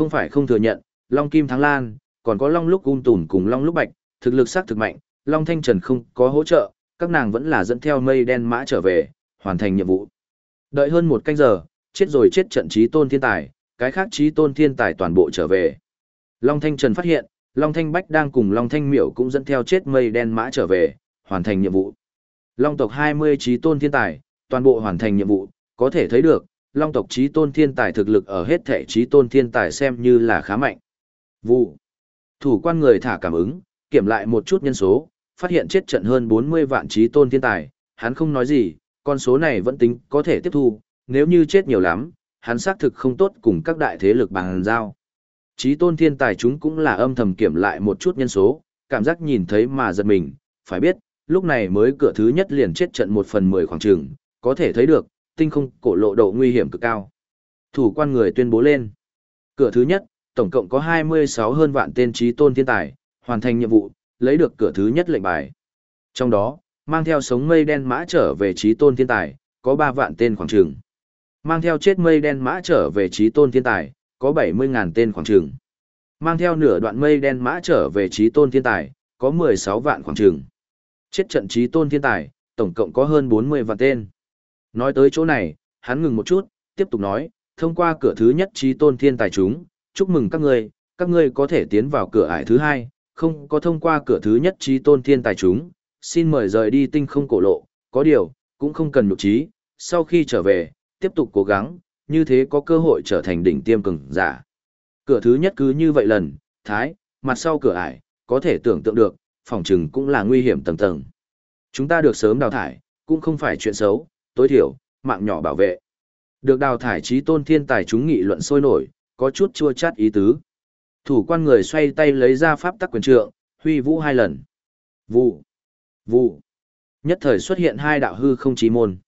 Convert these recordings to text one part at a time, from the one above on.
không phải không thừa nhận, Long Kim Thắng Lan, còn có Long Lúc Ung Tùn cùng Long Lúc Bạch, thực lực sắc thực mạnh, Long Thanh Trần không có hỗ trợ, các nàng vẫn là dẫn theo mây đen mã trở về, hoàn thành nhiệm vụ. Đợi hơn một canh giờ, chết rồi chết trận trí tôn thiên tài, cái khác trí tôn thiên tài toàn bộ trở về. Long Thanh Trần phát hiện, Long Thanh Bách đang cùng Long Thanh Miểu cũng dẫn theo chết mây đen mã trở về, hoàn thành nhiệm vụ. Long tộc 20 trí tôn thiên tài, toàn bộ hoàn thành nhiệm vụ, có thể thấy được, Long tộc trí tôn thiên tài thực lực ở hết thể trí tôn thiên tài xem như là khá mạnh. Vụ. Thủ quan người thả cảm ứng, kiểm lại một chút nhân số, phát hiện chết trận hơn 40 vạn trí tôn thiên tài, hắn không nói gì, con số này vẫn tính có thể tiếp thu, nếu như chết nhiều lắm, hắn xác thực không tốt cùng các đại thế lực bằng giao. Trí tôn thiên tài chúng cũng là âm thầm kiểm lại một chút nhân số, cảm giác nhìn thấy mà giật mình, phải biết, lúc này mới cửa thứ nhất liền chết trận một phần mười khoảng trường, có thể thấy được, tinh không cổ lộ độ nguy hiểm cực cao. Thủ quan người tuyên bố lên. Cửa thứ nhất, tổng cộng có 26 hơn vạn tên trí tôn thiên tài, hoàn thành nhiệm vụ, lấy được cửa thứ nhất lệnh bài. Trong đó, mang theo sống mây đen mã trở về trí tôn thiên tài, có 3 vạn tên khoảng trường. Mang theo chết mây đen mã trở về trí tôn thiên tài, có 70.000 tên khoảng trường. Mang theo nửa đoạn mây đen mã trở về trí tôn thiên tài, có 16 vạn khoảng trường. Chết trận trí tôn thiên tài, tổng cộng có hơn 40 vạn tên. Nói tới chỗ này, hắn ngừng một chút, tiếp tục nói, thông qua cửa thứ nhất trí tôn thiên tài chúng, chúc mừng các ngươi, các ngươi có thể tiến vào cửa ải thứ hai, không có thông qua cửa thứ nhất trí tôn thiên tài chúng, xin mời rời đi tinh không cổ lộ, có điều, cũng không cần nhục trí, sau khi trở về, tiếp tục cố gắng, như thế có cơ hội trở thành đỉnh tiêm cường giả. Cửa thứ nhất cứ như vậy lần, thái, mặt sau cửa ải, có thể tưởng tượng được, phòng trừng cũng là nguy hiểm tầng tầng. Chúng ta được sớm đào thải, cũng không phải chuyện xấu, tối thiểu, mạng nhỏ bảo vệ. Được đào thải trí tôn thiên tài chúng nghị luận sôi nổi, có chút chua chát ý tứ. Thủ quan người xoay tay lấy ra pháp tắc quyền trượng, huy vũ hai lần. Vụ, vụ. Nhất thời xuất hiện hai đạo hư không chí môn.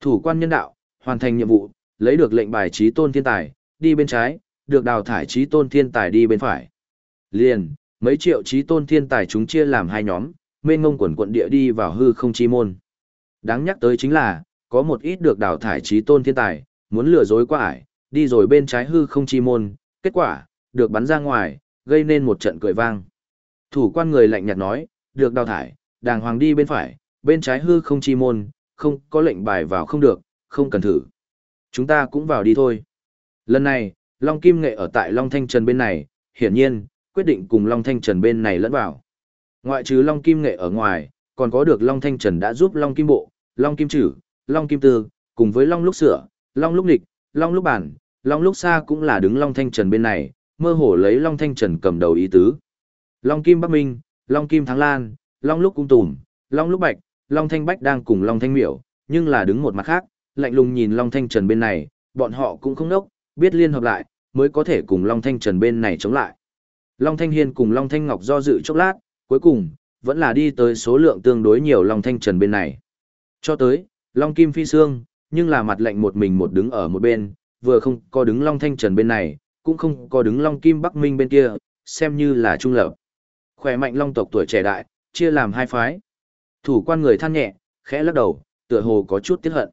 Thủ quan nhân đạo, hoàn thành nhiệm vụ, lấy được lệnh bài trí tôn thiên tài, đi bên trái, được đào thải trí tôn thiên tài đi bên phải. Liền, mấy triệu trí tôn thiên tài chúng chia làm hai nhóm, mênh ngông quần quận địa đi vào hư không chi môn. Đáng nhắc tới chính là, có một ít được đào thải trí tôn thiên tài, muốn lừa dối qua ải, đi rồi bên trái hư không chi môn, kết quả, được bắn ra ngoài, gây nên một trận cười vang. Thủ quan người lạnh nhạt nói, được đào thải, đàng hoàng đi bên phải, bên trái hư không chi môn, không có lệnh bài vào không được, không cần thử. Chúng ta cũng vào đi thôi. Lần này, Long Kim Nghệ ở tại Long Thanh Trần bên này, hiển nhiên, quyết định cùng Long Thanh Trần bên này lẫn vào. Ngoại trừ Long Kim Nghệ ở ngoài, còn có được Long Thanh Trần đã giúp Long Kim Bộ, Long Kim Trử, Long Kim Tư, cùng với Long Lúc Sửa, Long Lúc nghịch, Long Lúc Bản, Long Lúc Xa cũng là đứng Long Thanh Trần bên này, mơ hồ lấy Long Thanh Trần cầm đầu ý tứ. Long Kim Bắc Minh, Long Kim Thắng Lan, Long Lúc Cung Tùm, Long Lúc Bạch, Long Thanh Bách đang cùng Long Thanh Miểu, nhưng là đứng một mặt khác, lạnh lùng nhìn Long Thanh Trần bên này, bọn họ cũng không nốc, biết liên hợp lại, mới có thể cùng Long Thanh Trần bên này chống lại. Long Thanh Hiên cùng Long Thanh Ngọc do dự chốc lát, cuối cùng, vẫn là đi tới số lượng tương đối nhiều Long Thanh Trần bên này. Cho tới, Long Kim Phi Sương, nhưng là mặt lạnh một mình một đứng ở một bên, vừa không có đứng Long Thanh Trần bên này, cũng không có đứng Long Kim Bắc Minh bên kia, xem như là trung lập. Khỏe mạnh Long tộc tuổi trẻ đại, chia làm hai phái. Thủ quan người than nhẹ, khẽ lắc đầu, tựa hồ có chút tiếc hận.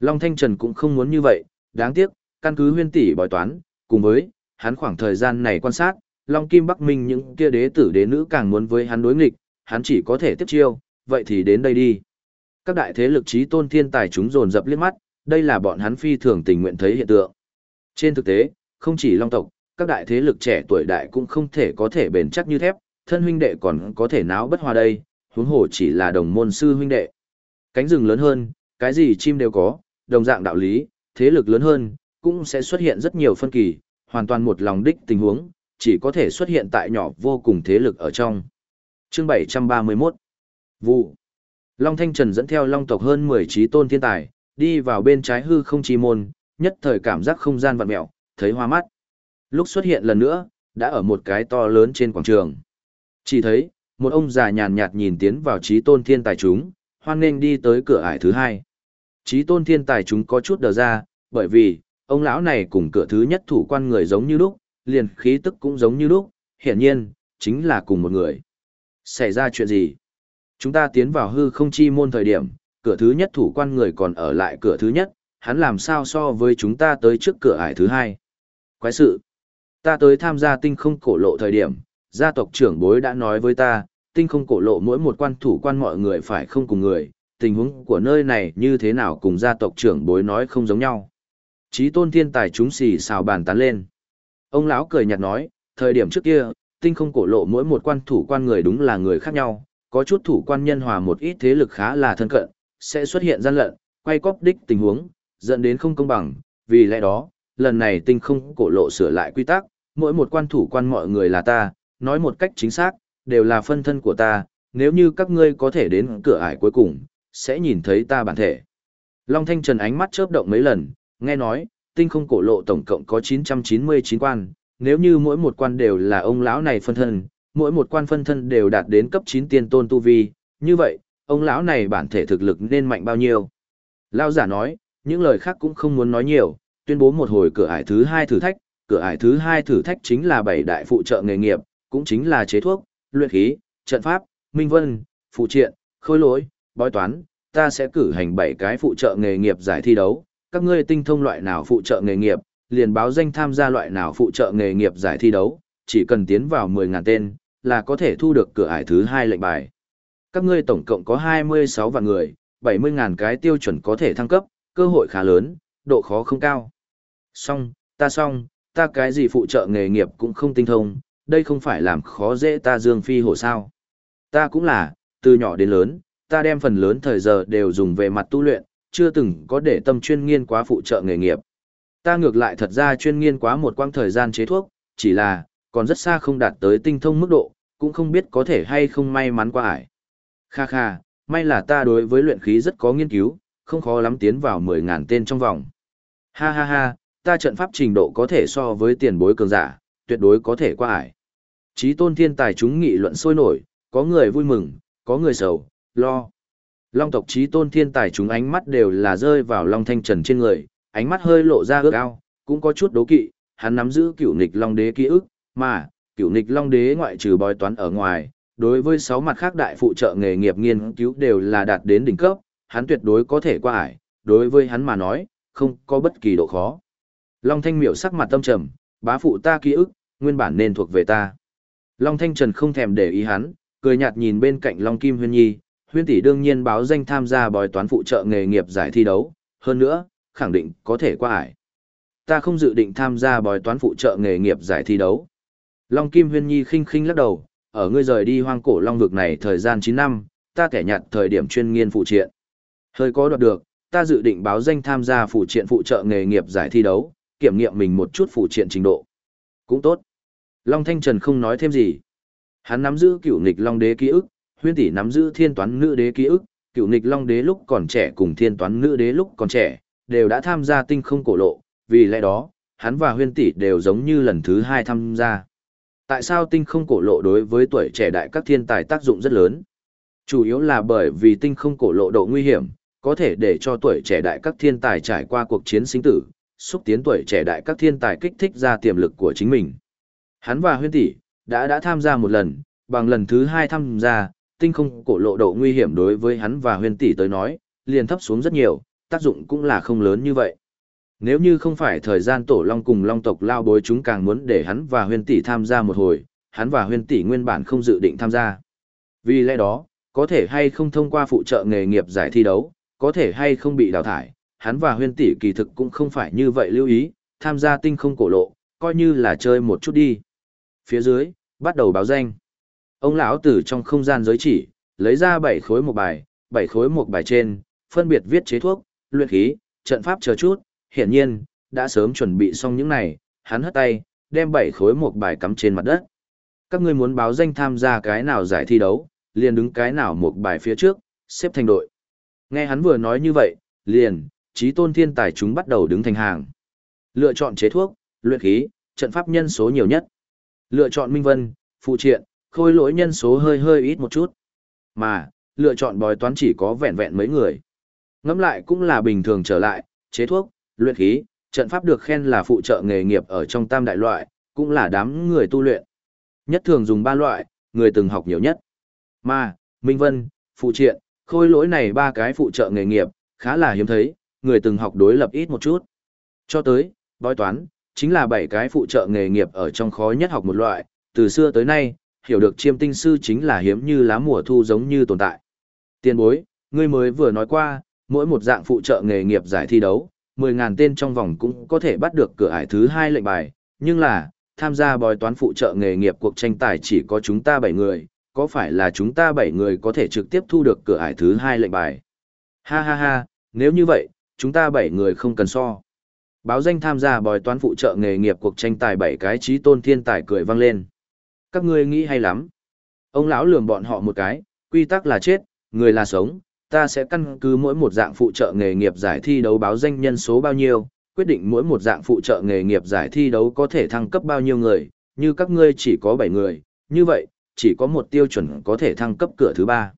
Long Thanh Trần cũng không muốn như vậy, đáng tiếc, căn cứ huyên tỷ bói toán, cùng với, hắn khoảng thời gian này quan sát, Long Kim Bắc Minh những kia đế tử đế nữ càng muốn với hắn đối nghịch, hắn chỉ có thể tiếp chiêu, vậy thì đến đây đi. Các đại thế lực trí tôn thiên tài chúng dồn dập liếc mắt, đây là bọn hắn phi thường tình nguyện thấy hiện tượng. Trên thực tế, không chỉ Long tộc, các đại thế lực trẻ tuổi đại cũng không thể có thể bền chắc như thép, thân huynh đệ còn có thể náo bất hòa đây, huống hồ chỉ là đồng môn sư huynh đệ. Cánh rừng lớn hơn, cái gì chim đều có, đồng dạng đạo lý, thế lực lớn hơn, cũng sẽ xuất hiện rất nhiều phân kỳ, hoàn toàn một lòng đích tình huống, chỉ có thể xuất hiện tại nhỏ vô cùng thế lực ở trong. Chương 731 Vụ Long Thanh Trần dẫn theo Long tộc hơn 10 trí tôn thiên tài, đi vào bên trái hư không chi môn, nhất thời cảm giác không gian vặn mẹo, thấy hoa mắt. Lúc xuất hiện lần nữa, đã ở một cái to lớn trên quảng trường. Chỉ thấy, một ông già nhàn nhạt nhìn tiến vào trí tôn thiên tài chúng, hoan nên đi tới cửa ải thứ hai. Trí tôn thiên tài chúng có chút đờ ra, bởi vì, ông lão này cùng cửa thứ nhất thủ quan người giống như lúc, liền khí tức cũng giống như lúc, hiển nhiên, chính là cùng một người. Xảy ra chuyện gì? Chúng ta tiến vào hư không chi môn thời điểm, cửa thứ nhất thủ quan người còn ở lại cửa thứ nhất, hắn làm sao so với chúng ta tới trước cửa ải thứ hai? Quái sự! Ta tới tham gia tinh không cổ lộ thời điểm, gia tộc trưởng bối đã nói với ta, tinh không cổ lộ mỗi một quan thủ quan mọi người phải không cùng người, tình huống của nơi này như thế nào cùng gia tộc trưởng bối nói không giống nhau. Chí tôn thiên tài chúng xì xào bàn tán lên. Ông lão cười nhạt nói, thời điểm trước kia, tinh không cổ lộ mỗi một quan thủ quan người đúng là người khác nhau, có chút thủ quan nhân hòa một ít thế lực khá là thân cận, sẽ xuất hiện gian lận, quay cóp đích tình huống, dẫn đến không công bằng, vì lẽ đó, lần này tinh không cổ lộ sửa lại quy tắc, mỗi một quan thủ quan mọi người là ta, nói một cách chính xác, đều là phân thân của ta, nếu như các ngươi có thể đến cửa ải cuối cùng, sẽ nhìn thấy ta bản thể. Long Thanh Trần ánh mắt chớp động mấy lần, nghe nói, tinh không cổ lộ tổng cộng có 999 quan, nếu như mỗi một quan đều là ông lão này phân thân, mỗi một quan phân thân đều đạt đến cấp 9 tiên tôn tu vi, như vậy, ông lão này bản thể thực lực nên mạnh bao nhiêu? Lão giả nói, những lời khác cũng không muốn nói nhiều, tuyên bố một hồi cửa ải thứ hai thử thách, cửa ải thứ hai thử thách chính là bảy đại phụ trợ nghề nghiệp, cũng chính là chế thuốc, luyện khí, trận pháp, minh vân, phụ triện, khôi lỗi, bói toán, ta sẽ cử hành bảy cái phụ trợ nghề nghiệp giải thi đấu, các ngươi tinh thông loại nào phụ trợ nghề nghiệp, liền báo danh tham gia loại nào phụ trợ nghề nghiệp giải thi đấu, chỉ cần tiến vào 10.000 tên, là có thể thu được cửa ải thứ hai lệnh bài. Các ngươi tổng cộng có 26 vạn người, 70.000 cái tiêu chuẩn có thể thăng cấp, cơ hội khá lớn, độ khó không cao. Xong, ta xong, ta cái gì phụ trợ nghề nghiệp cũng không tinh thông, đây không phải làm khó dễ ta dương phi hổ sao. Ta cũng là, từ nhỏ đến lớn, ta đem phần lớn thời giờ đều dùng về mặt tu luyện, chưa từng có để tâm chuyên nghiên quá phụ trợ nghề nghiệp. Ta ngược lại thật ra chuyên nghiên quá một quãng thời gian chế thuốc, chỉ là, còn rất xa không đạt tới tinh thông mức độ, cũng không biết có thể hay không may mắn qua ải. Kha kha, may là ta đối với luyện khí rất có nghiên cứu, không khó lắm tiến vào 10.000 tên trong vòng. Ha ha ha, ta trận pháp trình độ có thể so với tiền bối cường giả, tuyệt đối có thể qua ải. Chí tôn thiên tài chúng nghị luận sôi nổi, có người vui mừng, có người sầu, lo. Long tộc chí tôn thiên tài chúng ánh mắt đều là rơi vào Long Thanh Trần trên người, ánh mắt hơi lộ ra ước ao, cũng có chút đố kỵ, hắn nắm giữ cửu nịch Long Đế ký ức, mà, cựu nịch Long Đế ngoại trừ bói toán ở ngoài, đối với sáu mặt khác đại phụ trợ nghề nghiệp nghiên cứu đều là đạt đến đỉnh cấp, hắn tuyệt đối có thể qua ải, đối với hắn mà nói, không có bất kỳ độ khó. Long Thanh miểu sắc mặt tâm trầm, bá phụ ta ký ức, nguyên bản nên thuộc về ta. Long Thanh Trần không thèm để ý hắn, cười nhạt nhìn bên cạnh Long Kim Huyên Nhi, Huyên tỷ đương nhiên báo danh tham gia bói toán phụ trợ nghề nghiệp giải thi đấu, hơn nữa, khẳng định có thể qua ải. Ta không dự định tham gia bói toán phụ trợ nghề nghiệp giải thi đấu. Long Kim Huyên Nhi khinh khinh lắc đầu, ở ngươi rời đi hoang cổ long vực này thời gian 9 năm, ta kẻ nhặt thời điểm chuyên nghiên phụ triện. Hơi có đoạt được, ta dự định báo danh tham gia phụ triện phụ trợ nghề nghiệp giải thi đấu, kiểm nghiệm mình một chút phụ triện trình độ. Cũng tốt. Long Thanh Trần không nói thêm gì. Hắn nắm giữ cựu nghịch Long Đế ký ức, huyên tỷ nắm giữ thiên toán nữ đế ký ức, cựu nghịch Long Đế lúc còn trẻ cùng thiên toán nữ đế lúc còn trẻ, đều đã tham gia tinh không cổ lộ, vì lẽ đó, hắn và huyên tỷ đều giống như lần thứ hai tham gia. Tại sao tinh không cổ lộ đối với tuổi trẻ đại các thiên tài tác dụng rất lớn? Chủ yếu là bởi vì tinh không cổ lộ độ nguy hiểm, có thể để cho tuổi trẻ đại các thiên tài trải qua cuộc chiến sinh tử, xúc tiến tuổi trẻ đại các thiên tài kích thích ra tiềm lực của chính mình. Hắn và huyên tỷ đã đã tham gia một lần, bằng lần thứ hai tham gia, tinh không cổ lộ độ nguy hiểm đối với hắn và huyên tỷ tới nói, liền thấp xuống rất nhiều, tác dụng cũng là không lớn như vậy. Nếu như không phải thời gian tổ long cùng long tộc lao bối chúng càng muốn để hắn và huyên tỷ tham gia một hồi, hắn và huyên tỷ nguyên bản không dự định tham gia. Vì lẽ đó, có thể hay không thông qua phụ trợ nghề nghiệp giải thi đấu, có thể hay không bị đào thải, hắn và huyên tỷ kỳ thực cũng không phải như vậy lưu ý, tham gia tinh không cổ lộ, coi như là chơi một chút đi. Phía dưới, bắt đầu báo danh. Ông lão từ trong không gian giới chỉ, lấy ra bảy khối một bài, bảy khối một bài trên, phân biệt viết chế thuốc, luyện khí, trận pháp chờ chút, hiển nhiên, đã sớm chuẩn bị xong những này, hắn hất tay, đem bảy khối một bài cắm trên mặt đất. Các ngươi muốn báo danh tham gia cái nào giải thi đấu, liền đứng cái nào một bài phía trước, xếp thành đội. Nghe hắn vừa nói như vậy, liền, trí tôn thiên tài chúng bắt đầu đứng thành hàng. Lựa chọn chế thuốc, luyện khí, trận pháp nhân số nhiều nhất. Lựa chọn minh vân, phụ triện, khôi lỗi nhân số hơi hơi ít một chút. Mà, lựa chọn bói toán chỉ có vẹn vẹn mấy người. Ngẫm lại cũng là bình thường trở lại, chế thuốc, luyện khí, trận pháp được khen là phụ trợ nghề nghiệp ở trong tam đại loại, cũng là đám người tu luyện. Nhất thường dùng ba loại, người từng học nhiều nhất. Mà, Minh Vân, phụ triện, khôi lỗi này ba cái phụ trợ nghề nghiệp, khá là hiếm thấy, người từng học đối lập ít một chút. Cho tới, bói toán, chính là bảy cái phụ trợ nghề nghiệp ở trong khó nhất học một loại, từ xưa tới nay, hiểu được chiêm tinh sư chính là hiếm như lá mùa thu giống như tồn tại. Tiên bối, ngươi mới vừa nói qua, mỗi một dạng phụ trợ nghề nghiệp giải thi đấu, 10.000 tên trong vòng cũng có thể bắt được cửa ải thứ hai lệnh bài, nhưng là, tham gia bói toán phụ trợ nghề nghiệp cuộc tranh tài chỉ có chúng ta bảy người, có phải là chúng ta bảy người có thể trực tiếp thu được cửa ải thứ hai lệnh bài? Ha ha ha, nếu như vậy, chúng ta bảy người không cần so. Báo danh tham gia bói toán phụ trợ nghề nghiệp cuộc tranh tài bảy cái trí tôn thiên tài cười vang lên. Các ngươi nghĩ hay lắm. Ông lão lườm bọn họ một cái, quy tắc là chết, người là sống, ta sẽ căn cứ mỗi một dạng phụ trợ nghề nghiệp giải thi đấu báo danh nhân số bao nhiêu, quyết định mỗi một dạng phụ trợ nghề nghiệp giải thi đấu có thể thăng cấp bao nhiêu người, như các ngươi chỉ có 7 người, như vậy, chỉ có một tiêu chuẩn có thể thăng cấp cửa thứ ba.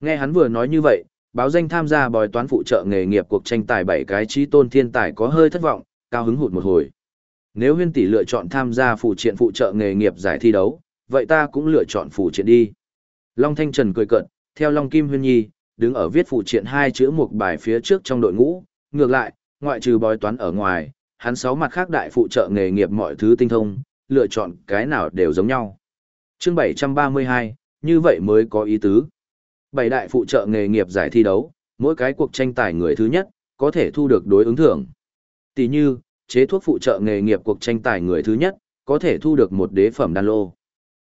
Nghe hắn vừa nói như vậy, báo danh tham gia bòi toán phụ trợ nghề nghiệp cuộc tranh tài bảy cái trí tôn thiên tài có hơi thất vọng, cao hứng hụt một hồi. Nếu huyên tỷ lựa chọn tham gia phụ triện phụ trợ nghề nghiệp giải thi đấu, vậy ta cũng lựa chọn phụ triện đi. Long Thanh Trần cười cợt, theo Long Kim Huyên Nhi, đứng ở viết phụ triện hai chữ một bài phía trước trong đội ngũ, ngược lại, ngoại trừ bói toán ở ngoài, hắn sáu mặt khác đại phụ trợ nghề nghiệp mọi thứ tinh thông, lựa chọn cái nào đều giống nhau. Chương 732, như vậy mới có ý tứ. Bảy đại phụ trợ nghề nghiệp giải thi đấu, mỗi cái cuộc tranh tài người thứ nhất, có thể thu được đối ứng thưởng. Tỷ như, chế thuốc phụ trợ nghề nghiệp cuộc tranh tài người thứ nhất, có thể thu được một đế phẩm đan lô.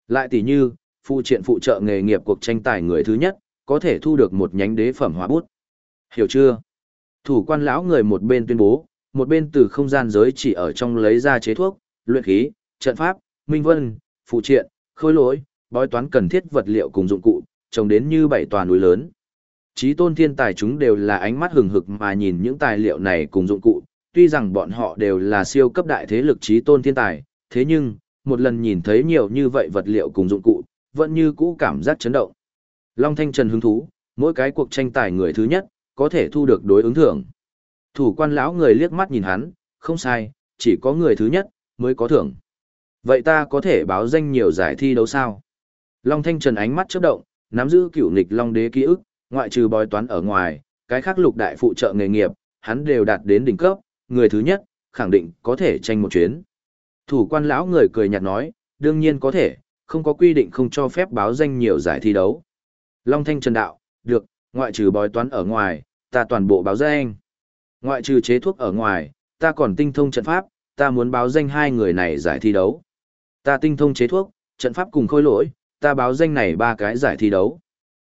Lại tỷ như, phụ triện phụ trợ nghề nghiệp cuộc tranh tài người thứ nhất, có thể thu được một nhánh đế phẩm hóa bút. Hiểu chưa? Thủ quan lão người một bên tuyên bố, một bên từ không gian giới chỉ ở trong lấy ra chế thuốc, luyện khí, trận pháp, minh vân, phụ triện, khôi lỗi, bói toán cần thiết vật liệu cùng dụng cụ, trồng đến như bảy tòa núi lớn. Chí tôn thiên tài chúng đều là ánh mắt hừng hực mà nhìn những tài liệu này cùng dụng cụ, tuy rằng bọn họ đều là siêu cấp đại thế lực chí tôn thiên tài, thế nhưng, một lần nhìn thấy nhiều như vậy vật liệu cùng dụng cụ, vẫn như cũ cảm giác chấn động. Long Thanh Trần hứng thú, mỗi cái cuộc tranh tài người thứ nhất, có thể thu được đối ứng thưởng. Thủ quan lão người liếc mắt nhìn hắn, không sai, chỉ có người thứ nhất, mới có thưởng. Vậy ta có thể báo danh nhiều giải thi đấu sao? Long Thanh Trần ánh mắt chớp động, nắm giữ cửu nghịch Long Đế ký ức, ngoại trừ bói toán ở ngoài, cái khác lục đại phụ trợ nghề nghiệp, hắn đều đạt đến đỉnh cấp, người thứ nhất, khẳng định có thể tranh một chuyến. Thủ quan lão người cười nhạt nói, đương nhiên có thể, không có quy định không cho phép báo danh nhiều giải thi đấu. Long Thanh Trần đạo, được, ngoại trừ bói toán ở ngoài, ta toàn bộ báo danh. Ngoại trừ chế thuốc ở ngoài, ta còn tinh thông trận pháp, ta muốn báo danh hai người này giải thi đấu. Ta tinh thông chế thuốc, trận pháp cùng khôi lỗi, ta báo danh này ba cái giải thi đấu.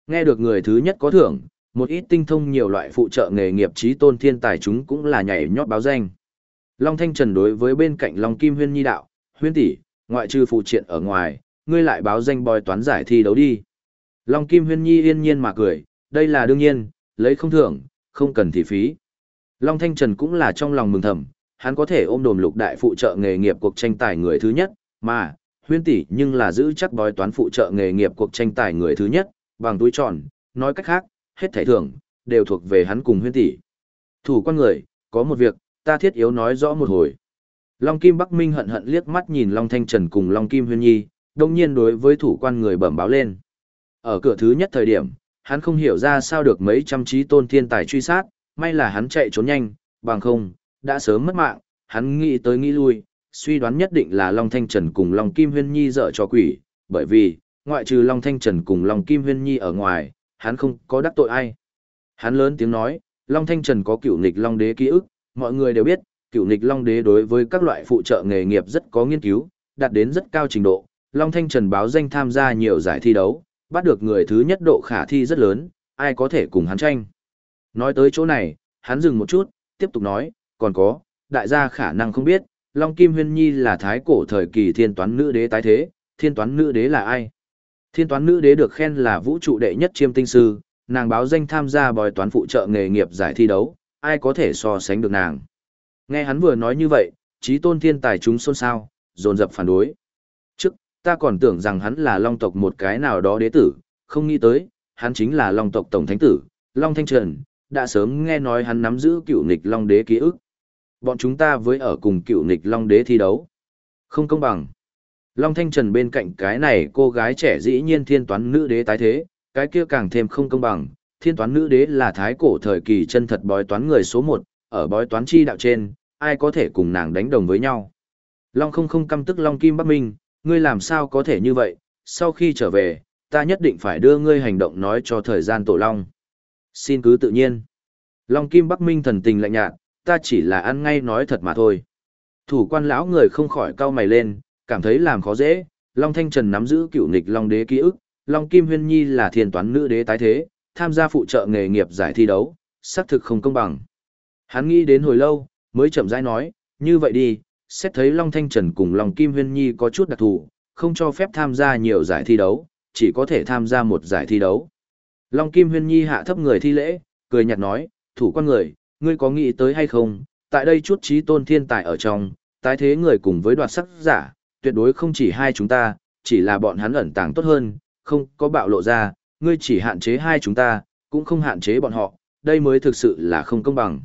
Nghe được người thứ nhất có thưởng, một ít tinh thông nhiều loại phụ trợ nghề nghiệp trí tôn thiên tài chúng cũng là nhảy nhót báo danh. Long Thanh Trần đối với bên cạnh Long Kim Huyên Nhi đạo, Huyên tỷ, ngoại trừ phụ triện ở ngoài, ngươi lại báo danh bòi toán giải thi đấu đi. Long Kim Huyên Nhi yên nhiên mà cười, đây là đương nhiên, lấy không thưởng, không cần thị phí. Long Thanh Trần cũng là trong lòng mừng thầm, hắn có thể ôm đồm lục đại phụ trợ nghề nghiệp cuộc tranh tài người thứ nhất, mà, huyên tỷ nhưng là giữ chắc bói toán phụ trợ nghề nghiệp cuộc tranh tài người thứ nhất, bằng túi tròn, nói cách khác, hết thể thưởng, đều thuộc về hắn cùng huyên tỷ. Thủ quan người, có một việc, ta thiết yếu nói rõ một hồi. Long Kim Bắc Minh hận hận liếc mắt nhìn Long Thanh Trần cùng Long Kim Huyên Nhi, đồng nhiên đối với thủ quan người bẩm báo lên. Ở cửa thứ nhất thời điểm, hắn không hiểu ra sao được mấy trăm trí tôn thiên tài truy sát, may là hắn chạy trốn nhanh, bằng không, đã sớm mất mạng, hắn nghĩ tới nghĩ lui, suy đoán nhất định là Long Thanh Trần cùng Long Kim Huyên Nhi dở cho quỷ, bởi vì, ngoại trừ Long Thanh Trần cùng Long Kim Huyên Nhi ở ngoài, hắn không có đắc tội ai. Hắn lớn tiếng nói, Long Thanh Trần có cựu nghịch Long Đế ký ức, mọi người đều biết, cựu nghịch Long Đế đối với các loại phụ trợ nghề nghiệp rất có nghiên cứu, đạt đến rất cao trình độ. Long Thanh Trần báo danh tham gia nhiều giải thi đấu, bắt được người thứ nhất độ khả thi rất lớn, ai có thể cùng hắn tranh. Nói tới chỗ này, hắn dừng một chút, tiếp tục nói, còn có, đại gia khả năng không biết, Long Kim Huyên Nhi là thái cổ thời kỳ thiên toán nữ đế tái thế, thiên toán nữ đế là ai? Thiên toán nữ đế được khen là vũ trụ đệ nhất chiêm tinh sư, nàng báo danh tham gia bòi toán phụ trợ nghề nghiệp giải thi đấu, ai có thể so sánh được nàng. Nghe hắn vừa nói như vậy, trí tôn thiên tài chúng xôn xao, dồn dập phản đối. Ta còn tưởng rằng hắn là long tộc một cái nào đó đế tử, không nghĩ tới, hắn chính là long tộc tổng thánh tử, long thanh trần, đã sớm nghe nói hắn nắm giữ cựu nịch long đế ký ức. Bọn chúng ta với ở cùng cựu nịch long đế thi đấu. Không công bằng. Long Thanh Trần bên cạnh cái này cô gái trẻ dĩ nhiên thiên toán nữ đế tái thế, cái kia càng thêm không công bằng. Thiên toán nữ đế là thái cổ thời kỳ chân thật bói toán người số một, ở bói toán chi đạo trên, ai có thể cùng nàng đánh đồng với nhau. Long không không căm tức Long Kim Bắc Minh, ngươi làm sao có thể như vậy, sau khi trở về, ta nhất định phải đưa ngươi hành động nói cho thời gian tổ Long. Xin cứ tự nhiên. Long Kim Bắc Minh thần tình lạnh nhạt, ta chỉ là ăn ngay nói thật mà thôi. Thủ quan lão người không khỏi cau mày lên, cảm thấy làm khó dễ, Long Thanh Trần nắm giữ cựu nịch Long Đế ký ức, Long Kim Huyên Nhi là thiên toán nữ đế tái thế, tham gia phụ trợ nghề nghiệp giải thi đấu, xác thực không công bằng. Hắn nghĩ đến hồi lâu, mới chậm rãi nói, như vậy đi, xét thấy Long Thanh Trần cùng Long Kim Huyên Nhi có chút đặc thù, không cho phép tham gia nhiều giải thi đấu, chỉ có thể tham gia một giải thi đấu. Long Kim Huyên Nhi hạ thấp người thi lễ, cười nhạt nói, thủ quan người, ngươi có nghĩ tới hay không, tại đây chút trí tôn thiên tài ở trong, tái thế người cùng với đoạt sắc giả, tuyệt đối không chỉ hai chúng ta, chỉ là bọn hắn ẩn tàng tốt hơn, không có bạo lộ ra, ngươi chỉ hạn chế hai chúng ta, cũng không hạn chế bọn họ, đây mới thực sự là không công bằng.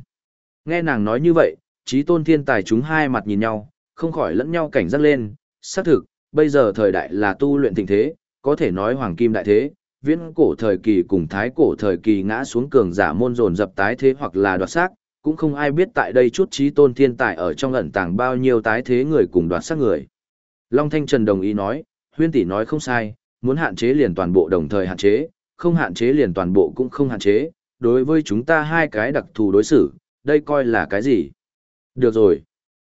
Nghe nàng nói như vậy, trí tôn thiên tài chúng hai mặt nhìn nhau, không khỏi lẫn nhau cảnh giác lên, xác thực, bây giờ thời đại là tu luyện tình thế, có thể nói hoàng kim đại thế, viễn cổ thời kỳ cùng thái cổ thời kỳ ngã xuống cường giả môn dồn dập tái thế hoặc là đoạt xác, cũng không ai biết tại đây chút trí tôn thiên tài ở trong ẩn tàng bao nhiêu tái thế người cùng đoạt xác người. Long Thanh Trần đồng ý nói, huyên tỷ nói không sai, muốn hạn chế liền toàn bộ đồng thời hạn chế, không hạn chế liền toàn bộ cũng không hạn chế, đối với chúng ta hai cái đặc thù đối xử, đây coi là cái gì? Được rồi.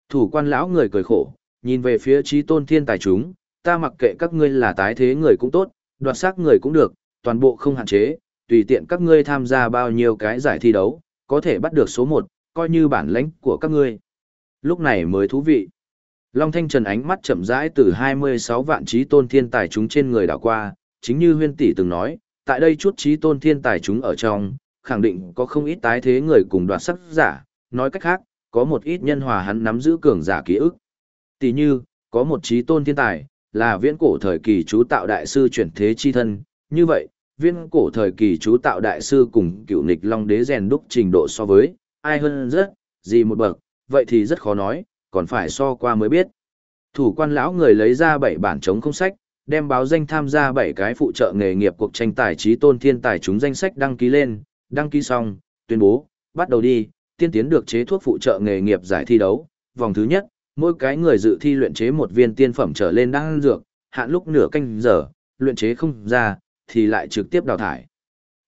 Thủ quan lão người cười khổ, nhìn về phía trí tôn thiên tài chúng, ta mặc kệ các ngươi là tái thế người cũng tốt, đoạt xác người cũng được, toàn bộ không hạn chế, tùy tiện các ngươi tham gia bao nhiêu cái giải thi đấu, có thể bắt được số 1, coi như bản lãnh của các ngươi. Lúc này mới thú vị. Long Thanh Trần ánh mắt chậm rãi từ 26 vạn trí tôn thiên tài chúng trên người đảo qua, chính như huyên tỷ từng nói, tại đây chút trí tôn thiên tài chúng ở trong, khẳng định có không ít tái thế người cùng đoạt sắc giả, nói cách khác, có một ít nhân hòa hắn nắm giữ cường giả ký ức. Tỷ như, có một trí tôn thiên tài, là viễn cổ thời kỳ chú tạo đại sư chuyển thế chi thân, như vậy, viễn cổ thời kỳ chú tạo đại sư cùng cựu nịch long đế rèn đúc trình độ so với, ai hơn rất, gì một bậc, vậy thì rất khó nói, còn phải so qua mới biết. Thủ quan lão người lấy ra bảy bản chống không sách, đem báo danh tham gia bảy cái phụ trợ nghề nghiệp cuộc tranh tài trí tôn thiên tài chúng danh sách đăng ký lên, đăng ký xong, tuyên bố, bắt đầu đi, tiên tiến được chế thuốc phụ trợ nghề nghiệp giải thi đấu, vòng thứ nhất, mỗi cái người dự thi luyện chế một viên tiên phẩm trở lên đan dược, hạn lúc nửa canh giờ, luyện chế không ra, thì lại trực tiếp đào thải.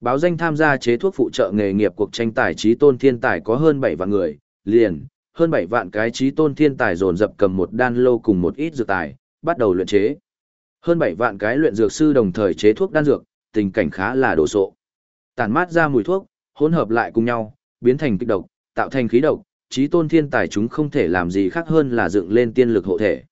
Báo danh tham gia chế thuốc phụ trợ nghề nghiệp cuộc tranh tài trí tôn thiên tài có hơn 7 vạn người, liền, hơn 7 vạn cái trí tôn thiên tài dồn dập cầm một đan lô cùng một ít dược tài, bắt đầu luyện chế. Hơn 7 vạn cái luyện dược sư đồng thời chế thuốc đan dược, tình cảnh khá là đổ sộ. Tản mát ra mùi thuốc, hỗn hợp lại cùng nhau, biến thành kích độc, tạo thành khí độc, trí tôn thiên tài chúng không thể làm gì khác hơn là dựng lên tiên lực hộ thể.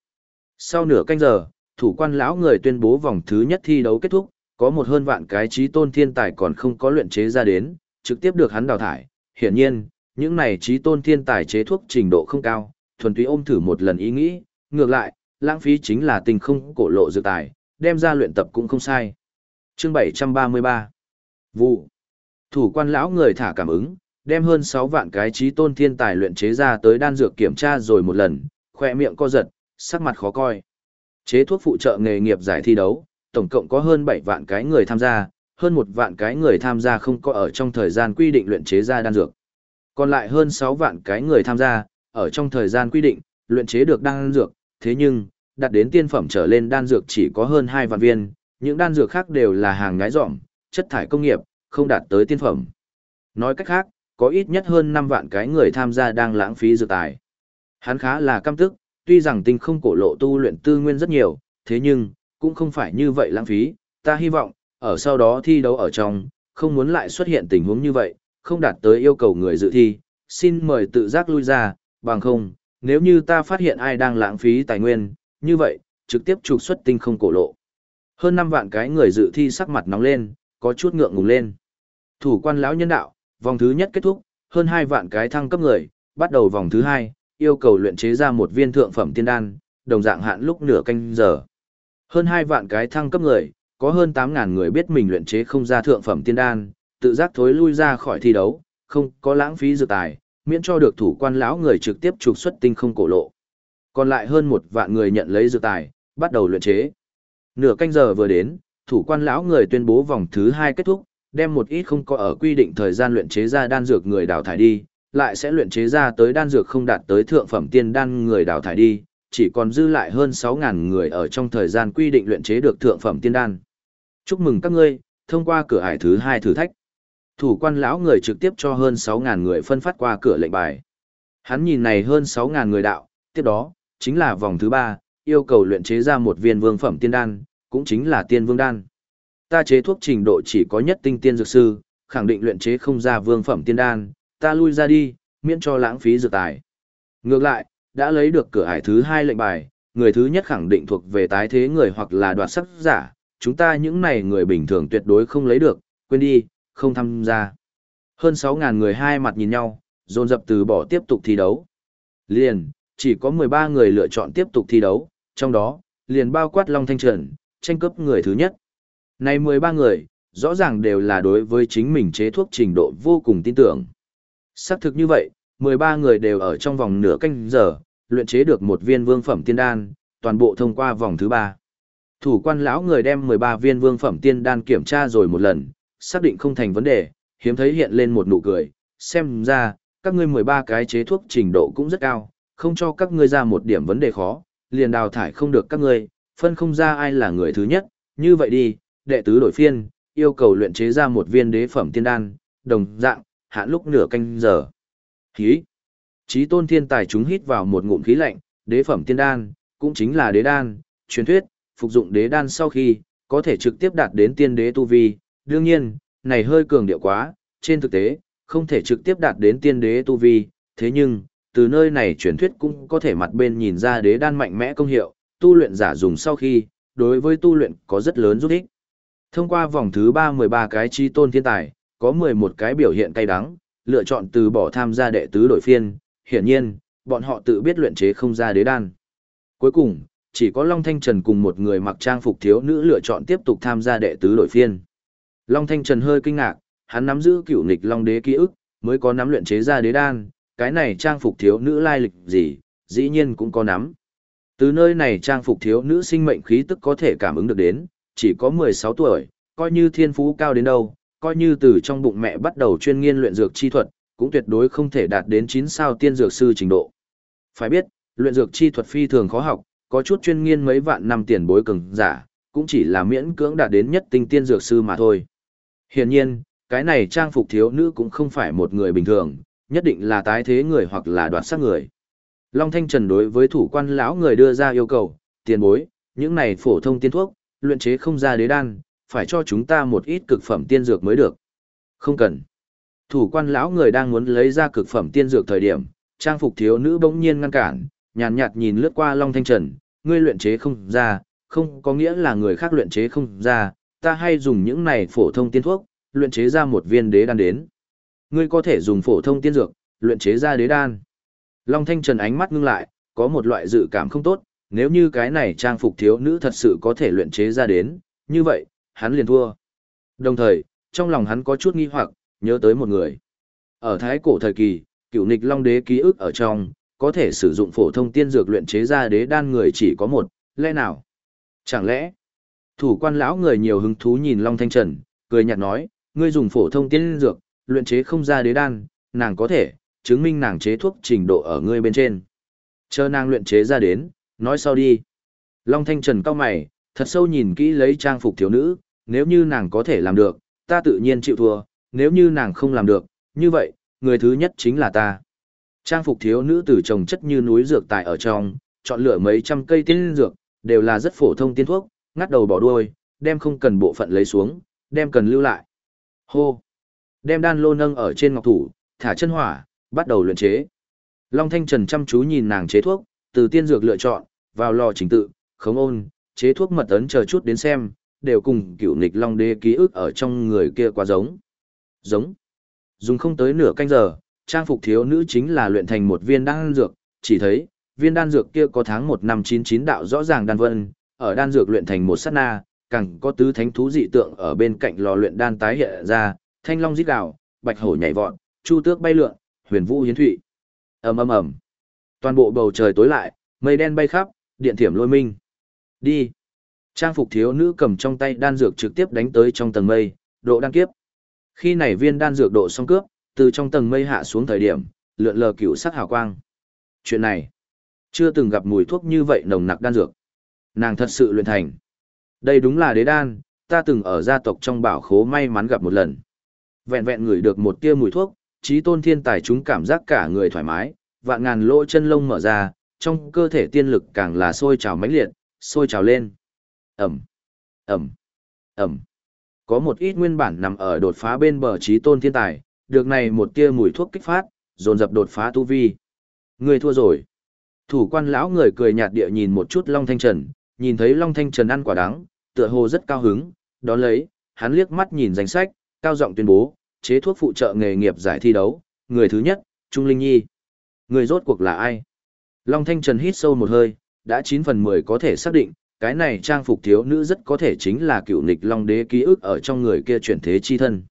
Sau nửa canh giờ, thủ quan lão người tuyên bố vòng thứ nhất thi đấu kết thúc, có một hơn vạn cái trí tôn thiên tài còn không có luyện chế ra đến, trực tiếp được hắn đào thải. Hiển nhiên, những này trí tôn thiên tài chế thuốc trình độ không cao, thuần túy ôm thử một lần ý nghĩ, ngược lại, lãng phí chính là tình không cổ lộ dự tài, đem ra luyện tập cũng không sai. Chương 733 Vụ Thủ quan lão người thả cảm ứng, đem hơn 6 vạn cái trí tôn thiên tài luyện chế ra tới đan dược kiểm tra rồi một lần, khỏe miệng co giật, sắc mặt khó coi. Chế thuốc phụ trợ nghề nghiệp giải thi đấu, tổng cộng có hơn 7 vạn cái người tham gia, hơn một vạn cái người tham gia không có ở trong thời gian quy định luyện chế ra đan dược. Còn lại hơn 6 vạn cái người tham gia, ở trong thời gian quy định, luyện chế được đan dược, thế nhưng, đạt đến tiên phẩm trở lên đan dược chỉ có hơn 2 vạn viên, những đan dược khác đều là hàng ngái rộng, chất thải công nghiệp, không đạt tới tiên phẩm. Nói cách khác, có ít nhất hơn 5 vạn cái người tham gia đang lãng phí dược tài. Hắn khá là căm tức, tuy rằng tinh không cổ lộ tu luyện tư nguyên rất nhiều, thế nhưng, cũng không phải như vậy lãng phí, ta hy vọng, ở sau đó thi đấu ở trong, không muốn lại xuất hiện tình huống như vậy, không đạt tới yêu cầu người dự thi, xin mời tự giác lui ra, bằng không, nếu như ta phát hiện ai đang lãng phí tài nguyên, như vậy, trực tiếp trục xuất tinh không cổ lộ. Hơn 5 vạn cái người dự thi sắc mặt nóng lên, có chút ngượng ngùng lên. Thủ quan lão nhân đạo, vòng thứ nhất kết thúc, hơn 2 vạn cái thăng cấp người, bắt đầu vòng thứ hai, yêu cầu luyện chế ra một viên thượng phẩm tiên đan, đồng dạng hạn lúc nửa canh giờ. Hơn 2 vạn cái thăng cấp người, có hơn 8.000 người biết mình luyện chế không ra thượng phẩm tiên đan, tự giác thối lui ra khỏi thi đấu, không có lãng phí dự tài, miễn cho được thủ quan lão người trực tiếp trục xuất tinh không cổ lộ. Còn lại hơn một vạn người nhận lấy dự tài, bắt đầu luyện chế. Nửa canh giờ vừa đến, thủ quan lão người tuyên bố vòng thứ hai kết thúc, đem một ít không có ở quy định thời gian luyện chế ra đan dược người đào thải đi, lại sẽ luyện chế ra tới đan dược không đạt tới thượng phẩm tiên đan người đào thải đi, chỉ còn dư lại hơn 6.000 người ở trong thời gian quy định luyện chế được thượng phẩm tiên đan. Chúc mừng các ngươi, thông qua cửa hải thứ hai thử thách. Thủ quan lão người trực tiếp cho hơn 6.000 người phân phát qua cửa lệnh bài. Hắn nhìn này hơn 6.000 người đạo, tiếp đó, chính là vòng thứ ba, yêu cầu luyện chế ra một viên vương phẩm tiên đan, cũng chính là tiên vương đan. Ta chế thuốc trình độ chỉ có nhất tinh tiên dược sư, khẳng định luyện chế không ra vương phẩm tiên đan, ta lui ra đi, miễn cho lãng phí dược tài. Ngược lại, đã lấy được cửa ải thứ hai lệnh bài, người thứ nhất khẳng định thuộc về tái thế người hoặc là đoạt sắc giả, chúng ta những này người bình thường tuyệt đối không lấy được, quên đi, không tham gia. Hơn 6.000 người hai mặt nhìn nhau, dồn dập từ bỏ tiếp tục thi đấu. Liền, chỉ có 13 người lựa chọn tiếp tục thi đấu, trong đó, liền bao quát Long Thanh Trần, tranh cướp người thứ nhất. Này 13 người, rõ ràng đều là đối với chính mình chế thuốc trình độ vô cùng tin tưởng. Xác thực như vậy, 13 người đều ở trong vòng nửa canh giờ, luyện chế được một viên vương phẩm tiên đan, toàn bộ thông qua vòng thứ 3. Thủ quan lão người đem 13 viên vương phẩm tiên đan kiểm tra rồi một lần, xác định không thành vấn đề, hiếm thấy hiện lên một nụ cười, xem ra, các ngươi 13 cái chế thuốc trình độ cũng rất cao, không cho các ngươi ra một điểm vấn đề khó, liền đào thải không được các ngươi, phân không ra ai là người thứ nhất, như vậy đi, đệ tứ đổi phiên, yêu cầu luyện chế ra một viên đế phẩm tiên đan, đồng dạng, hạn lúc nửa canh giờ. Khí. Chí tôn thiên tài chúng hít vào một ngụm khí lạnh, đế phẩm tiên đan, cũng chính là đế đan, truyền thuyết, phục dụng đế đan sau khi, có thể trực tiếp đạt đến tiên đế tu vi, đương nhiên, này hơi cường điệu quá, trên thực tế, không thể trực tiếp đạt đến tiên đế tu vi, thế nhưng, từ nơi này truyền thuyết cũng có thể mặt bên nhìn ra đế đan mạnh mẽ công hiệu, tu luyện giả dùng sau khi, đối với tu luyện có rất lớn giúp ích. Thông qua vòng thứ 3 13 cái chi tôn thiên tài, có 11 cái biểu hiện cay đắng, lựa chọn từ bỏ tham gia đệ tứ đội phiên, hiển nhiên, bọn họ tự biết luyện chế không ra đế đan. Cuối cùng, chỉ có Long Thanh Trần cùng một người mặc trang phục thiếu nữ lựa chọn tiếp tục tham gia đệ tứ đội phiên. Long Thanh Trần hơi kinh ngạc, hắn nắm giữ cựu nghịch Long Đế ký ức, mới có nắm luyện chế ra đế đan, cái này trang phục thiếu nữ lai lịch gì, dĩ nhiên cũng có nắm. Từ nơi này trang phục thiếu nữ sinh mệnh khí tức có thể cảm ứng được đến, chỉ có 16 tuổi, coi như thiên phú cao đến đâu, coi như từ trong bụng mẹ bắt đầu chuyên nghiên luyện dược chi thuật, cũng tuyệt đối không thể đạt đến 9 sao tiên dược sư trình độ. Phải biết, luyện dược chi thuật phi thường khó học, có chút chuyên nghiên mấy vạn năm tiền bối cường giả, cũng chỉ là miễn cưỡng đạt đến nhất tinh tiên dược sư mà thôi. Hiển nhiên, cái này trang phục thiếu nữ cũng không phải một người bình thường, nhất định là tái thế người hoặc là đoạt sắc người. Long Thanh Trần đối với thủ quan lão người đưa ra yêu cầu, tiền bối, những này phổ thông tiên thuốc, luyện chế không ra đế đan, phải cho chúng ta một ít cực phẩm tiên dược mới được. Không cần. Thủ quan lão người đang muốn lấy ra cực phẩm tiên dược thời điểm, trang phục thiếu nữ bỗng nhiên ngăn cản, nhàn nhạt, nhìn lướt qua Long Thanh Trần, ngươi luyện chế không ra, không có nghĩa là người khác luyện chế không ra, ta hay dùng những này phổ thông tiên thuốc, luyện chế ra một viên đế đan đến. Ngươi có thể dùng phổ thông tiên dược, luyện chế ra đế đan. Long Thanh Trần ánh mắt ngưng lại, có một loại dự cảm không tốt, nếu như cái này trang phục thiếu nữ thật sự có thể luyện chế ra đến, như vậy, hắn liền thua. Đồng thời, trong lòng hắn có chút nghi hoặc, nhớ tới một người. Ở thái cổ thời kỳ, cựu nịch long đế ký ức ở trong, có thể sử dụng phổ thông tiên dược luyện chế ra đế đan người chỉ có một, lẽ nào? Chẳng lẽ, thủ quan lão người nhiều hứng thú nhìn Long Thanh Trần, cười nhạt nói, ngươi dùng phổ thông tiên dược, luyện chế không ra đế đan, nàng có thể, chứng minh nàng chế thuốc trình độ ở ngươi bên trên. Chờ nàng luyện chế ra đến, nói sau đi. Long Thanh Trần cao mày, thật sâu nhìn kỹ lấy trang phục thiếu nữ, nếu như nàng có thể làm được, ta tự nhiên chịu thua, nếu như nàng không làm được, như vậy, người thứ nhất chính là ta. Trang phục thiếu nữ từ trồng chất như núi dược tại ở trong, chọn lựa mấy trăm cây tiên dược, đều là rất phổ thông tiên thuốc, ngắt đầu bỏ đuôi, đem không cần bộ phận lấy xuống, đem cần lưu lại. Hô! Đem đan lô nâng ở trên ngọc thủ, thả chân hỏa, bắt đầu luyện chế. Long Thanh Trần chăm chú nhìn nàng chế thuốc, từ tiên dược lựa chọn, vào lò trình tự, khống ôn, chế thuốc mật ấn chờ chút đến xem, đều cùng cựu nịch long đế ký ức ở trong người kia quá giống. Giống. Dùng không tới nửa canh giờ, trang phục thiếu nữ chính là luyện thành một viên đan dược, chỉ thấy, viên đan dược kia có tháng 1 năm 99 đạo rõ ràng đan vân, ở đan dược luyện thành một sát na, càng có tứ thánh thú dị tượng ở bên cạnh lò luyện đan tái hiện ra, thanh long rít gào, bạch hổ nhảy vọt, chu tước bay lượn, huyền vũ hiến thụy. Ầm ầm ầm. Toàn bộ bầu trời tối lại, mây đen bay khắp, điện thiểm lôi minh. Đi. Trang phục thiếu nữ cầm trong tay đan dược trực tiếp đánh tới trong tầng mây, độ đan kiếp. Khi này viên đan dược độ xong cướp, từ trong tầng mây hạ xuống thời điểm, lượn lờ cựu sắc hào quang. Chuyện này, Chưa từng gặp mùi thuốc như vậy nồng nặc đan dược. Nàng thật sự luyện thành. Đây đúng là đế đan, ta từng ở gia tộc trong bảo khố may mắn gặp một lần. Vẹn vẹn ngửi được một tia mùi thuốc, trí tôn thiên tài chúng cảm giác cả người thoải mái, vạn ngàn lỗ chân lông mở ra, trong cơ thể tiên lực càng là sôi trào mãnh liệt, sôi trào lên. Ẩm, Ẩm, Ẩm. Có một ít nguyên bản nằm ở đột phá bên bờ trí tôn thiên tài, được này một tia mùi thuốc kích phát, dồn dập đột phá tu vi. Người thua rồi. Thủ quan lão người cười nhạt địa nhìn một chút Long Thanh Trần, nhìn thấy Long Thanh Trần ăn quả đắng, tựa hồ rất cao hứng, đón lấy, hắn liếc mắt nhìn danh sách, cao giọng tuyên bố, chế thuốc phụ trợ nghề nghiệp giải thi đấu, người thứ nhất, Trung Linh Nhi. Người rốt cuộc là ai? Long Thanh Trần hít sâu một hơi, đã 9 phần 10 có thể xác định, cái này trang phục thiếu nữ rất có thể chính là cựu nịch Long Đế ký ức ở trong người kia chuyển thế chi thân.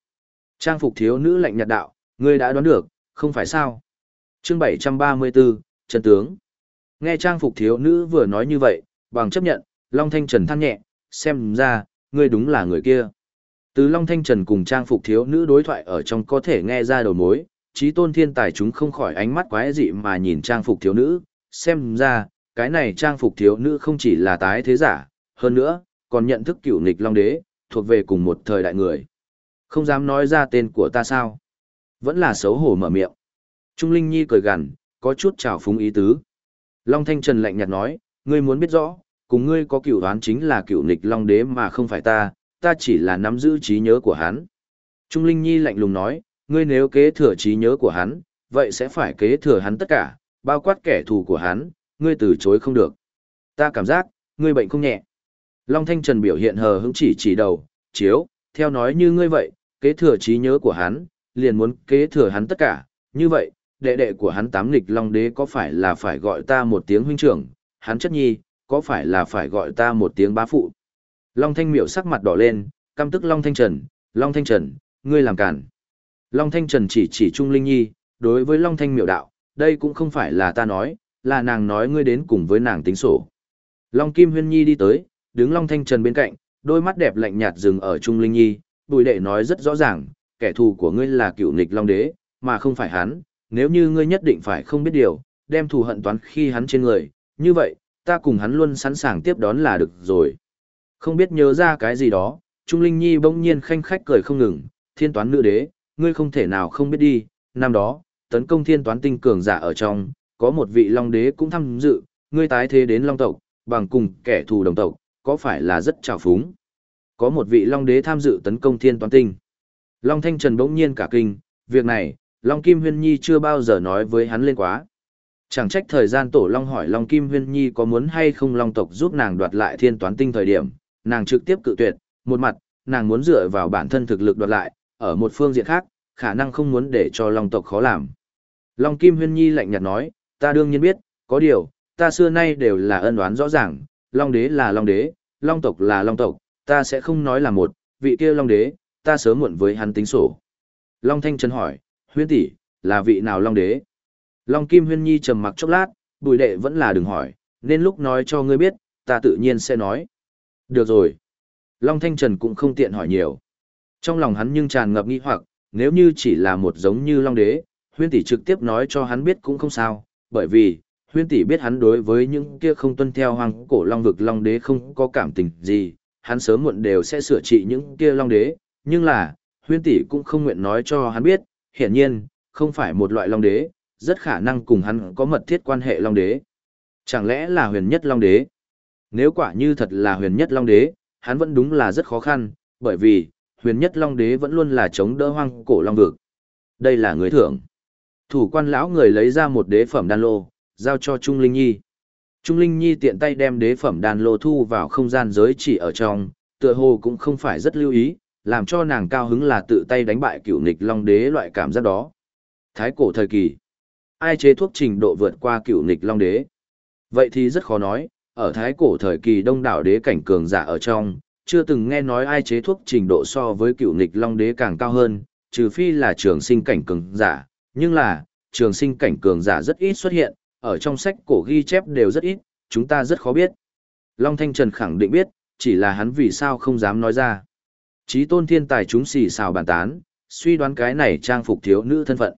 Trang phục thiếu nữ lạnh nhạt đạo, ngươi đã đoán được, không phải sao? Chương 734, Trần Tướng. Nghe trang phục thiếu nữ vừa nói như vậy, bằng chấp nhận, Long Thanh Trần than nhẹ, xem ra, ngươi đúng là người kia. Từ Long Thanh Trần cùng trang phục thiếu nữ đối thoại ở trong có thể nghe ra đầu mối, trí tôn thiên tài chúng không khỏi ánh mắt quái dị mà nhìn trang phục thiếu nữ, xem ra, cái này trang phục thiếu nữ không chỉ là tái thế giả, hơn nữa, còn nhận thức cựu nghịch Long Đế, thuộc về cùng một thời đại người. Không dám nói ra tên của ta sao? Vẫn là xấu hổ mở miệng. Trung Linh Nhi cười gằn, có chút trào phúng ý tứ. Long Thanh Trần lạnh nhạt nói, ngươi muốn biết rõ, cùng ngươi có cựu đoán chính là cựu nghịch Long Đế mà không phải ta, ta chỉ là nắm giữ trí nhớ của hắn. Trung Linh Nhi lạnh lùng nói, ngươi nếu kế thừa trí nhớ của hắn, vậy sẽ phải kế thừa hắn tất cả, bao quát kẻ thù của hắn, ngươi từ chối không được. Ta cảm giác, ngươi bệnh không nhẹ. Long Thanh Trần biểu hiện hờ hững chỉ chỉ đầu, chiếu, theo nói như ngươi vậy, kế thừa trí nhớ của hắn, liền muốn kế thừa hắn tất cả, như vậy, đệ đệ của hắn tám nghịch Long Đế có phải là phải gọi ta một tiếng huynh trưởng, hắn chất nhi, có phải là phải gọi ta một tiếng bá phụ. Long Thanh Miểu sắc mặt đỏ lên, căm tức Long Thanh Trần, Long Thanh Trần, ngươi làm cản. Long Thanh Trần chỉ chỉ Trung Linh Nhi, đối với Long Thanh Miểu đạo, đây cũng không phải là ta nói, là nàng nói ngươi đến cùng với nàng tính sổ. Long Kim Huyên Nhi đi tới, đứng Long Thanh Trần bên cạnh, đôi mắt đẹp lạnh nhạt dừng ở Trung Linh Nhi, bùi đệ nói rất rõ ràng, kẻ thù của ngươi là cựu Nịch Long Đế, mà không phải hắn, nếu như ngươi nhất định phải không biết điều, đem thù hận toán khi hắn trên người, như vậy, ta cùng hắn luôn sẵn sàng tiếp đón là được rồi. Không biết nhớ ra cái gì đó, Trung Linh Nhi bỗng nhiên khanh khách cười không ngừng, thiên toán nữ đế, ngươi không thể nào không biết đi, năm đó, tấn công thiên toán tinh cường giả ở trong, có một vị long đế cũng tham dự, ngươi tái thế đến long tộc, bằng cùng kẻ thù đồng tộc, có phải là rất trào phúng. Có một vị long đế tham dự tấn công thiên toán tinh. Long Thanh Trần bỗng nhiên cả kinh, việc này, Long Kim Huyên Nhi chưa bao giờ nói với hắn lên quá. Chẳng trách thời gian tổ Long hỏi Long Kim Huyên Nhi có muốn hay không Long tộc giúp nàng đoạt lại thiên toán tinh thời điểm, nàng trực tiếp cự tuyệt, một mặt, nàng muốn dựa vào bản thân thực lực đoạt lại, ở một phương diện khác, khả năng không muốn để cho Long tộc khó làm. Long Kim Huyên Nhi lạnh nhạt nói, ta đương nhiên biết, có điều, ta xưa nay đều là ân oán rõ ràng, Long đế là Long đế, Long tộc là Long tộc, ta sẽ không nói là một, vị kia Long đế, ta sớm muộn với hắn tính sổ. Long Thanh Trần hỏi, huyên tỷ, là vị nào Long đế? Long Kim Huyên Nhi trầm mặc chốc lát, bùi đệ vẫn là đừng hỏi, nên lúc nói cho ngươi biết, ta tự nhiên sẽ nói. Được rồi. Long Thanh Trần cũng không tiện hỏi nhiều. Trong lòng hắn nhưng tràn ngập nghi hoặc, nếu như chỉ là một giống như Long Đế, huyên tỷ trực tiếp nói cho hắn biết cũng không sao, bởi vì, huyên tỷ biết hắn đối với những kia không tuân theo hoàng cổ Long vực Long Đế không có cảm tình gì, hắn sớm muộn đều sẽ sửa trị những kia Long Đế, nhưng là, huyên tỷ cũng không nguyện nói cho hắn biết, hiển nhiên, không phải một loại Long Đế, rất khả năng cùng hắn có mật thiết quan hệ Long Đế. Chẳng lẽ là huyền nhất Long Đế? Nếu quả như thật là huyền nhất Long Đế, hắn vẫn đúng là rất khó khăn, bởi vì, huyền nhất Long Đế vẫn luôn là chống đỡ hoang cổ Long Vực. Đây là người thưởng. Thủ quan lão người lấy ra một đế phẩm đan lô, giao cho Trung Linh Nhi. Trung Linh Nhi tiện tay đem đế phẩm đan lô thu vào không gian giới chỉ ở trong, tựa hồ cũng không phải rất lưu ý, làm cho nàng cao hứng là tự tay đánh bại cựu nghịch Long Đế loại cảm giác đó. Thái cổ thời kỳ, ai chế thuốc trình độ vượt qua cựu nghịch Long Đế? Vậy thì rất khó nói, ở thái cổ thời kỳ đông đảo đế cảnh cường giả ở trong, chưa từng nghe nói ai chế thuốc trình độ so với cựu nghịch long đế càng cao hơn, trừ phi là trường sinh cảnh cường giả, nhưng là, trường sinh cảnh cường giả rất ít xuất hiện, ở trong sách cổ ghi chép đều rất ít, chúng ta rất khó biết. Long Thanh Trần khẳng định biết, chỉ là hắn vì sao không dám nói ra. Chí tôn thiên tài chúng xì xào bàn tán, suy đoán cái này trang phục thiếu nữ thân phận.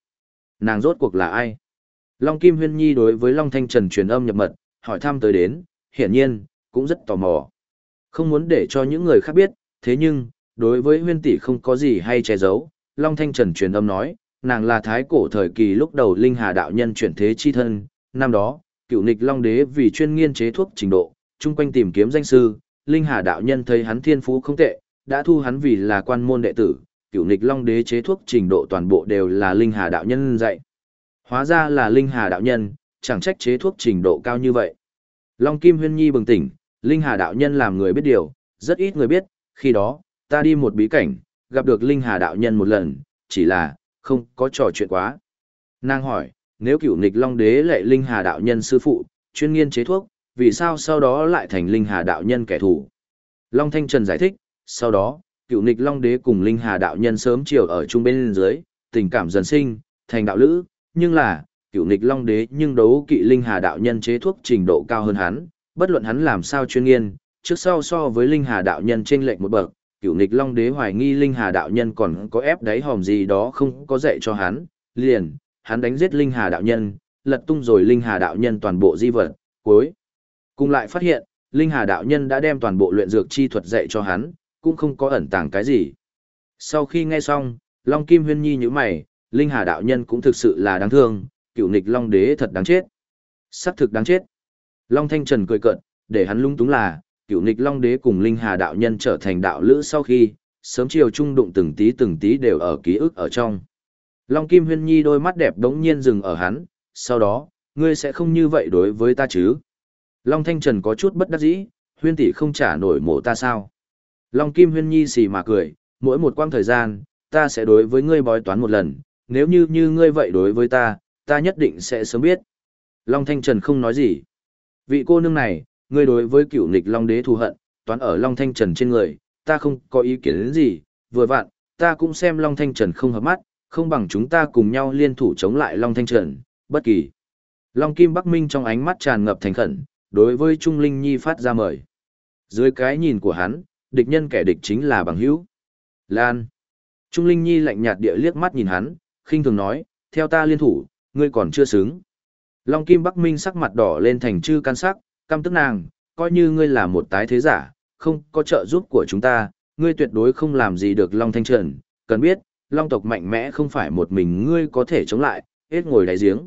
Nàng rốt cuộc là ai? Long Kim Huyên Nhi đối với Long Thanh Trần truyền âm nhập mật, hỏi thăm tới đến, hiển nhiên, cũng rất tò mò. Không muốn để cho những người khác biết, thế nhưng, đối với huyên tỷ không có gì hay che giấu, Long Thanh Trần truyền âm nói, nàng là thái cổ thời kỳ lúc đầu Linh Hà đạo nhân chuyển thế chi thân, năm đó, cựu nịch Long Đế vì chuyên nghiên chế thuốc trình độ, chung quanh tìm kiếm danh sư, Linh Hà đạo nhân thấy hắn thiên phú không tệ, đã thu hắn vì là quan môn đệ tử, cựu nịch Long Đế chế thuốc trình độ toàn bộ đều là Linh Hà đạo nhân dạy. Hóa ra là Linh Hà đạo nhân, chẳng trách chế thuốc trình độ cao như vậy. Long Kim Huyên Nhi bừng tỉnh, Linh Hà đạo nhân làm người biết điều, rất ít người biết, khi đó, ta đi một bí cảnh, gặp được Linh Hà đạo nhân một lần, chỉ là, không có trò chuyện quá. Nàng hỏi, nếu cửu nịch Long Đế lệ Linh Hà đạo nhân sư phụ, chuyên nghiên chế thuốc, vì sao sau đó lại thành Linh Hà đạo nhân kẻ thù? Long Thanh Trần giải thích, sau đó, cựu nịch Long Đế cùng Linh Hà đạo nhân sớm chiều ở chung bên dưới, tình cảm dần sinh, thành đạo lữ, nhưng là, cựu nịch Long Đế nhưng đấu kỵ Linh Hà đạo nhân chế thuốc trình độ cao hơn hắn, bất luận hắn làm sao chuyên nghiên, trước sau so với Linh Hà đạo nhân trên lệnh một bậc, cựu nịch Long Đế hoài nghi Linh Hà đạo nhân còn có ép đáy hòm gì đó không có dạy cho hắn, liền, hắn đánh giết Linh Hà đạo nhân, lật tung rồi Linh Hà đạo nhân toàn bộ di vật, cuối. Cùng lại phát hiện, Linh Hà đạo nhân đã đem toàn bộ luyện dược chi thuật dạy cho hắn, cũng không có ẩn tàng cái gì. Sau khi nghe xong, Long Kim Huyên Nhi nhữ mày, Linh Hà đạo nhân cũng thực sự là đáng thương, cựu nịch Long Đế thật đáng chết. Sắc thực đáng chết. Long Thanh Trần cười cợt, để hắn lung túng là, cựu nịch Long Đế cùng Linh Hà đạo nhân trở thành đạo lữ sau khi, sớm chiều trung đụng từng tí từng tí đều ở ký ức ở trong. Long Kim Huyên Nhi đôi mắt đẹp đống nhiên dừng ở hắn, sau đó, ngươi sẽ không như vậy đối với ta chứ? Long Thanh Trần có chút bất đắc dĩ, huyên tỷ không trả nổi mổ ta sao? Long Kim Huyên Nhi xì mà cười, mỗi một quãng thời gian, ta sẽ đối với ngươi bói toán một lần, nếu như như ngươi vậy đối với ta, ta nhất định sẽ sớm biết. Long Thanh Trần không nói gì. Vị cô nương này, ngươi đối với cựu nghịch Long Đế thù hận, toán ở Long Thanh Trần trên người, ta không có ý kiến đến gì, vừa vặn, ta cũng xem Long Thanh Trần không hợp mắt, không bằng chúng ta cùng nhau liên thủ chống lại Long Thanh Trần, bất kỳ. Long Kim Bắc Minh trong ánh mắt tràn ngập thành khẩn, đối với Trung Linh Nhi phát ra mời. Dưới cái nhìn của hắn, địch nhân kẻ địch chính là bằng hữu. Lan. Trung Linh Nhi lạnh nhạt địa liếc mắt nhìn hắn, khinh thường nói, theo ta liên thủ, ngươi còn chưa xứng. Long Kim Bắc Minh sắc mặt đỏ lên thành chư can sắc, căm tức nàng, coi như ngươi là một tái thế giả, không có trợ giúp của chúng ta, ngươi tuyệt đối không làm gì được Long Thanh Trần, cần biết, Long tộc mạnh mẽ không phải một mình ngươi có thể chống lại, hết ngồi đáy giếng.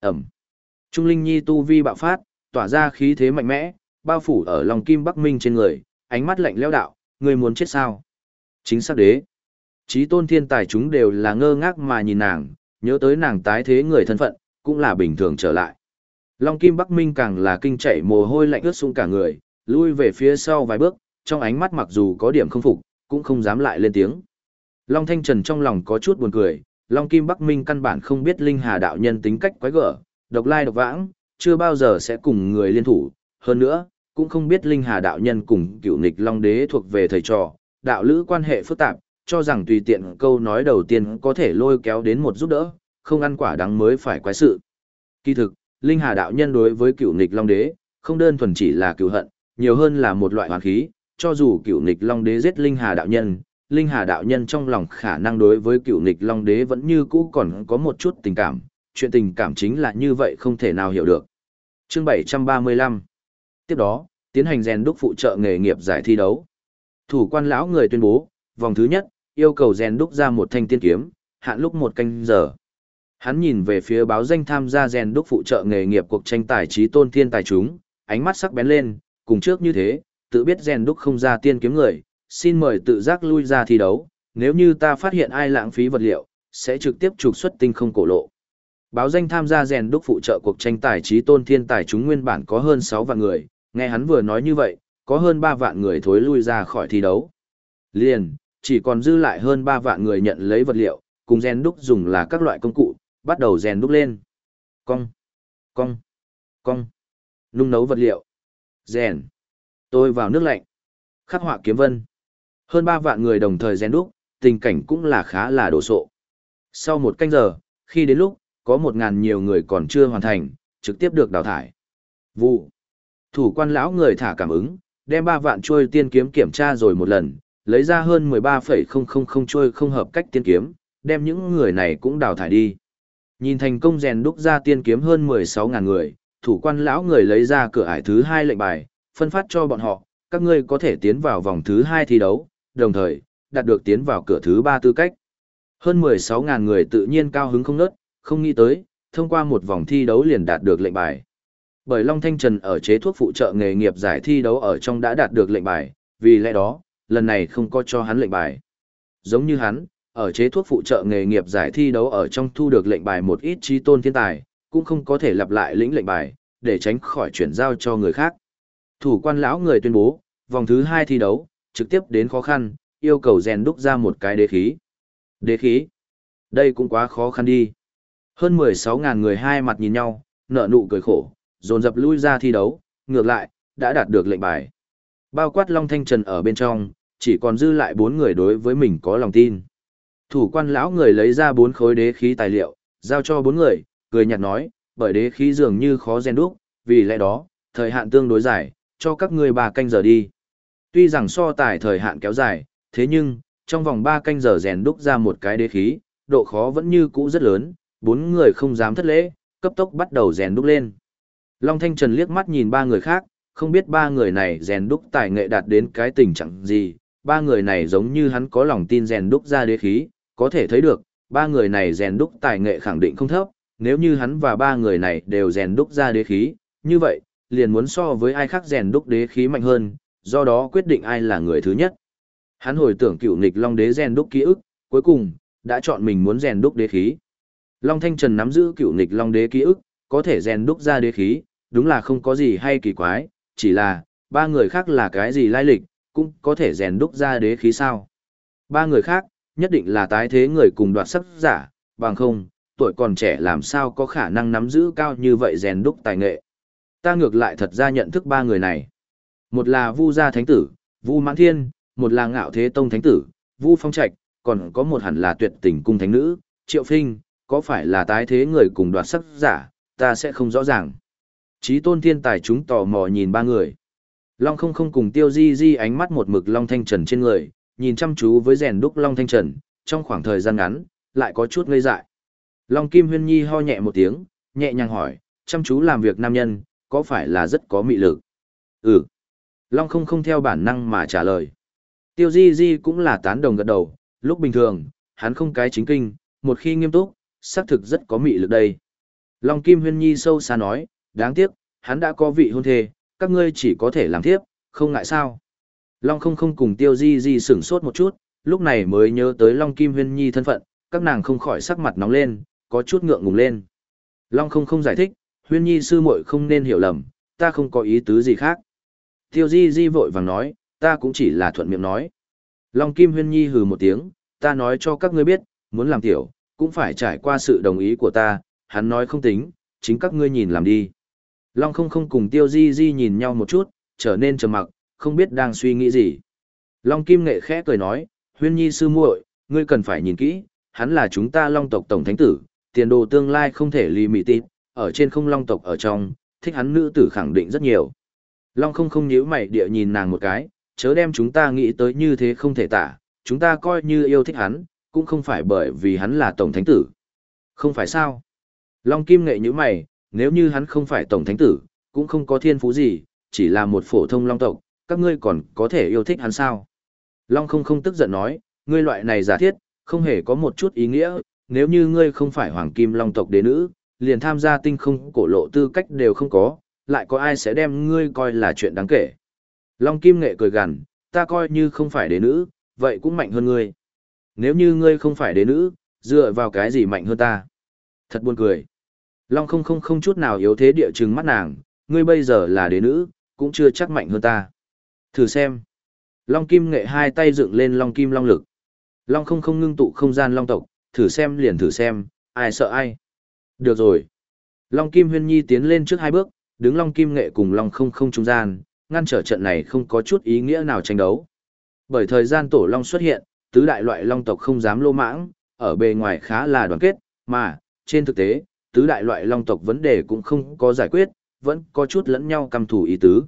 Ẩm. Trung Linh Nhi tu vi bạo phát, tỏa ra khí thế mạnh mẽ, bao phủ ở Long Kim Bắc Minh trên người, ánh mắt lạnh lẽo đạo, ngươi muốn chết sao? Chính xác đế. Chí tôn thiên tài chúng đều là ngơ ngác mà nhìn nàng, nhớ tới nàng tái thế người thân phận, cũng là bình thường trở lại. Long Kim Bắc Minh càng là kinh chảy mồ hôi lạnh ướt sũng cả người, lui về phía sau vài bước, trong ánh mắt mặc dù có điểm không phục, cũng không dám lại lên tiếng. Long Thanh Trần trong lòng có chút buồn cười, Long Kim Bắc Minh căn bản không biết Linh Hà đạo nhân tính cách quái gở, độc lai độc vãng, chưa bao giờ sẽ cùng người liên thủ, hơn nữa, cũng không biết Linh Hà đạo nhân cùng cựu nghịch Long Đế thuộc về thầy trò, đạo lữ quan hệ phức tạp, cho rằng tùy tiện câu nói đầu tiên có thể lôi kéo đến một giúp đỡ, không ăn quả đắng mới phải quái sự. Kỳ thực, Linh Hà đạo nhân đối với cựu nghịch Long Đế, không đơn thuần chỉ là cựu hận, nhiều hơn là một loại hoàn khí, cho dù cựu nghịch Long Đế giết Linh Hà đạo nhân, Linh Hà đạo nhân trong lòng khả năng đối với cựu nghịch Long Đế vẫn như cũ còn có một chút tình cảm, chuyện tình cảm chính là như vậy không thể nào hiểu được. Chương 735 Tiếp đó, tiến hành rèn đúc phụ trợ nghề nghiệp giải thi đấu. Thủ quan lão người tuyên bố, vòng thứ nhất, yêu cầu rèn đúc ra một thanh tiên kiếm, hạn lúc một canh giờ. Hắn nhìn về phía báo danh tham gia rèn đúc phụ trợ nghề nghiệp cuộc tranh tài trí tôn thiên tài chúng, ánh mắt sắc bén lên, cùng trước như thế, tự biết rèn đúc không ra tiên kiếm người, xin mời tự giác lui ra thi đấu, nếu như ta phát hiện ai lãng phí vật liệu, sẽ trực tiếp trục xuất tinh không cổ lộ. Báo danh tham gia rèn đúc phụ trợ cuộc tranh tài trí tôn thiên tài chúng nguyên bản có hơn 6 vạn người, nghe hắn vừa nói như vậy, có hơn 3 vạn người thối lui ra khỏi thi đấu. Liền, chỉ còn dư lại hơn 3 vạn người nhận lấy vật liệu, cùng rèn đúc dùng là các loại công cụ, bắt đầu rèn đúc lên. Cong, cong, cong, nung nấu vật liệu, rèn. Tôi vào nước lạnh, khắc họa kiếm vân. Hơn 3 vạn người đồng thời rèn đúc, tình cảnh cũng là khá là đồ sộ. Sau một canh giờ, khi đến lúc, có một ngàn nhiều người còn chưa hoàn thành, trực tiếp được đào thải. Vụ. Thủ quan lão người thả cảm ứng, đem ba vạn chuôi tiên kiếm kiểm tra rồi một lần, lấy ra hơn 13,000 trôi không hợp cách tiên kiếm, đem những người này cũng đào thải đi. Nhìn thành công rèn đúc ra tiên kiếm hơn 16.000 người, thủ quan lão người lấy ra cửa ải thứ hai lệnh bài, phân phát cho bọn họ, các ngươi có thể tiến vào vòng thứ hai thi đấu, đồng thời, đạt được tiến vào cửa thứ ba tư cách. Hơn 16.000 người tự nhiên cao hứng không nớt, không nghĩ tới, thông qua một vòng thi đấu liền đạt được lệnh bài. Bởi Long Thanh Trần ở chế thuốc phụ trợ nghề nghiệp giải thi đấu ở trong đã đạt được lệnh bài, vì lẽ đó, lần này không có cho hắn lệnh bài. Giống như hắn, ở chế thuốc phụ trợ nghề nghiệp giải thi đấu ở trong thu được lệnh bài một ít trí tôn thiên tài, cũng không có thể lặp lại lĩnh lệnh bài, để tránh khỏi chuyển giao cho người khác. Thủ quan lão người tuyên bố, vòng thứ hai thi đấu, trực tiếp đến khó khăn, yêu cầu rèn đúc ra một cái đế khí. Đế khí? Đây cũng quá khó khăn đi. Hơn 16.000 người hai mặt nhìn nhau, nợ nụ cười khổ, dồn dập lui ra thi đấu, ngược lại, đã đạt được lệnh bài. Bao quát Long Thanh Trần ở bên trong, chỉ còn dư lại bốn người đối với mình có lòng tin. Thủ quan lão người lấy ra bốn khối đế khí tài liệu, giao cho bốn người, cười nhạt nói, bởi đế khí dường như khó rèn đúc, vì lẽ đó, thời hạn tương đối dài, cho các ngươi ba canh giờ đi. Tuy rằng so tài thời hạn kéo dài, thế nhưng, trong vòng ba canh giờ rèn đúc ra một cái đế khí, độ khó vẫn như cũ rất lớn, bốn người không dám thất lễ, cấp tốc bắt đầu rèn đúc lên. Long Thanh Trần liếc mắt nhìn ba người khác, không biết ba người này rèn đúc tài nghệ đạt đến cái tình trạng gì, ba người này giống như hắn có lòng tin rèn đúc ra đế khí, có thể thấy được, ba người này rèn đúc tài nghệ khẳng định không thấp, nếu như hắn và ba người này đều rèn đúc ra đế khí, như vậy, liền muốn so với ai khác rèn đúc đế khí mạnh hơn, do đó quyết định ai là người thứ nhất. Hắn hồi tưởng cựu nghịch Long đế rèn đúc ký ức, cuối cùng, đã chọn mình muốn rèn đúc đế khí. Long Thanh Trần nắm giữ cựu nghịch Long đế ký ức, có thể rèn đúc ra đế khí, đúng là không có gì hay kỳ quái, chỉ là, ba người khác là cái gì lai lịch, cũng có thể rèn đúc ra đế khí sao. Ba người khác, nhất định là tái thế người cùng đoạt sắc giả, bằng không, tuổi còn trẻ làm sao có khả năng nắm giữ cao như vậy rèn đúc tài nghệ. Ta ngược lại thật ra nhận thức ba người này. Một là Vu gia thánh tử, Vu Mãn Thiên, một là Ngạo Thế Tông thánh tử, Vu Phong Trạch, còn có một hẳn là Tuyệt Tình cung thánh nữ, Triệu Phinh, có phải là tái thế người cùng đoạt sắc giả, ta sẽ không rõ ràng. Chí tôn thiên tài chúng tò mò nhìn ba người. Long không không cùng tiêu di di ánh mắt một mực Long Thanh Trần trên người, nhìn chăm chú với rèn đúc Long Thanh Trần, trong khoảng thời gian ngắn, lại có chút ngây dại. Long Kim Huyên Nhi ho nhẹ một tiếng, nhẹ nhàng hỏi, chăm chú làm việc nam nhân, có phải là rất có mị lực? Ừ. Long không không theo bản năng mà trả lời. Tiêu Di Di cũng là tán đồng gật đầu, lúc bình thường, hắn không cái chính kinh, một khi nghiêm túc, xác thực rất có mị lực đây. Long Kim Huyên Nhi sâu xa nói, đáng tiếc, hắn đã có vị hôn thê, các ngươi chỉ có thể làm tiếp, không ngại sao. Long không không cùng Tiêu Di Di sửng sốt một chút, lúc này mới nhớ tới Long Kim Huyên Nhi thân phận, các nàng không khỏi sắc mặt nóng lên, có chút ngượng ngùng lên. Long không không giải thích, Huyên Nhi sư muội không nên hiểu lầm, ta không có ý tứ gì khác. Tiêu Di Di vội vàng nói, ta cũng chỉ là thuận miệng nói. Long Kim Huyên Nhi hừ một tiếng, ta nói cho các ngươi biết, muốn làm tiểu, cũng phải trải qua sự đồng ý của ta, hắn nói không tính, chính các ngươi nhìn làm đi. Long không không cùng Tiêu Di Di nhìn nhau một chút, trở nên trầm mặc, không biết đang suy nghĩ gì. Long Kim Nghệ khẽ cười nói, Huyên Nhi sư muội, ngươi cần phải nhìn kỹ, hắn là chúng ta Long tộc tổng thánh tử, tiền đồ tương lai không thể lì mị tịt, ở trên không Long tộc ở trong, thích hắn nữ tử khẳng định rất nhiều. Long không không nhíu mày địa nhìn nàng một cái, chớ đem chúng ta nghĩ tới như thế không thể tả, chúng ta coi như yêu thích hắn, cũng không phải bởi vì hắn là tổng thánh tử. Không phải sao? Long Kim Nghệ nhíu mày, nếu như hắn không phải tổng thánh tử, cũng không có thiên phú gì, chỉ là một phổ thông long tộc, các ngươi còn có thể yêu thích hắn sao? Long không không tức giận nói, ngươi loại này giả thiết, không hề có một chút ý nghĩa, nếu như ngươi không phải hoàng kim long tộc đế nữ, liền tham gia tinh không cổ lộ tư cách đều không có, lại có ai sẽ đem ngươi coi là chuyện đáng kể. Long kim nghệ cười gằn, ta coi như không phải đế nữ, vậy cũng mạnh hơn ngươi. Nếu như ngươi không phải đế nữ, dựa vào cái gì mạnh hơn ta? Thật buồn cười. Long không không không chút nào yếu thế địa chừng mắt nàng, ngươi bây giờ là đế nữ, cũng chưa chắc mạnh hơn ta. Thử xem. Long kim nghệ hai tay dựng lên long kim long lực. Long không không ngưng tụ không gian long tộc, thử xem liền thử xem, ai sợ ai. Được rồi. Long kim huyên nhi tiến lên trước hai bước, đứng long kim nghệ cùng long không không trung gian, ngăn trở trận này không có chút ý nghĩa nào tranh đấu. Bởi thời gian tổ long xuất hiện, tứ đại loại long tộc không dám lô mãng, ở bề ngoài khá là đoàn kết, mà, trên thực tế, tứ đại loại long tộc vấn đề cũng không có giải quyết, vẫn có chút lẫn nhau căm thù ý tứ.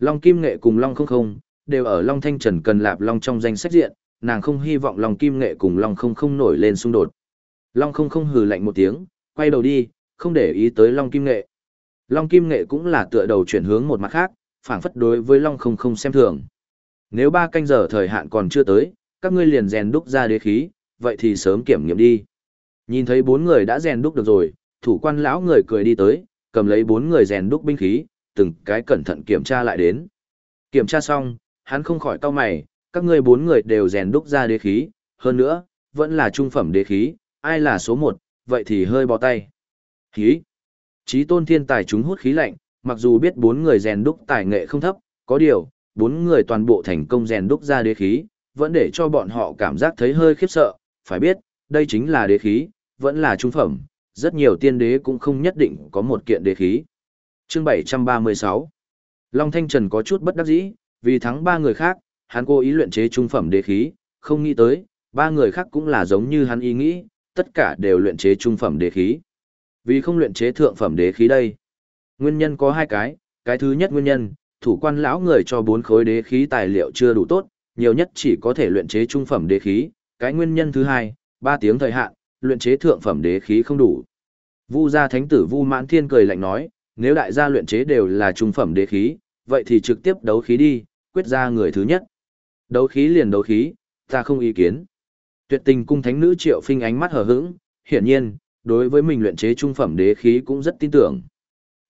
Long Kim Nghệ cùng Long Không Không, đều ở Long Thanh Trần cần lạp Long trong danh sách diện, nàng không hy vọng Long Kim Nghệ cùng Long Không Không nổi lên xung đột. Long Không Không hừ lạnh một tiếng, quay đầu đi, không để ý tới Long Kim Nghệ. Long Kim Nghệ cũng là tựa đầu chuyển hướng một mặt khác, phảng phất đối với Long không không xem thường. Nếu ba canh giờ thời hạn còn chưa tới, các ngươi liền rèn đúc ra đế khí, vậy thì sớm kiểm nghiệm đi. Nhìn thấy bốn người đã rèn đúc được rồi, thủ quan lão người cười đi tới, cầm lấy bốn người rèn đúc binh khí, từng cái cẩn thận kiểm tra lại đến. Kiểm tra xong, hắn không khỏi cau mày, các ngươi bốn người đều rèn đúc ra đế khí, hơn nữa, vẫn là trung phẩm đế khí, ai là số một, vậy thì hơi bó tay. Khí. Chí tôn thiên tài chúng hút khí lạnh, mặc dù biết bốn người rèn đúc tài nghệ không thấp, có điều, bốn người toàn bộ thành công rèn đúc ra đế khí, vẫn để cho bọn họ cảm giác thấy hơi khiếp sợ, phải biết, đây chính là đế khí, vẫn là trung phẩm, rất nhiều tiên đế cũng không nhất định có một kiện đế khí. Chương 736 Long Thanh Trần có chút bất đắc dĩ, vì thắng ba người khác, hắn cố ý luyện chế trung phẩm đế khí, không nghĩ tới, ba người khác cũng là giống như hắn ý nghĩ, tất cả đều luyện chế trung phẩm đế khí. Vì không luyện chế thượng phẩm đế khí đây. Nguyên nhân có hai cái, cái thứ nhất nguyên nhân, thủ quan lão người cho bốn khối đế khí tài liệu chưa đủ tốt, nhiều nhất chỉ có thể luyện chế trung phẩm đế khí. Cái nguyên nhân thứ hai, ba tiếng thời hạn, luyện chế thượng phẩm đế khí không đủ. Vu gia thánh tử Vu Mãn Thiên cười lạnh nói, nếu đại gia luyện chế đều là trung phẩm đế khí, vậy thì trực tiếp đấu khí đi, quyết ra người thứ nhất. Đấu khí liền đấu khí, ta không ý kiến. Tuyệt tình cung thánh nữ triệu phinh ánh mắt hờ hững, hiển nhiên, đối với mình luyện chế trung phẩm đế khí cũng rất tin tưởng.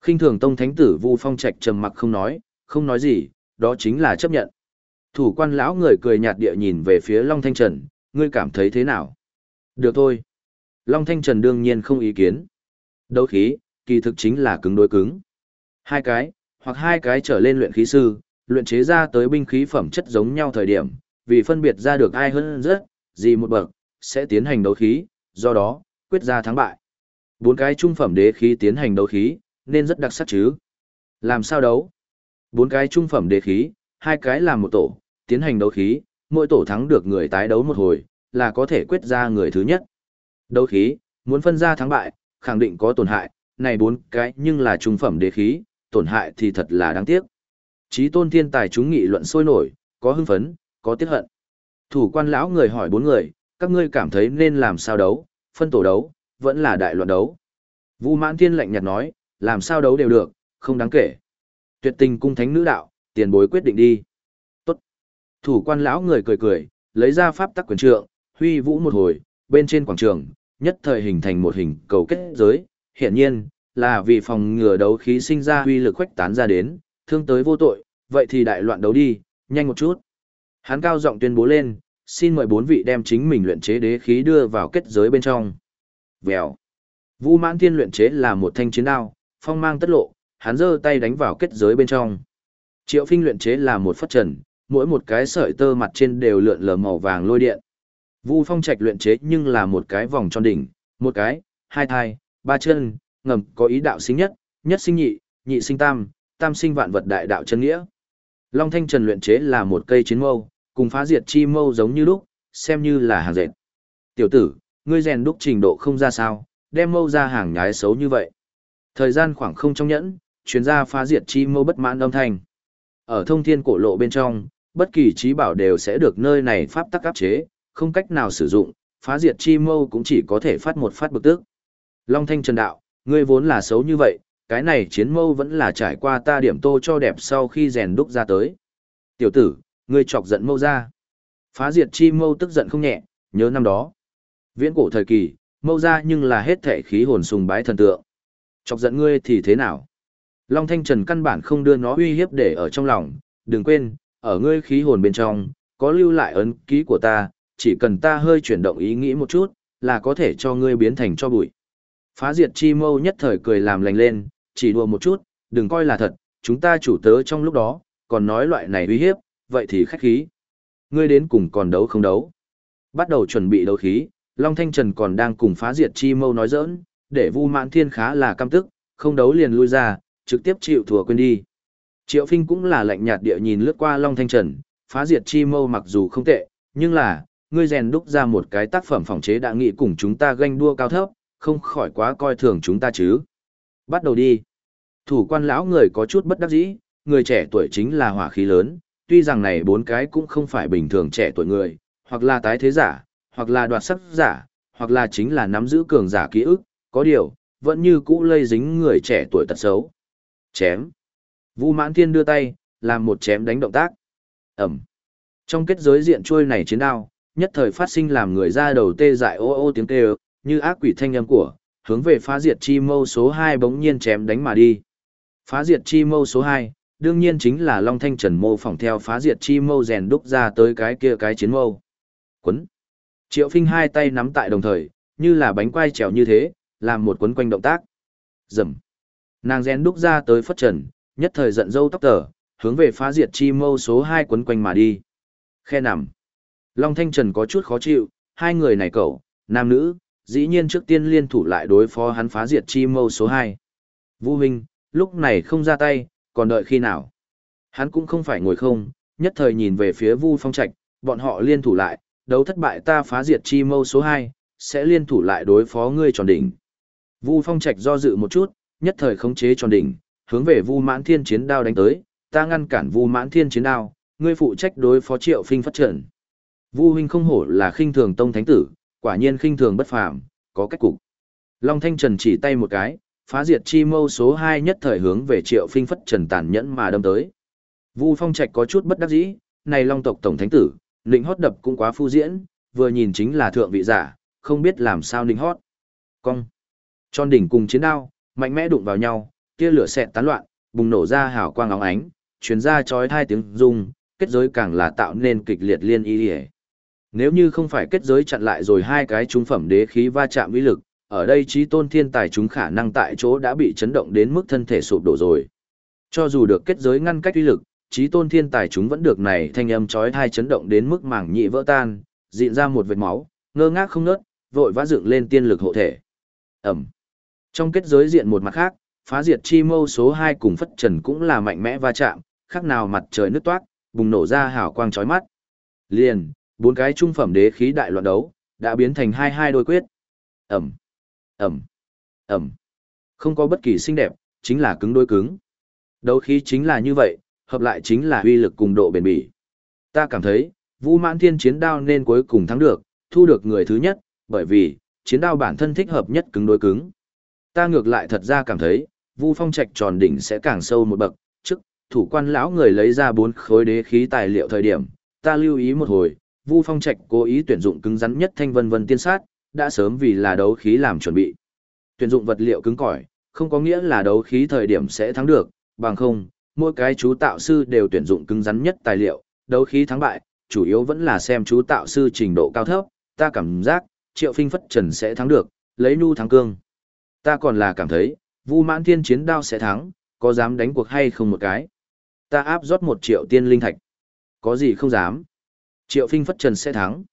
khinh thường tông thánh tử Vu Phong Trạch trầm mặc không nói, không nói gì, đó chính là chấp nhận. Thủ quan lão người cười nhạt địa nhìn về phía Long Thanh Trần, ngươi cảm thấy thế nào? Được thôi. Long Thanh Trần đương nhiên không ý kiến. Đấu khí, kỳ thực chính là cứng đối cứng. Hai cái, hoặc hai cái trở lên luyện khí sư, luyện chế ra tới binh khí phẩm chất giống nhau thời điểm, vì phân biệt ra được ai hơn rất, gì một bậc, sẽ tiến hành đấu khí, do đó, quyết ra thắng bại. Bốn cái trung phẩm đế khí tiến hành đấu khí, nên rất đặc sắc chứ. Làm sao đấu? Bốn cái trung phẩm đế khí, hai cái làm một tổ, tiến hành đấu khí, mỗi tổ thắng được người tái đấu một hồi, là có thể quyết ra người thứ nhất. Đấu khí, muốn phân ra thắng bại, khẳng định có tổn hại, này bốn cái nhưng là trung phẩm đế khí, tổn hại thì thật là đáng tiếc. Chí tôn thiên tài chúng nghị luận sôi nổi, có hưng phấn, có tiếc hận. Thủ quan lão người hỏi bốn người, các ngươi cảm thấy nên làm sao đấu, phân tổ đấu, vẫn là đại loạn đấu. Vu mãn thiên lạnh nhạt nói, làm sao đấu đều được, không đáng kể. Tuyệt tình cung thánh nữ đạo, tiền bối quyết định đi. Tốt. Thủ quan lão người cười cười, lấy ra pháp tắc quyền trượng, huy vũ một hồi, bên trên quảng trường, nhất thời hình thành một hình cầu kết giới, hiển nhiên, là vì phòng ngừa đấu khí sinh ra uy lực khuếch tán ra đến, thương tới vô tội, vậy thì đại loạn đấu đi, nhanh một chút. Hắn cao giọng tuyên bố lên, xin mời bốn vị đem chính mình luyện chế đế khí đưa vào kết giới bên trong. Vèo. Vũ Mãn Thiên luyện chế là một thanh chiến đao, phong mang tất lộ, hắn giơ tay đánh vào kết giới bên trong. Triệu Phinh luyện chế là một phất trần, mỗi một cái sợi tơ mặt trên đều lượn lờ màu vàng lôi điện. Vu Phong Trạch luyện chế nhưng là một cái vòng tròn đỉnh, một cái, hai thai, ba chân, ngầm có ý đạo sinh nhất, nhất sinh nhị, nhị sinh tam, tam sinh vạn vật đại đạo chân nghĩa. Long Thanh Trần luyện chế là một cây chiến mâu, cùng phá diệt chi mâu giống như lúc, xem như là hàng dệt. Tiểu tử, ngươi rèn đúc trình độ không ra sao, đem mâu ra hàng nhái xấu như vậy. Thời gian khoảng không trong nhẫn, chuyên gia phá diệt chi mâu bất mãn âm thanh. Ở thông thiên cổ lộ bên trong, bất kỳ trí bảo đều sẽ được nơi này pháp tắc áp chế, không cách nào sử dụng, phá diệt chi mâu cũng chỉ có thể phát một phát bực tức. Long Thanh Trần Đạo, ngươi vốn là xấu như vậy, cái này chiến mâu vẫn là trải qua ta điểm tô cho đẹp sau khi rèn đúc ra tới. Tiểu tử, ngươi chọc giận mâu ra. Phá diệt chi mâu tức giận không nhẹ, nhớ năm đó. Viễn cổ thời kỳ, mâu ra nhưng là hết thể khí hồn sùng bái thần tượng. Chọc giận ngươi thì thế nào? Long Thanh Trần căn bản không đưa nó uy hiếp để ở trong lòng, đừng quên, ở ngươi khí hồn bên trong, có lưu lại ấn ký của ta, chỉ cần ta hơi chuyển động ý nghĩ một chút, là có thể cho ngươi biến thành cho bụi. Phá diệt chi mâu nhất thời cười làm lành lên, chỉ đùa một chút, đừng coi là thật, chúng ta chủ tớ trong lúc đó, còn nói loại này uy hiếp, vậy thì khách khí. Ngươi đến cùng còn đấu không đấu. Bắt đầu chuẩn bị đấu khí, Long Thanh Trần còn đang cùng phá diệt chi mâu nói giỡn, để Vu Mãn Thiên khá là căm tức, không đấu liền lui ra, trực tiếp chịu thua quên đi. Triệu Phinh cũng là lạnh nhạt địa nhìn lướt qua Long Thanh Trần, phá diệt chi mâu mặc dù không tệ, nhưng là, ngươi rèn đúc ra một cái tác phẩm phòng chế đã nghị cùng chúng ta ganh đua cao thấp, không khỏi quá coi thường chúng ta chứ. Bắt đầu đi. Thủ quan lão người có chút bất đắc dĩ, người trẻ tuổi chính là hỏa khí lớn, tuy rằng này bốn cái cũng không phải bình thường trẻ tuổi người, hoặc là tái thế giả, hoặc là đoạt sắc giả, hoặc là chính là nắm giữ cường giả ký ức, có điều, vẫn như cũ lây dính người trẻ tuổi tật xấu. Chém. Vu Mãn Thiên đưa tay, làm một chém đánh động tác. Ẩm. Trong kết giới diện trôi này chiến đao, nhất thời phát sinh làm người ra đầu tê dại ô ô tiếng kêu, như ác quỷ thanh âm của, hướng về phá diệt chi mâu số 2 bỗng nhiên chém đánh mà đi. Phá diệt chi mâu số 2, đương nhiên chính là Long Thanh Trần mô phỏng theo phá diệt chi mâu rèn đúc ra tới cái kia cái chiến mâu. Quấn. Triệu Phinh hai tay nắm tại đồng thời, như là bánh quai trèo như thế, làm một quấn quanh động tác. Rầm. Nàng rèn đúc ra tới phất trần, nhất thời giận dâu tóc tở, hướng về phá diệt chi mâu số 2 quấn quanh mà đi. Khe nằm. Long Thanh Trần có chút khó chịu, hai người này cậu, nam nữ, dĩ nhiên trước tiên liên thủ lại đối phó hắn phá diệt chi mâu số 2. Vũ Minh, lúc này không ra tay, còn đợi khi nào? Hắn cũng không phải ngồi không, nhất thời nhìn về phía Vu Phong Trạch, bọn họ liên thủ lại, đấu thất bại ta phá diệt chi mâu số 2, sẽ liên thủ lại đối phó ngươi tròn đỉnh. Vu Phong Trạch do dự một chút, nhất thời khống chế tròn đỉnh, hướng về Vu Mãn Thiên chiến đao đánh tới, ta ngăn cản Vu Mãn Thiên chiến đao, ngươi phụ trách đối phó Triệu Phinh phát triển. Vu huynh không hổ là khinh thường tông thánh tử, quả nhiên khinh thường bất phàm, có cách cục. Long Thanh Trần chỉ tay một cái, phá diệt chi mâu số 2 nhất thời hướng về Triệu Phinh phất trần tàn nhẫn mà đâm tới. Vu Phong Trạch có chút bất đắc dĩ, này Long tộc tổng thánh tử, lĩnh hót đập cũng quá phu diễn, vừa nhìn chính là thượng vị giả, không biết làm sao lĩnh hót. Cong. Tròn đỉnh cùng chiến đao, mạnh mẽ đụng vào nhau, tia lửa xẹt tán loạn, bùng nổ ra hào quang óng ánh, truyền ra chói tai tiếng rung, kết giới càng là tạo nên kịch liệt liên y. Nếu như không phải kết giới chặn lại rồi hai cái trung phẩm đế khí va chạm uy lực, ở đây trí tôn thiên tài chúng khả năng tại chỗ đã bị chấn động đến mức thân thể sụp đổ rồi. Cho dù được kết giới ngăn cách uy lực, trí tôn thiên tài chúng vẫn được này thanh âm chói tai chấn động đến mức mảng nhị vỡ tan, dịn ra một vệt máu, ngơ ngác không nớt, vội vã dựng lên tiên lực hộ thể. Ẩm. Trong kết giới diện một mặt khác, phá diệt chi mâu số 2 cùng phất trần cũng là mạnh mẽ va chạm, khác nào mặt trời nứt toát, bùng nổ ra hào quang chói mắt. Liền, bốn cái trung phẩm đế khí đại loạn đấu, đã biến thành hai hai đôi quyết. Ẩm, Ẩm, Ẩm. Không có bất kỳ xinh đẹp, chính là cứng đôi cứng. Đấu khí chính là như vậy, hợp lại chính là uy lực cùng độ bền bỉ. Ta cảm thấy, Vũ Mãn Thiên chiến đao nên cuối cùng thắng được, thu được người thứ nhất, bởi vì, chiến đao bản thân thích hợp nhất cứng đối cứng. Ta ngược lại thật ra cảm thấy, Vu Phong Trạch tròn đỉnh sẽ càng sâu một bậc, trước, thủ quan lão người lấy ra bốn khối đế khí tài liệu thời điểm, ta lưu ý một hồi, Vu Phong Trạch cố ý tuyển dụng cứng rắn nhất thanh vân vân tiên sát, đã sớm vì là đấu khí làm chuẩn bị. Tuyển dụng vật liệu cứng cỏi, không có nghĩa là đấu khí thời điểm sẽ thắng được, bằng không, mỗi cái chú tạo sư đều tuyển dụng cứng rắn nhất tài liệu, đấu khí thắng bại, chủ yếu vẫn là xem chú tạo sư trình độ cao thấp, ta cảm giác, Triệu Phinh Phất Trần sẽ thắng được, lấy nu thắng cương. Ta còn là cảm thấy, Vu Mãn Thiên chiến đao sẽ thắng, có dám đánh cuộc hay không một cái. Ta áp rót một triệu tiên linh thạch. Có gì không dám. Triệu Phinh Phất Trần sẽ thắng.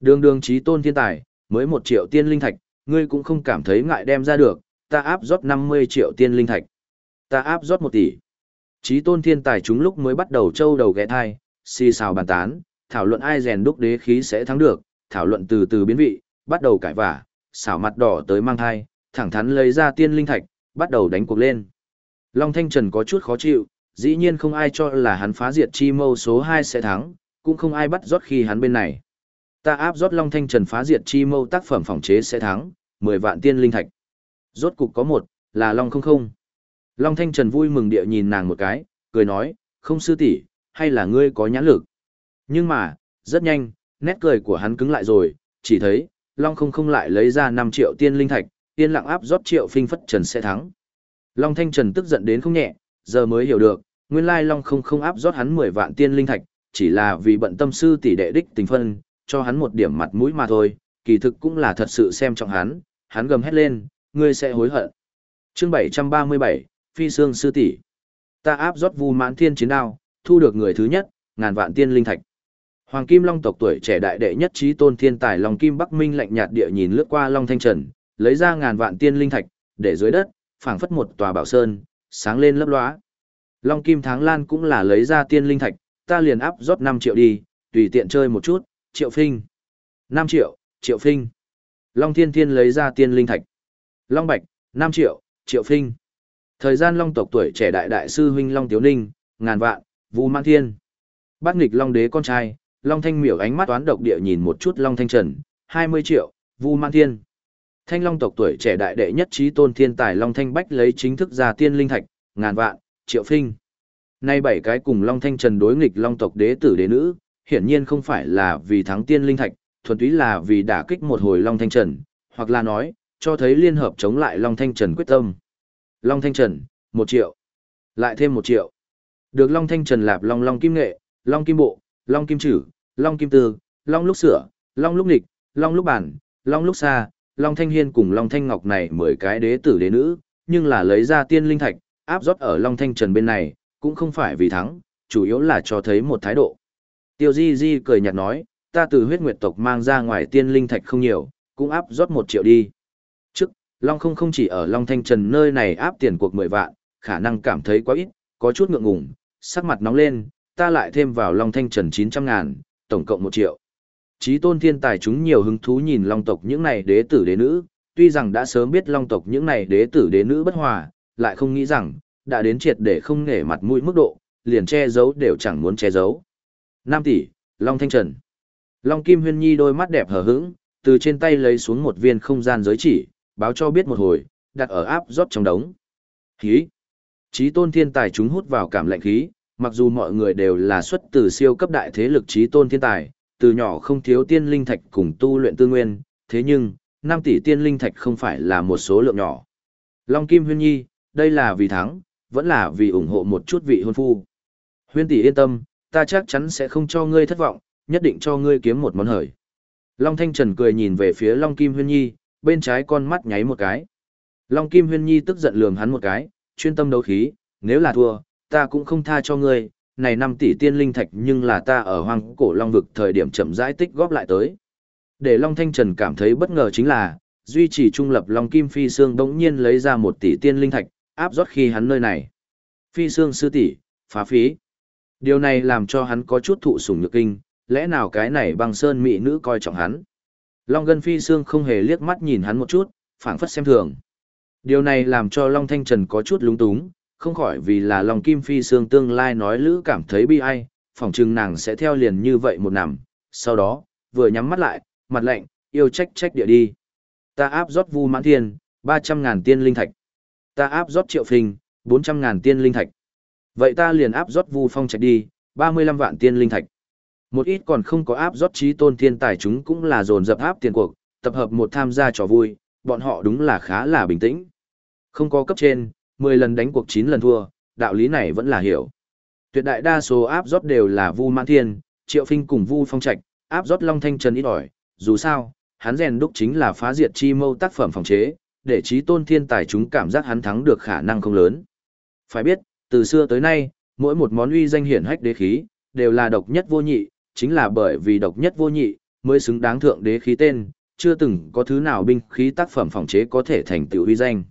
Đường đường trí tôn thiên tài, mới một triệu tiên linh thạch, ngươi cũng không cảm thấy ngại đem ra được, ta áp rót 50 triệu tiên linh thạch. Ta áp rót một tỷ. Trí tôn thiên tài chúng lúc mới bắt đầu trâu đầu ghé thai, xì xào bàn tán, thảo luận ai rèn đúc đế khí sẽ thắng được, thảo luận từ từ biến vị, bắt đầu cãi vả, xảo mặt đỏ tới mang thai, thẳng thắn lấy ra tiên linh thạch, bắt đầu đánh cuộc lên. Long Thanh Trần có chút khó chịu, dĩ nhiên không ai cho là hắn phá diệt chi mâu số 2 sẽ thắng, cũng không ai bắt rót khi hắn bên này. Ta áp rót Long Thanh Trần phá diệt chi mâu tác phẩm phòng chế sẽ thắng, 10 vạn tiên linh thạch. Rốt cục có một, là Long không không. Long Thanh Trần vui mừng địa nhìn nàng một cái, cười nói, không sư tỷ, hay là ngươi có nhãn lực. Nhưng mà, rất nhanh, nét cười của hắn cứng lại rồi, chỉ thấy, Long không không lại lấy ra 5 triệu tiên linh thạch, tiên lặng áp rót triệu phinh phất trần sẽ thắng. Long Thanh Trần tức giận đến không nhẹ, giờ mới hiểu được, nguyên lai Long không không áp rót hắn 10 vạn tiên linh thạch, chỉ là vì bận tâm sư tỷ đệ đích tình phân, cho hắn một điểm mặt mũi mà thôi, kỳ thực cũng là thật sự xem trọng hắn, hắn gầm hét lên, ngươi sẽ hối hận. Chương 737, Phi Sương sư tỷ. Ta áp rót Vu Mãn Thiên chiến đao, thu được người thứ nhất, ngàn vạn tiên linh thạch. Hoàng Kim Long tộc tuổi trẻ đại đệ nhất trí tôn thiên tài Long Kim Bắc Minh lạnh nhạt địa nhìn lướt qua Long Thanh Trần, lấy ra ngàn vạn tiên linh thạch, để dưới đất, phảng phất một tòa bảo sơn, sáng lên lấp lóa. Long Kim Tháng Lan cũng là lấy ra tiên linh thạch, ta liền áp rót 5 triệu đi, tùy tiện chơi một chút, triệu phinh. 5 triệu, triệu phinh. Long Thiên Thiên lấy ra tiên linh thạch. Long Bạch, 5 triệu, triệu phinh. Thời gian Long tộc tuổi trẻ đại đại sư huynh Long Tiếu Ninh, ngàn vạn, Vũ Mãn Thiên. Bát nghịch Long Đế con trai, Long Thanh miểu ánh mắt toán độc địa nhìn một chút Long Thanh Trần, 20 triệu, Vu Mãn Thiên. Thanh Long tộc tuổi trẻ đại đệ nhất trí tôn thiên tài Long Thanh Bách lấy chính thức ra tiên linh thạch, ngàn vạn, triệu phinh. Nay bảy cái cùng Long Thanh Trần đối nghịch Long tộc đế tử đế nữ, hiển nhiên không phải là vì thắng tiên linh thạch, thuần túy là vì đả kích một hồi Long Thanh Trần, hoặc là nói, cho thấy liên hợp chống lại Long Thanh Trần quyết tâm. Long Thanh Trần, một triệu. Lại thêm một triệu. Được Long Thanh Trần lạp Long Long Kim Nghệ, Long Kim Bộ, Long Kim Trử, Long Kim Tư, Long Lúc Sửa, Long Lúc Nịch, Long Lúc Bản, Long Lúc Xa, Long Thanh Hiên cùng Long Thanh Ngọc này mười cái đế tử đế nữ, nhưng là lấy ra tiên linh thạch, áp rót ở Long Thanh Trần bên này, cũng không phải vì thắng, chủ yếu là cho thấy một thái độ. Tiêu Di Di cười nhạt nói, ta từ huyết nguyệt tộc mang ra ngoài tiên linh thạch không nhiều, cũng áp rót một triệu đi. Trước, Long không không chỉ ở Long Thanh Trần nơi này áp tiền cuộc mười vạn, khả năng cảm thấy quá ít, có chút ngượng ngùng, sắc mặt nóng lên, ta lại thêm vào Long Thanh Trần 900 ngàn, tổng cộng 1 triệu. Chí tôn thiên tài chúng nhiều hứng thú nhìn Long tộc những này đế tử đế nữ, tuy rằng đã sớm biết Long tộc những này đế tử đế nữ bất hòa, lại không nghĩ rằng, đã đến triệt để không nể mặt mũi mức độ, liền che giấu đều chẳng muốn che giấu. 5 tỷ, Long Thanh Trần. Long Kim Huyên Nhi đôi mắt đẹp hờ hững, từ trên tay lấy xuống một viên không gian giới chỉ, báo cho biết một hồi, đặt ở áp rót trong đống. Khí. Chí tôn thiên tài chúng hút vào cảm lạnh khí, mặc dù mọi người đều là xuất từ siêu cấp đại thế lực chí tôn thiên tài, từ nhỏ không thiếu tiên linh thạch cùng tu luyện tư nguyên, thế nhưng, 5 tỷ tiên linh thạch không phải là một số lượng nhỏ. Long Kim Huyên Nhi, đây là vì thắng, vẫn là vì ủng hộ một chút vị hôn phu. Huyên tỷ yên tâm, ta chắc chắn sẽ không cho ngươi thất vọng, nhất định cho ngươi kiếm một món hời. Long Thanh Trần cười nhìn về phía Long Kim Huyên Nhi, bên trái con mắt nháy một cái. Long Kim Huyên Nhi tức giận lườm hắn một cái, chuyên tâm đấu khí, nếu là thua, ta cũng không tha cho ngươi, này 5 tỷ tiên linh thạch nhưng là ta ở hoang cổ long vực thời điểm chậm rãi tích góp lại tới. Để Long Thanh Trần cảm thấy bất ngờ chính là, duy trì trung lập Long Kim Phi Sương đống nhiên lấy ra 1 tỷ tiên linh thạch, áp rót khi hắn nơi này. Phi xương sư tỷ, phá phí. Điều này làm cho hắn có chút thụ sủng nhược kinh, lẽ nào cái này băng sơn mỹ nữ coi trọng hắn. Long Gân Phi xương không hề liếc mắt nhìn hắn một chút, phảng phất xem thường. Điều này làm cho Long Thanh Trần có chút lúng túng, không khỏi vì là Long Kim Phi Sương tương lai nói lữ cảm thấy bi ai, phỏng chừng nàng sẽ theo liền như vậy một nằm, sau đó, vừa nhắm mắt lại, mặt lạnh, yêu trách trách địa đi. Ta áp rót vu mãn thiên, 300 ngàn tiên linh thạch. Ta áp rót triệu phình, 400 ngàn tiên linh thạch. Vậy ta liền áp rót vu phong trạch đi, 35 vạn tiên linh thạch. Một ít còn không có áp rót trí tôn thiên tài chúng cũng là dồn dập áp tiền cuộc, tập hợp một tham gia trò vui, bọn họ đúng là khá là bình tĩnh. Không có cấp trên, 10 lần đánh cuộc 9 lần thua, đạo lý này vẫn là hiểu. Tuyệt đại đa số áp rót đều là Vu Mãn Thiên, Triệu Phinh cùng Vu Phong Trạch, áp rót Long Thanh Trần ít ỏi, dù sao, hắn rèn đúc chính là phá diệt chi mâu tác phẩm phòng chế, để trí tôn thiên tài chúng cảm giác hắn thắng được khả năng không lớn. Phải biết, từ xưa tới nay, mỗi một món uy danh hiển hách đế khí, đều là độc nhất vô nhị, chính là bởi vì độc nhất vô nhị, mới xứng đáng thượng đế khí tên, chưa từng có thứ nào binh khí tác phẩm phòng chế có thể thành tựu uy danh.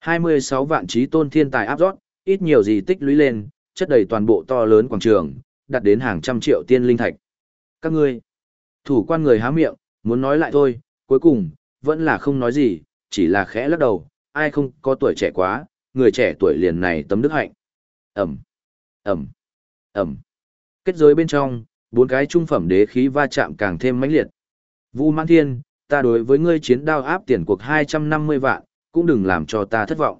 26 vạn trí tôn thiên tài áp rót, ít nhiều gì tích lũy lên, chất đầy toàn bộ to lớn quảng trường, đạt đến hàng trăm triệu tiên linh thạch. Các ngươi, thủ quan người há miệng, muốn nói lại thôi, cuối cùng, vẫn là không nói gì, chỉ là khẽ lắc đầu, ai không có tuổi trẻ quá, người trẻ tuổi liền này tấm đức hạnh. Ẩm, Ẩm, Ẩm. Kết giới bên trong, bốn cái trung phẩm đế khí va chạm càng thêm mãnh liệt. Vu Mãn Thiên, ta đối với ngươi chiến đao áp tiền cuộc 250 vạn, cũng đừng làm cho ta thất vọng.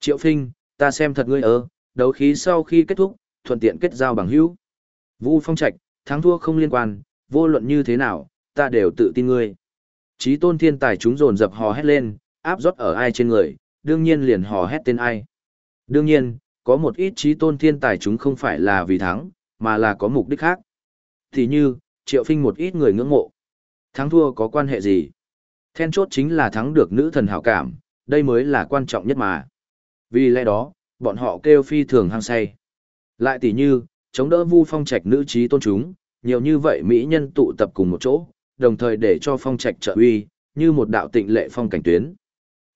Triệu Phinh, ta xem thật ngươi ơ, đấu khí sau khi kết thúc, thuận tiện kết giao bằng hữu. Vu Phong Trạch, thắng thua không liên quan, vô luận như thế nào, ta đều tự tin ngươi. Chí tôn thiên tài chúng dồn dập hò hét lên, áp rót ở ai trên người, đương nhiên liền hò hét tên ai. Đương nhiên, có một ít chí tôn thiên tài chúng không phải là vì thắng, mà là có mục đích khác. Thì như, triệu phinh một ít người ngưỡng mộ. Thắng thua có quan hệ gì? Then chốt chính là thắng được nữ thần hảo cảm, đây mới là quan trọng nhất mà. Vì lẽ đó, bọn họ kêu phi thường hăng say. Lại tỷ như, chống đỡ vu phong trạch nữ trí tôn chúng, nhiều như vậy mỹ nhân tụ tập cùng một chỗ, đồng thời để cho phong trạch trợ uy, như một đạo tịnh lệ phong cảnh tuyến.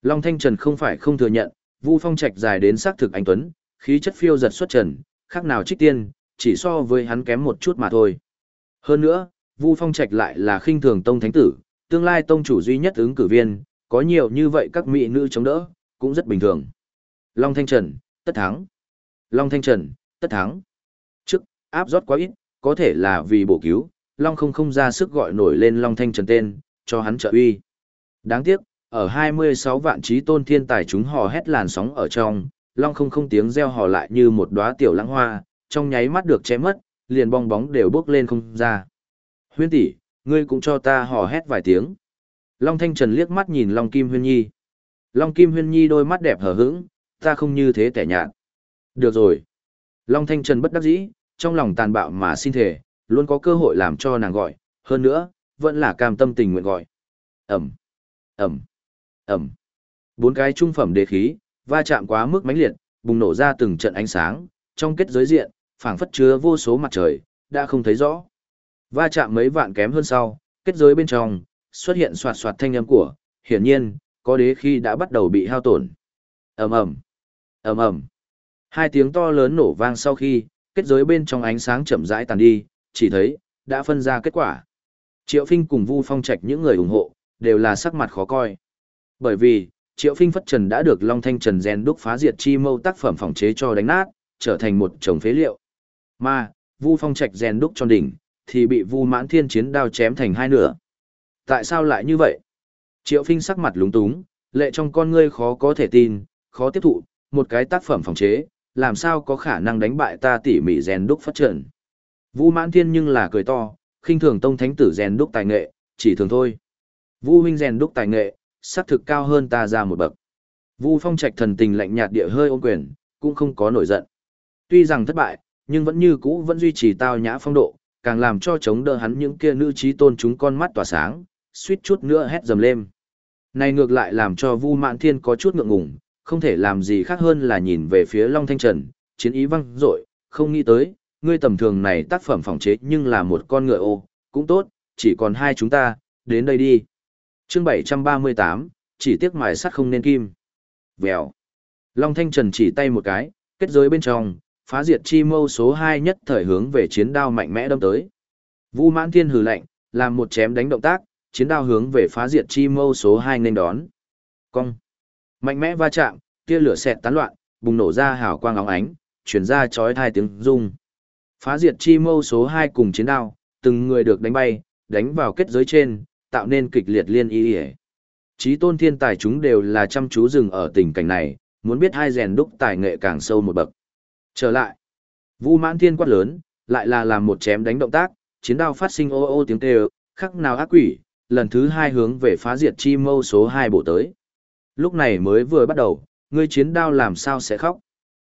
Long Thanh Trần không phải không thừa nhận, vu phong trạch dài đến xác thực anh Tuấn, khí chất phiêu giật xuất trần, khác nào trích tiên, chỉ so với hắn kém một chút mà thôi. Hơn nữa, Vu Phong Trạch lại là khinh thường tông thánh tử, tương lai tông chủ duy nhất ứng cử viên, có nhiều như vậy các mỹ nữ chống đỡ, cũng rất bình thường. Long Thanh Trần, tất thắng. Long Thanh Trần, tất thắng. Trước, áp rót quá ít, có thể là vì bổ cứu, Long không không ra sức gọi nổi lên Long Thanh Trần tên, cho hắn trợ uy. Đáng tiếc, ở 26 vạn trí tôn thiên tài chúng hò hét làn sóng ở trong, long không không tiếng reo hò lại như một đóa tiểu lãng hoa, trong nháy mắt được chém mất, liền bong bóng đều bước lên không ra. Huyên tỷ, ngươi cũng cho ta hò hét vài tiếng. Long Thanh Trần liếc mắt nhìn Long Kim Huyên Nhi. Long Kim Huyên Nhi đôi mắt đẹp hờ hững, ta không như thế tẻ nhạt. Được rồi. Long Thanh Trần bất đắc dĩ, trong lòng tàn bạo mà xin thể, luôn có cơ hội làm cho nàng gọi, hơn nữa, vẫn là cam tâm tình nguyện gọi. Ẩm, Ẩm, Ẩm. Bốn cái trung phẩm đế khí, va chạm quá mức mãnh liệt, bùng nổ ra từng trận ánh sáng, trong kết giới diện, phảng phất chứa vô số mặt trời, đã không thấy rõ. Va chạm mấy vạn kém hơn sau, kết giới bên trong, xuất hiện soạt soạt thanh âm của, hiển nhiên, có đế khí đã bắt đầu bị hao tổn. ầm ầm, ầm ầm. Hai tiếng to lớn nổ vang sau khi, kết giới bên trong ánh sáng chậm rãi tàn đi, chỉ thấy, đã phân ra kết quả. Triệu Phinh cùng Vu Phong Trạch những người ủng hộ, đều là sắc mặt khó coi. Bởi vì, Triệu Phinh Phất Trần đã được Long Thanh Trần gen đúc phá diệt chi mâu tác phẩm phòng chế cho đánh nát, trở thành một chồng phế liệu. Mà, Vu Phong Trạch gen đúc cho đỉnh, thì bị Vu Mãn Thiên chiến đao chém thành hai nửa. Tại sao lại như vậy? Triệu Phinh sắc mặt lúng túng, lệ trong con ngươi khó có thể tin, khó tiếp thụ, một cái tác phẩm phòng chế, làm sao có khả năng đánh bại ta tỉ mỉ rèn đúc phát triển. Vu Mãn Thiên nhưng là cười to, khinh thường tông thánh tử rèn đúc tài nghệ, chỉ thường thôi. Vu huynh rèn đúc tài nghệ, sắc thực cao hơn ta ra một bậc. Vu Phong Trạch thần tình lạnh nhạt địa hơi ôn quyền, cũng không có nổi giận. Tuy rằng thất bại, nhưng vẫn như cũ vẫn duy trì tao nhã phong độ, càng làm cho chống đỡ hắn những kia nữ trí tôn chúng con mắt tỏa sáng, suýt chút nữa hét dầm lên. Này ngược lại làm cho Vu Mạn Thiên có chút ngượng ngùng, không thể làm gì khác hơn là nhìn về phía Long Thanh Trần, chiến ý văng rội, không nghĩ tới, ngươi tầm thường này tác phẩm phòng chế nhưng là một con ngựa ô, cũng tốt, chỉ còn hai chúng ta, đến đây đi. chương 738, chỉ tiếc mài sắt không nên kim. Vèo. Long Thanh Trần chỉ tay một cái, kết giới bên trong, phá diệt chi mâu số 2 nhất thời hướng về chiến đao mạnh mẽ đâm tới. Vu Mãn Thiên hừ lạnh, làm một chém đánh động tác, chiến đao hướng về phá diệt chi mâu số 2 nên đón. Cong. Mạnh mẽ va chạm, tia lửa xẹt tán loạn, bùng nổ ra hào quang óng ánh, chuyển ra chói thai tiếng rung. Phá diệt chi mâu số 2 cùng chiến đao, từng người được đánh bay, đánh vào kết giới trên, tạo nên kịch liệt liên y y. Chí tôn thiên tài chúng đều là chăm chú dừng ở tình cảnh này, muốn biết hai rèn đúc tài nghệ càng sâu một bậc. Trở lại, Vu Mãn Thiên quát lớn, lại là làm một chém đánh động tác, chiến đao phát sinh ô ô tiếng kêu, khắc nào ác quỷ, lần thứ hai hướng về phá diệt chi mâu số 2 bộ tới. Lúc này mới vừa bắt đầu, ngươi chiến đao làm sao sẽ khóc.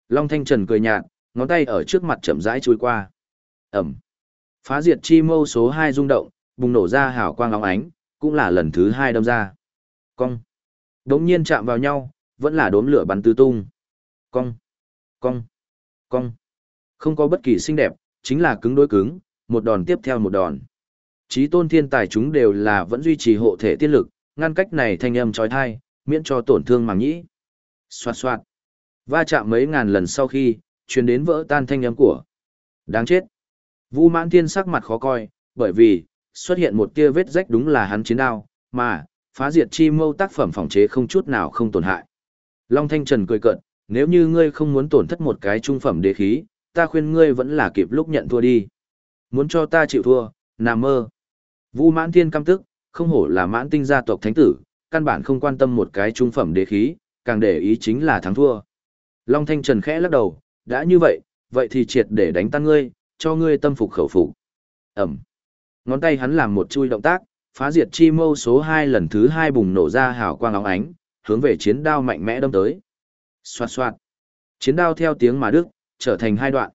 Long Thanh Trần cười nhạt, ngón tay ở trước mặt chậm rãi chui qua. Ẩm. Phá diệt chi mâu số 2 rung động, bùng nổ ra hào quang óng ánh, cũng là lần thứ hai đâm ra. Cong. Đống nhiên chạm vào nhau, vẫn là đốm lửa bắn tứ tung. Cong. Cong. Cong. Không có bất kỳ xinh đẹp, chính là cứng đối cứng, một đòn tiếp theo một đòn. Chí tôn thiên tài chúng đều là vẫn duy trì hộ thể tiên lực, ngăn cách này thanh âm trói thai, miễn cho tổn thương màng nhĩ. Xoạt xoạt. Va chạm mấy ngàn lần sau khi, truyền đến vỡ tan thanh âm của. Đáng chết. Vu mãn thiên sắc mặt khó coi, bởi vì, xuất hiện một tia vết rách đúng là hắn chiến đao, mà, phá diệt chi mâu tác phẩm phòng chế không chút nào không tổn hại. Long Thanh Trần cười cợt, nếu như ngươi không muốn tổn thất một cái trung phẩm đế khí, ta khuyên ngươi vẫn là kịp lúc nhận thua đi. Muốn cho ta chịu thua, nằm mơ. Vu mãn thiên căm tức, không hổ là mãn tinh gia tộc thánh tử, căn bản không quan tâm một cái trung phẩm đế khí, càng để ý chính là thắng thua. Long Thanh Trần khẽ lắc đầu, đã như vậy, vậy thì triệt để đánh tan ngươi, cho ngươi tâm phục khẩu phục. Ẩm. Ngón tay hắn làm một chui động tác, phá diệt chi mâu số 2 lần thứ 2 bùng nổ ra hào quang óng ánh, hướng về chiến đao mạnh mẽ đâm tới. Xoạt xoạt. Chiến đao theo tiếng mà đức, trở thành hai đoạn.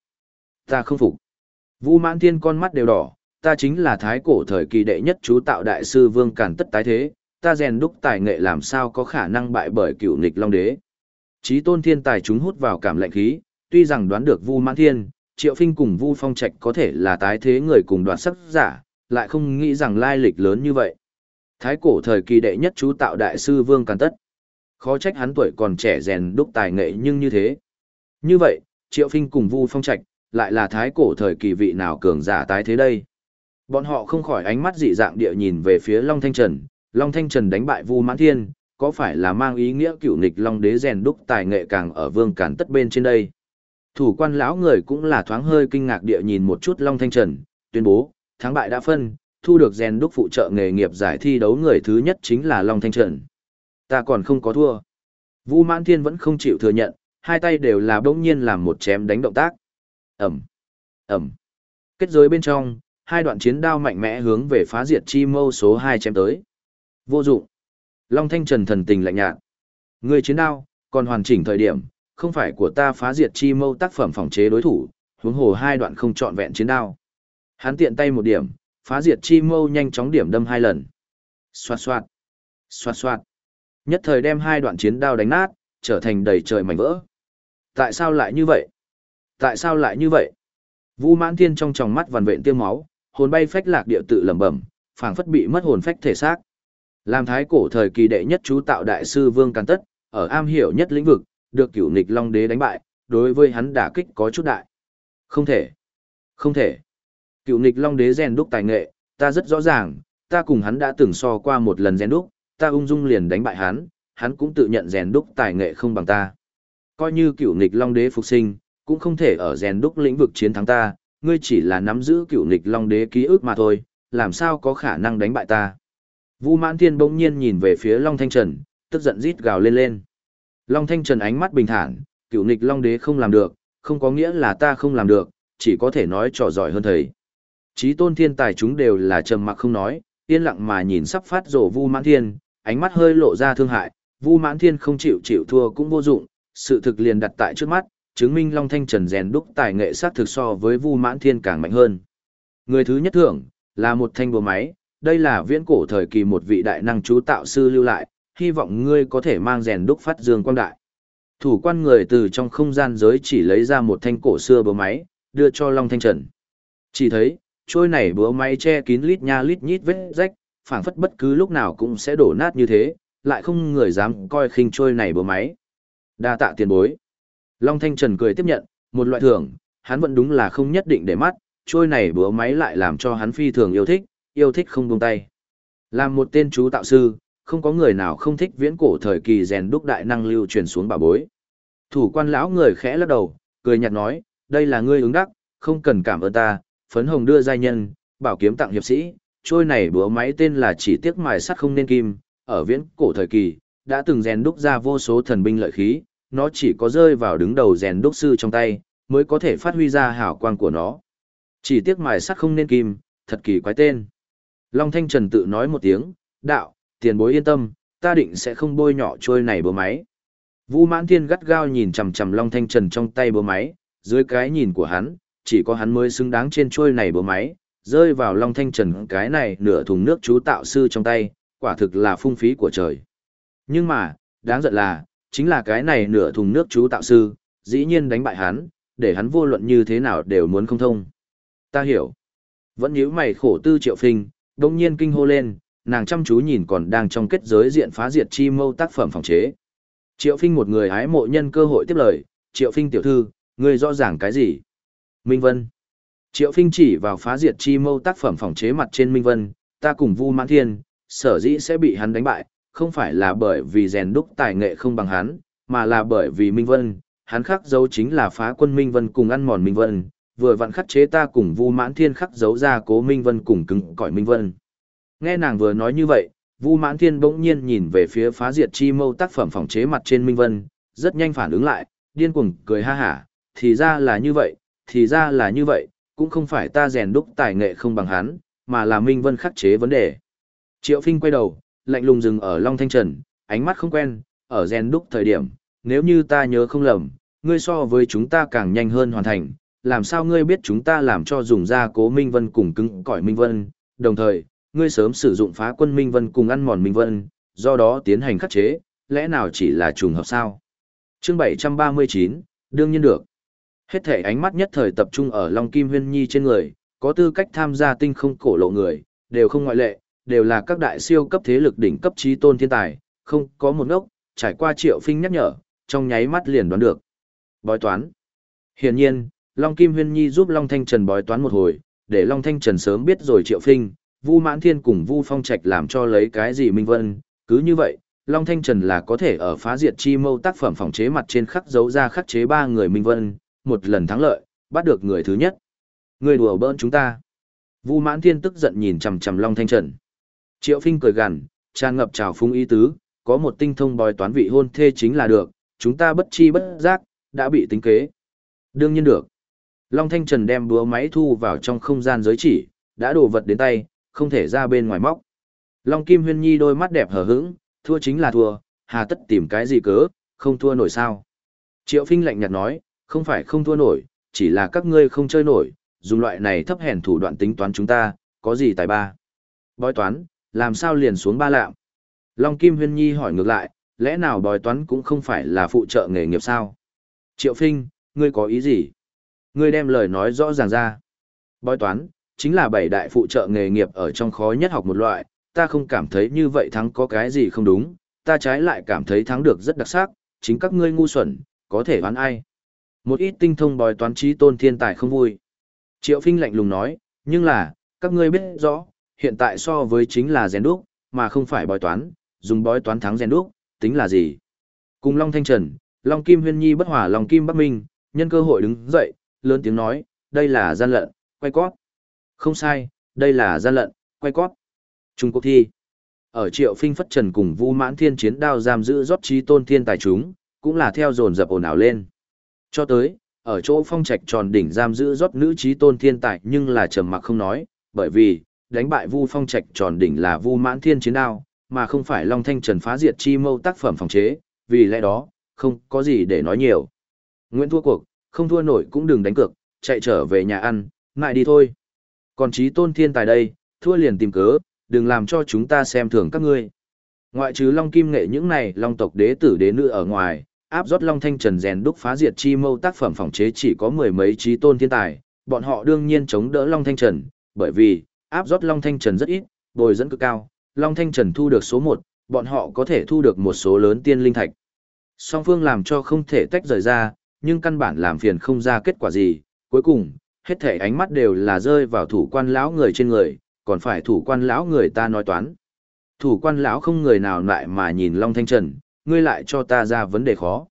Ta không phục. Vu Mãn Thiên con mắt đều đỏ, ta chính là thái cổ thời kỳ đệ nhất chú tạo đại sư Vương Càn Tất tái thế, ta rèn đúc tài nghệ làm sao có khả năng bại bởi cựu nghịch long đế. Chí tôn thiên tài chúng hút vào cảm lạnh khí, tuy rằng đoán được Vu Mãn Thiên, Triệu Phinh cùng Vu Phong Trạch có thể là tái thế người cùng đoạt sắc giả, lại không nghĩ rằng lai lịch lớn như vậy. Thái cổ thời kỳ đệ nhất chú tạo đại sư Vương Càn Tất. Khó trách hắn tuổi còn trẻ rèn đúc tài nghệ nhưng như thế. Như vậy, Triệu Phinh cùng Vu Phong Trạch, lại là thái cổ thời kỳ vị nào cường giả tái thế đây. Bọn họ không khỏi ánh mắt dị dạng địa nhìn về phía Long Thanh Trần, Long Thanh Trần đánh bại Vu Mãn Thiên, có phải là mang ý nghĩa cựu nịch Long Đế rèn đúc tài nghệ càng ở vương Càn tất bên trên đây. Thủ quan lão người cũng là thoáng hơi kinh ngạc địa nhìn một chút Long Thanh Trần, tuyên bố, thắng bại đã phân, thu được rèn đúc phụ trợ nghề nghiệp giải thi đấu người thứ nhất chính là Long Thanh Trần. Ta còn không có thua. Vu Mãn Thiên vẫn không chịu thừa nhận, hai tay đều là bỗng nhiên làm một chém đánh động tác. Ẩm, Ẩm. Kết giới bên trong, hai đoạn chiến đao mạnh mẽ hướng về phá diệt chi mâu số 2 chém tới. Vô dụng. Long Thanh Trần thần tình lạnh nhạt. Người chiến đao, còn hoàn chỉnh thời điểm, không phải của ta phá diệt chi mâu tác phẩm phòng chế đối thủ, huống hồ hai đoạn không chọn vẹn chiến đao. Hắn tiện tay một điểm, phá diệt chi mâu nhanh chóng điểm đâm hai lần. Xoạt xoạt, xoạt xoạt. Nhất thời đem hai đoạn chiến đao đánh nát, trở thành đầy trời mảnh vỡ. Tại sao lại như vậy? Tại sao lại như vậy? Vu Mãn Thiên trong tròng mắt vằn vện tiêm máu, hồn bay phách lạc địa tự lẩm bẩm, phảng phất bị mất hồn phách thể xác. Làm thái cổ thời kỳ đệ nhất chú tạo đại sư Vương Càn Tất, ở am hiểu nhất lĩnh vực, được cửu nghịch long đế đánh bại, đối với hắn đả kích có chút đại. Không thể. Không thể. Cựu nghịch long đế rèn đúc tài nghệ, ta rất rõ ràng, ta cùng hắn đã từng so qua một lần rèn đúc, ta ung dung liền đánh bại hắn, hắn cũng tự nhận rèn đúc tài nghệ không bằng ta. Coi như cựu nghịch long đế phục sinh, cũng không thể ở rèn đúc lĩnh vực chiến thắng ta, ngươi chỉ là nắm giữ cựu nghịch long đế ký ức mà thôi, làm sao có khả năng đánh bại ta. Vu Mãn Thiên bỗng nhiên nhìn về phía Long Thanh Trần, tức giận rít gào lên lên. Long Thanh Trần ánh mắt bình thản, cựu nghịch Long Đế không làm được, không có nghĩa là ta không làm được, chỉ có thể nói trò giỏi hơn thầy. Chí tôn thiên tài chúng đều là trầm mặc không nói, yên lặng mà nhìn sắp phát rổ Vu Mãn Thiên, ánh mắt hơi lộ ra thương hại, Vu Mãn Thiên không chịu chịu thua cũng vô dụng, sự thực liền đặt tại trước mắt, chứng minh Long Thanh Trần rèn đúc tài nghệ sát thực so với Vu Mãn Thiên càng mạnh hơn. Người thứ nhất thưởng là một thanh búa máy, đây là viễn cổ thời kỳ một vị đại năng chú tạo sư lưu lại, hy vọng ngươi có thể mang rèn đúc phát dương quang đại. Thủ quan người từ trong không gian giới chỉ lấy ra một thanh cổ xưa búa máy, đưa cho Long Thanh Trần. Chỉ thấy, trôi này búa máy che kín lít nha lít nhít vết rách, phảng phất bất cứ lúc nào cũng sẽ đổ nát như thế, lại không người dám coi khinh trôi này búa máy. Đa tạ tiền bối. Long Thanh Trần cười tiếp nhận, một loại thưởng, hắn vẫn đúng là không nhất định để mắt, trôi này búa máy lại làm cho hắn phi thường yêu thích, yêu thích không buông tay. Làm một tên chú tạo sư, không có người nào không thích viễn cổ thời kỳ rèn đúc đại năng lưu truyền xuống bà bối. Thủ quan lão người khẽ lắc đầu, cười nhạt nói, đây là ngươi ứng đắc, không cần cảm ơn ta, phấn hồng đưa giai nhân, bảo kiếm tặng hiệp sĩ, trôi này búa máy tên là chỉ tiếc mài sắt không nên kim, ở viễn cổ thời kỳ, đã từng rèn đúc ra vô số thần binh lợi khí, nó chỉ có rơi vào đứng đầu rèn đúc sư trong tay, mới có thể phát huy ra hảo quang của nó. Chỉ tiếc mài sắt không nên kim, thật kỳ quái tên. Long Thanh Trần tự nói một tiếng, đạo, tiền bối yên tâm, ta định sẽ không bôi nhọ trôi này búa máy. Vu Mãn Thiên gắt gao nhìn chằm chằm Long Thanh Trần trong tay búa máy, dưới cái nhìn của hắn, chỉ có hắn mới xứng đáng trên trôi này búa máy, rơi vào Long Thanh Trần cái này nửa thùng nước chú tạo sư trong tay, quả thực là phung phí của trời. Nhưng mà, đáng giận là, chính là cái này nửa thùng nước chú tạo sư, dĩ nhiên đánh bại hắn, để hắn vô luận như thế nào đều muốn không thông. Ta hiểu. Vẫn nhíu mày khổ tư triệu phình, đông nhiên kinh hô lên, nàng chăm chú nhìn còn đang trong kết giới diện phá diệt chi mâu tác phẩm phòng chế. Triệu Phinh một người hái mộ nhân cơ hội tiếp lời, Triệu Phinh tiểu thư, ngươi rõ ràng cái gì? Minh Vân. Triệu Phinh chỉ vào phá diệt chi mâu tác phẩm phòng chế mặt trên Minh Vân, ta cùng Vu Mãn Thiên, sở dĩ sẽ bị hắn đánh bại, không phải là bởi vì rèn đúc tài nghệ không bằng hắn, mà là bởi vì Minh Vân, hắn khắc dấu chính là phá quân Minh Vân cùng ăn mòn Minh Vân, vừa vặn khắc chế ta cùng Vu Mãn Thiên khắc dấu ra cố Minh Vân cùng cứng cỏi Minh Vân. Nghe nàng vừa nói như vậy, Vu Mãn Thiên bỗng nhiên nhìn về phía phá diệt chi mâu tác phẩm phòng chế mặt trên Minh Vân, rất nhanh phản ứng lại, điên cuồng cười ha hả, thì ra là như vậy, thì ra là như vậy, cũng không phải ta rèn đúc tài nghệ không bằng hắn, mà là Minh Vân khắc chế vấn đề. Triệu Phinh quay đầu, lạnh lùng dừng ở Long Thanh Trần, ánh mắt không quen, ở rèn đúc thời điểm, nếu như ta nhớ không lầm, ngươi so với chúng ta càng nhanh hơn hoàn thành, làm sao ngươi biết chúng ta làm cho dùng ra cố Minh Vân cùng cứng cỏi Minh Vân, đồng thời, ngươi sớm sử dụng phá quân Minh Vân cùng ăn mòn Minh Vân, do đó tiến hành khắc chế, lẽ nào chỉ là trùng hợp sao? Chương 739, đương nhiên được. Hết thể ánh mắt nhất thời tập trung ở Long Kim Huyên Nhi trên người, có tư cách tham gia tinh không cổ lộ người, đều không ngoại lệ, đều là các đại siêu cấp thế lực đỉnh cấp trí tôn thiên tài, không có một ngốc, trải qua triệu phinh nhắc nhở, trong nháy mắt liền đoán được. Bói toán. Hiển nhiên, Long Kim Huyên Nhi giúp Long Thanh Trần bói toán một hồi, để Long Thanh Trần sớm biết rồi triệu phinh, Vu Mãn Thiên cùng Vu Phong Trạch làm cho lấy cái gì Minh Vân, cứ như vậy, Long Thanh Trần là có thể ở phá diệt chi mâu tác phẩm phòng chế mặt trên khắc dấu ra khắc chế ba người Minh Vân, một lần thắng lợi, bắt được người thứ nhất. Người đùa bỡn chúng ta. Vu Mãn Thiên tức giận nhìn chằm chằm Long Thanh Trần. Triệu Phinh cười gằn, tràn ngập trào phung ý tứ, có một tinh thông bói toán vị hôn thê chính là được, chúng ta bất chi bất giác, đã bị tính kế. Đương nhiên được. Long Thanh Trần đem búa máy thu vào trong không gian giới chỉ, đã đổ vật đến tay, không thể ra bên ngoài móc. Long Kim Huyên Nhi đôi mắt đẹp hờ hững, thua chính là thua, hà tất tìm cái gì cớ, không thua nổi sao. Triệu Phinh lạnh nhạt nói, không phải không thua nổi, chỉ là các ngươi không chơi nổi, dùng loại này thấp hèn thủ đoạn tính toán chúng ta, có gì tài ba. Bói toán, làm sao liền xuống ba lạm? Long Kim Huyên Nhi hỏi ngược lại, lẽ nào bói toán cũng không phải là phụ trợ nghề nghiệp sao? Triệu Phinh, ngươi có ý gì? Ngươi đem lời nói rõ ràng ra. Bói toán, chính là bảy đại phụ trợ nghề nghiệp ở trong khó nhất học một loại, ta không cảm thấy như vậy thắng có cái gì không đúng, ta trái lại cảm thấy thắng được rất đặc sắc, chính các ngươi ngu xuẩn, có thể đoán ai. Một ít tinh thông bói toán trí tôn thiên tài không vui. Triệu Phinh lạnh lùng nói, nhưng là, các ngươi biết rõ, hiện tại so với chính là rèn đúc, mà không phải bói toán, dùng bói toán thắng rèn đúc, tính là gì? Cùng Long Thanh Trần, Long Kim Huyên Nhi bất hòa Long Kim Bắc Minh, nhân cơ hội đứng dậy, lớn tiếng nói, đây là gian lận, quay cót. Không sai, đây là gian lận, quay cót. Trung Quốc thi. Ở Triệu Phinh Phất Trần cùng Vu Mãn Thiên chiến đao giam giữ rót trí tôn thiên tài chúng, cũng là theo dồn dập ồn ào lên. Cho tới, ở chỗ phong trạch tròn đỉnh giam giữ rót nữ trí tôn thiên tài nhưng là trầm mặc không nói, bởi vì, đánh bại Vu phong trạch tròn đỉnh là Vu Mãn Thiên chiến đao, mà không phải Long Thanh Trần phá diệt chi mâu tác phẩm phòng chế, vì lẽ đó, không có gì để nói nhiều. Nguyễn thua cuộc, không thua nổi cũng đừng đánh cược, chạy trở về nhà ăn, ngại đi thôi. Còn trí tôn thiên tài đây, thua liền tìm cớ, đừng làm cho chúng ta xem thường các ngươi. Ngoại trừ Long Kim Nghệ những này Long tộc đế tử đế nữ ở ngoài, áp rót Long Thanh Trần rèn đúc phá diệt chi mâu tác phẩm phòng chế chỉ có mười mấy trí tôn thiên tài, bọn họ đương nhiên chống đỡ Long Thanh Trần, bởi vì, áp rót Long Thanh Trần rất ít, bồi dẫn cực cao, Long Thanh Trần thu được số 1, bọn họ có thể thu được một số lớn tiên linh thạch. Song phương làm cho không thể tách rời ra, nhưng căn bản làm phiền không ra kết quả gì, cuối cùng, hết thể ánh mắt đều là rơi vào thủ quan lão người trên người, còn phải thủ quan lão người ta nói toán. Thủ quan lão không người nào lại mà nhìn Long Thanh Trần, ngươi lại cho ta ra vấn đề khó.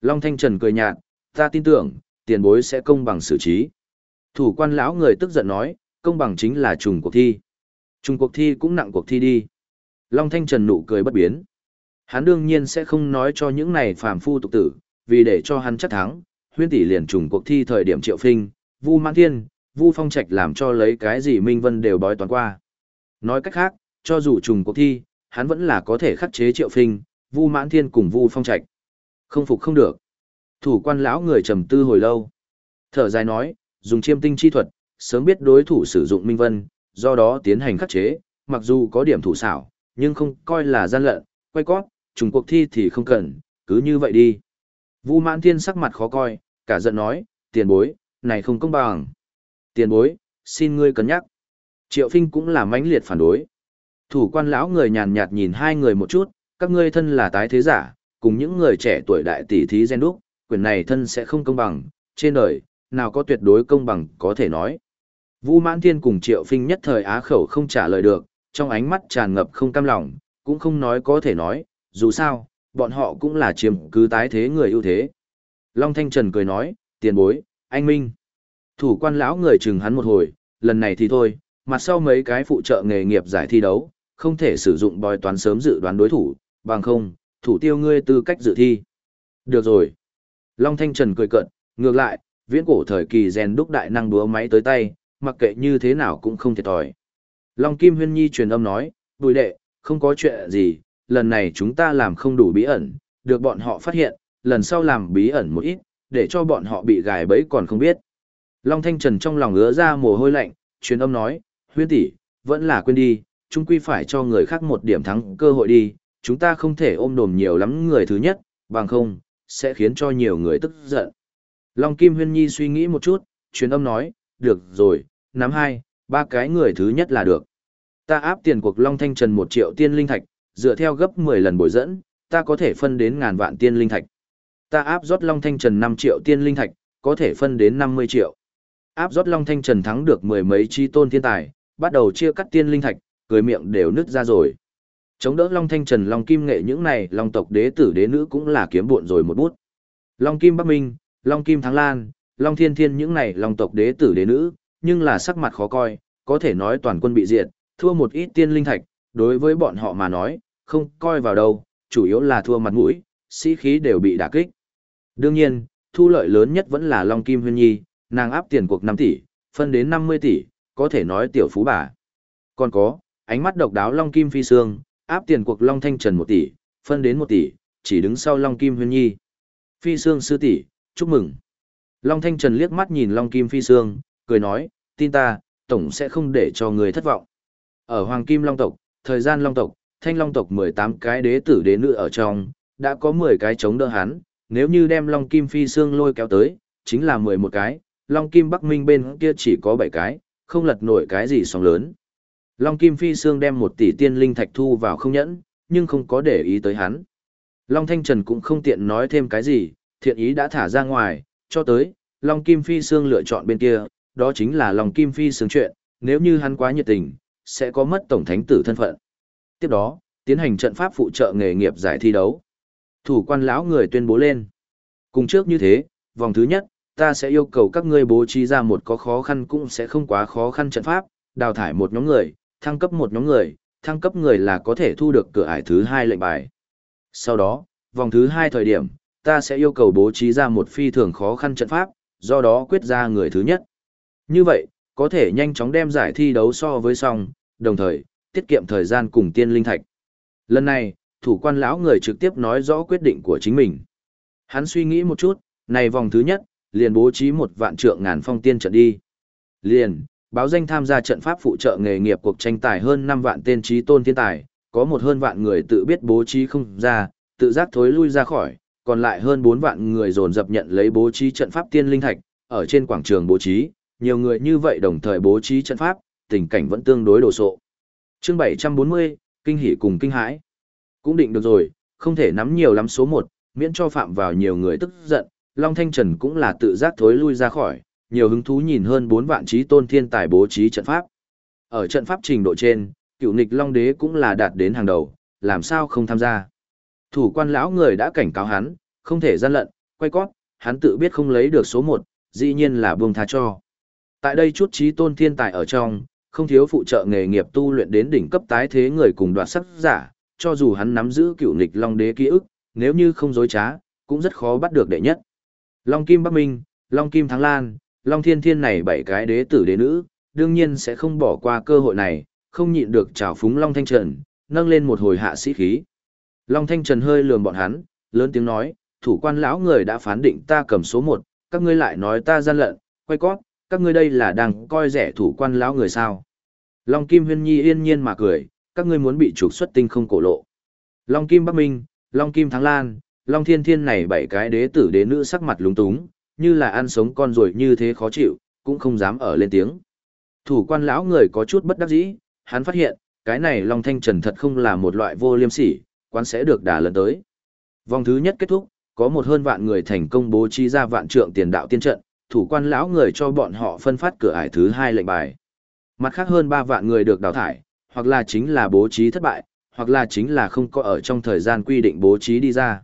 Long Thanh Trần cười nhạt, ta tin tưởng, tiền bối sẽ công bằng xử trí. Thủ quan lão người tức giận nói, công bằng chính là trùng cuộc thi. Trùng cuộc thi cũng nặng cuộc thi đi. Long Thanh Trần nụ cười bất biến. Hắn đương nhiên sẽ không nói cho những này phàm phu tục tử, vì để cho hắn chắc thắng, huyên tỷ liền trùng cuộc thi thời điểm triệu phinh, Vu Mãn Thiên, Vu Phong Trạch làm cho lấy cái gì Minh Vân đều bói toán qua. Nói cách khác, cho dù trùng cuộc thi, hắn vẫn là có thể khắc chế triệu phinh, Vu Mãn Thiên cùng Vu Phong Trạch. Không phục không được. Thủ quan lão người trầm tư hồi lâu. Thở dài nói, dùng chiêm tinh chi thuật, sớm biết đối thủ sử dụng Minh Vân, do đó tiến hành khắc chế, mặc dù có điểm thủ xảo, nhưng không coi là gian lận, quay cót, trùng cuộc thi thì không cần, cứ như vậy đi. Vu Mãn Thiên sắc mặt khó coi, cả giận nói, tiền bối, này không công bằng. Tiền bối, xin ngươi cân nhắc. Triệu Phinh cũng là mãnh liệt phản đối. Thủ quan lão người nhàn nhạt nhìn hai người một chút, các ngươi thân là tái thế giả, cùng những người trẻ tuổi đại tỷ thí gen đúc, quyền này thân sẽ không công bằng, trên đời, nào có tuyệt đối công bằng có thể nói. Vũ Mãn Thiên cùng Triệu Phinh nhất thời á khẩu không trả lời được, trong ánh mắt tràn ngập không cam lòng, cũng không nói có thể nói, dù sao, bọn họ cũng là chiếm cứ tái thế người ưu thế. Long Thanh Trần cười nói, tiền bối, anh Minh. Thủ quan lão người chừng hắn một hồi, lần này thì thôi, mặt sau mấy cái phụ trợ nghề nghiệp giải thi đấu, không thể sử dụng bói toán sớm dự đoán đối thủ, bằng không, thủ tiêu ngươi tư cách dự thi. Được rồi. Long Thanh Trần cười cận, ngược lại, viễn cổ thời kỳ rèn đúc đại năng đúa máy tới tay, mặc kệ như thế nào cũng không thiệt thòi. Long Kim Huyên Nhi truyền âm nói, bùi đệ, không có chuyện gì, lần này chúng ta làm không đủ bí ẩn, được bọn họ phát hiện, lần sau làm bí ẩn một ít, để cho bọn họ bị gài bẫy còn không biết. Long Thanh Trần trong lòng ứa ra mồ hôi lạnh, truyền âm nói, huyên tỷ, vẫn là quên đi, chúng quy phải cho người khác một điểm thắng cơ hội đi, chúng ta không thể ôm đồm nhiều lắm người thứ nhất, bằng không, sẽ khiến cho nhiều người tức giận. Long Kim Huyên Nhi suy nghĩ một chút, truyền âm nói, được rồi, nắm hai, ba cái người thứ nhất là được. Ta áp tiền cuộc Long Thanh Trần một triệu tiên linh thạch, dựa theo gấp 10 lần bồi dẫn, ta có thể phân đến ngàn vạn tiên linh thạch. Ta áp rót Long Thanh Trần 5 triệu tiên linh thạch, có thể phân đến 50 triệu. Áp rót Long Thanh Trần thắng được mười mấy chi tôn thiên tài, bắt đầu chia cắt tiên linh thạch, cười miệng đều nứt ra rồi. Chống đỡ Long Thanh Trần Long Kim Nghệ những này Long tộc đế tử đế nữ cũng là kiếm buộn rồi một bút. Long Kim Bắc Minh, Long Kim Thắng Lan, Long Thiên Thiên những này Long tộc đế tử đế nữ, nhưng là sắc mặt khó coi, có thể nói toàn quân bị diệt, thua một ít tiên linh thạch, đối với bọn họ mà nói, không coi vào đâu, chủ yếu là thua mặt mũi, sĩ khí đều bị đả kích. Đương nhiên, thu lợi lớn nhất vẫn là Long Kim Huyên Nhi, nàng áp tiền cuộc 5 tỷ, phân đến 50 tỷ, có thể nói tiểu phú bà. Còn có, ánh mắt độc đáo Long Kim Phi Sương, áp tiền cuộc Long Thanh Trần 1 tỷ, phân đến 1 tỷ, chỉ đứng sau Long Kim Huyên Nhi. Phi Sương sư tỷ, chúc mừng. Long Thanh Trần liếc mắt nhìn Long Kim Phi Sương, cười nói, tin ta, tổng sẽ không để cho người thất vọng. Ở Hoàng Kim Long tộc, thời gian Long tộc, Thanh Long tộc 18 cái đế tử đế nữ ở trong, đã có 10 cái chống đỡ hắn, nếu như đem Long Kim Phi Sương lôi kéo tới, chính là 11 cái, Long Kim Bắc Minh bên kia chỉ có 7 cái, không lật nổi cái gì sóng lớn. Long Kim Phi Sương đem một tỷ tiên linh thạch thu vào không nhẫn, nhưng không có để ý tới hắn. Long Thanh Trần cũng không tiện nói thêm cái gì, thiện ý đã thả ra ngoài, cho tới, Long Kim Phi Sương lựa chọn bên kia, đó chính là Long Kim Phi Sương chuyện, nếu như hắn quá nhiệt tình, sẽ có mất tổng thánh tử thân phận. Tiếp đó, tiến hành trận pháp phụ trợ nghề nghiệp giải thi đấu. Thủ quan lão người tuyên bố lên. Cùng trước như thế, vòng thứ nhất, ta sẽ yêu cầu các ngươi bố trí ra một có khó khăn cũng sẽ không quá khó khăn trận pháp, đào thải một nhóm người, thăng cấp một nhóm người, thăng cấp người là có thể thu được cửa ải thứ hai lệnh bài. Sau đó, vòng thứ hai thời điểm, ta sẽ yêu cầu bố trí ra một phi thường khó khăn trận pháp, do đó quyết ra người thứ nhất. Như vậy, có thể nhanh chóng đem giải thi đấu so với xong, đồng thời, tiết kiệm thời gian cùng tiên linh thạch. Lần này, thủ quan lão người trực tiếp nói rõ quyết định của chính mình. Hắn suy nghĩ một chút, này vòng thứ nhất, liền bố trí một vạn trượng ngàn phong tiên trận đi. Liền, báo danh tham gia trận pháp phụ trợ nghề nghiệp cuộc tranh tài hơn 5 vạn tên trí tôn thiên tài, có một hơn vạn người tự biết bố trí không ra, tự giác thối lui ra khỏi, còn lại hơn 4 vạn người dồn dập nhận lấy bố trí trận pháp tiên linh thạch, ở trên quảng trường bố trí, nhiều người như vậy đồng thời bố trí trận pháp, tình cảnh vẫn tương đối đồ sộ. Chương 740, kinh hỉ cùng kinh hãi. Cũng định được rồi, không thể nắm nhiều lắm số 1, miễn cho phạm vào nhiều người tức giận, Long Thanh Trần cũng là tự giác thối lui ra khỏi, nhiều hứng thú nhìn hơn 4 vạn trí tôn thiên tài bố trí trận pháp. Ở trận pháp trình độ trên, cựu nịch Long Đế cũng là đạt đến hàng đầu, làm sao không tham gia. Thủ quan lão người đã cảnh cáo hắn, không thể gian lận, quay cót, hắn tự biết không lấy được số 1, dĩ nhiên là buông tha cho. Tại đây chút trí tôn thiên tài ở trong, không thiếu phụ trợ nghề nghiệp tu luyện đến đỉnh cấp tái thế người cùng đoạt sắc giả, cho dù hắn nắm giữ cựu nịch Long Đế ký ức, nếu như không dối trá, cũng rất khó bắt được đệ nhất. Long Kim Bắc Minh, Long Kim Thắng Lan, Long Thiên Thiên này bảy cái đế tử đế nữ, đương nhiên sẽ không bỏ qua cơ hội này, không nhịn được trào phúng Long Thanh Trần, nâng lên một hồi hạ sĩ khí. Long Thanh Trần hơi lườm bọn hắn, lớn tiếng nói, thủ quan lão người đã phán định ta cầm số một, các ngươi lại nói ta gian lận, quay cót, các ngươi đây là đang coi rẻ thủ quan lão người sao. Long Kim Huyên Nhi yên nhiên mà cười, các ngươi muốn bị trục xuất tinh không cổ lộ. Long Kim Bắc Minh, Long Kim Thắng Lan, Long Thiên Thiên này bảy cái đế tử đế nữ sắc mặt lúng túng, như là ăn sống con rồi như thế khó chịu, cũng không dám ở lên tiếng. Thủ quan lão người có chút bất đắc dĩ, hắn phát hiện, cái này Long Thanh Trần thật không là một loại vô liêm sỉ, quán sẽ được đả lần tới. Vòng thứ nhất kết thúc, có một hơn vạn người thành công bố trí ra vạn trượng tiền đạo tiên trận, thủ quan lão người cho bọn họ phân phát cửa ải thứ hai lệnh bài. Mặt khác hơn 3 vạn người được đào thải, hoặc là chính là bố trí thất bại, hoặc là chính là không có ở trong thời gian quy định bố trí đi ra.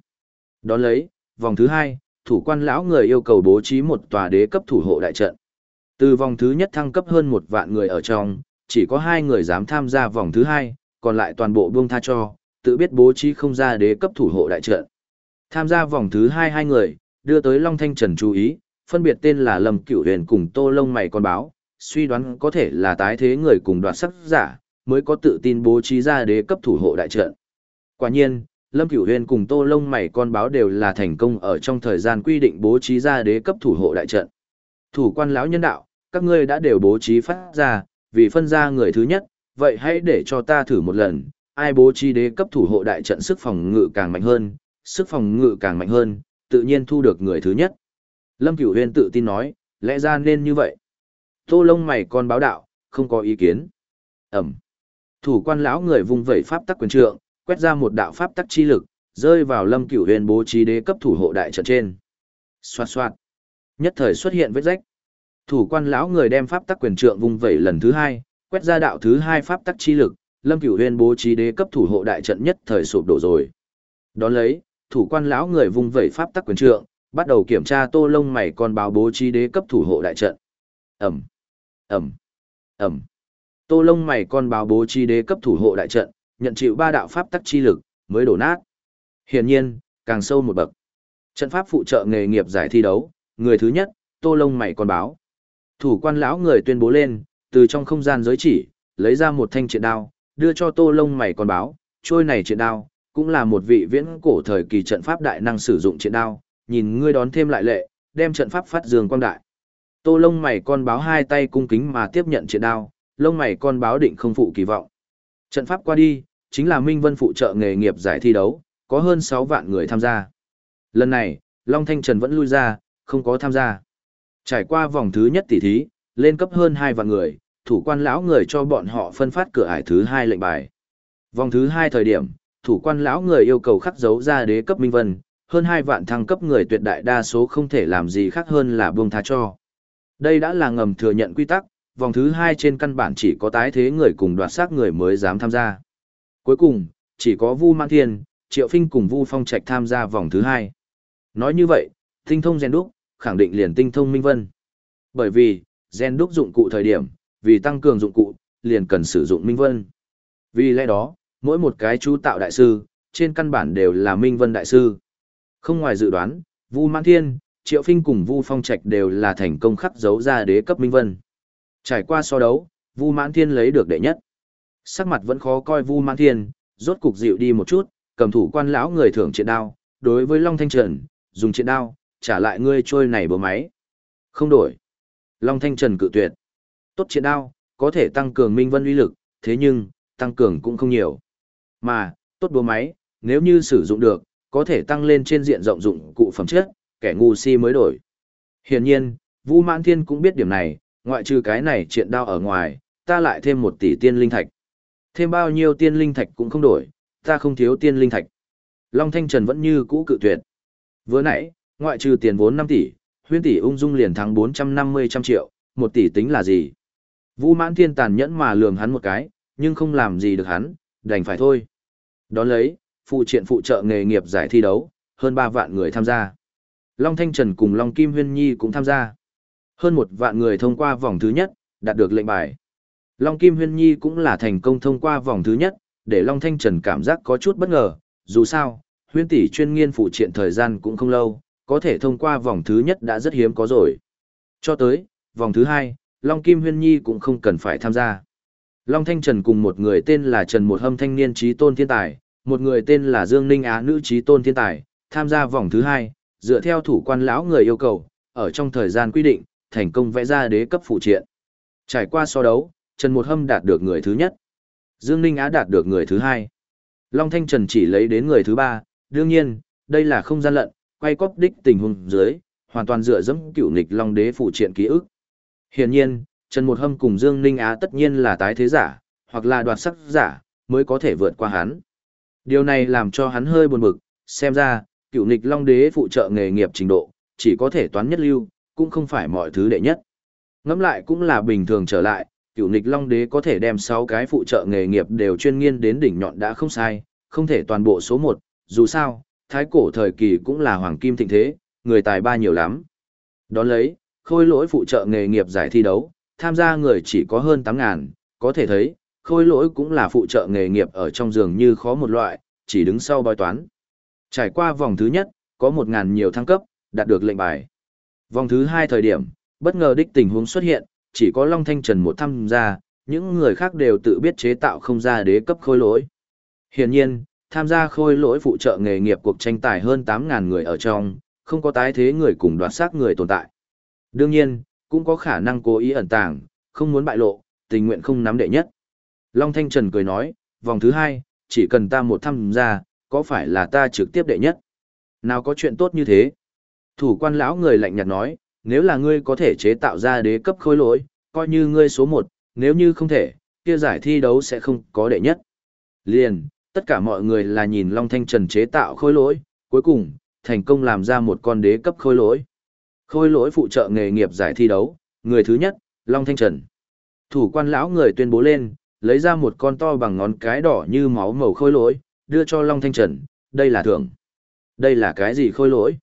Đón lấy, vòng thứ hai, thủ quan lão người yêu cầu bố trí một tòa đế cấp thủ hộ đại trận. Từ vòng thứ nhất thăng cấp hơn một vạn người ở trong, chỉ có hai người dám tham gia vòng thứ hai, còn lại toàn bộ buông tha cho, tự biết bố trí không ra đế cấp thủ hộ đại trận. Tham gia vòng thứ hai hai người, đưa tới Long Thanh Trần chú ý, phân biệt tên là Lâm Cửu Huyền cùng Tô Lông Mày con báo, suy đoán có thể là tái thế người cùng đoạt sắc giả, mới có tự tin bố trí ra đế cấp thủ hộ đại trận. Quả nhiên, Lâm Cửu Huyên cùng Tô Lông Mày con báo đều là thành công ở trong thời gian quy định bố trí ra đế cấp thủ hộ đại trận. Thủ quan lão nhân đạo, các ngươi đã đều bố trí phát ra, vì phân ra người thứ nhất, vậy hãy để cho ta thử một lần, ai bố trí đế cấp thủ hộ đại trận sức phòng ngự càng mạnh hơn, sức phòng ngự càng mạnh hơn, tự nhiên thu được người thứ nhất. Lâm Cửu Huyên tự tin nói, lẽ ra nên như vậy. Tô Lông Mày con báo đạo, không có ý kiến. Ẩm. Thủ quan lão người vung vẩy pháp tắc quyền trượng, quét ra một đạo pháp tắc chi lực, rơi vào Lâm Cửu Huyền bố trí đế cấp thủ hộ đại trận trên. Xoạt xoạt. Nhất thời xuất hiện vết rách. Thủ quan lão người đem pháp tắc quyền trượng vung vẩy lần thứ hai, quét ra đạo thứ hai pháp tắc chi lực, Lâm Cửu Huyền bố trí đế cấp thủ hộ đại trận nhất thời sụp đổ rồi. Đón lấy, thủ quan lão người vung vẩy pháp tắc quyền trượng, bắt đầu kiểm tra Tô Lông mày con báo bố trí đế cấp thủ hộ đại trận. Ầm. Ầm. Ầm. Tô Lông mày con báo bố trí đế cấp thủ hộ đại trận, nhận chịu ba đạo pháp tắc chi lực, mới đổ nát. Hiển nhiên, càng sâu một bậc. Trận pháp phụ trợ nghề nghiệp giải thi đấu, người thứ nhất, Tô Lông mày con báo. Thủ quan lão người tuyên bố lên, từ trong không gian giới chỉ, lấy ra một thanh triện đao, đưa cho Tô Lông mày con báo, trôi này triện đao, cũng là một vị viễn cổ thời kỳ trận pháp đại năng sử dụng triện đao, nhìn ngươi đón thêm lại lệ, đem trận pháp phát dương quang đại. Tô lông mày con báo hai tay cung kính mà tiếp nhận triện đao, lông mày con báo định không phụ kỳ vọng. Trận pháp qua đi, chính là Minh Vân phụ trợ nghề nghiệp giải thi đấu, có hơn 6 vạn người tham gia. Lần này, Long Thanh Trần vẫn lui ra, không có tham gia. Trải qua vòng thứ nhất tỷ thí, lên cấp hơn 2 vạn người, thủ quan lão người cho bọn họ phân phát cửa ải thứ 2 lệnh bài. Vòng thứ 2 thời điểm, thủ quan lão người yêu cầu khắc dấu ra đế cấp Minh Vân, hơn 2 vạn thăng cấp người tuyệt đại đa số không thể làm gì khác hơn là buông tha cho. Đây đã là ngầm thừa nhận quy tắc, vòng thứ hai trên căn bản chỉ có tái thế người cùng đoạt xác người mới dám tham gia. Cuối cùng, chỉ có Vu Mãn Thiên, Triệu Phinh cùng Vu Phong Trạch tham gia vòng thứ hai. Nói như vậy, tinh thông gen đúc, khẳng định liền tinh thông Minh Vân. Bởi vì, gen đúc dụng cụ thời điểm, vì tăng cường dụng cụ, liền cần sử dụng Minh Vân. Vì lẽ đó, mỗi một cái chú tạo đại sư, trên căn bản đều là Minh Vân đại sư. Không ngoài dự đoán, Vu Mãn Thiên, Triệu Phinh cùng Vu Phong Trạch đều là thành công khắc dấu ra đế cấp Minh Vân. Trải qua so đấu, Vu Mãn Thiên lấy được đệ nhất. Sắc mặt vẫn khó coi Vu Mãn Thiên, rốt cục dịu đi một chút, cầm thủ quan lão người thưởng triện đao, đối với Long Thanh Trần, dùng triện đao, trả lại ngươi trôi này bờ máy. Không đổi. Long Thanh Trần cự tuyệt. Tốt triện đao, có thể tăng cường Minh Vân uy lực, thế nhưng, tăng cường cũng không nhiều. Mà, tốt búa máy, nếu như sử dụng được, có thể tăng lên trên diện rộng dụng cụ phẩm chất, kẻ ngu si mới đổi. Hiển nhiên, Vu Mãn Thiên cũng biết điểm này, ngoại trừ cái này triện đao ở ngoài, ta lại thêm một tỷ tiên linh thạch. Thêm bao nhiêu tiên linh thạch cũng không đổi, ta không thiếu tiên linh thạch. Long Thanh Trần vẫn như cũ cự tuyệt. Vừa nãy, ngoại trừ tiền vốn 5 tỷ, huyên tỷ ung dung liền thắng 450 trăm triệu, 1 tỷ tính là gì? vũ Mãn Thiên tàn nhẫn mà lườm hắn một cái, nhưng không làm gì được hắn, đành phải thôi. Đón lấy, phụ triện phụ trợ nghề nghiệp giải thi đấu, hơn 3 vạn người tham gia. Long Thanh Trần cùng Long Kim Huyên Nhi cũng tham gia. Hơn một vạn người thông qua vòng thứ nhất, đạt được lệnh bài. Long Kim Huyên Nhi cũng là thành công thông qua vòng thứ nhất, để Long Thanh Trần cảm giác có chút bất ngờ, dù sao, huyên tỷ chuyên nghiên phụ triện thời gian cũng không lâu, có thể thông qua vòng thứ nhất đã rất hiếm có rồi. Cho tới, vòng thứ hai, Long Kim Huyên Nhi cũng không cần phải tham gia. Long Thanh Trần cùng một người tên là Trần Một Hâm thanh niên trí tôn thiên tài, một người tên là Dương Ninh Á nữ trí tôn thiên tài, tham gia vòng thứ hai, dựa theo thủ quan lão người yêu cầu, ở trong thời gian quy định, thành công vẽ ra đế cấp phụ triện. Trải qua so đấu, Trần Một Hâm đạt được người thứ nhất, Dương Ninh Á đạt được người thứ hai. Long Thanh Trần chỉ lấy đến người thứ ba, đương nhiên, đây là không gian lận, quay cóp đích tình huống dưới, hoàn toàn dựa dẫm cựu nghịch Long Đế phụ triện ký ức. Hiển nhiên, Trần Một Hâm cùng Dương Ninh Á tất nhiên là tái thế giả, hoặc là đoạt sắc giả, mới có thể vượt qua hắn. Điều này làm cho hắn hơi buồn bực, xem ra, cựu nịch long đế phụ trợ nghề nghiệp trình độ, chỉ có thể toán nhất lưu, cũng không phải mọi thứ đệ nhất. Ngẫm lại cũng là bình thường trở lại, cựu nịch long đế có thể đem 6 cái phụ trợ nghề nghiệp đều chuyên nghiên đến đỉnh nhọn đã không sai, không thể toàn bộ số 1, dù sao, thái cổ thời kỳ cũng là hoàng kim thịnh thế, người tài ba nhiều lắm. Đón lấy, khôi lỗi phụ trợ nghề nghiệp giải thi đấu, tham gia người chỉ có hơn 8.000, có thể thấy, khôi lỗi cũng là phụ trợ nghề nghiệp ở trong giường như khó một loại, chỉ đứng sau bói toán. Trải qua vòng thứ nhất, có 1.000 nhiều thăng cấp, đạt được lệnh bài. Vòng thứ hai thời điểm, bất ngờ đích tình huống xuất hiện, chỉ có Long Thanh Trần một tham gia, những người khác đều tự biết chế tạo không ra đế cấp khôi lỗi. Hiển nhiên, tham gia khôi lỗi phụ trợ nghề nghiệp cuộc tranh tài hơn 8.000 người ở trong, không có tái thế người cùng đoạt xác người tồn tại. Đương nhiên, cũng có khả năng cố ý ẩn tàng, không muốn bại lộ, tình nguyện không nắm đệ nhất. Long Thanh Trần cười nói, vòng thứ hai, chỉ cần ta một tham gia, có phải là ta trực tiếp đệ nhất? Nào có chuyện tốt như thế? Thủ quan lão người lạnh nhạt nói, nếu là ngươi có thể chế tạo ra đế cấp khối lỗi, coi như ngươi số một, nếu như không thể, kia giải thi đấu sẽ không có đệ nhất. Liền, tất cả mọi người là nhìn Long Thanh Trần chế tạo khối lỗi, cuối cùng, thành công làm ra một con đế cấp khối lỗi. Khôi lỗi phụ trợ nghề nghiệp giải thi đấu, người thứ nhất, Long Thanh Trần. Thủ quan lão người tuyên bố lên, lấy ra một con to bằng ngón cái đỏ như máu màu khôi lỗi, đưa cho Long Thanh Trần, đây là thưởng. Đây là cái gì khôi lỗi?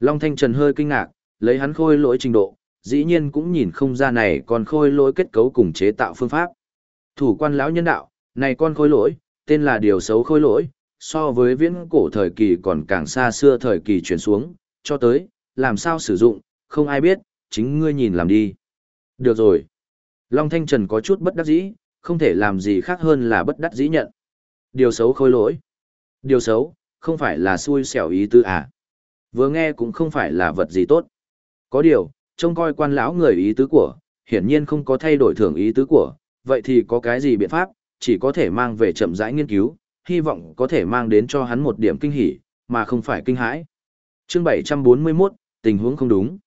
Long Thanh Trần hơi kinh ngạc, lấy hắn khôi lỗi trình độ, dĩ nhiên cũng nhìn không ra này còn khôi lỗi kết cấu cùng chế tạo phương pháp. Thủ quan lão nhân đạo, này con khôi lỗi, tên là điều xấu khôi lỗi, so với viễn cổ thời kỳ còn càng xa xưa thời kỳ chuyển xuống, cho tới, làm sao sử dụng, không ai biết, chính ngươi nhìn làm đi. Được rồi. Long Thanh Trần có chút bất đắc dĩ, không thể làm gì khác hơn là bất đắc dĩ nhận. Điều xấu khôi lỗi. Điều xấu, không phải là xui xẻo ý tư à. Vừa nghe cũng không phải là vật gì tốt. Có điều, trông coi quan lão người ý tứ của, hiển nhiên không có thay đổi thưởng ý tứ của, vậy thì có cái gì biện pháp, chỉ có thể mang về chậm rãi nghiên cứu, hy vọng có thể mang đến cho hắn một điểm kinh hỉ, mà không phải kinh hãi. Chương 741, tình huống không đúng.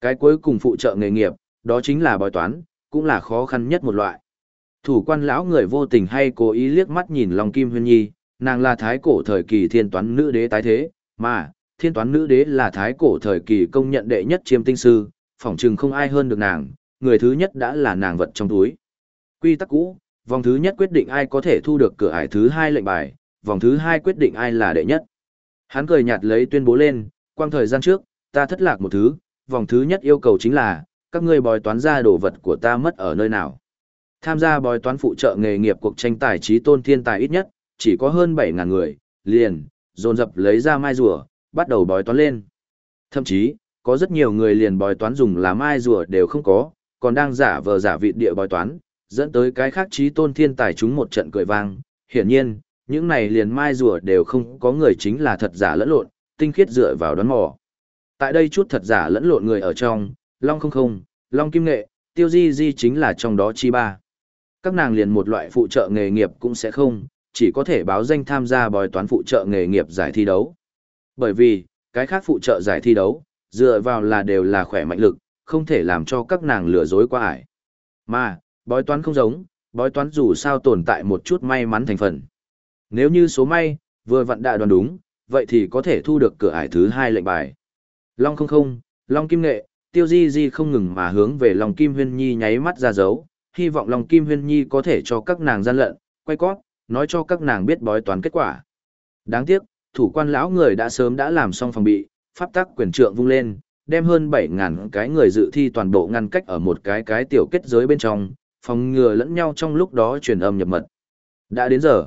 Cái cuối cùng phụ trợ nghề nghiệp, đó chính là bói toán, cũng là khó khăn nhất một loại. Thủ quan lão người vô tình hay cố ý liếc mắt nhìn Long Kim Huyên Nhi, nàng là thái cổ thời kỳ thiên toán nữ đế tái thế, mà thiên toán nữ đế là thái cổ thời kỳ công nhận đệ nhất chiêm tinh sư, phỏng chừng không ai hơn được nàng, người thứ nhất đã là nàng vật trong túi. Quy tắc cũ, vòng thứ nhất quyết định ai có thể thu được cửa ải thứ hai lệnh bài, vòng thứ hai quyết định ai là đệ nhất. Hắn cười nhạt lấy tuyên bố lên, quang thời gian trước, ta thất lạc một thứ, vòng thứ nhất yêu cầu chính là, các ngươi bói toán ra đồ vật của ta mất ở nơi nào. Tham gia bói toán phụ trợ nghề nghiệp cuộc tranh tài trí tôn thiên tài ít nhất, chỉ có hơn 7.000 người, liền, dồn dập lấy ra mai rùa, bắt đầu bói toán lên. Thậm chí, có rất nhiều người liền bói toán dùng là mai rùa đều không có, còn đang giả vờ giả vị địa bói toán, dẫn tới cái khác trí tôn thiên tài chúng một trận cười vang. Hiển nhiên, những này liền mai rùa đều không có người chính là thật giả lẫn lộn, tinh khiết dựa vào đoán mò. Tại đây chút thật giả lẫn lộn người ở trong, Long không không, Long kim nghệ, tiêu di di chính là trong đó chi ba. Các nàng liền một loại phụ trợ nghề nghiệp cũng sẽ không, chỉ có thể báo danh tham gia bói toán phụ trợ nghề nghiệp giải thi đấu. Bởi vì, cái khác phụ trợ giải thi đấu, dựa vào là đều là khỏe mạnh lực, không thể làm cho các nàng lừa dối qua ải. Mà, bói toán không giống, bói toán dù sao tồn tại một chút may mắn thành phần. Nếu như số may, vừa vặn đại đoán đúng, vậy thì có thể thu được cửa ải thứ hai lệnh bài. Long không không, Long kim nghệ, tiêu di di không ngừng mà hướng về Long kim huyên nhi nháy mắt ra dấu, hy vọng Long kim huyên nhi có thể cho các nàng gian lận, quay cót, nói cho các nàng biết bói toán kết quả. Đáng tiếc, thủ quan lão người đã sớm đã làm xong phòng bị, pháp tắc quyền trượng vung lên, đem hơn 7000 cái người dự thi toàn bộ ngăn cách ở một cái cái tiểu kết giới bên trong, phòng ngừa lẫn nhau trong lúc đó truyền âm nhập mật. Đã đến giờ.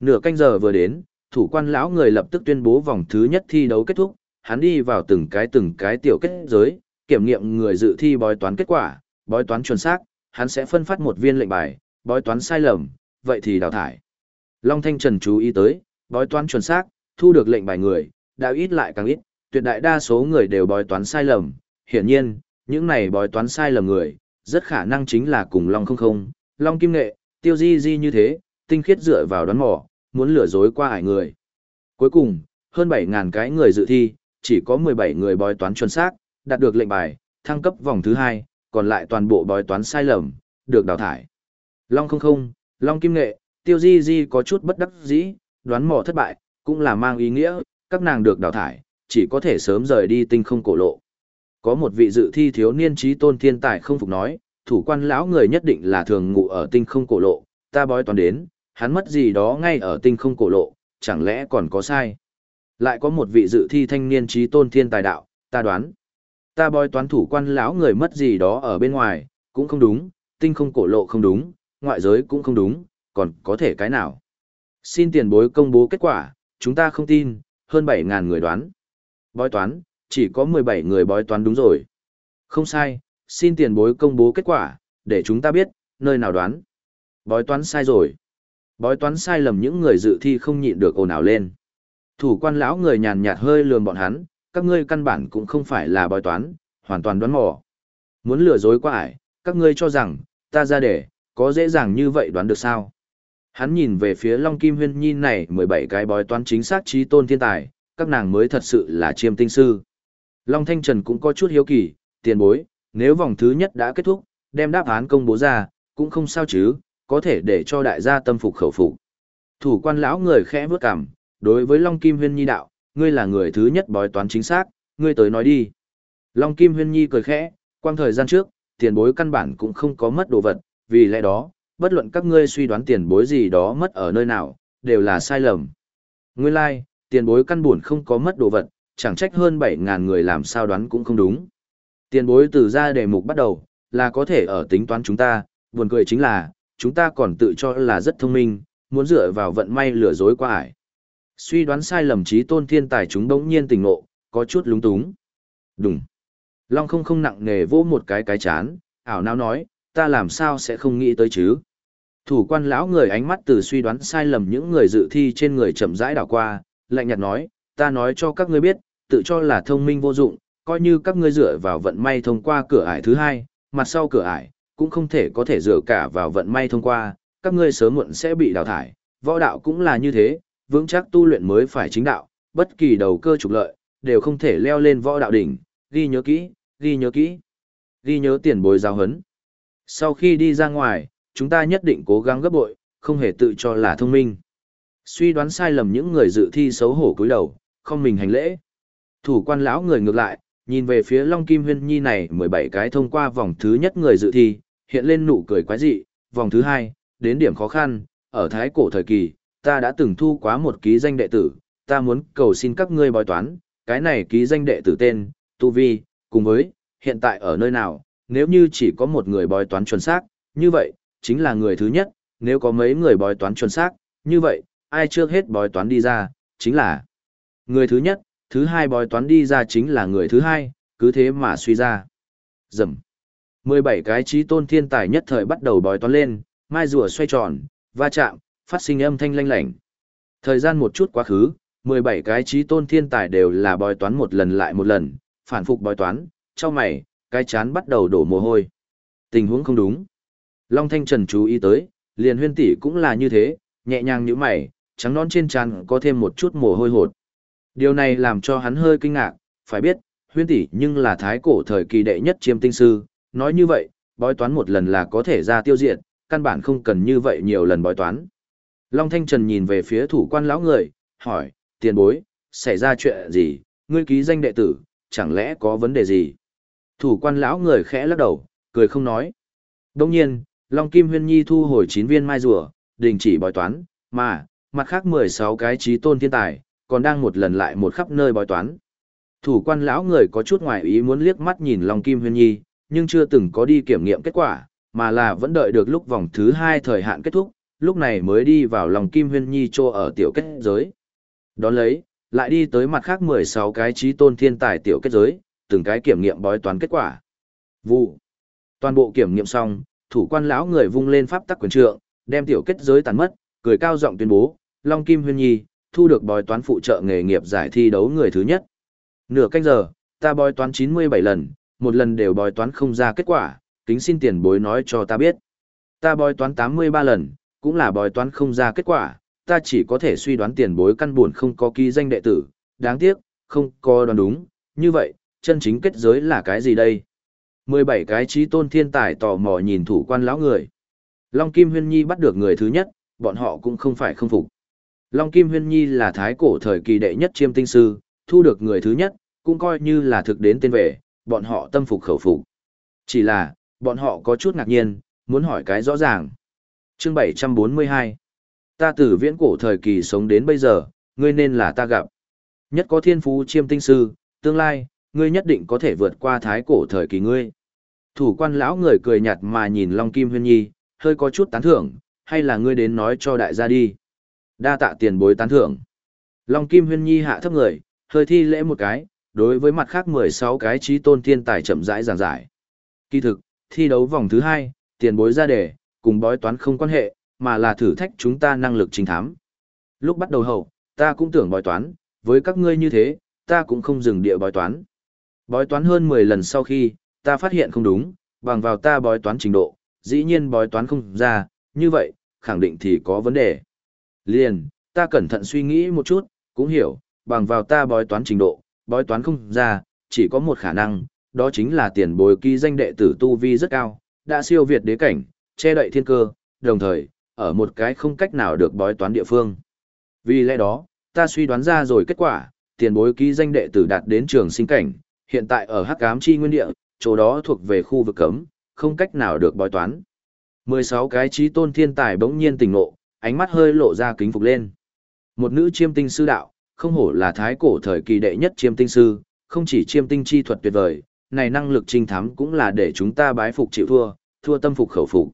Nửa canh giờ vừa đến, thủ quan lão người lập tức tuyên bố vòng thứ nhất thi đấu kết thúc, hắn đi vào từng cái từng cái tiểu kết giới, kiểm nghiệm người dự thi bói toán kết quả, bói toán chuẩn xác, hắn sẽ phân phát một viên lệnh bài, bói toán sai lầm, vậy thì đào thải. Long Thanh Trần chú ý tới, bói toán chuẩn xác, thu được lệnh bài người, đã ít lại càng ít, tuyệt đại đa số người đều bói toán sai lầm. Hiển nhiên, những này bói toán sai lầm người, rất khả năng chính là cùng Long không không, Long Kim Nghệ, Tiêu Di Di như thế, tinh khiết dựa vào đoán mò, muốn lừa dối qua hải người. Cuối cùng, hơn 7.000 cái người dự thi, chỉ có 17 người bói toán chuẩn xác, đạt được lệnh bài, thăng cấp vòng thứ 2, còn lại toàn bộ bói toán sai lầm, được đào thải. Long không không, Long Kim Nghệ, Tiêu Di Di có chút bất đắc dĩ, đoán mò thất bại, cũng là mang ý nghĩa, các nàng được đào thải, chỉ có thể sớm rời đi tinh không cổ lộ. Có một vị dự thi thiếu niên trí tôn thiên tài không phục nói, thủ quan lão người nhất định là thường ngủ ở tinh không cổ lộ, ta bói toán đến, hắn mất gì đó ngay ở tinh không cổ lộ, chẳng lẽ còn có sai. Lại có một vị dự thi thanh niên trí tôn thiên tài đạo, ta đoán. Ta bói toán thủ quan lão người mất gì đó ở bên ngoài, cũng không đúng, tinh không cổ lộ không đúng, ngoại giới cũng không đúng, còn có thể cái nào. Xin tiền bối công bố kết quả, chúng ta không tin, hơn 7.000 người đoán. Bói toán, chỉ có 17 người bói toán đúng rồi. Không sai, xin tiền bối công bố kết quả, để chúng ta biết, nơi nào đoán. Bói toán sai rồi. Bói toán sai lầm những người dự thi không nhịn được ồn ào lên. Thủ quan lão người nhàn nhạt hơi lườm bọn hắn, các ngươi căn bản cũng không phải là bói toán, hoàn toàn đoán mò. Muốn lừa dối quá ải, các ngươi cho rằng, ta ra để, có dễ dàng như vậy đoán được sao? Hắn nhìn về phía Long Kim Huyên Nhi này 17 cái bói toán chính xác trí tôn thiên tài, các nàng mới thật sự là chiêm tinh sư. Long Thanh Trần cũng có chút hiếu kỳ, tiền bối, nếu vòng thứ nhất đã kết thúc, đem đáp án công bố ra, cũng không sao chứ, có thể để cho đại gia tâm phục khẩu phục. Thủ quan lão người khẽ bước cằm, đối với Long Kim Huyên Nhi đạo, ngươi là người thứ nhất bói toán chính xác, ngươi tới nói đi. Long Kim Huyên Nhi cười khẽ, quang thời gian trước, tiền bối căn bản cũng không có mất đồ vật, vì lẽ đó, bất luận các ngươi suy đoán tiền bối gì đó mất ở nơi nào, đều là sai lầm. Nguyên lai, like, tiền bối căn buồn không có mất đồ vật, chẳng trách hơn 7.000 người làm sao đoán cũng không đúng. Tiền bối từ ra đề mục bắt đầu, là có thể ở tính toán chúng ta, buồn cười chính là, chúng ta còn tự cho là rất thông minh, muốn dựa vào vận may lừa dối qua ải. Suy đoán sai lầm trí tôn thiên tài chúng đống nhiên tỉnh ngộ, có chút lúng túng. Đúng. Long không không nặng nề vỗ một cái cái chán, ảo não nói, ta làm sao sẽ không nghĩ tới chứ. Thủ quan lão người ánh mắt từ suy đoán sai lầm những người dự thi trên người chậm rãi đảo qua, lạnh nhạt nói, ta nói cho các ngươi biết, tự cho là thông minh vô dụng, coi như các ngươi dựa vào vận may thông qua cửa ải thứ hai, mặt sau cửa ải, cũng không thể có thể dựa cả vào vận may thông qua, các ngươi sớm muộn sẽ bị đào thải, võ đạo cũng là như thế, vững chắc tu luyện mới phải chính đạo, bất kỳ đầu cơ trục lợi, đều không thể leo lên võ đạo đỉnh, ghi nhớ kỹ, ghi nhớ kỹ, ghi nhớ tiền bối giáo hấn. Sau khi đi ra ngoài, chúng ta nhất định cố gắng gấp bội, không hề tự cho là thông minh. Suy đoán sai lầm những người dự thi xấu hổ cúi đầu, không mình hành lễ. Thủ quan lão người ngược lại, nhìn về phía Long Kim Huyên Nhi này 17 cái thông qua vòng thứ nhất người dự thi, hiện lên nụ cười quái dị, vòng thứ hai, đến điểm khó khăn, ở thái cổ thời kỳ, ta đã từng thu quá một ký danh đệ tử, ta muốn cầu xin các ngươi bói toán, cái này ký danh đệ tử tên, Tu Vi, cùng với, hiện tại ở nơi nào, nếu như chỉ có một người bói toán chuẩn xác, như vậy, chính là người thứ nhất, nếu có mấy người bói toán chuẩn xác, như vậy, ai trước hết bói toán đi ra, chính là người thứ nhất, thứ hai bói toán đi ra chính là người thứ hai, cứ thế mà suy ra. Dầm. 17 cái trí tôn thiên tài nhất thời bắt đầu bói toán lên, mai rùa xoay tròn, va chạm, phát sinh âm thanh lanh lảnh. Thời gian một chút quá khứ, 17 cái trí tôn thiên tài đều là bói toán một lần lại một lần, phản phục bói toán, cho mày, cái chán bắt đầu đổ mồ hôi. Tình huống không đúng. Long Thanh Trần chú ý tới, liền huyên tỷ cũng là như thế, nhẹ nhàng như mày, trắng nón trên trán có thêm một chút mồ hôi hột. Điều này làm cho hắn hơi kinh ngạc, phải biết, huyên tỷ nhưng là thái cổ thời kỳ đệ nhất chiêm tinh sư, nói như vậy, bói toán một lần là có thể ra tiêu diệt, căn bản không cần như vậy nhiều lần bói toán. Long Thanh Trần nhìn về phía thủ quan lão người, hỏi, tiền bối, xảy ra chuyện gì, ngươi ký danh đệ tử, chẳng lẽ có vấn đề gì? Thủ quan lão người khẽ lắc đầu, cười không nói. Đông nhiên, Long Kim Huyên Nhi thu hồi 9 viên mai rùa, đình chỉ bói toán, mà, mặt khác 16 cái trí tôn thiên tài, còn đang một lần lại một khắp nơi bói toán. Thủ quan lão người có chút ngoài ý muốn liếc mắt nhìn Long Kim Huyên Nhi, nhưng chưa từng có đi kiểm nghiệm kết quả, mà là vẫn đợi được lúc vòng thứ hai thời hạn kết thúc, lúc này mới đi vào Long Kim Huyên Nhi trô ở tiểu kết giới. Đón lấy, lại đi tới mặt khác 16 cái trí tôn thiên tài tiểu kết giới, từng cái kiểm nghiệm bói toán kết quả. Vụ. Toàn bộ kiểm nghiệm xong, thủ quan lão người vung lên pháp tắc quyền trượng, đem tiểu kết giới tàn mất, cười cao giọng tuyên bố, Long Kim Huyên Nhi, thu được bói toán phụ trợ nghề nghiệp giải thi đấu người thứ nhất. Nửa canh giờ, ta bói toán 97 lần, một lần đều bói toán không ra kết quả, kính xin tiền bối nói cho ta biết. Ta bói toán 83 lần, cũng là bói toán không ra kết quả, ta chỉ có thể suy đoán tiền bối căn buồn không có ký danh đệ tử, đáng tiếc, không có đoán đúng, như vậy, chân chính kết giới là cái gì đây? 17 cái trí tôn thiên tài tò mò nhìn thủ quan lão người. Long Kim Huyên Nhi bắt được người thứ nhất, bọn họ cũng không phải không phục. Long Kim Huyên Nhi là thái cổ thời kỳ đệ nhất chiêm tinh sư, thu được người thứ nhất, cũng coi như là thực đến tên về, bọn họ tâm phục khẩu phục. Chỉ là, bọn họ có chút ngạc nhiên, muốn hỏi cái rõ ràng. Chương 742 Ta từ viễn cổ thời kỳ sống đến bây giờ, ngươi nên là ta gặp. Nhất có thiên phú chiêm tinh sư, tương lai, ngươi nhất định có thể vượt qua thái cổ thời kỳ ngươi. Thủ quan lão người cười nhạt mà nhìn Long Kim Huyên Nhi, hơi có chút tán thưởng, hay là ngươi đến nói cho đại gia đi. Đa tạ tiền bối tán thưởng. Long Kim Huyên Nhi hạ thấp người, hơi thi lễ một cái, đối với mặt khác 16 cái trí tôn thiên tài chậm rãi giảng giải. Kỳ thực, thi đấu vòng thứ hai, tiền bối ra đề, cùng bói toán không quan hệ, mà là thử thách chúng ta năng lực trình thám. Lúc bắt đầu hậu, ta cũng tưởng bói toán, với các ngươi như thế, ta cũng không dừng địa bói toán. Bói toán hơn 10 lần sau khi, ta phát hiện không đúng, bằng vào ta bói toán trình độ, dĩ nhiên bói toán không ra, như vậy, khẳng định thì có vấn đề. Liền, ta cẩn thận suy nghĩ một chút, cũng hiểu, bằng vào ta bói toán trình độ, bói toán không ra, chỉ có một khả năng, đó chính là tiền bối ký danh đệ tử tu vi rất cao, đã siêu việt đế cảnh, che đậy thiên cơ, đồng thời, ở một cái không cách nào được bói toán địa phương. Vì lẽ đó, ta suy đoán ra rồi kết quả, tiền bối ký danh đệ tử đạt đến trường sinh cảnh, hiện tại ở Hắc Ám Chi Nguyên Địa, chỗ đó thuộc về khu vực cấm, không cách nào được bói toán. 16 cái trí tôn thiên tài bỗng nhiên tỉnh ngộ, ánh mắt hơi lộ ra kính phục lên. Một nữ chiêm tinh sư đạo, không hổ là thái cổ thời kỳ đệ nhất chiêm tinh sư, không chỉ chiêm tinh chi thuật tuyệt vời, này năng lực trinh thám cũng là để chúng ta bái phục chịu thua, thua tâm phục khẩu phục.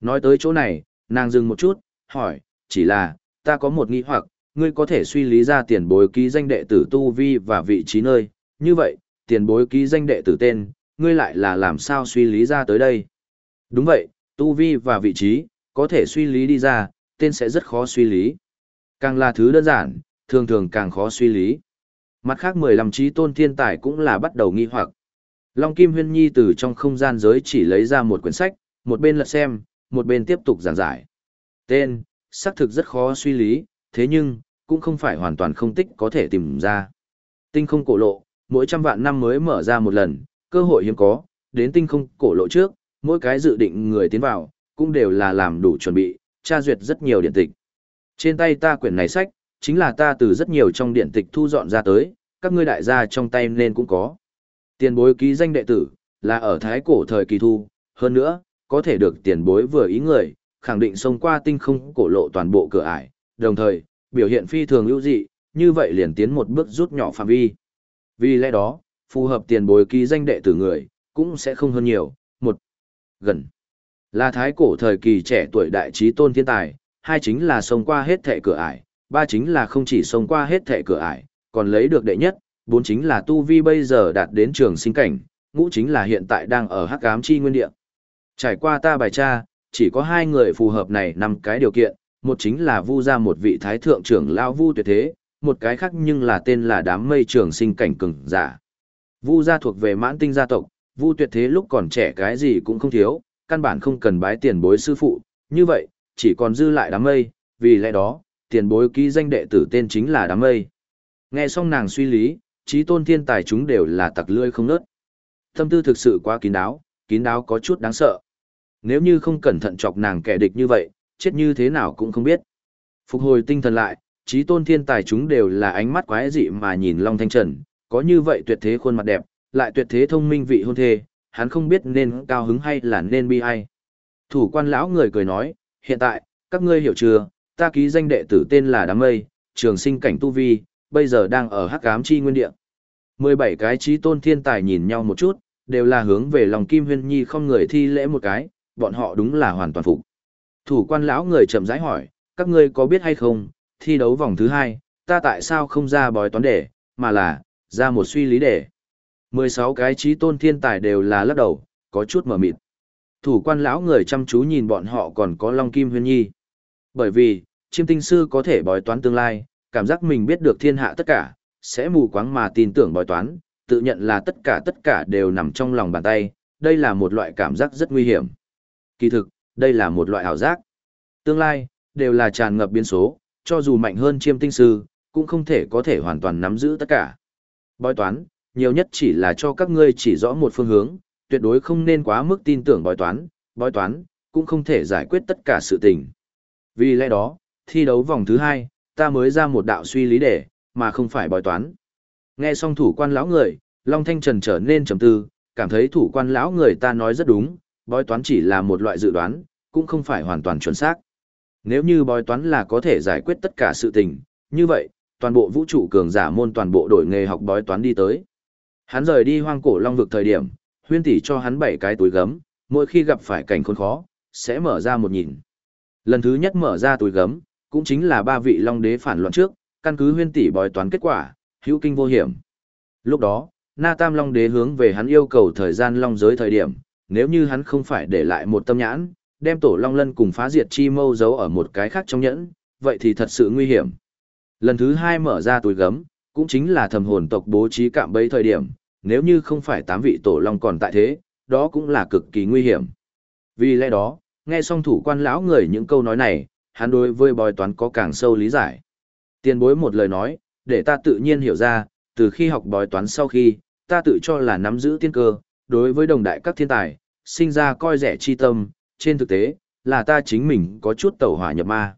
Nói tới chỗ này, nàng dừng một chút, hỏi, chỉ là, ta có một nghi hoặc, ngươi có thể suy lý ra tiền bối ký danh đệ tử tu vi và vị trí nơi, như vậy, tiền bối ký danh đệ tử tên, ngươi lại là làm sao suy lý ra tới đây. Đúng vậy, tu vi và vị trí, có thể suy lý đi ra, tên sẽ rất khó suy lý. Càng là thứ đơn giản, thường thường càng khó suy lý. Mặt khác 15 trí tôn thiên tài cũng là bắt đầu nghi hoặc. Long Kim Huyên Nhi từ trong không gian giới chỉ lấy ra một quyển sách, một bên lật xem, một bên tiếp tục giảng giải. Tên, xác thực rất khó suy lý, thế nhưng, cũng không phải hoàn toàn không tích có thể tìm ra. Tinh không cổ lộ, mỗi trăm vạn năm mới mở ra một lần, cơ hội hiếm có, đến tinh không cổ lộ trước, mỗi cái dự định người tiến vào, cũng đều là làm đủ chuẩn bị, tra duyệt rất nhiều điện tịch. Trên tay ta quyển này sách, chính là ta từ rất nhiều trong điện tịch thu dọn ra tới, các ngươi đại gia trong tay nên cũng có. Tiền bối ký danh đệ tử, là ở thái cổ thời kỳ thu, hơn nữa, có thể được tiền bối vừa ý người, khẳng định xông qua tinh không cổ lộ toàn bộ cửa ải, đồng thời, biểu hiện phi thường ưu dị, như vậy liền tiến một bước rút nhỏ phạm vi. Vì lẽ đó, phù hợp tiền bối ký danh đệ tử người, cũng sẽ không hơn nhiều, một, gần, là thái cổ thời kỳ trẻ tuổi đại trí tôn thiên tài, hai chính là xông qua hết thệ cửa ải, ba chính là không chỉ xông qua hết thệ cửa ải, còn lấy được đệ nhất, bốn chính là tu vi bây giờ đạt đến trường sinh cảnh, ngũ chính là hiện tại đang ở hắc ám chi nguyên địa. Trải qua ta bài tra, chỉ có hai người phù hợp này năm cái điều kiện, một chính là vu ra một vị thái thượng trưởng lao vu tuyệt thế, một cái khác nhưng là tên là đám mây trường sinh cảnh cường giả. Vu gia thuộc về mãn tinh gia tộc, vu tuyệt thế lúc còn trẻ cái gì cũng không thiếu, căn bản không cần bái tiền bối sư phụ, như vậy, chỉ còn dư lại đám mây, vì lẽ đó, tiền bối ký danh đệ tử tên chính là đám mây. Nghe xong nàng suy lý, trí tôn thiên tài chúng đều là tặc lươi không nớt. Tâm tư thực sự quá kín đáo, kín đáo có chút đáng sợ. Nếu như không cẩn thận chọc nàng kẻ địch như vậy, chết như thế nào cũng không biết. Phục hồi tinh thần lại, trí tôn thiên tài chúng đều là ánh mắt quái dị mà nhìn Long Thanh Trần, có như vậy tuyệt thế khuôn mặt đẹp, lại tuyệt thế thông minh vị hôn thê, hắn không biết nên cao hứng hay là nên bi ai. Thủ quan lão người cười nói, hiện tại, các ngươi hiểu chưa, ta ký danh đệ tử tên là Đám Mây, trường sinh cảnh tu vi, bây giờ đang ở hắc ám chi nguyên địa. 17 cái trí tôn thiên tài nhìn nhau một chút, đều là hướng về lòng Kim Huyên Nhi không người thi lễ một cái, bọn họ đúng là hoàn toàn phục. Thủ quan lão người chậm rãi hỏi, các ngươi có biết hay không, thi đấu vòng thứ hai, ta tại sao không ra bói toán để, mà là, ra một suy lý đề. 16 cái trí tôn thiên tài đều là lắc đầu, có chút mở mịt. Thủ quan lão người chăm chú nhìn bọn họ còn có Long Kim Huyên Nhi. Bởi vì, chiêm tinh sư có thể bói toán tương lai, cảm giác mình biết được thiên hạ tất cả, sẽ mù quáng mà tin tưởng bói toán, tự nhận là tất cả tất cả đều nằm trong lòng bàn tay, đây là một loại cảm giác rất nguy hiểm. Kỳ thực, đây là một loại ảo giác. Tương lai, đều là tràn ngập biến số, cho dù mạnh hơn chiêm tinh sư, cũng không thể có thể hoàn toàn nắm giữ tất cả. Bói toán, nhiều nhất chỉ là cho các ngươi chỉ rõ một phương hướng, tuyệt đối không nên quá mức tin tưởng bói toán, bói toán, cũng không thể giải quyết tất cả sự tình. Vì lẽ đó, thi đấu vòng thứ hai, ta mới ra một đạo suy lý để, mà không phải bói toán. Nghe xong thủ quan lão người, Long Thanh Trần trở nên trầm tư, cảm thấy thủ quan lão người ta nói rất đúng, bói toán chỉ là một loại dự đoán, cũng không phải hoàn toàn chuẩn xác. Nếu như bói toán là có thể giải quyết tất cả sự tình, như vậy, toàn bộ vũ trụ cường giả môn toàn bộ đổi nghề học bói toán đi tới. Hắn rời đi hoang cổ long vực thời điểm, huyên tỷ cho hắn bảy cái túi gấm, mỗi khi gặp phải cảnh khốn khó, sẽ mở ra một nhìn. Lần thứ nhất mở ra túi gấm, cũng chính là ba vị long đế phản loạn trước, căn cứ huyên tỷ bói toán kết quả, hữu kinh vô hiểm. Lúc đó, Na Tam Long Đế hướng về hắn yêu cầu thời gian long giới thời điểm, nếu như hắn không phải để lại một tâm nhãn, đem tổ long lân cùng phá diệt chi mâu giấu ở một cái khác trong nhẫn, vậy thì thật sự nguy hiểm. Lần thứ hai mở ra túi gấm, cũng chính là thầm hồn tộc bố trí cạm bẫy thời điểm, nếu như không phải tám vị tổ long còn tại thế, đó cũng là cực kỳ nguy hiểm. Vì lẽ đó, nghe xong thủ quan lão người những câu nói này, hắn đối với bói toán có càng sâu lý giải. Tiền bối một lời nói, để ta tự nhiên hiểu ra, từ khi học bói toán sau khi, ta tự cho là nắm giữ tiên cơ, đối với đồng đại các thiên tài, sinh ra coi rẻ chi tâm, trên thực tế, là ta chính mình có chút tẩu hỏa nhập ma.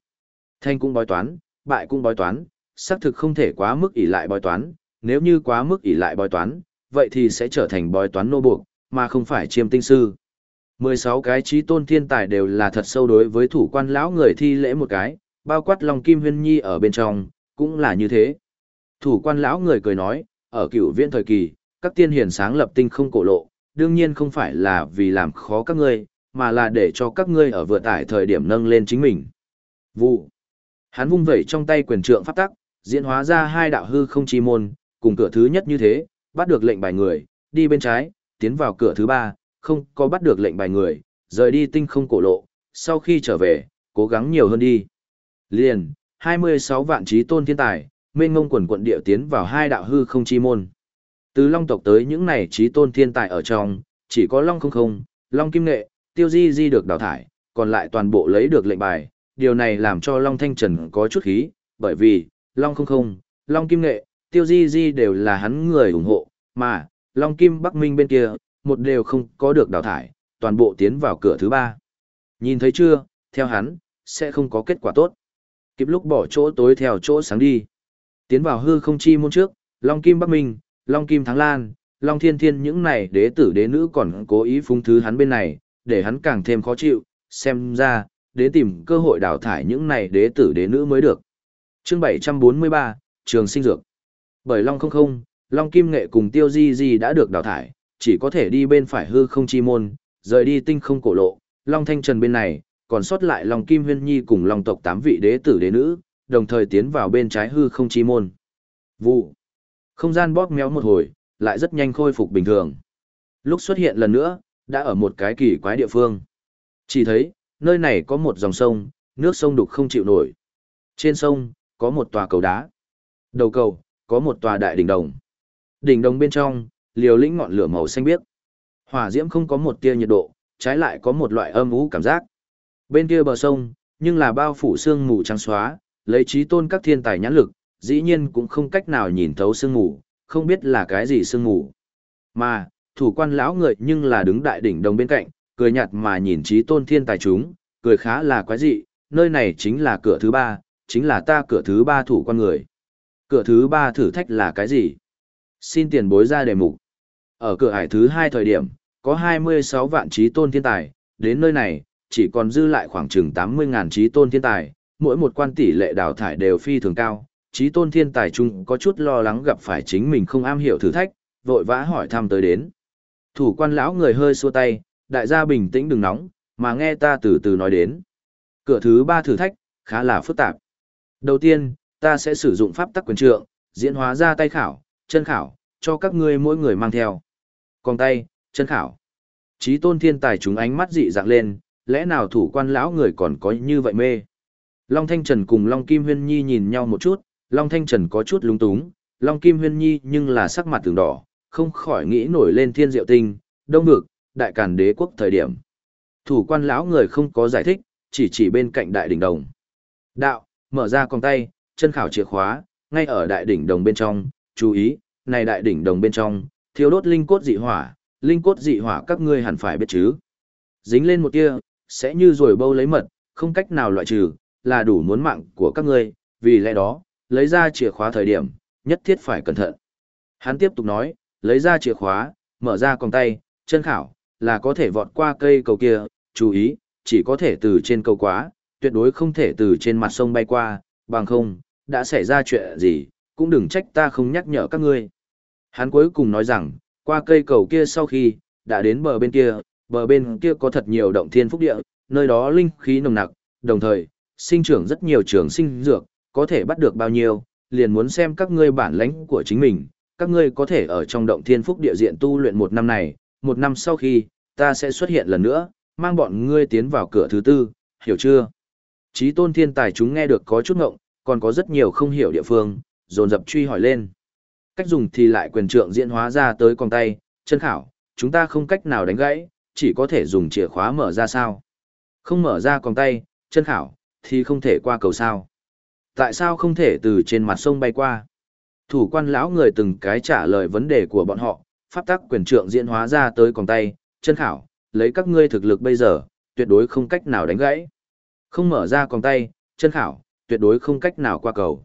Thanh cũng bói toán, bại cũng bói toán, xác thực không thể quá mức ỷ lại bói toán, nếu như quá mức ỷ lại bói toán, vậy thì sẽ trở thành bói toán nô buộc, mà không phải chiêm tinh sư. 16 cái trí tôn thiên tài đều là thật sâu đối với thủ quan lão người thi lễ một cái, bao quát lòng kim huyên nhi ở bên trong, cũng là như thế. Thủ quan lão người cười nói, ở cựu viễn thời kỳ, các tiên hiền sáng lập tinh không cổ lộ, đương nhiên không phải là vì làm khó các ngươi, mà là để cho các ngươi ở vừa tải thời điểm nâng lên chính mình. Vụ. Hắn vung vẩy trong tay quyền trượng pháp tắc, diễn hóa ra hai đạo hư không chi môn, cùng cửa thứ nhất như thế, bắt được lệnh bài người, đi bên trái, tiến vào cửa thứ ba, không có bắt được lệnh bài người, rời đi tinh không cổ lộ, sau khi trở về, cố gắng nhiều hơn đi. Liền, 26 vạn trí tôn thiên tài, mênh ngông quần quận địa tiến vào hai đạo hư không chi môn. Từ long tộc tới những này trí tôn thiên tài ở trong, chỉ có long không không, long kim nghệ, tiêu di di được đào thải, còn lại toàn bộ lấy được lệnh bài. Điều này làm cho long thanh trần có chút khí, bởi vì, long không không, long kim nghệ, tiêu di di đều là hắn người ủng hộ, mà, long kim bắc minh bên kia, một đều không có được đào thải, toàn bộ tiến vào cửa thứ ba. Nhìn thấy chưa, theo hắn, sẽ không có kết quả tốt. Kịp lúc bỏ chỗ tối theo chỗ sáng đi. Tiến vào hư không chi môn trước, Long Kim Bắc Minh, Long Kim Thắng Lan, Long Thiên Thiên những này đế tử đế nữ còn cố ý phung thứ hắn bên này, để hắn càng thêm khó chịu, xem ra, đến tìm cơ hội đào thải những này đế tử đế nữ mới được. Chương 743, Trường Sinh Dược Bởi Long không không, Long Kim Nghệ cùng Tiêu Di Di đã được đào thải, chỉ có thể đi bên phải hư không chi môn, rời đi tinh không cổ lộ, Long Thanh Trần bên này, còn sót lại Long Kim Huyên Nhi cùng Long tộc tám vị đế tử đế nữ, đồng thời tiến vào bên trái hư không chi môn. Vụ. Không gian bóp méo một hồi, lại rất nhanh khôi phục bình thường. Lúc xuất hiện lần nữa, đã ở một cái kỳ quái địa phương. Chỉ thấy, nơi này có một dòng sông, nước sông đục không chịu nổi. Trên sông, có một tòa cầu đá. Đầu cầu, có một tòa đại đỉnh đồng. Đỉnh đồng bên trong, liều lĩnh ngọn lửa màu xanh biếc. Hỏa diễm không có một tia nhiệt độ, trái lại có một loại âm ú cảm giác. Bên kia bờ sông, nhưng là bao phủ sương mù trắng xóa, lấy trí tôn các thiên tài nhãn lực, dĩ nhiên cũng không cách nào nhìn thấu sương mù, không biết là cái gì sương mù. Mà, thủ quan lão người nhưng là đứng đại đỉnh đồng bên cạnh, cười nhạt mà nhìn trí tôn thiên tài chúng, cười khá là quái dị, nơi này chính là cửa thứ ba, chính là ta cửa thứ ba thủ quan người. Cửa thứ ba thử thách là cái gì? Xin tiền bối ra đề mục. Ở cửa hải thứ hai thời điểm, có 26 vạn trí tôn thiên tài, đến nơi này, chỉ còn dư lại khoảng chừng 80.000 trí tôn thiên tài, mỗi một quan tỷ lệ đào thải đều phi thường cao. Trí tôn thiên tài chung có chút lo lắng gặp phải chính mình không am hiểu thử thách, vội vã hỏi thăm tới đến. Thủ quan lão người hơi xua tay, đại gia bình tĩnh đừng nóng, mà nghe ta từ từ nói đến. Cửa thứ ba thử thách, khá là phức tạp. Đầu tiên, ta sẽ sử dụng pháp tắc quyền trượng, diễn hóa ra tay khảo, chân khảo, cho các ngươi mỗi người mang theo. Còn tay, chân khảo. Chí tôn thiên tài chúng ánh mắt dị dạng lên, lẽ nào thủ quan lão người còn có như vậy mê. Long Thanh Trần cùng Long Kim Huyên Nhi nhìn nhau một chút, Long Thanh Trần có chút lúng túng, Long Kim Huyên Nhi nhưng là sắc mặt từng đỏ, không khỏi nghĩ nổi lên thiên diệu tinh, đông vực, đại càn đế quốc thời điểm. Thủ quan lão người không có giải thích, chỉ chỉ bên cạnh đại đỉnh đồng. Đạo, mở ra con tay, chân khảo chìa khóa, ngay ở đại đỉnh đồng bên trong, chú ý, này đại đỉnh đồng bên trong, thiếu đốt linh cốt dị hỏa, linh cốt dị hỏa các ngươi hẳn phải biết chứ. Dính lên một tia, sẽ như rồi bâu lấy mật, không cách nào loại trừ, là đủ muốn mạng của các ngươi, vì lẽ đó, lấy ra chìa khóa thời điểm, nhất thiết phải cẩn thận. Hắn tiếp tục nói, lấy ra chìa khóa, mở ra còng tay, chân khảo, là có thể vọt qua cây cầu kia, chú ý, chỉ có thể từ trên cầu quá, tuyệt đối không thể từ trên mặt sông bay qua, bằng không, đã xảy ra chuyện gì, cũng đừng trách ta không nhắc nhở các ngươi. Hắn cuối cùng nói rằng, qua cây cầu kia sau khi, đã đến bờ bên kia, bờ bên kia có thật nhiều động thiên phúc địa, nơi đó linh khí nồng nặc, đồng thời, sinh trưởng rất nhiều trường sinh dược, có thể bắt được bao nhiêu, liền muốn xem các ngươi bản lãnh của chính mình, các ngươi có thể ở trong động thiên phúc địa diện tu luyện một năm này, một năm sau khi, ta sẽ xuất hiện lần nữa, mang bọn ngươi tiến vào cửa thứ tư, hiểu chưa? Chí tôn thiên tài chúng nghe được có chút ngộng, còn có rất nhiều không hiểu địa phương, dồn dập truy hỏi lên. Cách dùng thì lại quyền trượng diễn hóa ra tới con tay, chân khảo, chúng ta không cách nào đánh gãy, chỉ có thể dùng chìa khóa mở ra sao. Không mở ra con tay, chân khảo, thì không thể qua cầu sao. Tại sao không thể từ trên mặt sông bay qua? Thủ quan lão người từng cái trả lời vấn đề của bọn họ, pháp tắc quyền trượng diễn hóa ra tới con tay, chân khảo, lấy các ngươi thực lực bây giờ, tuyệt đối không cách nào đánh gãy. Không mở ra con tay, chân khảo, tuyệt đối không cách nào qua cầu.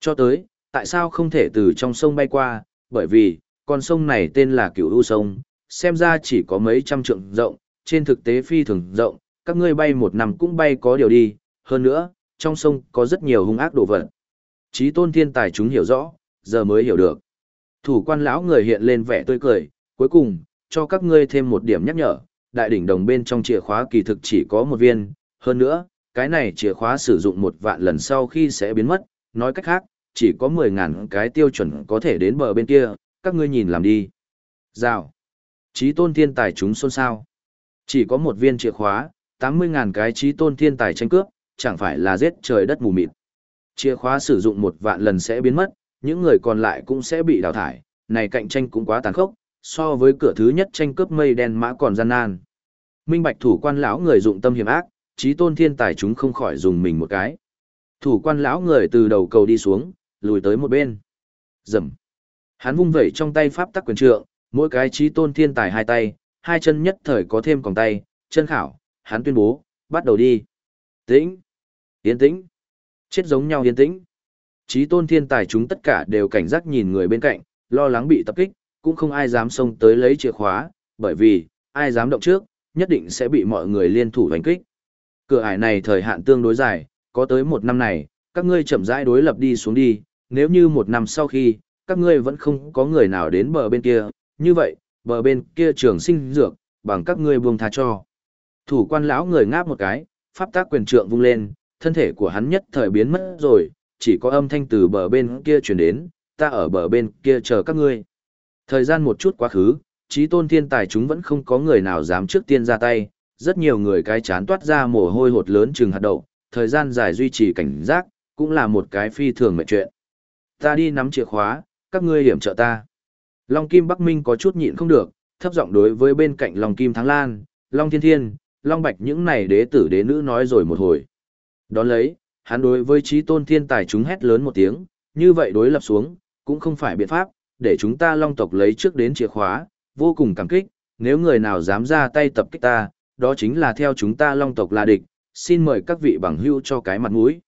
Cho tới, tại sao không thể từ trong sông bay qua, bởi vì, con sông này tên là cửu u sông, xem ra chỉ có mấy trăm trượng rộng, trên thực tế phi thường rộng, các ngươi bay một năm cũng bay có điều đi, hơn nữa, trong sông có rất nhiều hung ác đồ vật. Chí tôn thiên tài chúng hiểu rõ, giờ mới hiểu được. Thủ quan lão người hiện lên vẻ tươi cười, cuối cùng, cho các ngươi thêm một điểm nhắc nhở, đại đỉnh đồng bên trong chìa khóa kỳ thực chỉ có một viên, hơn nữa, cái này chìa khóa sử dụng một vạn lần sau khi sẽ biến mất, nói cách khác, chỉ có 10.000 cái tiêu chuẩn có thể đến bờ bên kia, các ngươi nhìn làm đi. Rào. Chí tôn thiên tài chúng xôn xao. Chỉ có một viên chìa khóa, 80.000 cái chí tôn thiên tài tranh cướp, chẳng phải là giết trời đất mù mịt. Chìa khóa sử dụng một vạn lần sẽ biến mất, những người còn lại cũng sẽ bị đào thải, này cạnh tranh cũng quá tàn khốc, so với cửa thứ nhất tranh cướp mây đen mã còn gian nan. Minh Bạch thủ quan lão người dụng tâm hiểm ác, trí tôn thiên tài chúng không khỏi dùng mình một cái. Thủ quan lão người từ đầu cầu đi xuống, lùi tới một bên. Rầm. Hắn vung vẩy trong tay pháp tắc quyền trượng, mỗi cái trí tôn thiên tài hai tay, hai chân nhất thời có thêm còng tay, chân khảo, hắn tuyên bố, bắt đầu đi. Tĩnh. Yên tĩnh. Chết giống nhau yên tĩnh. Trí tôn thiên tài chúng tất cả đều cảnh giác nhìn người bên cạnh, lo lắng bị tập kích, cũng không ai dám xông tới lấy chìa khóa, bởi vì, ai dám động trước, nhất định sẽ bị mọi người liên thủ đánh kích. Cửa ải này thời hạn tương đối dài, có tới một năm này, các ngươi chậm rãi đối lập đi xuống đi, nếu như một năm sau khi, các ngươi vẫn không có người nào đến bờ bên kia, như vậy, bờ bên kia trường sinh dược, bằng các ngươi buông tha cho. Thủ quan lão người ngáp một cái, pháp tác quyền trượng vung lên, thân thể của hắn nhất thời biến mất rồi, chỉ có âm thanh từ bờ bên kia truyền đến, ta ở bờ bên kia chờ các ngươi. Thời gian một chút quá khứ, trí tôn thiên tài chúng vẫn không có người nào dám trước tiên ra tay, rất nhiều người cái chán toát ra mồ hôi hột lớn chừng hạt đậu, thời gian dài duy trì cảnh giác, cũng là một cái phi thường mệnh chuyện. Ta đi nắm chìa khóa, các ngươi hiểm trợ ta. Long Kim Bắc Minh có chút nhịn không được, thấp giọng đối với bên cạnh Long Kim Thắng Lan, Long Thiên Thiên, Long Bạch những này đế tử đế nữ nói rồi một hồi. Đón lấy, hắn đối với trí tôn thiên tài chúng hét lớn một tiếng, như vậy đối lập xuống, cũng không phải biện pháp, để chúng ta long tộc lấy trước đến chìa khóa, vô cùng cảm kích, nếu người nào dám ra tay tập kích ta, đó chính là theo chúng ta long tộc là địch, xin mời các vị bằng hữu cho cái mặt mũi.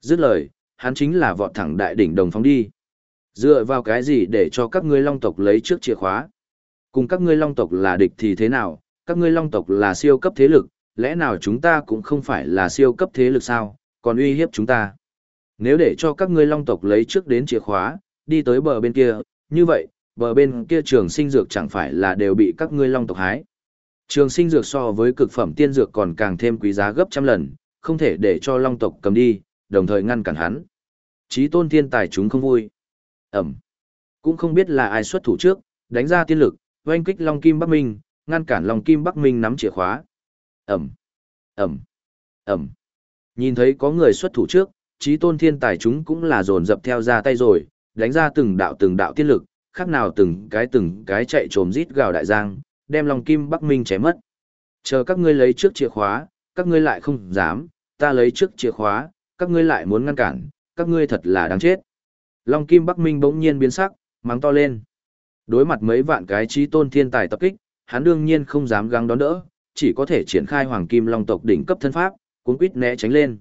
Dứt lời, hắn chính là vọt thẳng đại đỉnh đồng phóng đi. Dựa vào cái gì để cho các ngươi long tộc lấy trước chìa khóa? Cùng các ngươi long tộc là địch thì thế nào? Các ngươi long tộc là siêu cấp thế lực, lẽ nào chúng ta cũng không phải là siêu cấp thế lực sao, còn uy hiếp chúng ta? Nếu để cho các ngươi long tộc lấy trước đến chìa khóa, đi tới bờ bên kia, như vậy, bờ bên kia trường sinh dược chẳng phải là đều bị các ngươi long tộc hái. Trường sinh dược so với cực phẩm tiên dược còn càng thêm quý giá gấp trăm lần, không thể để cho long tộc cầm đi, đồng thời ngăn cản hắn. Chí tôn thiên tài chúng không vui. Ẩm. Cũng không biết là ai xuất thủ trước, đánh ra tiên lực, oanh kích long kim bắc minh, ngăn cản long kim bắc minh nắm chìa khóa. Ẩm. Ẩm. Ẩm. Nhìn thấy có người xuất thủ trước, chí tôn thiên tài chúng cũng là dồn dập theo ra tay rồi, đánh ra từng đạo từng đạo tiên lực, khác nào từng cái từng cái chạy trồm rít gào đại giang, đem lòng kim Bắc Minh chém mất. Chờ các ngươi lấy trước chìa khóa, các ngươi lại không dám, ta lấy trước chìa khóa, các ngươi lại muốn ngăn cản, các ngươi thật là đáng chết. Long kim Bắc Minh bỗng nhiên biến sắc, mắng to lên. Đối mặt mấy vạn cái trí tôn thiên tài tập kích, hắn đương nhiên không dám găng đón đỡ, chỉ có thể triển khai hoàng kim long tộc đỉnh cấp thân pháp, cuốn quýt né tránh lên.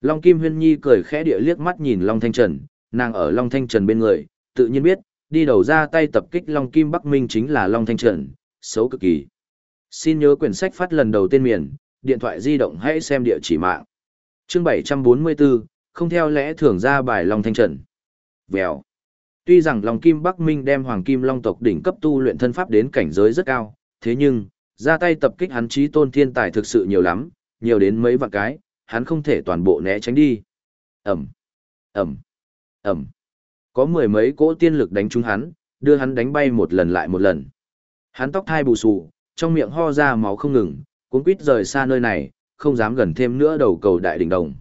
Long Kim Huyên Nhi cười khẽ địa liếc mắt nhìn Long Thanh Trần, nàng ở Long Thanh Trần bên người, tự nhiên biết, đi đầu ra tay tập kích Long Kim Bắc Minh chính là Long Thanh Trần, xấu cực kỳ. Xin nhớ quyển sách phát lần đầu tên miền, điện thoại di động hãy xem địa chỉ mạng. Chương 744, không theo lẽ thường ra bài Long Thanh Trần. Vèo. Tuy rằng Long Kim Bắc Minh đem Hoàng Kim Long tộc đỉnh cấp tu luyện thân pháp đến cảnh giới rất cao, thế nhưng, ra tay tập kích hắn trí tôn thiên tài thực sự nhiều lắm, nhiều đến mấy vạn cái, hắn không thể toàn bộ né tránh đi. Ẩm, Ẩm, Ẩm. Có mười mấy cỗ tiên lực đánh trúng hắn, đưa hắn đánh bay một lần lại một lần. Hắn tóc thai bù xù, trong miệng ho ra máu không ngừng, cuốn quýt rời xa nơi này, không dám gần thêm nữa đầu cầu đại đỉnh đồng.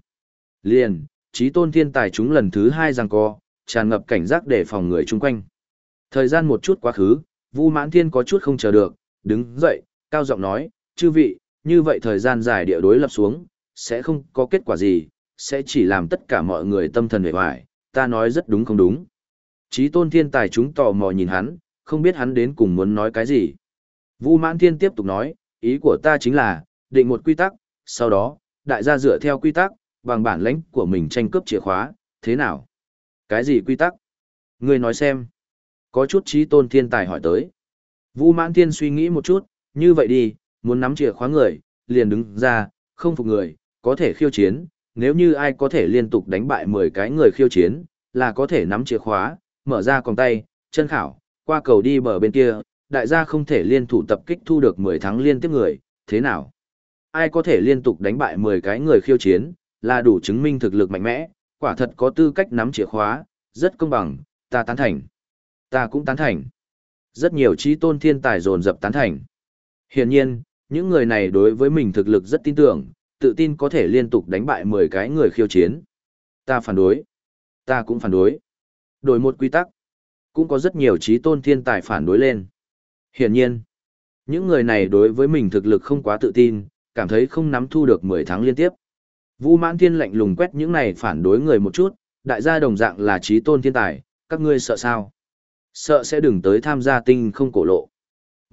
Liền, trí tôn thiên tài chúng lần thứ hai giằng co, tràn ngập cảnh giác để phòng người chung quanh. Thời gian một chút quá khứ, Vu Mãn Thiên có chút không chờ được, đứng dậy, cao giọng nói, chư vị, như vậy thời gian dài địa đối lập xuống, sẽ không có kết quả gì, sẽ chỉ làm tất cả mọi người tâm thần hề hoài, ta nói rất đúng không đúng. Chí tôn thiên tài chúng tò mò nhìn hắn, không biết hắn đến cùng muốn nói cái gì. Vu mãn thiên tiếp tục nói, ý của ta chính là, định một quy tắc, sau đó, đại gia dựa theo quy tắc, bằng bản lãnh của mình tranh cướp chìa khóa, thế nào? Cái gì quy tắc? Người nói xem. Có chút trí tôn thiên tài hỏi tới. Vu mãn thiên suy nghĩ một chút, như vậy đi, muốn nắm chìa khóa người, liền đứng ra, không phục người, có thể khiêu chiến, nếu như ai có thể liên tục đánh bại 10 cái người khiêu chiến, là có thể nắm chìa khóa, mở ra còng tay, chân khảo, qua cầu đi bờ bên kia, đại gia không thể liên thủ tập kích thu được 10 thắng liên tiếp người, thế nào? ai có thể liên tục đánh bại 10 cái người khiêu chiến, là đủ chứng minh thực lực mạnh mẽ, quả thật có tư cách nắm chìa khóa, rất công bằng, ta tán thành. Ta cũng tán thành. Rất nhiều trí tôn thiên tài dồn dập tán thành. Hiển nhiên, những người này đối với mình thực lực rất tin tưởng, tự tin có thể liên tục đánh bại 10 cái người khiêu chiến. Ta phản đối. Ta cũng phản đối. Đổi một quy tắc. Cũng có rất nhiều trí tôn thiên tài phản đối lên. Hiển nhiên, những người này đối với mình thực lực không quá tự tin, cảm thấy không nắm thu được 10 tháng liên tiếp. Vu Mãn Thiên lạnh lùng quét những này phản đối người một chút, đại gia đồng dạng là trí tôn thiên tài, các ngươi sợ sao? Sợ sẽ đừng tới tham gia tinh không cổ lộ.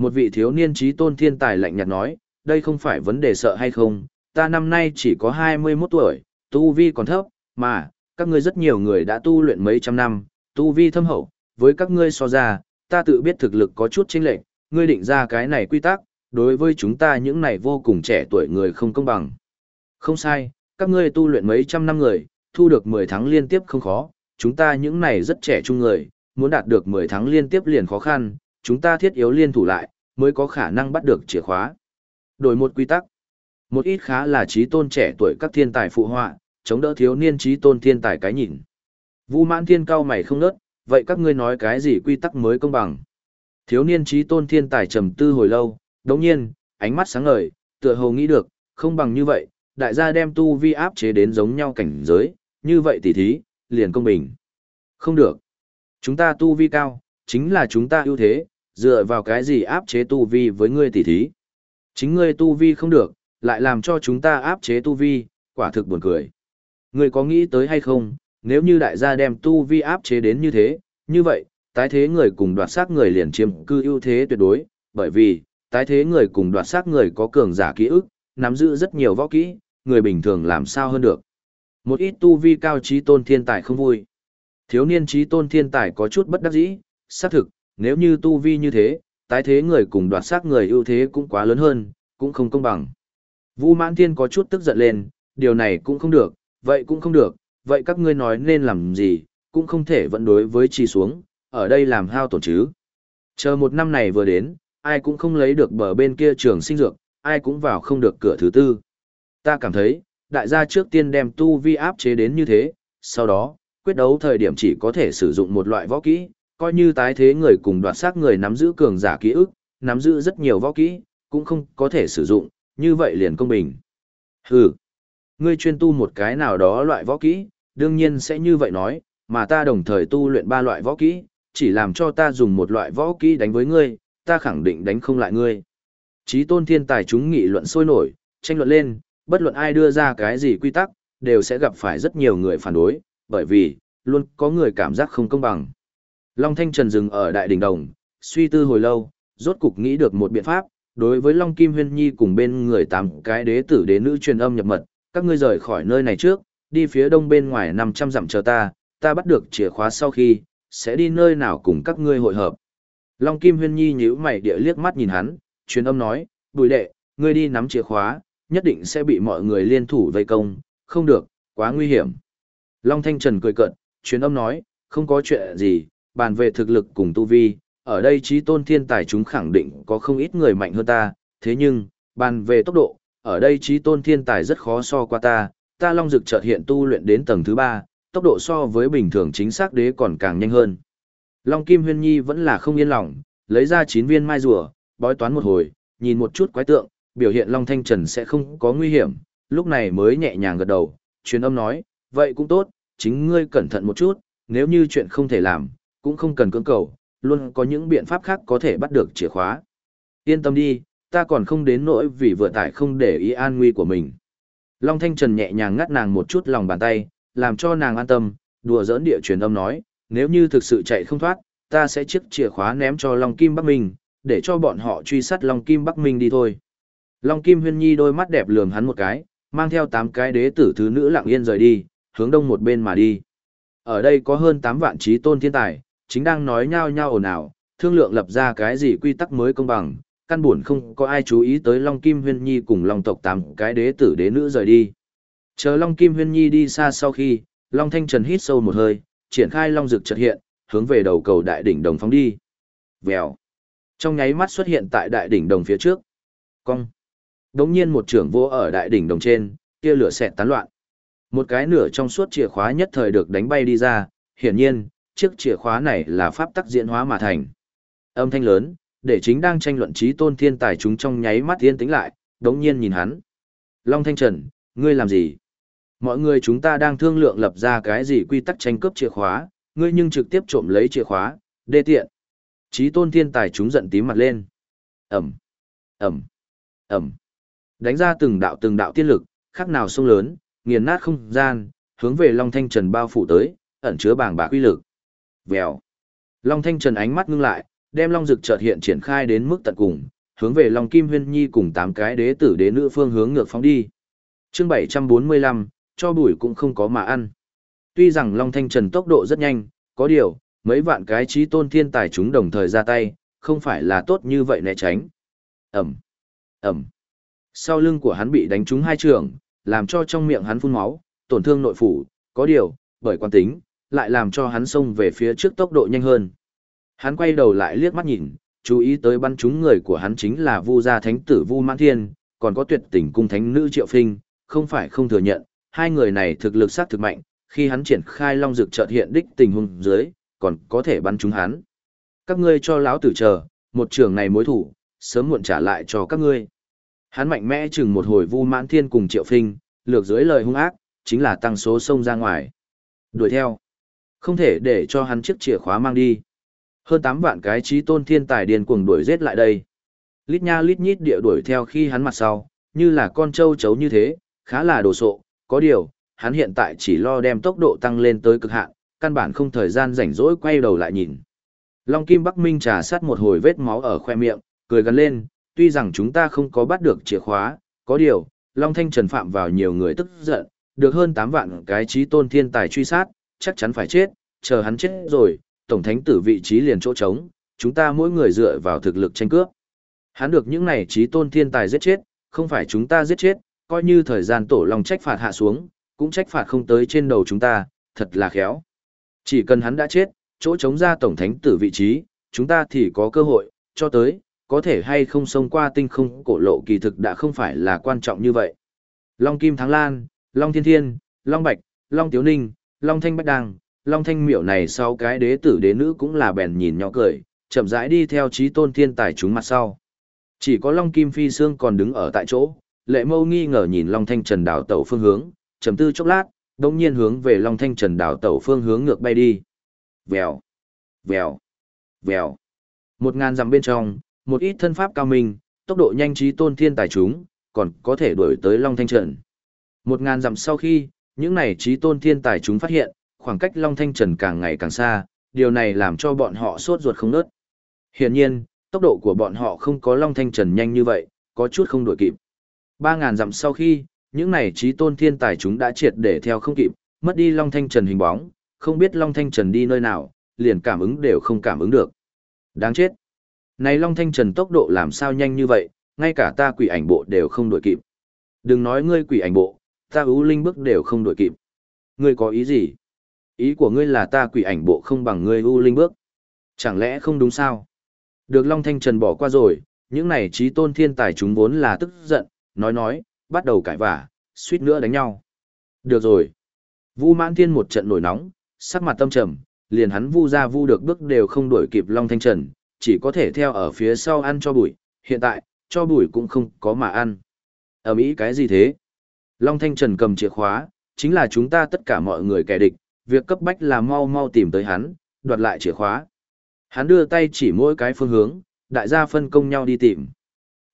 Một vị thiếu niên trí tôn thiên tài lạnh nhạt nói, đây không phải vấn đề sợ hay không, ta năm nay chỉ có 21 tuổi, tu vi còn thấp, mà, các ngươi rất nhiều người đã tu luyện mấy trăm năm, tu vi thâm hậu, với các ngươi so ra, ta tự biết thực lực có chút chênh lệch, ngươi định ra cái này quy tắc, đối với chúng ta những này vô cùng trẻ tuổi người không công bằng. Không sai, các ngươi tu luyện mấy trăm năm người, thu được 10 tháng liên tiếp không khó, chúng ta những này rất trẻ trung người, muốn đạt được 10 tháng liên tiếp liền khó khăn, chúng ta thiết yếu liên thủ lại, mới có khả năng bắt được chìa khóa. Đổi một quy tắc. Một ít khá là trí tôn trẻ tuổi các thiên tài phụ họa, chống đỡ thiếu niên trí tôn thiên tài cái nhìn. Vu mãn thiên cao mày không nớt, vậy các ngươi nói cái gì quy tắc mới công bằng? Thiếu niên trí tôn thiên tài trầm tư hồi lâu, đồng nhiên, ánh mắt sáng ngời, tựa hồ nghĩ được, không bằng như vậy, đại gia đem tu vi áp chế đến giống nhau cảnh giới, như vậy tỉ thí, liền công bình. Không được. Chúng ta tu vi cao, chính là chúng ta ưu thế, dựa vào cái gì áp chế tu vi với ngươi tỉ thí. Chính ngươi tu vi không được, lại làm cho chúng ta áp chế tu vi, quả thực buồn cười. Ngươi có nghĩ tới hay không, nếu như đại gia đem tu vi áp chế đến như thế, như vậy, tái thế người cùng đoạt xác người liền chiếm cư ưu thế tuyệt đối, bởi vì, tái thế người cùng đoạt xác người có cường giả ký ức, nắm giữ rất nhiều võ kỹ, người bình thường làm sao hơn được. Một ít tu vi cao trí tôn thiên tài không vui. Thiếu niên trí tôn thiên tài có chút bất đắc dĩ, xác thực, nếu như tu vi như thế, tái thế người cùng đoạt xác người ưu thế cũng quá lớn hơn, cũng không công bằng. Vu mãn thiên có chút tức giận lên, điều này cũng không được, vậy cũng không được, vậy các ngươi nói nên làm gì, cũng không thể vẫn đối với trì xuống, ở đây làm hao tổn chứ. Chờ một năm này vừa đến, ai cũng không lấy được bờ bên kia trường sinh dược, ai cũng vào không được cửa thứ tư. Ta cảm thấy, đại gia trước tiên đem tu vi áp chế đến như thế, sau đó, quyết đấu thời điểm chỉ có thể sử dụng một loại võ kỹ, coi như tái thế người cùng đoạt xác người nắm giữ cường giả ký ức, nắm giữ rất nhiều võ kỹ, cũng không có thể sử dụng, như vậy liền công bình. Hừ, ngươi chuyên tu một cái nào đó loại võ kỹ, đương nhiên sẽ như vậy nói, mà ta đồng thời tu luyện ba loại võ kỹ, chỉ làm cho ta dùng một loại võ kỹ đánh với ngươi, ta khẳng định đánh không lại ngươi. Chí tôn thiên tài chúng nghị luận sôi nổi, tranh luận lên, bất luận ai đưa ra cái gì quy tắc, đều sẽ gặp phải rất nhiều người phản đối, bởi vì, luôn có người cảm giác không công bằng. Long Thanh Trần dừng ở đại đỉnh đồng, suy tư hồi lâu, rốt cục nghĩ được một biện pháp, đối với Long Kim Huyên Nhi cùng bên người tám cái đế tử đế nữ truyền âm nhập mật, các ngươi rời khỏi nơi này trước, đi phía đông bên ngoài 500 dặm chờ ta, ta bắt được chìa khóa sau khi, sẽ đi nơi nào cùng các ngươi hội hợp. Long Kim Huyên Nhi nhíu mày địa liếc mắt nhìn hắn, truyền âm nói, bùi đệ, ngươi đi nắm chìa khóa, nhất định sẽ bị mọi người liên thủ vây công, không được, quá nguy hiểm. Long Thanh Trần cười cợt, truyền âm nói, không có chuyện gì, bàn về thực lực cùng tu vi, ở đây trí tôn thiên tài chúng khẳng định có không ít người mạnh hơn ta, thế nhưng, bàn về tốc độ, ở đây trí tôn thiên tài rất khó so qua ta, ta long dực chợt hiện tu luyện đến tầng thứ ba, tốc độ so với bình thường chính xác đế còn càng nhanh hơn. Long Kim Huyên Nhi vẫn là không yên lòng, lấy ra 9 viên mai rùa, bói toán một hồi, nhìn một chút quái tượng, biểu hiện Long Thanh Trần sẽ không có nguy hiểm, lúc này mới nhẹ nhàng gật đầu, truyền âm nói, vậy cũng tốt, chính ngươi cẩn thận một chút, nếu như chuyện không thể làm, cũng không cần cưỡng cầu, luôn có những biện pháp khác có thể bắt được chìa khóa. Yên tâm đi, ta còn không đến nỗi vì vừa tải không để ý an nguy của mình. Long Thanh Trần nhẹ nhàng ngắt nàng một chút lòng bàn tay, làm cho nàng an tâm, đùa giỡn địa truyền âm nói, nếu như thực sự chạy không thoát, ta sẽ chiếc chìa khóa ném cho Long Kim Bắc Minh, để cho bọn họ truy sát Long Kim Bắc Minh đi thôi. Long Kim Huyên Nhi đôi mắt đẹp lườm hắn một cái, mang theo tám cái đế tử thứ nữ lặng yên rời đi, hướng đông một bên mà đi. Ở đây có hơn 8 vạn trí tôn thiên tài, chính đang nói nhao nhao ồn ào, thương lượng lập ra cái gì quy tắc mới công bằng, căn buồn không có ai chú ý tới Long Kim Huyên Nhi cùng Long tộc tám cái đế tử đế nữ rời đi. Chờ Long Kim Huyên Nhi đi xa sau khi, Long Thanh Trần hít sâu một hơi, triển khai Long Dực chợt hiện, hướng về đầu cầu đại đỉnh đồng phóng đi. Vèo. Trong nháy mắt xuất hiện tại đại đỉnh đồng phía trước. Cong. Đống nhiên một trưởng vô ở đại đỉnh đồng trên, kia lửa xẹt tán loạn. Một cái nửa trong suốt chìa khóa nhất thời được đánh bay đi ra, hiển nhiên, chiếc chìa khóa này là pháp tắc diễn hóa mà thành. Âm thanh lớn, để chính đang tranh luận trí tôn thiên tài chúng trong nháy mắt yên tĩnh lại, đống nhiên nhìn hắn. Long Thanh Trần, ngươi làm gì? Mọi người chúng ta đang thương lượng lập ra cái gì quy tắc tranh cướp chìa khóa, ngươi nhưng trực tiếp trộm lấy chìa khóa, đê tiện. Trí tôn thiên tài chúng giận tím mặt lên. Ẩm, Ẩm, Ẩm. Đánh ra từng đạo từng đạo tiên lực, khác nào sông lớn, nghiền nát không gian, hướng về Long Thanh Trần bao phủ tới, ẩn chứa bàng bạc uy lực. Vèo. Long Thanh Trần ánh mắt ngưng lại, đem Long Dực chợt hiện triển khai đến mức tận cùng, hướng về Long Kim Huyên Nhi cùng tám cái đế tử đế nữ phương hướng ngược phóng đi. Chương 745, cho bùi cũng không có mà ăn. Tuy rằng Long Thanh Trần tốc độ rất nhanh, có điều, mấy vạn cái trí tôn thiên tài chúng đồng thời ra tay, không phải là tốt như vậy né tránh. Ẩm, Ẩm. Sau lưng của hắn bị đánh trúng hai trường, làm cho trong miệng hắn phun máu, tổn thương nội phủ, có điều, bởi quan tính, lại làm cho hắn xông về phía trước tốc độ nhanh hơn. Hắn quay đầu lại liếc mắt nhìn, chú ý tới bắn trúng người của hắn chính là Vu gia thánh tử Vu Mãn Thiên, còn có tuyệt tình cung thánh nữ Triệu Phinh, không phải không thừa nhận, hai người này thực lực sát thực mạnh, khi hắn triển khai long dược chợt hiện đích tình huống dưới, còn có thể bắn trúng hắn. Các ngươi cho lão tử chờ, một trường này mối thủ, sớm muộn trả lại cho các ngươi. Hắn mạnh mẽ chừng một hồi Vu Mãn Thiên cùng Triệu Phinh, lược dưới lời hung ác, chính là tăng số sông ra ngoài. Đuổi theo. Không thể để cho hắn chiếc chìa khóa mang đi. Hơn 8 vạn cái trí tôn thiên tài điên cuồng đuổi giết lại đây. Lít nha lít nhít địa đuổi theo khi hắn mặt sau, như là con trâu chấu như thế, khá là đồ sộ, có điều, hắn hiện tại chỉ lo đem tốc độ tăng lên tới cực hạn, căn bản không thời gian rảnh rỗi quay đầu lại nhìn. Long Kim Bắc Minh trà sát một hồi vết máu ở khoe miệng, cười gần lên, tuy rằng chúng ta không có bắt được chìa khóa, có điều, Long Thanh Trần phạm vào nhiều người tức giận, được hơn 8 vạn cái trí tôn thiên tài truy sát, chắc chắn phải chết, chờ hắn chết rồi, tổng thánh tử vị trí liền chỗ trống, chúng ta mỗi người dựa vào thực lực tranh cướp. Hắn được những này trí tôn thiên tài giết chết, không phải chúng ta giết chết, coi như thời gian tổ long trách phạt hạ xuống, cũng trách phạt không tới trên đầu chúng ta, thật là khéo. Chỉ cần hắn đã chết, chỗ chống ra tổng thánh tử vị trí, chúng ta thì có cơ hội, cho tới, có thể hay không xông qua tinh không cổ lộ kỳ thực đã không phải là quan trọng như vậy. Long Kim Thắng Lan, Long Thiên Thiên, Long Bạch, Long Tiếu Ninh, Long Thanh Bách Đăng, Long Thanh Miểu này sau cái đế tử đế nữ cũng là bèn nhìn nhỏ cười, chậm rãi đi theo trí tôn thiên tài chúng mặt sau. Chỉ có Long Kim Phi Sương còn đứng ở tại chỗ, lệ mâu nghi ngờ nhìn Long Thanh Trần đảo tẩu phương hướng, chầm tư chốc lát, đồng nhiên hướng về Long Thanh Trần đảo tẩu phương hướng ngược bay đi. Vèo, vèo, vèo. Một ngàn dặm bên trong, một ít thân pháp cao minh, tốc độ nhanh trí tôn thiên tài chúng, còn có thể đuổi tới Long Thanh Trần. Một ngàn dặm sau khi, những này trí tôn thiên tài chúng phát hiện, khoảng cách Long Thanh Trần càng ngày càng xa, điều này làm cho bọn họ sốt ruột không nớt. Hiển nhiên, tốc độ của bọn họ không có Long Thanh Trần nhanh như vậy, có chút không đuổi kịp. Ba ngàn dặm sau khi, những này trí tôn thiên tài chúng đã triệt để theo không kịp, mất đi Long Thanh Trần hình bóng, không biết Long Thanh Trần đi nơi nào, liền cảm ứng đều không cảm ứng được. Đáng chết. Này Long Thanh Trần tốc độ làm sao nhanh như vậy, ngay cả ta quỷ ảnh bộ đều không đuổi kịp. Đừng nói ngươi quỷ ảnh bộ, ta ưu linh bước đều không đuổi kịp. Ngươi có ý gì? Ý của ngươi là ta quỷ ảnh bộ không bằng ngươi ưu linh bước. Chẳng lẽ không đúng sao? Được Long Thanh Trần bỏ qua rồi, những này trí tôn thiên tài chúng vốn là tức giận, nói nói, bắt đầu cãi vả, suýt nữa đánh nhau. Được rồi. Vu mãn thiên một trận nổi nóng, sắc mặt tâm trầm, liền hắn vu ra vu được bước đều không đuổi kịp Long Thanh Trần, chỉ có thể theo ở phía sau ăn cho bụi, hiện tại, cho bụi cũng không có mà ăn. Ở Mỹ cái gì thế? Long Thanh Trần cầm chìa khóa, chính là chúng ta tất cả mọi người kẻ địch, việc cấp bách là mau mau tìm tới hắn, đoạt lại chìa khóa. Hắn đưa tay chỉ mỗi cái phương hướng, đại gia phân công nhau đi tìm.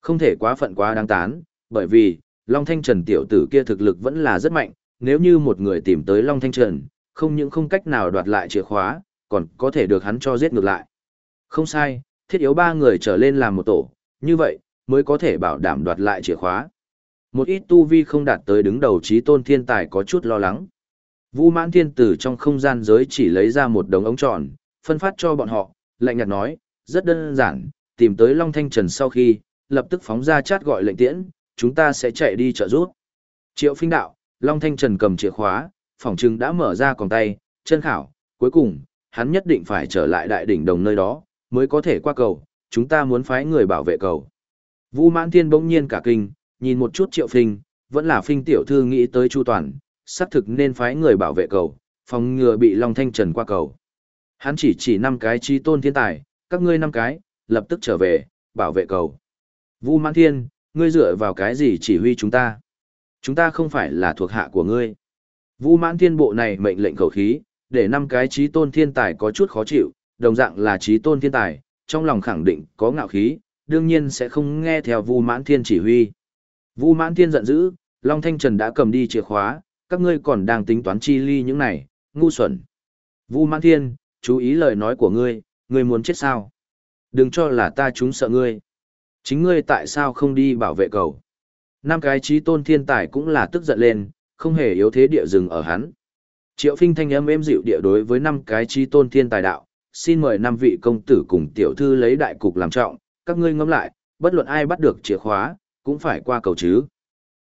Không thể quá phận quá đáng tán, bởi vì, Long Thanh Trần tiểu tử kia thực lực vẫn là rất mạnh, nếu như một người tìm tới Long Thanh Trần, không những không cách nào đoạt lại chìa khóa, còn có thể được hắn cho giết ngược lại. Không sai, thiết yếu ba người trở lên làm một tổ, như vậy, mới có thể bảo đảm đoạt lại chìa khóa. Một ít tu vi không đạt tới đứng đầu trí tôn thiên tài có chút lo lắng. Vũ mãn thiên tử trong không gian giới chỉ lấy ra một đống ống tròn, phân phát cho bọn họ, lạnh nhạt nói, rất đơn giản, tìm tới Long Thanh Trần sau khi, lập tức phóng ra chát gọi lệnh tiễn, chúng ta sẽ chạy đi trợ giúp. Triệu phinh đạo, Long Thanh Trần cầm chìa khóa, phòng trưng đã mở ra còn tay, chân khảo, cuối cùng, hắn nhất định phải trở lại đại đỉnh đồng nơi đó, mới có thể qua cầu, chúng ta muốn phái người bảo vệ cầu. Vu mãn thiên bỗng nhiên cả kinh, nhìn một chút triệu phinh, vẫn là phinh tiểu thư nghĩ tới chu toàn, xác thực nên phái người bảo vệ cầu, phòng ngừa bị Long Thanh Trần qua cầu. Hắn chỉ chỉ năm cái trí tôn thiên tài, các ngươi năm cái, lập tức trở về, bảo vệ cầu. Vu Mãn Thiên, ngươi dựa vào cái gì chỉ huy chúng ta? Chúng ta không phải là thuộc hạ của ngươi. Vu Mãn Thiên bộ này mệnh lệnh khẩu khí, để năm cái trí tôn thiên tài có chút khó chịu, đồng dạng là trí tôn thiên tài, trong lòng khẳng định có ngạo khí, đương nhiên sẽ không nghe theo Vu Mãn Thiên chỉ huy. Vu Mãn Thiên giận dữ, Long Thanh Trần đã cầm đi chìa khóa, các ngươi còn đang tính toán chi ly những này, ngu xuẩn. Vu Mãn Thiên, chú ý lời nói của ngươi, ngươi muốn chết sao? Đừng cho là ta chúng sợ ngươi. Chính ngươi tại sao không đi bảo vệ cầu? Năm cái trí tôn thiên tài cũng là tức giận lên, không hề yếu thế địa dừng ở hắn. Triệu Phinh thanh âm êm dịu địa đối với năm cái trí tôn thiên tài đạo, xin mời năm vị công tử cùng tiểu thư lấy đại cục làm trọng, các ngươi ngẫm lại, bất luận ai bắt được chìa khóa, cũng phải qua cầu chứ.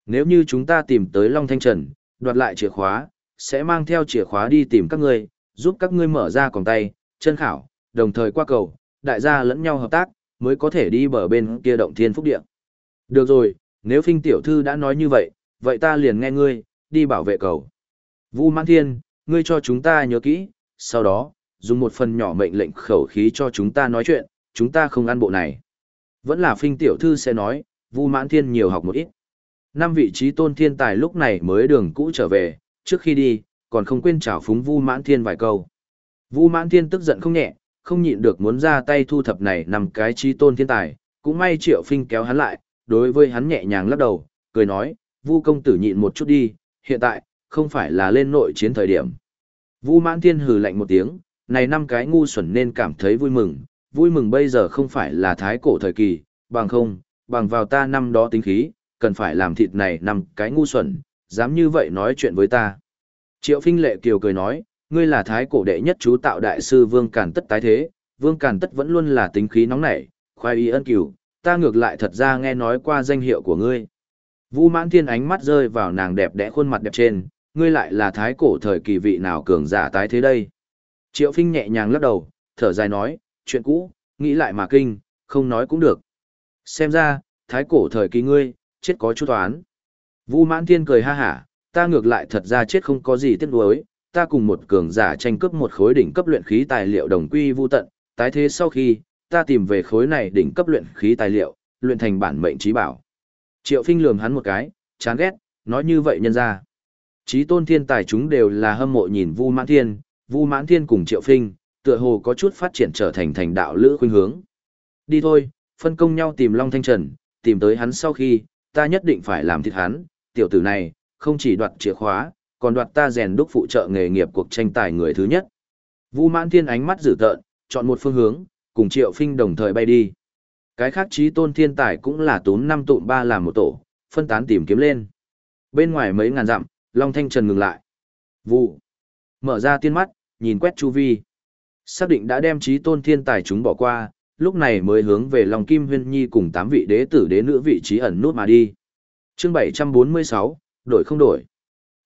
Nếu như chúng ta tìm tới Long Thanh Trần, đoạt lại chìa khóa, sẽ mang theo chìa khóa đi tìm các ngươi, giúp các ngươi mở ra còng tay, chân khảo, đồng thời qua cầu, đại gia lẫn nhau hợp tác, mới có thể đi bờ bên kia động thiên phúc địa. Được rồi, nếu Phinh tiểu thư đã nói như vậy, vậy ta liền nghe ngươi, đi bảo vệ cầu. Vu Mãn Thiên, ngươi cho chúng ta nhớ kỹ, sau đó, dùng một phần nhỏ mệnh lệnh khẩu khí cho chúng ta nói chuyện, chúng ta không ăn bộ này. Vẫn là Phinh tiểu thư sẽ nói, Vu Mãn Thiên nhiều học một ít. Năm vị trí tôn thiên tài lúc này mới đường cũ trở về, trước khi đi, còn không quên chào phúng Vu Mãn Thiên vài câu. Vu Mãn Thiên tức giận không nhẹ, không nhịn được muốn ra tay thu thập này nằm cái trí tôn thiên tài, cũng may Triệu Phinh kéo hắn lại, đối với hắn nhẹ nhàng lắc đầu, cười nói, Vu công tử nhịn một chút đi, hiện tại, không phải là lên nội chiến thời điểm. Vu Mãn Thiên hừ lạnh một tiếng, này năm cái ngu xuẩn nên cảm thấy vui mừng, vui mừng bây giờ không phải là thái cổ thời kỳ, bằng không, bằng vào ta năm đó tính khí, cần phải làm thịt này năm cái ngu xuẩn, dám như vậy nói chuyện với ta. Triệu Phinh Lệ Kiều cười nói, ngươi là thái cổ đệ nhất chú tạo đại sư Vương Càn Tất tái thế, Vương Càn Tất vẫn luôn là tính khí nóng nảy, khoai y ân cửu, ta ngược lại thật ra nghe nói qua danh hiệu của ngươi. vũ Mãn Thiên ánh mắt rơi vào nàng đẹp đẽ khuôn mặt đẹp trên, ngươi lại là thái cổ thời kỳ vị nào cường giả tái thế đây. Triệu Phinh nhẹ nhàng lắc đầu, thở dài nói, chuyện cũ, nghĩ lại mà kinh, không nói cũng được. Xem ra, thái cổ thời kỳ ngươi, chết có chút toán. Vu Mãn Thiên cười ha hả, ta ngược lại thật ra chết không có gì tiếc nuối, ta cùng một cường giả tranh cướp một khối đỉnh cấp luyện khí tài liệu đồng quy vu tận, tái thế sau khi, ta tìm về khối này đỉnh cấp luyện khí tài liệu, luyện thành bản mệnh trí bảo. Triệu Phinh lườm hắn một cái, chán ghét, nói như vậy nhân ra. trí tôn thiên tài chúng đều là hâm mộ nhìn Vu Mãn Thiên, Vu Mãn Thiên cùng Triệu Phinh, tựa hồ có chút phát triển trở thành thành đạo lữ khuynh hướng. Đi thôi, phân công nhau tìm Long Thanh Trần, tìm tới hắn sau khi, ta nhất định phải làm thịt hắn, tiểu tử này, không chỉ đoạt chìa khóa, còn đoạt ta rèn đúc phụ trợ nghề nghiệp cuộc tranh tài người thứ nhất. Vu Mãn Thiên ánh mắt dữ tợn, chọn một phương hướng, cùng Triệu Phinh đồng thời bay đi. Cái khác trí tôn thiên tài cũng là tốn năm tụm ba làm một tổ, phân tán tìm kiếm lên. Bên ngoài mấy ngàn dặm, Long Thanh Trần ngừng lại. Vụ. Mở ra tiên mắt, nhìn quét chu vi. Xác định đã đem trí tôn thiên tài chúng bỏ qua, lúc này mới hướng về lòng Kim Huyên Nhi cùng tám vị đế tử đế nữ vị trí ẩn nút mà đi. chương 746, đổi không đổi.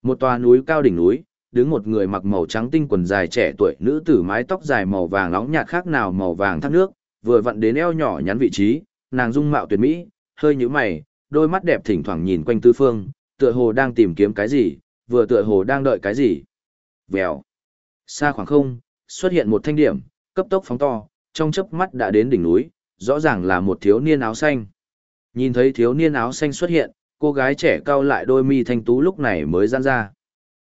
Một tòa núi cao đỉnh núi, đứng một người mặc màu trắng tinh quần dài trẻ tuổi nữ tử mái tóc dài màu vàng nóng nhạt khác nào màu vàng thác nước, vừa vặn đến eo nhỏ nhắn vị trí, nàng dung mạo tuyệt mỹ, hơi nhũ mày, đôi mắt đẹp thỉnh thoảng nhìn quanh tư phương, tựa hồ đang tìm kiếm cái gì, vừa tựa hồ đang đợi cái gì. Vèo. Xa khoảng không, xuất hiện một thanh điểm, cấp tốc phóng to, trong chớp mắt đã đến đỉnh núi, rõ ràng là một thiếu niên áo xanh. Nhìn thấy thiếu niên áo xanh xuất hiện, cô gái trẻ cao lại đôi mi thanh tú lúc này mới giãn ra.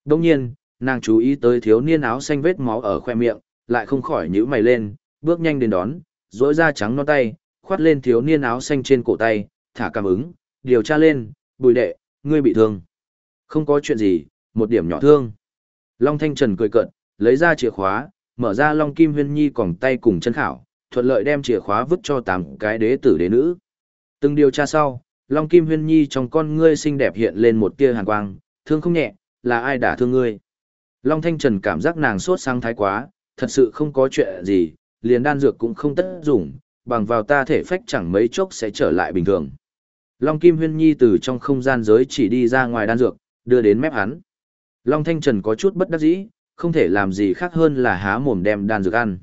Đồng nhiên, nàng chú ý tới thiếu niên áo xanh vết máu ở khoe miệng, lại không khỏi nhíu mày lên, bước nhanh đến đón, rỗi da trắng non tay, khoát lên thiếu niên áo xanh trên cổ tay, thả cảm ứng, điều tra lên, bùi đệ, ngươi bị thương. Không có chuyện gì, một điểm nhỏ thương. Long Thanh Trần cười cợt, lấy ra chìa khóa, mở ra Long Kim Huyên Nhi còng tay cùng chân khảo, thuận lợi đem chìa khóa vứt cho tám cái đế tử đế nữ. Từng điều tra sau, Long Kim Huyên Nhi trong con ngươi xinh đẹp hiện lên một tia hàn quang, thương không nhẹ, là ai đả thương ngươi. Long Thanh Trần cảm giác nàng sốt sang thái quá, thật sự không có chuyện gì, liền đan dược cũng không tất dùng, bằng vào ta thể phách chẳng mấy chốc sẽ trở lại bình thường. Long Kim Huyên Nhi từ trong không gian giới chỉ đi ra ngoài đan dược, đưa đến mép hắn. Long Thanh Trần có chút bất đắc dĩ, không thể làm gì khác hơn là há mồm đem đan dược ăn.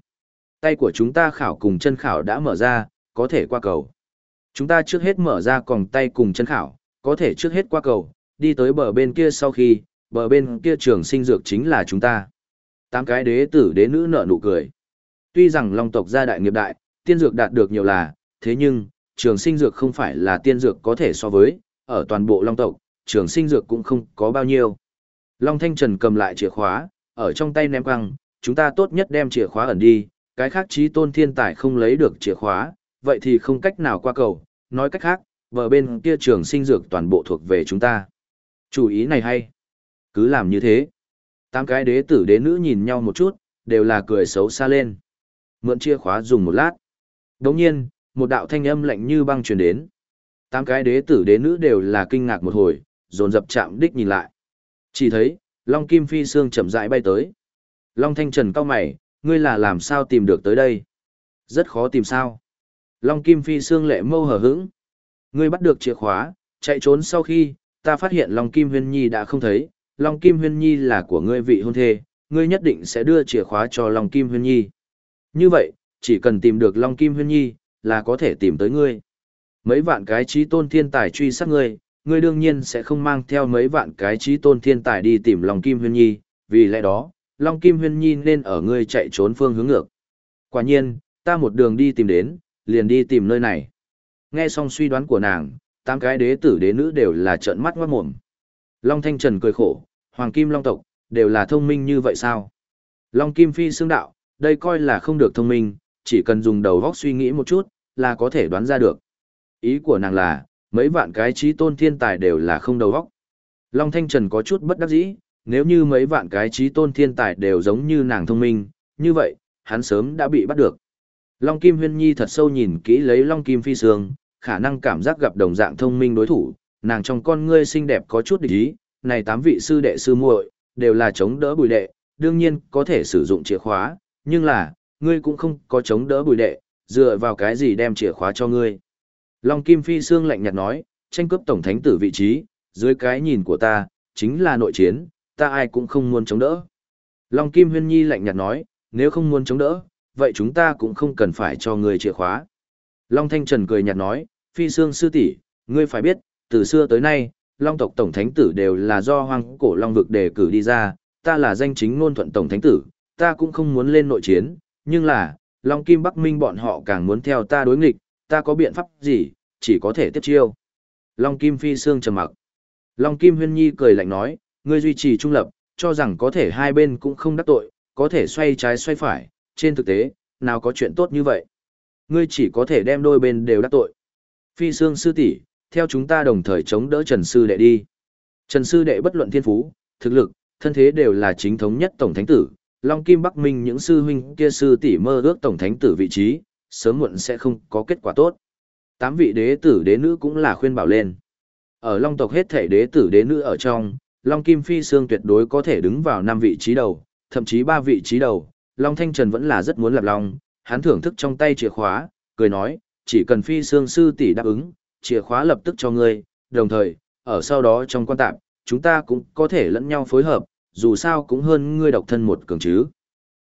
Tay của chúng ta khảo cùng chân khảo đã mở ra, có thể qua cầu. Chúng ta trước hết mở ra còng tay cùng chân khảo, có thể trước hết qua cầu, đi tới bờ bên kia sau khi, bờ bên kia trường sinh dược chính là chúng ta. Tám cái đế tử đế nữ nở nụ cười. Tuy rằng long tộc gia đại nghiệp đại, tiên dược đạt được nhiều là, thế nhưng, trường sinh dược không phải là tiên dược có thể so với, ở toàn bộ long tộc, trường sinh dược cũng không có bao nhiêu. Long Thanh Trần cầm lại chìa khóa, ở trong tay ném quăng, chúng ta tốt nhất đem chìa khóa ẩn đi, cái khác trí tôn thiên tài không lấy được chìa khóa, vậy thì không cách nào qua cầu, nói cách khác, bờ bên kia trường sinh dược toàn bộ thuộc về chúng ta. Chủ ý này hay. Cứ làm như thế. Tám cái đế tử đế nữ nhìn nhau một chút, đều là cười xấu xa lên. Mượn chìa khóa dùng một lát. Đồng nhiên, một đạo thanh âm lạnh như băng truyền đến. Tám cái đế tử đế nữ đều là kinh ngạc một hồi, dồn dập chạm đích nhìn lại. Chỉ thấy, Long Kim Phi Sương chậm rãi bay tới. Long Thanh Trần cao mày, ngươi là làm sao tìm được tới đây? Rất khó tìm sao. Long Kim Phi Sương lệ mâu hở hững. Ngươi bắt được chìa khóa, chạy trốn sau khi, ta phát hiện Long Kim Huyên Nhi đã không thấy. Long Kim Huyên Nhi là của ngươi vị hôn thê, ngươi nhất định sẽ đưa chìa khóa cho Long Kim Huyên Nhi. Như vậy, chỉ cần tìm được Long Kim Huyên Nhi, là có thể tìm tới ngươi. Mấy vạn cái trí tôn thiên tài truy sát ngươi, ngươi đương nhiên sẽ không mang theo mấy vạn cái trí tôn thiên tài đi tìm Long Kim Huyên Nhi, vì lẽ đó, Long Kim Huyên Nhi nên ở ngươi chạy trốn phương hướng ngược. Quả nhiên, ta một đường đi tìm đến, liền đi tìm nơi này. Nghe xong suy đoán của nàng, tám cái đế tử đế nữ đều là trợn mắt ngoát mồm. Long Thanh Trần cười khổ, Hoàng Kim Long tộc, đều là thông minh như vậy sao? Long Kim Phi xương đạo, đây coi là không được thông minh, chỉ cần dùng đầu góc suy nghĩ một chút, là có thể đoán ra được. Ý của nàng là, mấy vạn cái trí tôn thiên tài đều là không đầu óc. Long Thanh Trần có chút bất đắc dĩ, nếu như mấy vạn cái trí tôn thiên tài đều giống như nàng thông minh, như vậy, hắn sớm đã bị bắt được. Long Kim Huyên Nhi thật sâu nhìn kỹ lấy Long Kim Phi Sương, khả năng cảm giác gặp đồng dạng thông minh đối thủ, nàng trong con ngươi xinh đẹp có chút địch ý, này tám vị sư đệ sư muội đều là chống đỡ bùi đệ, đương nhiên có thể sử dụng chìa khóa, nhưng là, ngươi cũng không có chống đỡ bùi đệ, dựa vào cái gì đem chìa khóa cho ngươi. Long Kim Phi Sương lạnh nhạt nói, tranh cướp tổng thánh tử vị trí, dưới cái nhìn của ta, chính là nội chiến, ta ai cũng không muốn chống đỡ. Long Kim Huyên Nhi lạnh nhạt nói, nếu không muốn chống đỡ, vậy chúng ta cũng không cần phải cho người chìa khóa. Long Thanh Trần cười nhạt nói, Phi Sương sư tỷ, ngươi phải biết, từ xưa tới nay, Long tộc tổng thánh tử đều là do hoang cổ Long vực đề cử đi ra, ta là danh chính ngôn thuận tổng thánh tử, ta cũng không muốn lên nội chiến, nhưng là, Long Kim Bắc Minh bọn họ càng muốn theo ta đối nghịch, ta có biện pháp gì, chỉ có thể tiếp chiêu. Long Kim Phi Sương trầm mặc. Long Kim Huyên Nhi cười lạnh nói, ngươi duy trì trung lập, cho rằng có thể hai bên cũng không đắc tội, có thể xoay trái xoay phải, trên thực tế, nào có chuyện tốt như vậy. Ngươi chỉ có thể đem đôi bên đều đắc tội. Phi Sương sư tỷ, theo chúng ta đồng thời chống đỡ Trần sư đệ đi. Trần sư đệ bất luận thiên phú, thực lực, thân thế đều là chính thống nhất tổng thánh tử, Long Kim Bắc Minh những sư huynh kia sư tỷ mơ ước tổng thánh tử vị trí, sớm muộn sẽ không có kết quả tốt. Tám vị đế tử đế nữ cũng là khuyên bảo lên. Ở Long tộc hết thể đế tử đế nữ ở trong, Long Kim Phi Sương tuyệt đối có thể đứng vào năm vị trí đầu, thậm chí ba vị trí đầu. Long Thanh Trần vẫn là rất muốn lập Long, hắn thưởng thức trong tay chìa khóa, cười nói, chỉ cần Phi Sương sư tỷ đáp ứng, chìa khóa lập tức cho ngươi, đồng thời, ở sau đó trong quan tạm, chúng ta cũng có thể lẫn nhau phối hợp, dù sao cũng hơn ngươi độc thân một cường chứ.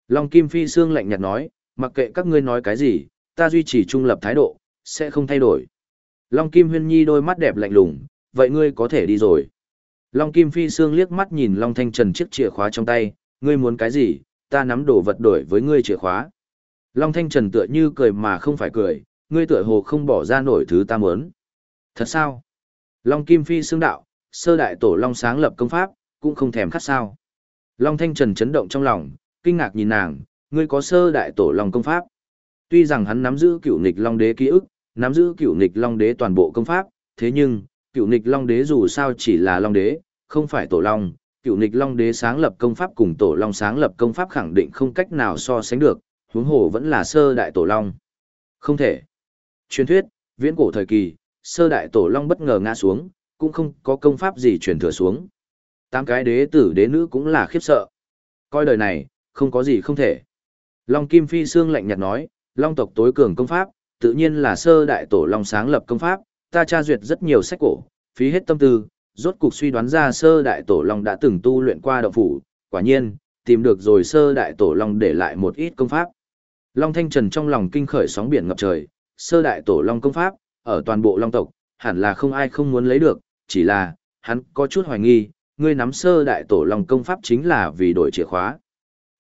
Long Kim Phi Sương lạnh nhạt nói, mặc kệ các ngươi nói cái gì, ta duy trì trung lập thái độ, sẽ không thay đổi. Long Kim Huyên Nhi đôi mắt đẹp lạnh lùng, vậy ngươi có thể đi rồi. Long Kim Phi Sương liếc mắt nhìn Long Thanh Trần chiếc chìa khóa trong tay, ngươi muốn cái gì, ta nắm đồ vật đổi với ngươi chìa khóa. Long Thanh Trần tựa như cười mà không phải cười, ngươi tựa hồ không bỏ ra nổi thứ ta muốn. Thật sao? Long Kim Phi Sương đạo, sơ đại tổ Long sáng lập công pháp, cũng không thèm khát sao. Long Thanh Trần chấn động trong lòng, kinh ngạc nhìn nàng, ngươi có sơ đại tổ Long công pháp. Tuy rằng hắn nắm giữ cựu nghịch Long đế ký ức, nắm giữ cựu nghịch Long đế toàn bộ công pháp, thế nhưng, cựu nghịch Long đế dù sao chỉ là Long đế, không phải tổ Long. Cựu nghịch Long đế sáng lập công pháp cùng tổ Long sáng lập công pháp khẳng định không cách nào so sánh được, huống hồ vẫn là sơ đại tổ Long. Không thể. Truyền thuyết, viễn cổ thời kỳ, sơ đại tổ Long bất ngờ ngã xuống, cũng không có công pháp gì truyền thừa xuống. Tám cái đế tử đế nữ cũng là khiếp sợ. Coi đời này, không có gì không thể. Long Kim Phi Sương lạnh nhạt nói, Long tộc tối cường công pháp, tự nhiên là sơ đại tổ Long sáng lập công pháp, ta tra duyệt rất nhiều sách cổ, phí hết tâm tư, rốt cục suy đoán ra sơ đại tổ Long đã từng tu luyện qua động phủ, quả nhiên, tìm được rồi sơ đại tổ Long để lại một ít công pháp. Long Thanh Trần trong lòng kinh khởi sóng biển ngập trời, sơ đại tổ Long công pháp, ở toàn bộ Long tộc, hẳn là không ai không muốn lấy được, chỉ là, hắn có chút hoài nghi, ngươi nắm sơ đại tổ long công pháp chính là vì đổi chìa khóa.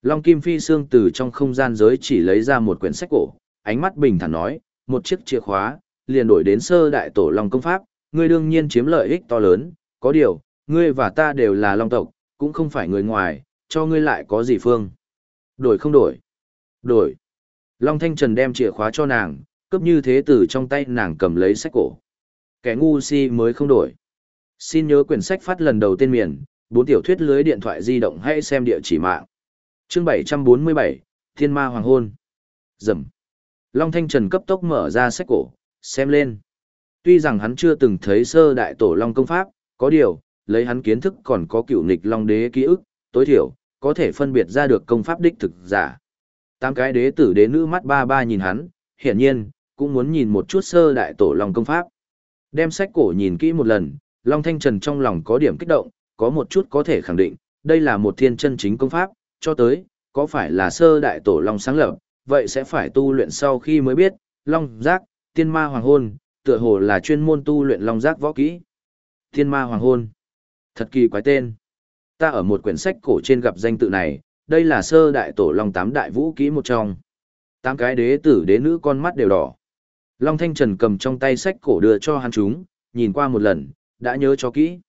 Long Kim Phi Sương từ trong không gian giới chỉ lấy ra một quyển sách cổ, ánh mắt bình thản nói, một chiếc chìa khóa, liền đổi đến sơ đại tổ long công pháp, ngươi đương nhiên chiếm lợi ích to lớn, có điều, ngươi và ta đều là long tộc, cũng không phải người ngoài, cho ngươi lại có gì phương. Đổi không đổi? Đổi. Long Thanh Trần đem chìa khóa cho nàng, cấp như thế từ trong tay nàng cầm lấy sách cổ. Kẻ ngu si mới không đổi. Xin nhớ quyển sách phát lần đầu tên miền, bốn tiểu thuyết lưới điện thoại di động hay xem địa chỉ mạng. Chương 747, Thiên Ma Hoàng Hôn. Dầm. Long Thanh Trần cấp tốc mở ra sách cổ, xem lên. Tuy rằng hắn chưa từng thấy sơ đại tổ Long công pháp, có điều, lấy hắn kiến thức còn có cựu nịch Long đế ký ức, tối thiểu, có thể phân biệt ra được công pháp đích thực giả. Tám cái đế tử đế nữ mắt ba ba nhìn hắn, hiển nhiên, cũng muốn nhìn một chút sơ đại tổ Long công pháp. Đem sách cổ nhìn kỹ một lần, Long Thanh Trần trong lòng có điểm kích động, có một chút có thể khẳng định, đây là một thiên chân chính công pháp, cho tới, có phải là sơ đại tổ Long sáng lập, vậy sẽ phải tu luyện sau khi mới biết, Long Giác, Tiên Ma Hoàng Hôn, tựa hồ là chuyên môn tu luyện Long Giác võ kỹ. Tiên Ma Hoàng Hôn. Thật kỳ quái tên. Ta ở một quyển sách cổ trên gặp danh tự này, đây là sơ đại tổ Long tám đại vũ kỹ một trong. Tám cái đế tử đế nữ con mắt đều đỏ. Long Thanh Trần cầm trong tay sách cổ đưa cho hắn chúng, nhìn qua một lần, đã nhớ cho kỹ.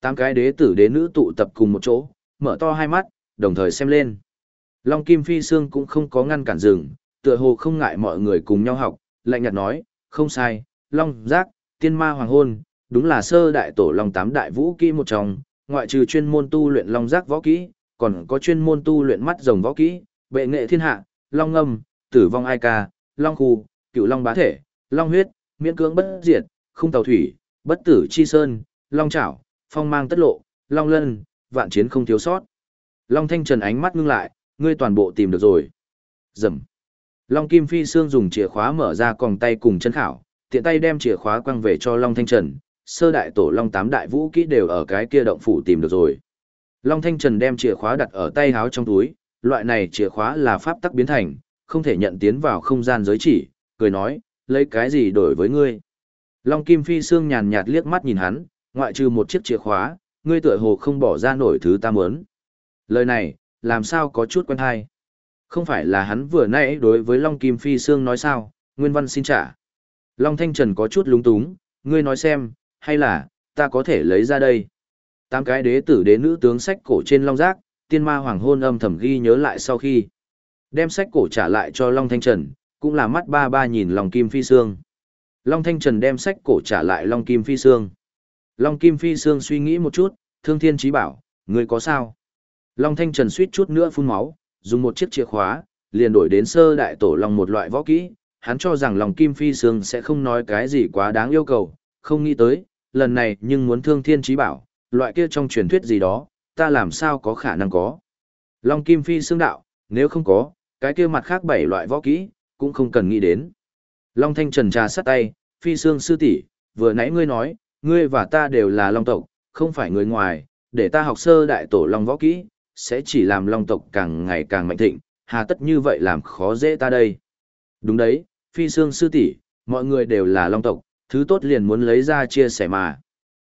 Tám cái đế tử đế nữ tụ tập cùng một chỗ, mở to hai mắt, đồng thời xem lên. Long Kim Phi Sương cũng không có ngăn cản dừng, tựa hồ không ngại mọi người cùng nhau học, lạnh nhạt nói, không sai, Long Giác, Tiên Ma Hoàng Hôn, đúng là sơ đại tổ Long Tám Đại Vũ Kỹ một trong, ngoại trừ chuyên môn tu luyện Long Giác võ kỹ, còn có chuyên môn tu luyện mắt rồng võ kỹ, bệ nghệ thiên hạ, Long Ngâm, Tử vong ai ca, Long Khu, Cựu Long Bá Thể, Long Huyết, Miễn cưỡng bất diệt, Không Tàu Thủy, Bất Tử Chi Sơn, Long Chảo, Phong Mang Tất Lộ, Long Lân, Vạn Chiến không thiếu sót. Long Thanh Trần ánh mắt ngưng lại, ngươi toàn bộ tìm được rồi. Dầm. Long Kim Phi Sương dùng chìa khóa mở ra còng tay cùng chân khảo, tiện tay đem chìa khóa quăng về cho Long Thanh Trần, sơ đại tổ Long tám đại vũ kỹ đều ở cái kia động phủ tìm được rồi. Long Thanh Trần đem chìa khóa đặt ở tay háo trong túi, loại này chìa khóa là pháp tắc biến thành, không thể nhận tiến vào không gian giới chỉ, cười nói, lấy cái gì đổi với ngươi. Long Kim Phi Sương nhàn nhạt liếc mắt nhìn hắn, ngoại trừ một chiếc chìa khóa, ngươi tựa hồ không bỏ ra nổi thứ ta muốn. Lời này, làm sao có chút quen hay. Không phải là hắn vừa nãy đối với Long Kim Phi Sương nói sao, Nguyên Văn xin trả. Long Thanh Trần có chút lúng túng, ngươi nói xem, hay là, ta có thể lấy ra đây. Tám cái đế tử đế nữ tướng sách cổ trên Long Giác, tiên ma hoàng hôn âm thầm ghi nhớ lại sau khi. Đem sách cổ trả lại cho Long Thanh Trần, cũng là mắt ba ba nhìn Long Kim Phi Sương. Long Thanh Trần đem sách cổ trả lại Long Kim Phi Sương. Long Kim Phi Sương suy nghĩ một chút, thương thiên trí bảo, ngươi có sao? Long Thanh Trần suýt chút nữa phun máu, dùng một chiếc chìa khóa, liền đổi đến sơ đại tổ long một loại võ kỹ, hắn cho rằng lòng kim phi sương sẽ không nói cái gì quá đáng yêu cầu, không nghĩ tới, lần này nhưng muốn thương thiên trí bảo, loại kia trong truyền thuyết gì đó, ta làm sao có khả năng có. Long kim phi sương đạo, nếu không có, cái kia mặt khác bảy loại võ kỹ, cũng không cần nghĩ đến. Long thanh trần trà sắt tay, phi sương sư tỷ vừa nãy ngươi nói, ngươi và ta đều là long tộc, không phải người ngoài, để ta học sơ đại tổ long võ kỹ, sẽ chỉ làm long tộc càng ngày càng mạnh thịnh, hà tất như vậy làm khó dễ ta đây. Đúng đấy, phi xương sư tỷ, mọi người đều là long tộc, thứ tốt liền muốn lấy ra chia sẻ mà.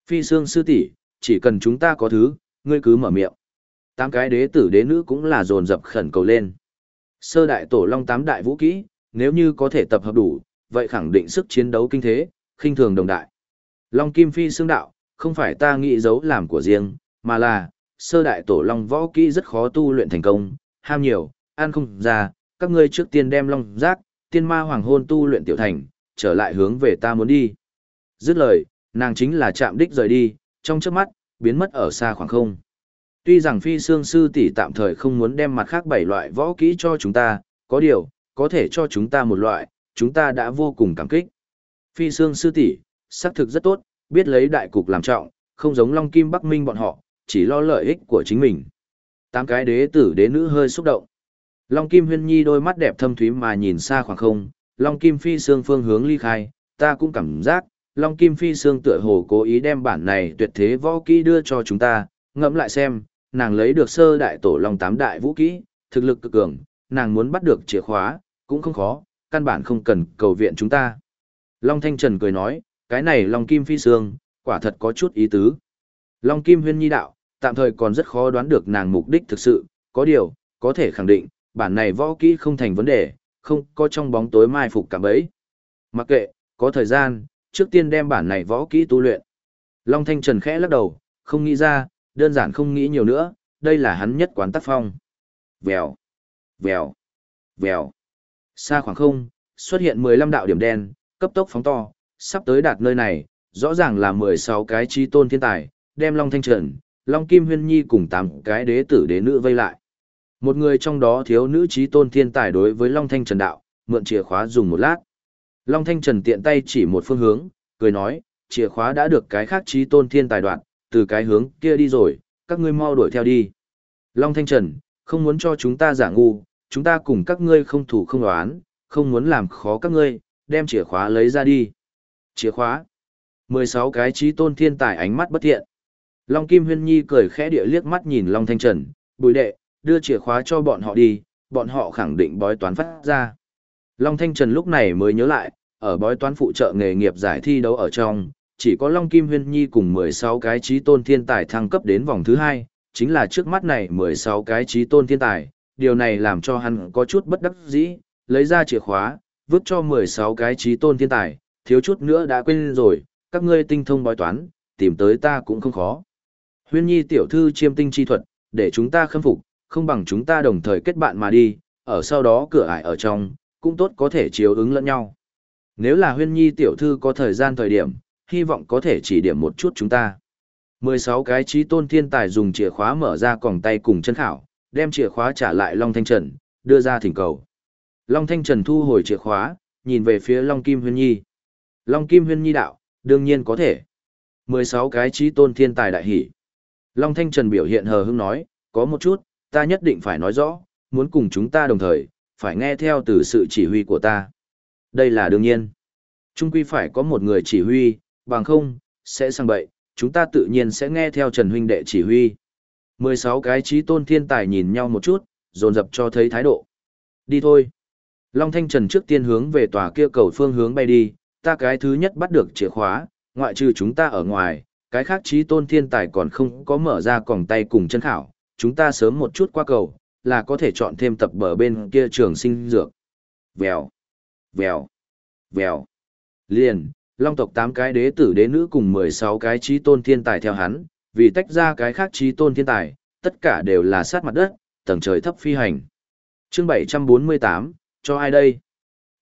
Phi xương sư tỷ, chỉ cần chúng ta có thứ, ngươi cứ mở miệng. Tám cái đế tử đế nữ cũng là dồn dập khẩn cầu lên. Sơ đại tổ long tám đại vũ kỹ, nếu như có thể tập hợp đủ, vậy khẳng định sức chiến đấu kinh thế, khinh thường đồng đại. Long kim phi xương đạo, không phải ta nghĩ giấu làm của riêng, mà là, sơ đại tổ long võ kỹ rất khó tu luyện thành công, ham nhiều, ăn không ra, các ngươi trước tiên đem long giác, tiên ma hoàng hôn tu luyện tiểu thành, trở lại hướng về ta muốn đi. Dứt lời, nàng chính là chạm đích rời đi, trong chớp mắt, biến mất ở xa khoảng không. Tuy rằng phi xương sư tỷ tạm thời không muốn đem mặt khác bảy loại võ kỹ cho chúng ta, có điều, có thể cho chúng ta một loại, chúng ta đã vô cùng cảm kích. Phi xương sư tỷ, xác thực rất tốt, biết lấy đại cục làm trọng, không giống Long Kim Bắc Minh bọn họ, chỉ lo lợi ích của chính mình. Tám cái đế tử đế nữ hơi xúc động. Long Kim Huyên Nhi đôi mắt đẹp thâm thúy mà nhìn xa khoảng không, Long Kim Phi Sương phương hướng ly khai, ta cũng cảm giác, Long Kim Phi Sương tựa hồ cố ý đem bản này tuyệt thế võ kỹ đưa cho chúng ta, ngẫm lại xem, nàng lấy được sơ đại tổ Long tám đại vũ kỹ, thực lực cực cường, nàng muốn bắt được chìa khóa, cũng không khó, căn bản không cần cầu viện chúng ta. Long Thanh Trần cười nói, cái này Long Kim Phi Sương, quả thật có chút ý tứ. Long Kim Huyên Nhi đạo, tạm thời còn rất khó đoán được nàng mục đích thực sự, có điều, có thể khẳng định, bản này võ kỹ không thành vấn đề, không có trong bóng tối mai phục cảm ấy. Mặc kệ, có thời gian, trước tiên đem bản này võ kỹ tu luyện. Long Thanh Trần khẽ lắc đầu, không nghĩ ra, đơn giản không nghĩ nhiều nữa, đây là hắn nhất quán tác phong. Vèo, vèo, vèo. Xa khoảng không, xuất hiện 15 đạo điểm đen, cấp tốc phóng to, sắp tới đạt nơi này, rõ ràng là 16 cái chi tôn thiên tài, đem Long Thanh Trần, Long Kim Huyên Nhi cùng tám cái đế tử đế nữ vây lại. Một người trong đó thiếu nữ trí tôn thiên tài đối với Long Thanh Trần đạo, mượn chìa khóa dùng một lát. Long Thanh Trần tiện tay chỉ một phương hướng, cười nói, chìa khóa đã được cái khác trí tôn thiên tài đoạn, từ cái hướng kia đi rồi, các ngươi mau đuổi theo đi. Long Thanh Trần, không muốn cho chúng ta giả ngu, chúng ta cùng các ngươi không thủ không đoán, không muốn làm khó các ngươi, đem chìa khóa lấy ra đi. Chìa khóa. 16 cái trí tôn thiên tài ánh mắt bất thiện. Long Kim Huyên Nhi cười khẽ địa liếc mắt nhìn Long Thanh Trần, bùi đệ, đưa chìa khóa cho bọn họ đi, bọn họ khẳng định bói toán phát ra. Long Thanh Trần lúc này mới nhớ lại, ở bói toán phụ trợ nghề nghiệp giải thi đấu ở trong, chỉ có Long Kim Huyên Nhi cùng 16 cái trí tôn thiên tài thăng cấp đến vòng thứ 2, chính là trước mắt này 16 cái trí tôn thiên tài, điều này làm cho hắn có chút bất đắc dĩ, lấy ra chìa khóa, vứt cho 16 cái trí tôn thiên tài, thiếu chút nữa đã quên rồi, các ngươi tinh thông bói toán, tìm tới ta cũng không khó. Huyên Nhi tiểu thư chiêm tinh chi thuật, để chúng ta khâm phục, không bằng chúng ta đồng thời kết bạn mà đi, ở sau đó cửa ải ở trong, cũng tốt có thể chiếu ứng lẫn nhau. Nếu là Huyên Nhi tiểu thư có thời gian thời điểm, hy vọng có thể chỉ điểm một chút chúng ta. 16 cái trí tôn thiên tài dùng chìa khóa mở ra còng tay cùng chân khảo, đem chìa khóa trả lại Long Thanh Trần, đưa ra thỉnh cầu. Long Thanh Trần thu hồi chìa khóa, nhìn về phía Long Kim Huyên Nhi. Long Kim Huyên Nhi đạo, đương nhiên có thể. 16 cái trí tôn thiên tài đại hỷ. Long Thanh Trần biểu hiện hờ hững nói, có một chút, ta nhất định phải nói rõ, muốn cùng chúng ta đồng thời, phải nghe theo từ sự chỉ huy của ta. Đây là đương nhiên. Trung quy phải có một người chỉ huy, bằng không, sẽ sang bậy, chúng ta tự nhiên sẽ nghe theo Trần Huynh đệ chỉ huy. 16 cái trí tôn thiên tài nhìn nhau một chút, dồn dập cho thấy thái độ. Đi thôi. Long Thanh Trần trước tiên hướng về tòa kia cầu phương hướng bay đi, ta cái thứ nhất bắt được chìa khóa, ngoại trừ chúng ta ở ngoài, cái khác trí tôn thiên tài còn không có mở ra còng tay cùng chân khảo, chúng ta sớm một chút qua cầu, là có thể chọn thêm tập bờ bên kia trường sinh dược. Vèo, vèo, vèo. Liền, long tộc 8 cái đế tử đế nữ cùng 16 cái trí tôn thiên tài theo hắn, vì tách ra cái khác trí tôn thiên tài, tất cả đều là sát mặt đất, tầng trời thấp phi hành. chương 748, cho ai đây?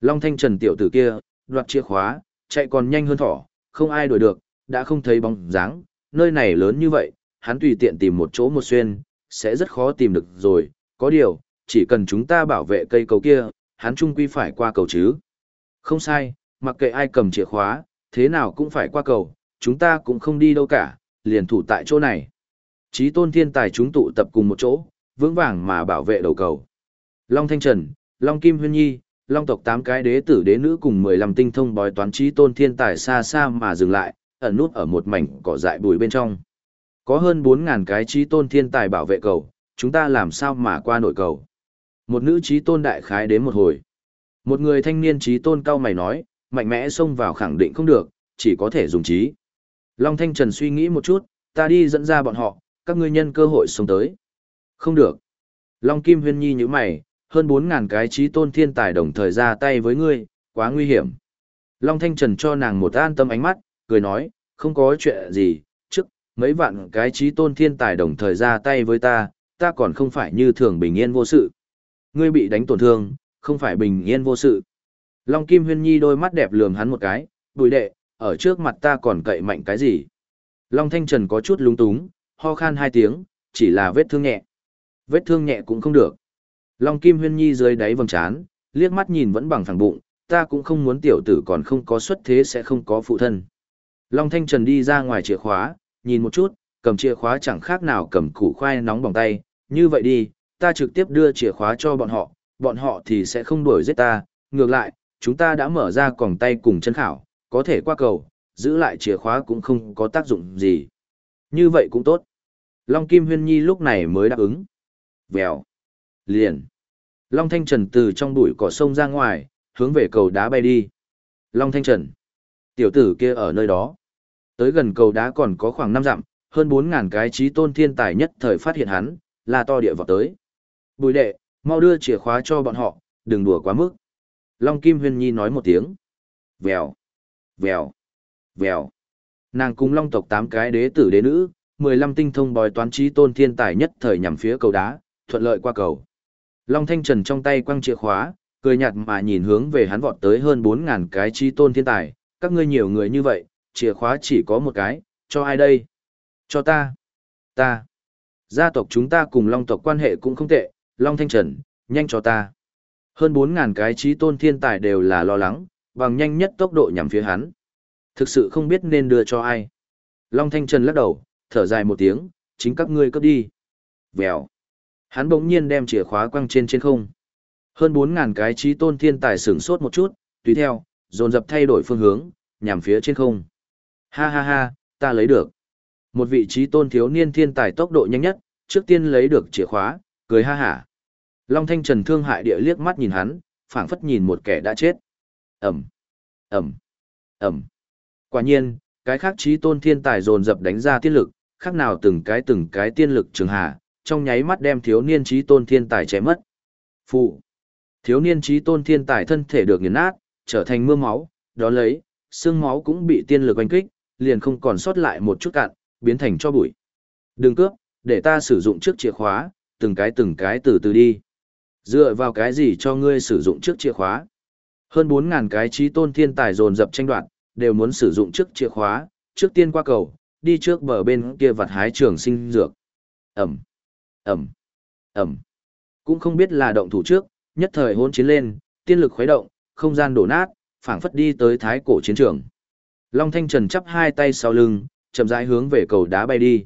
Long thanh trần tiểu tử kia, đoạt chìa khóa, chạy còn nhanh hơn thỏ, không ai đuổi được, đã không thấy bóng dáng, nơi này lớn như vậy, hắn tùy tiện tìm một chỗ một xuyên, sẽ rất khó tìm được rồi, có điều, chỉ cần chúng ta bảo vệ cây cầu kia, hắn chung quy phải qua cầu chứ. Không sai, mặc kệ ai cầm chìa khóa, thế nào cũng phải qua cầu, chúng ta cũng không đi đâu cả, liền thủ tại chỗ này. Chí tôn thiên tài chúng tụ tập cùng một chỗ, vững vàng mà bảo vệ đầu cầu. Long Thanh Trần, Long Kim Huyên Nhi, Long tộc 8 cái đế tử đế nữ cùng 15 tinh thông bói toán chí tôn thiên tài xa xa mà dừng lại, ẩn nút ở một mảnh cỏ dại bùi bên trong. Có hơn 4.000 cái trí tôn thiên tài bảo vệ cầu, chúng ta làm sao mà qua nổi cầu. Một nữ trí tôn đại khái đến một hồi. Một người thanh niên trí tôn cao mày nói, mạnh mẽ xông vào khẳng định không được, chỉ có thể dùng trí. Long Thanh Trần suy nghĩ một chút, ta đi dẫn ra bọn họ, các ngươi nhân cơ hội xông tới. Không được. Long Kim Huyên Nhi như mày, hơn 4.000 cái trí tôn thiên tài đồng thời ra tay với ngươi, quá nguy hiểm. Long Thanh Trần cho nàng một an tâm ánh mắt, cười nói, không có chuyện gì, trước, mấy vạn cái trí tôn thiên tài đồng thời ra tay với ta, ta còn không phải như thường bình yên vô sự. Ngươi bị đánh tổn thương, không phải bình yên vô sự. Long Kim Huyên Nhi đôi mắt đẹp lườm hắn một cái, bùi đệ, ở trước mặt ta còn cậy mạnh cái gì. Long Thanh Trần có chút lúng túng, ho khan hai tiếng, chỉ là vết thương nhẹ. Vết thương nhẹ cũng không được. Long Kim Huyên Nhi dưới đáy vầng trán, liếc mắt nhìn vẫn bằng phẳng bụng, ta cũng không muốn tiểu tử còn không có xuất thế sẽ không có phụ thân. Long Thanh Trần đi ra ngoài chìa khóa, nhìn một chút, cầm chìa khóa chẳng khác nào cầm củ khoai nóng bỏng tay, như vậy đi, ta trực tiếp đưa chìa khóa cho bọn họ, bọn họ thì sẽ không đuổi giết ta, ngược lại, chúng ta đã mở ra còng tay cùng chân khảo, có thể qua cầu, giữ lại chìa khóa cũng không có tác dụng gì. Như vậy cũng tốt. Long Kim Huyên Nhi lúc này mới đáp ứng. Vèo. Liền. Long Thanh Trần từ trong bụi cỏ sông ra ngoài, hướng về cầu đá bay đi. Long Thanh Trần. Tiểu tử kia ở nơi đó. Tới gần cầu đá còn có khoảng 5 dặm, hơn 4.000 cái trí tôn thiên tài nhất thời phát hiện hắn, là to địa vào tới. Bùi đệ, mau đưa chìa khóa cho bọn họ, đừng đùa quá mức. Long Kim Huyên Nhi nói một tiếng. Vèo, vèo, vèo. Nàng cùng long tộc 8 cái đế tử đế nữ, 15 tinh thông bòi toán trí tôn thiên tài nhất thời nhằm phía cầu đá, thuận lợi qua cầu. Long Thanh Trần trong tay quăng chìa khóa, cười nhạt mà nhìn hướng về hắn vọt tới hơn 4.000 cái trí tôn thiên tài, các ngươi nhiều người như vậy, chìa khóa chỉ có một cái, cho ai đây? Cho ta. Ta. Gia tộc chúng ta cùng Long tộc quan hệ cũng không tệ, Long Thanh Trần, nhanh cho ta. Hơn 4.000 cái trí tôn thiên tài đều là lo lắng, bằng nhanh nhất tốc độ nhằm phía hắn. Thực sự không biết nên đưa cho ai. Long Thanh Trần lắc đầu, thở dài một tiếng, chính các ngươi cấp đi. Vèo. Hắn bỗng nhiên đem chìa khóa quăng trên trên không. Hơn 4.000 cái trí tôn thiên tài sửng sốt một chút, tùy theo, dồn dập thay đổi phương hướng, nhằm phía trên không. Ha ha ha, ta lấy được. Một vị trí tôn thiếu niên thiên tài tốc độ nhanh nhất, trước tiên lấy được chìa khóa, cười ha hả. Long Thanh Trần thương hại địa liếc mắt nhìn hắn, phảng phất nhìn một kẻ đã chết. Ẩm, Ẩm, Ẩm. Quả nhiên, cái khác trí tôn thiên tài dồn dập đánh ra tiên lực, khác nào từng cái từng cái tiên lực trường hạ, trong nháy mắt đem thiếu niên trí tôn thiên tài chém mất. Phụ. Thiếu niên trí tôn thiên tài thân thể được nghiền nát, trở thành mưa máu, đó lấy, xương máu cũng bị tiên lực oanh kích, liền không còn sót lại một chút cạn, biến thành cho bụi. Đừng cướp, để ta sử dụng trước chìa khóa, từng cái từng cái từ từ đi. Dựa vào cái gì cho ngươi sử dụng trước chìa khóa? Hơn 4.000 cái trí tôn thiên tài dồn dập tranh đoạt, đều muốn sử dụng trước chìa khóa, trước tiên qua cầu, đi trước bờ bên kia vặt hái trường sinh dược. Ẩm, Ẩm, Ẩm. Cũng không biết là động thủ trước, nhất thời hôn chiến lên, tiên lực khuấy động, không gian đổ nát, phảng phất đi tới thái cổ chiến trường. Long Thanh Trần chắp hai tay sau lưng, chậm rãi hướng về cầu đá bay đi.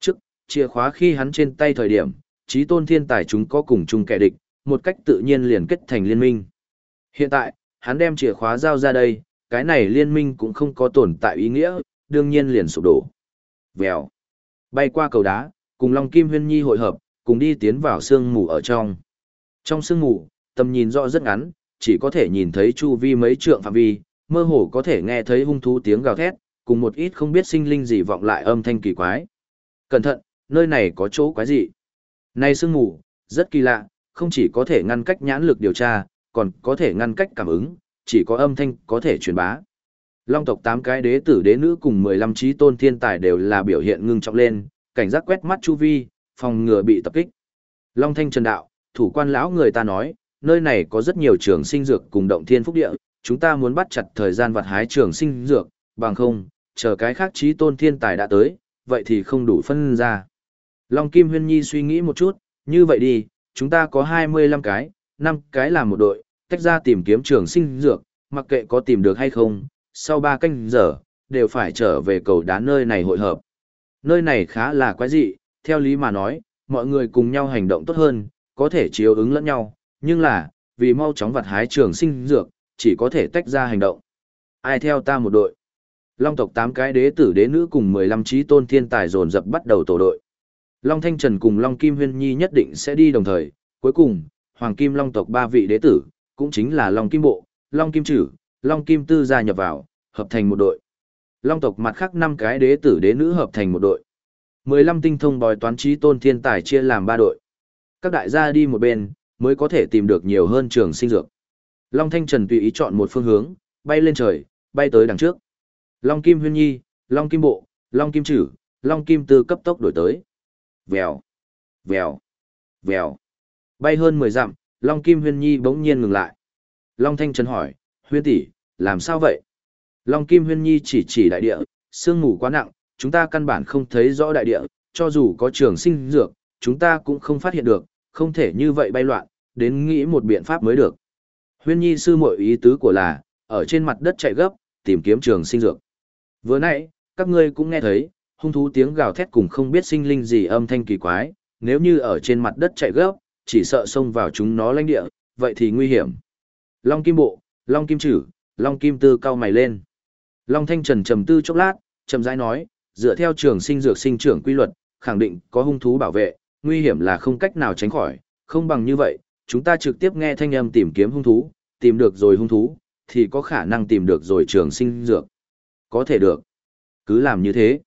Trước, chìa khóa khi hắn trên tay thời điểm, trí tôn thiên tài chúng có cùng chung kẻ địch, một cách tự nhiên liền kết thành liên minh. Hiện tại, hắn đem chìa khóa giao ra đây, cái này liên minh cũng không có tồn tại ý nghĩa, đương nhiên liền sụp đổ. Vèo. Bay qua cầu đá, cùng Long Kim Huyên Nhi hội hợp, cùng đi tiến vào sương mù ở trong. Trong sương mù, tầm nhìn rõ rất ngắn, chỉ có thể nhìn thấy chu vi mấy trượng phạm vi, mơ hồ có thể nghe thấy hung thú tiếng gào thét, cùng một ít không biết sinh linh gì vọng lại âm thanh kỳ quái. Cẩn thận, nơi này có chỗ quái gì. Này sương mù, rất kỳ lạ, không chỉ có thể ngăn cách nhãn lực điều tra, còn có thể ngăn cách cảm ứng, chỉ có âm thanh có thể truyền bá. Long tộc 8 cái đế tử đế nữ cùng 15 trí tôn thiên tài đều là biểu hiện ngưng trọng lên, cảnh giác quét mắt chu vi, phòng ngừa bị tập kích. Long thanh trần đạo, thủ quan lão người ta nói, nơi này có rất nhiều trường sinh dược cùng động thiên phúc địa, chúng ta muốn bắt chặt thời gian vặt hái trường sinh dược, bằng không, chờ cái khác trí tôn thiên tài đã tới, vậy thì không đủ phân ra. Long Kim Huyên Nhi suy nghĩ một chút, như vậy đi, chúng ta có 25 cái, 5 cái là một đội, tách ra tìm kiếm trường sinh dược, mặc kệ có tìm được hay không, sau 3 canh giờ, đều phải trở về cầu đá nơi này hội hợp. Nơi này khá là quái dị, theo lý mà nói, mọi người cùng nhau hành động tốt hơn, có thể chiếu ứng lẫn nhau, nhưng là, vì mau chóng vặt hái trường sinh dược, chỉ có thể tách ra hành động. Ai theo ta một đội? Long tộc 8 cái đế tử đế nữ cùng 15 trí tôn thiên tài dồn dập bắt đầu tổ đội. Long Thanh Trần cùng Long Kim Huyên Nhi nhất định sẽ đi đồng thời, cuối cùng, Hoàng Kim Long tộc ba vị đế tử, cũng chính là Long Kim Bộ, Long Kim Trử, Long Kim Tư gia nhập vào, hợp thành một đội. Long tộc mặt khác năm cái đế tử đế nữ hợp thành một đội. 15 tinh thông bòi toán trí tôn thiên tài chia làm ba đội. Các đại gia đi một bên, mới có thể tìm được nhiều hơn trường sinh dược. Long Thanh Trần tùy ý chọn một phương hướng, bay lên trời, bay tới đằng trước. Long Kim Huyên Nhi, Long Kim Bộ, Long Kim Trử, Long Kim Tư cấp tốc đổi tới. Vèo, vèo, vèo. Bay hơn 10 dặm, Long Kim Huyên Nhi bỗng nhiên ngừng lại. Long Thanh Trần hỏi, Huyên tỷ, làm sao vậy? Long Kim Huyên Nhi chỉ chỉ đại địa, sương mù quá nặng, chúng ta căn bản không thấy rõ đại địa, cho dù có trường sinh dược, chúng ta cũng không phát hiện được, không thể như vậy bay loạn, đến nghĩ một biện pháp mới được. Huyên Nhi sư muội ý tứ của là, ở trên mặt đất chạy gấp, tìm kiếm trường sinh dược. Vừa nãy, các ngươi cũng nghe thấy, hung thú tiếng gào thét cùng không biết sinh linh gì âm thanh kỳ quái, nếu như ở trên mặt đất chạy gấp, chỉ sợ xông vào chúng nó lãnh địa, vậy thì nguy hiểm. Long Kim Bộ, Long Kim Chử Long Kim Tư cao mày lên. Long Thanh Trần trầm tư chốc lát, chậm rãi nói, dựa theo trường sinh dược sinh trưởng quy luật, khẳng định có hung thú bảo vệ, nguy hiểm là không cách nào tránh khỏi, không bằng như vậy, chúng ta trực tiếp nghe thanh âm tìm kiếm hung thú, tìm được rồi hung thú, thì có khả năng tìm được rồi trường sinh dược. Có thể được. Cứ làm như thế.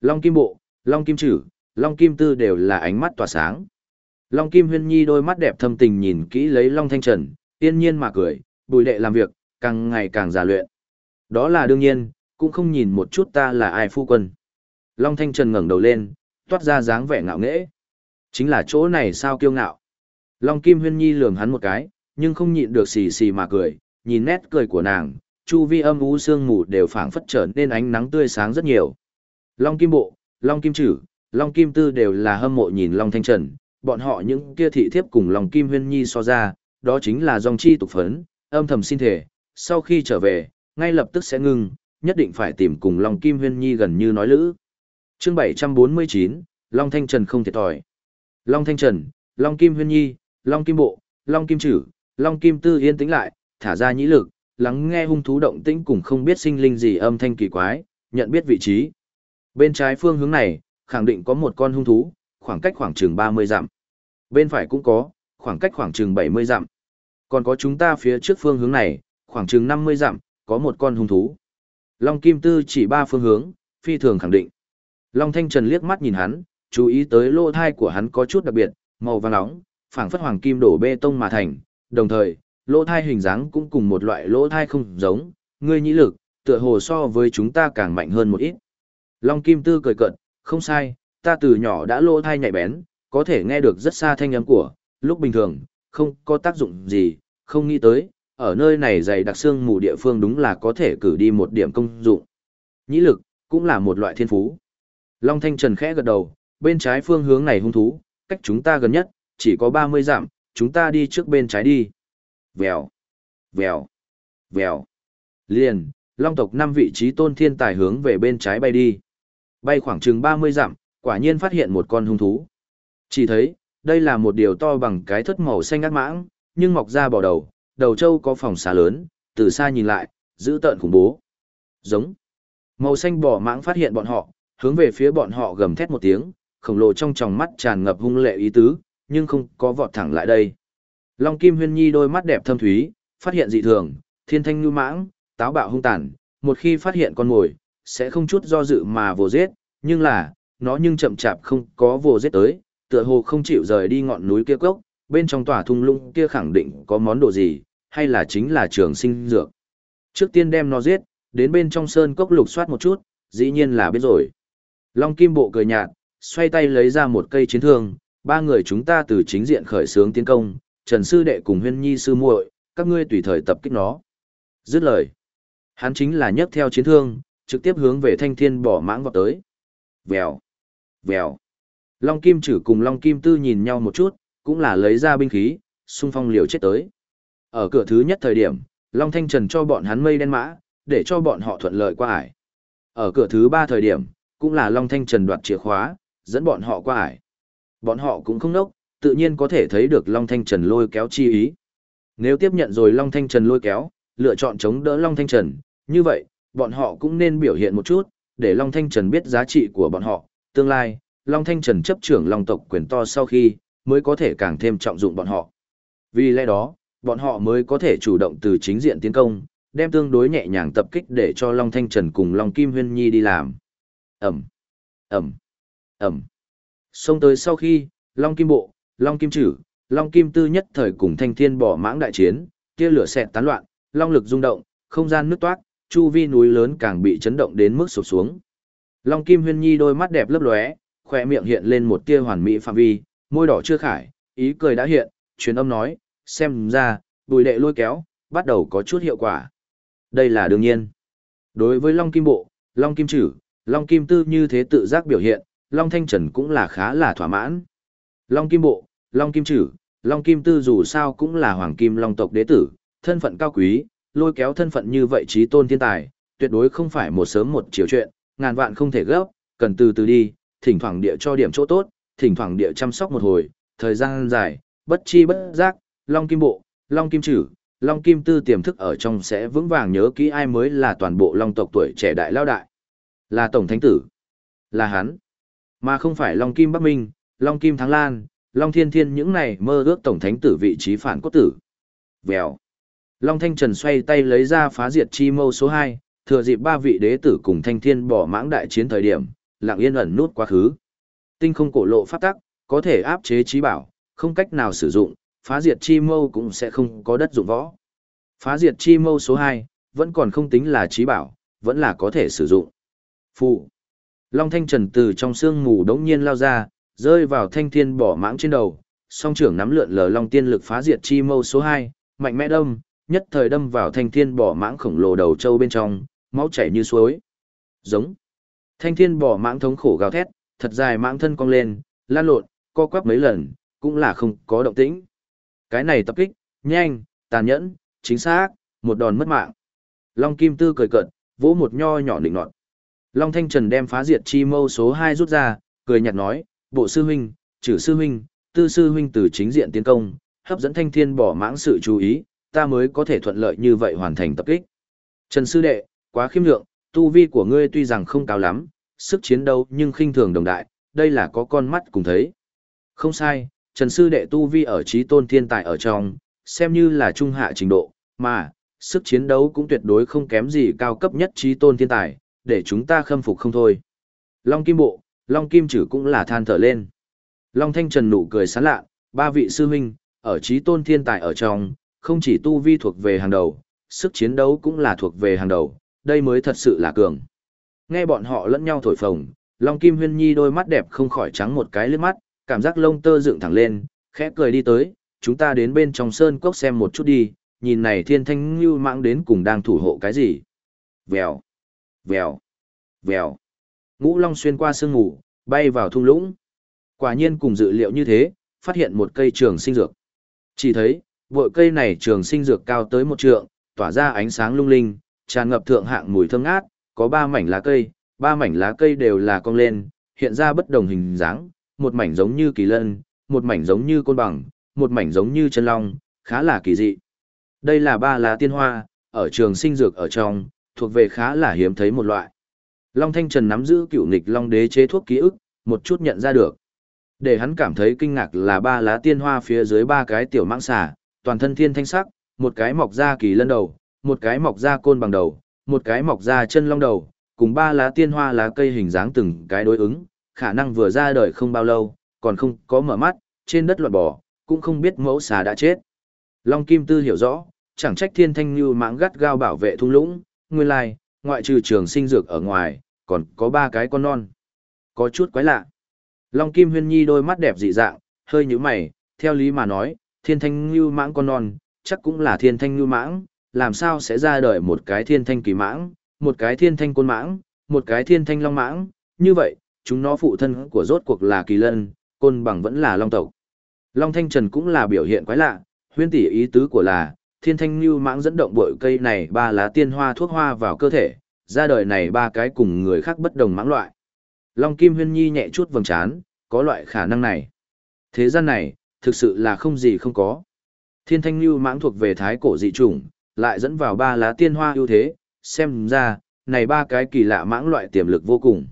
Long Kim Bộ, Long Kim Trử, Long Kim Tư đều là ánh mắt tỏa sáng. Long Kim Huyên Nhi đôi mắt đẹp thâm tình nhìn kỹ lấy Long Thanh Trần, yên nhiên mà cười, bùi đệ làm việc, càng ngày càng già luyện. Đó là đương nhiên, cũng không nhìn một chút ta là ai phu quân. Long Thanh Trần ngẩng đầu lên, toát ra dáng vẻ ngạo nghễ. Chính là chỗ này sao kiêu ngạo. Long Kim Huyên Nhi lường hắn một cái, nhưng không nhịn được xì xì mà cười, nhìn nét cười của nàng, chu vi âm u sương mù đều phảng phất trở nên ánh nắng tươi sáng rất nhiều. Long Kim Bộ, Long Kim Chử Long Kim Tư đều là hâm mộ nhìn Long Thanh Trần, bọn họ những kia thị thiếp cùng Long Kim Huyên Nhi so ra, đó chính là dòng chi tục phấn, âm thầm xin thể, sau khi trở về, ngay lập tức sẽ ngưng, nhất định phải tìm cùng Long Kim Huyên Nhi gần như nói lữ. Chương 749, Long Thanh Trần không thiệt thòi. Long Thanh Trần, Long Kim Huyên Nhi, Long Kim Bộ, Long Kim Trử, Long Kim Tư yên tĩnh lại, thả ra nhĩ lực, lắng nghe hung thú động tĩnh cùng không biết sinh linh gì âm thanh kỳ quái, nhận biết vị trí. Bên trái phương hướng này, khẳng định có một con hung thú, khoảng cách khoảng chừng 30 dặm. Bên phải cũng có, khoảng cách khoảng chừng 70 dặm. Còn có chúng ta phía trước phương hướng này, khoảng chừng 50 dặm, có một con hung thú. Long Kim Tư chỉ ba phương hướng, phi thường khẳng định. Long Thanh Trần liếc mắt nhìn hắn, chú ý tới lỗ thai của hắn có chút đặc biệt, màu vàng nóng, phảng phất hoàng kim đổ bê tông mà thành, đồng thời, lỗ thai hình dáng cũng cùng một loại lỗ thai không giống, ngươi nhĩ lực, tựa hồ so với chúng ta càng mạnh hơn một ít. Long Kim Tư cười cợt, không sai, ta từ nhỏ đã lỗ thai nhạy bén, có thể nghe được rất xa thanh âm của, lúc bình thường, không có tác dụng gì, không nghĩ tới, ở nơi này dày đặc xương mù địa phương đúng là có thể cử đi một điểm công dụng. Nhĩ lực, cũng là một loại thiên phú. Long Thanh Trần khẽ gật đầu, bên trái phương hướng này hung thú, cách chúng ta gần nhất, chỉ có 30 dặm, chúng ta đi trước bên trái đi. Vèo, vèo, vèo. Liền, Long tộc năm vị trí tôn thiên tài hướng về bên trái bay đi. Bay khoảng chừng 30 dặm, quả nhiên phát hiện một con hung thú. Chỉ thấy, đây là một điều to bằng cái thất màu xanh ác mãng, nhưng mọc ra bỏ đầu, đầu trâu có phòng xà lớn, từ xa nhìn lại, giữ tợn khủng bố. Giống. Màu xanh bò mãng phát hiện bọn họ, hướng về phía bọn họ gầm thét một tiếng, khổng lồ trong tròng mắt tràn ngập hung lệ ý tứ, nhưng không có vọt thẳng lại đây. Long Kim Huyên Nhi đôi mắt đẹp thâm thúy, phát hiện dị thường, thiên thanh nhu mãng, táo bạo hung tàn, một khi phát hiện con mồi, sẽ không chút do dự mà vồ giết, nhưng là, nó nhưng chậm chạp không có vồ giết tới, tựa hồ không chịu rời đi ngọn núi kia cốc, bên trong tòa thung lũng kia khẳng định có món đồ gì, hay là chính là trường sinh dược. Trước tiên đem nó giết, đến bên trong sơn cốc lục soát một chút, dĩ nhiên là biết rồi. Long Kim Bộ cười nhạt, xoay tay lấy ra một cây chiến thương, ba người chúng ta từ chính diện khởi xướng tiến công, Trần Sư Đệ cùng Huyên Nhi Sư muội, các ngươi tùy thời tập kích nó. Dứt lời. Hắn chính là nhấc theo chiến thương, trực tiếp hướng về thanh thiên bỏ mãng vào tới. Vèo, vèo. Long Kim Chử cùng Long Kim Tư nhìn nhau một chút, cũng là lấy ra binh khí, xung phong liều chết tới. Ở cửa thứ nhất thời điểm, Long Thanh Trần cho bọn hắn mây đen mã, để cho bọn họ thuận lợi qua ải. Ở cửa thứ ba thời điểm, cũng là Long Thanh Trần đoạt chìa khóa, dẫn bọn họ qua ải. Bọn họ cũng không nốc, tự nhiên có thể thấy được Long Thanh Trần lôi kéo chi ý. Nếu tiếp nhận rồi Long Thanh Trần lôi kéo, lựa chọn chống đỡ Long Thanh Trần, như vậy, bọn họ cũng nên biểu hiện một chút, để Long Thanh Trần biết giá trị của bọn họ, tương lai, Long Thanh Trần chấp trưởng Long tộc quyền to sau khi, mới có thể càng thêm trọng dụng bọn họ. Vì lẽ đó, bọn họ mới có thể chủ động từ chính diện tiến công, đem tương đối nhẹ nhàng tập kích để cho Long Thanh Trần cùng Long Kim Huyên Nhi đi làm. Ẩm, Ẩm, Ẩm. Xông tới sau khi, Long Kim Bộ, Long Kim Trử, Long Kim Tư nhất thời cùng Thanh Thiên bỏ mãng đại chiến, tia lửa xẹt tán loạn, long lực rung động, không gian nứt toát, chu vi núi lớn càng bị chấn động đến mức sụp xuống. Long Kim Huyên Nhi đôi mắt đẹp lấp lóe, khỏe miệng hiện lên một tia hoàn mỹ phạm vi, môi đỏ chưa khải, ý cười đã hiện, truyền âm nói, xem ra, bùi đệ lôi kéo, bắt đầu có chút hiệu quả. Đây là đương nhiên. Đối với Long Kim Bộ, Long Kim Trử, Long Kim Tư như thế tự giác biểu hiện, Long Thanh Trần cũng là khá là thỏa mãn. Long Kim Bộ, Long Kim Trử, Long Kim Tư dù sao cũng là Hoàng Kim Long tộc đế tử, thân phận cao quý, lôi kéo thân phận như vậy trí tôn thiên tài, tuyệt đối không phải một sớm một chiều chuyện, ngàn vạn không thể gấp, cần từ từ đi, thỉnh thoảng địa cho điểm chỗ tốt, thỉnh thoảng địa chăm sóc một hồi, thời gian dài, bất chi bất giác, Long Kim Bộ, Long Kim Trử, Long Kim Tư tiềm thức ở trong sẽ vững vàng nhớ kỹ ai mới là toàn bộ Long tộc tuổi trẻ đại lao đại. Là Tổng Thánh Tử. Là hắn. Mà không phải Long Kim Bắc Minh, Long Kim Thắng Lan, Long Thiên Thiên những này mơ ước Tổng Thánh Tử vị trí phản cốt tử. Vèo. Long Thanh Trần xoay tay lấy ra phá diệt chi mâu số 2, Thừa dịp ba vị đế tử cùng thanh thiên bỏ mãng đại chiến thời điểm, lặng yên ẩn nút quá khứ. Tinh không cổ lộ pháp tắc, có thể áp chế trí bảo, không cách nào sử dụng, phá diệt chi mâu cũng sẽ không có đất dụng võ. Phá diệt chi mâu số 2, vẫn còn không tính là trí bảo, vẫn là có thể sử dụng. Phụ. Long Thanh Trần từ trong xương mù đống nhiên lao ra, rơi vào thanh thiên bỏ mãng trên đầu, song trưởng nắm lượn lờ Long Tiên lực phá diệt chi mâu số 2, mạnh mẽ đâm, nhất thời đâm vào thanh thiên bỏ mãng khổng lồ đầu trâu bên trong, máu chảy như suối. Giống. Thanh thiên bỏ mãng thống khổ gào thét, thật dài mãng thân cong lên, lan lộn, co quắp mấy lần, cũng là không có động tĩnh. Cái này tập kích, nhanh, tàn nhẫn, chính xác, một đòn mất mạng. Long Kim Tư cười cợt, vỗ một nho nhỏ định nọt. Long Thanh Trần đem phá diệt chi mâu số 2 rút ra, cười nhạt nói, bộ sư huynh, trừ sư huynh, tư sư huynh từ chính diện tiến công, hấp dẫn thanh thiên bỏ mãng sự chú ý, ta mới có thể thuận lợi như vậy hoàn thành tập kích. Trần sư đệ, quá khiêm lượng, tu vi của ngươi tuy rằng không cao lắm, sức chiến đấu nhưng khinh thường đồng đại, đây là có con mắt cùng thấy. Không sai, Trần sư đệ tu vi ở trí tôn thiên tài ở trong, xem như là trung hạ trình độ, mà, sức chiến đấu cũng tuyệt đối không kém gì cao cấp nhất trí tôn thiên tài, để chúng ta khâm phục không thôi. Long Kim Bộ, Long Kim Chử cũng là than thở lên. Long Thanh Trần nụ cười sán lạ, ba vị sư huynh, ở trí tôn thiên tài ở trong, không chỉ tu vi thuộc về hàng đầu, sức chiến đấu cũng là thuộc về hàng đầu, đây mới thật sự là cường. Nghe bọn họ lẫn nhau thổi phồng, Long Kim Huyên Nhi đôi mắt đẹp không khỏi trắng một cái lướt mắt, cảm giác lông tơ dựng thẳng lên, khẽ cười đi tới, chúng ta đến bên trong sơn cốc xem một chút đi, nhìn này thiên thanh như mạng đến cùng đang thủ hộ cái gì. Vèo, vèo, vèo. Ngũ Long xuyên qua sương ngủ, bay vào thung lũng. Quả nhiên cùng dự liệu như thế, phát hiện một cây trường sinh dược. Chỉ thấy, bội cây này trường sinh dược cao tới một trượng, tỏa ra ánh sáng lung linh, tràn ngập thượng hạng mùi thơm ngát, có ba mảnh lá cây, ba mảnh lá cây đều là cong lên, hiện ra bất đồng hình dáng, một mảnh giống như kỳ lân, một mảnh giống như côn bằng, một mảnh giống như chân long, khá là kỳ dị. Đây là ba lá tiên hoa, ở trường sinh dược ở trong, thuộc về khá là hiếm thấy một loại. Long Thanh Trần nắm giữ cựu nghịch Long Đế chế thuốc ký ức, một chút nhận ra được. Để hắn cảm thấy kinh ngạc là ba lá tiên hoa phía dưới ba cái tiểu mãng xà, toàn thân thiên thanh sắc, một cái mọc ra kỳ lân đầu, một cái mọc ra côn bằng đầu, một cái mọc ra chân long đầu, cùng ba lá tiên hoa lá cây hình dáng từng cái đối ứng, khả năng vừa ra đời không bao lâu, còn không có mở mắt, trên đất loạn bò, cũng không biết mẫu xà đã chết. Long Kim Tư hiểu rõ, chẳng trách thiên thanh như mãng gắt gao bảo vệ thung lũng, nguyên lai, ngoại trừ trường sinh dược ở ngoài, còn có ba cái con non. Có chút quái lạ. Long Kim Huyên Nhi đôi mắt đẹp dị dạng, hơi như mày, theo lý mà nói, thiên thanh như mãng con non, chắc cũng là thiên thanh như mãng, làm sao sẽ ra đời một cái thiên thanh kỳ mãng, một cái thiên thanh côn mãng, một cái thiên thanh long mãng, như vậy, chúng nó phụ thân của rốt cuộc là kỳ lân, côn bằng vẫn là long tộc. Long thanh trần cũng là biểu hiện quái lạ, huyên tỷ ý tứ của là, thiên thanh Lưu mãng dẫn động bội cây này ba lá tiên hoa thuốc hoa vào cơ thể, ra đời này ba cái cùng người khác bất đồng mãng loại. Long Kim Huyên Nhi nhẹ chút vầng trán, có loại khả năng này. Thế gian này, thực sự là không gì không có. Thiên thanh Lưu mãng thuộc về thái cổ dị chủng, lại dẫn vào ba lá tiên hoa ưu thế, xem ra, này ba cái kỳ lạ mãng loại tiềm lực vô cùng.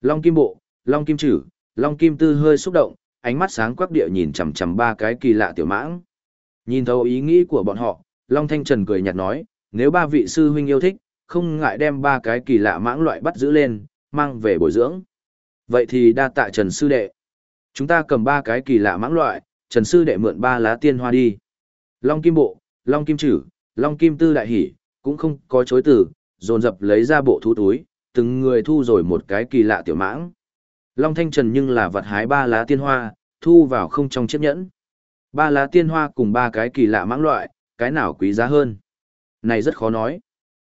Long Kim Bộ, Long Kim Chử, Long Kim Tư hơi xúc động, ánh mắt sáng quắc địa nhìn chằm chằm ba cái kỳ lạ tiểu mãng. Nhìn thấu ý nghĩ của bọn họ, Long Thanh Trần cười nhạt nói, nếu ba vị sư huynh yêu thích, không ngại đem ba cái kỳ lạ mãng loại bắt giữ lên, mang về bồi dưỡng. Vậy thì đa tạ Trần Sư Đệ. Chúng ta cầm ba cái kỳ lạ mãng loại, Trần Sư Đệ mượn ba lá tiên hoa đi. Long Kim Bộ, Long Kim Chử, Long Kim Tư đại hỉ, cũng không có chối từ, dồn dập lấy ra bộ thú túi, từng người thu rồi một cái kỳ lạ tiểu mãng. Long Thanh Trần nhưng là vật hái ba lá tiên hoa, thu vào không trong chiếc nhẫn. Ba lá tiên hoa cùng ba cái kỳ lạ mãng loại, cái nào quý giá hơn? Này rất khó nói.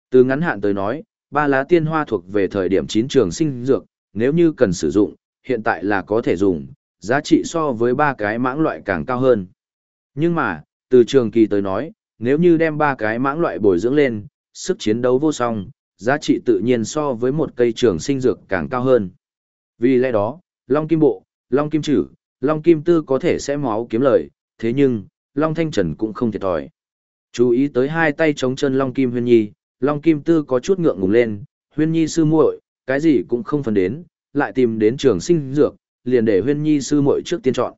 Từ ngắn hạn tới nói, ba lá tiên hoa thuộc về thời điểm chín trường sinh dược, nếu như cần sử dụng, hiện tại là có thể dùng, giá trị so với ba cái mãng loại càng cao hơn. Nhưng mà, từ trường kỳ tới nói, nếu như đem ba cái mãng loại bồi dưỡng lên, sức chiến đấu vô song, giá trị tự nhiên so với một cây trường sinh dược càng cao hơn. Vì lẽ đó, Long Kim Bộ, Long Kim trừ, Long Kim Tư có thể sẽ máu kiếm lời, thế nhưng, Long Thanh Trần cũng không thiệt thòi. Chú ý tới hai tay chống chân Long Kim Huyên Nhi, Long Kim Tư có chút ngượng ngùng lên, Huyên Nhi sư muội, cái gì cũng không phần đến, lại tìm đến trường sinh dược, liền để Huyên Nhi sư muội trước tiên chọn.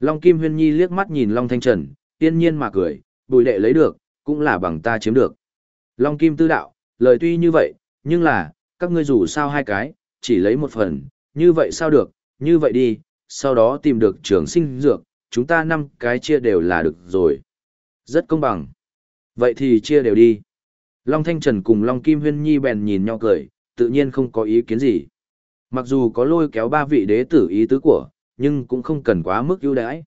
Long Kim Huyên Nhi liếc mắt nhìn Long Thanh Trần, tiên nhiên mà cười, bùi đệ lấy được, cũng là bằng ta chiếm được. Long Kim Tư đạo, Lời tuy như vậy, nhưng là, các ngươi dù sao hai cái, chỉ lấy một phần, như vậy sao được, như vậy đi, sau đó tìm được trường sinh dược, chúng ta năm cái chia đều là được rồi. Rất công bằng. Vậy thì chia đều đi. Long Thanh Trần cùng Long Kim Huyên Nhi bèn nhìn nhau cười, tự nhiên không có ý kiến gì. Mặc dù có lôi kéo ba vị đế tử ý tứ của, nhưng cũng không cần quá mức ưu đãi.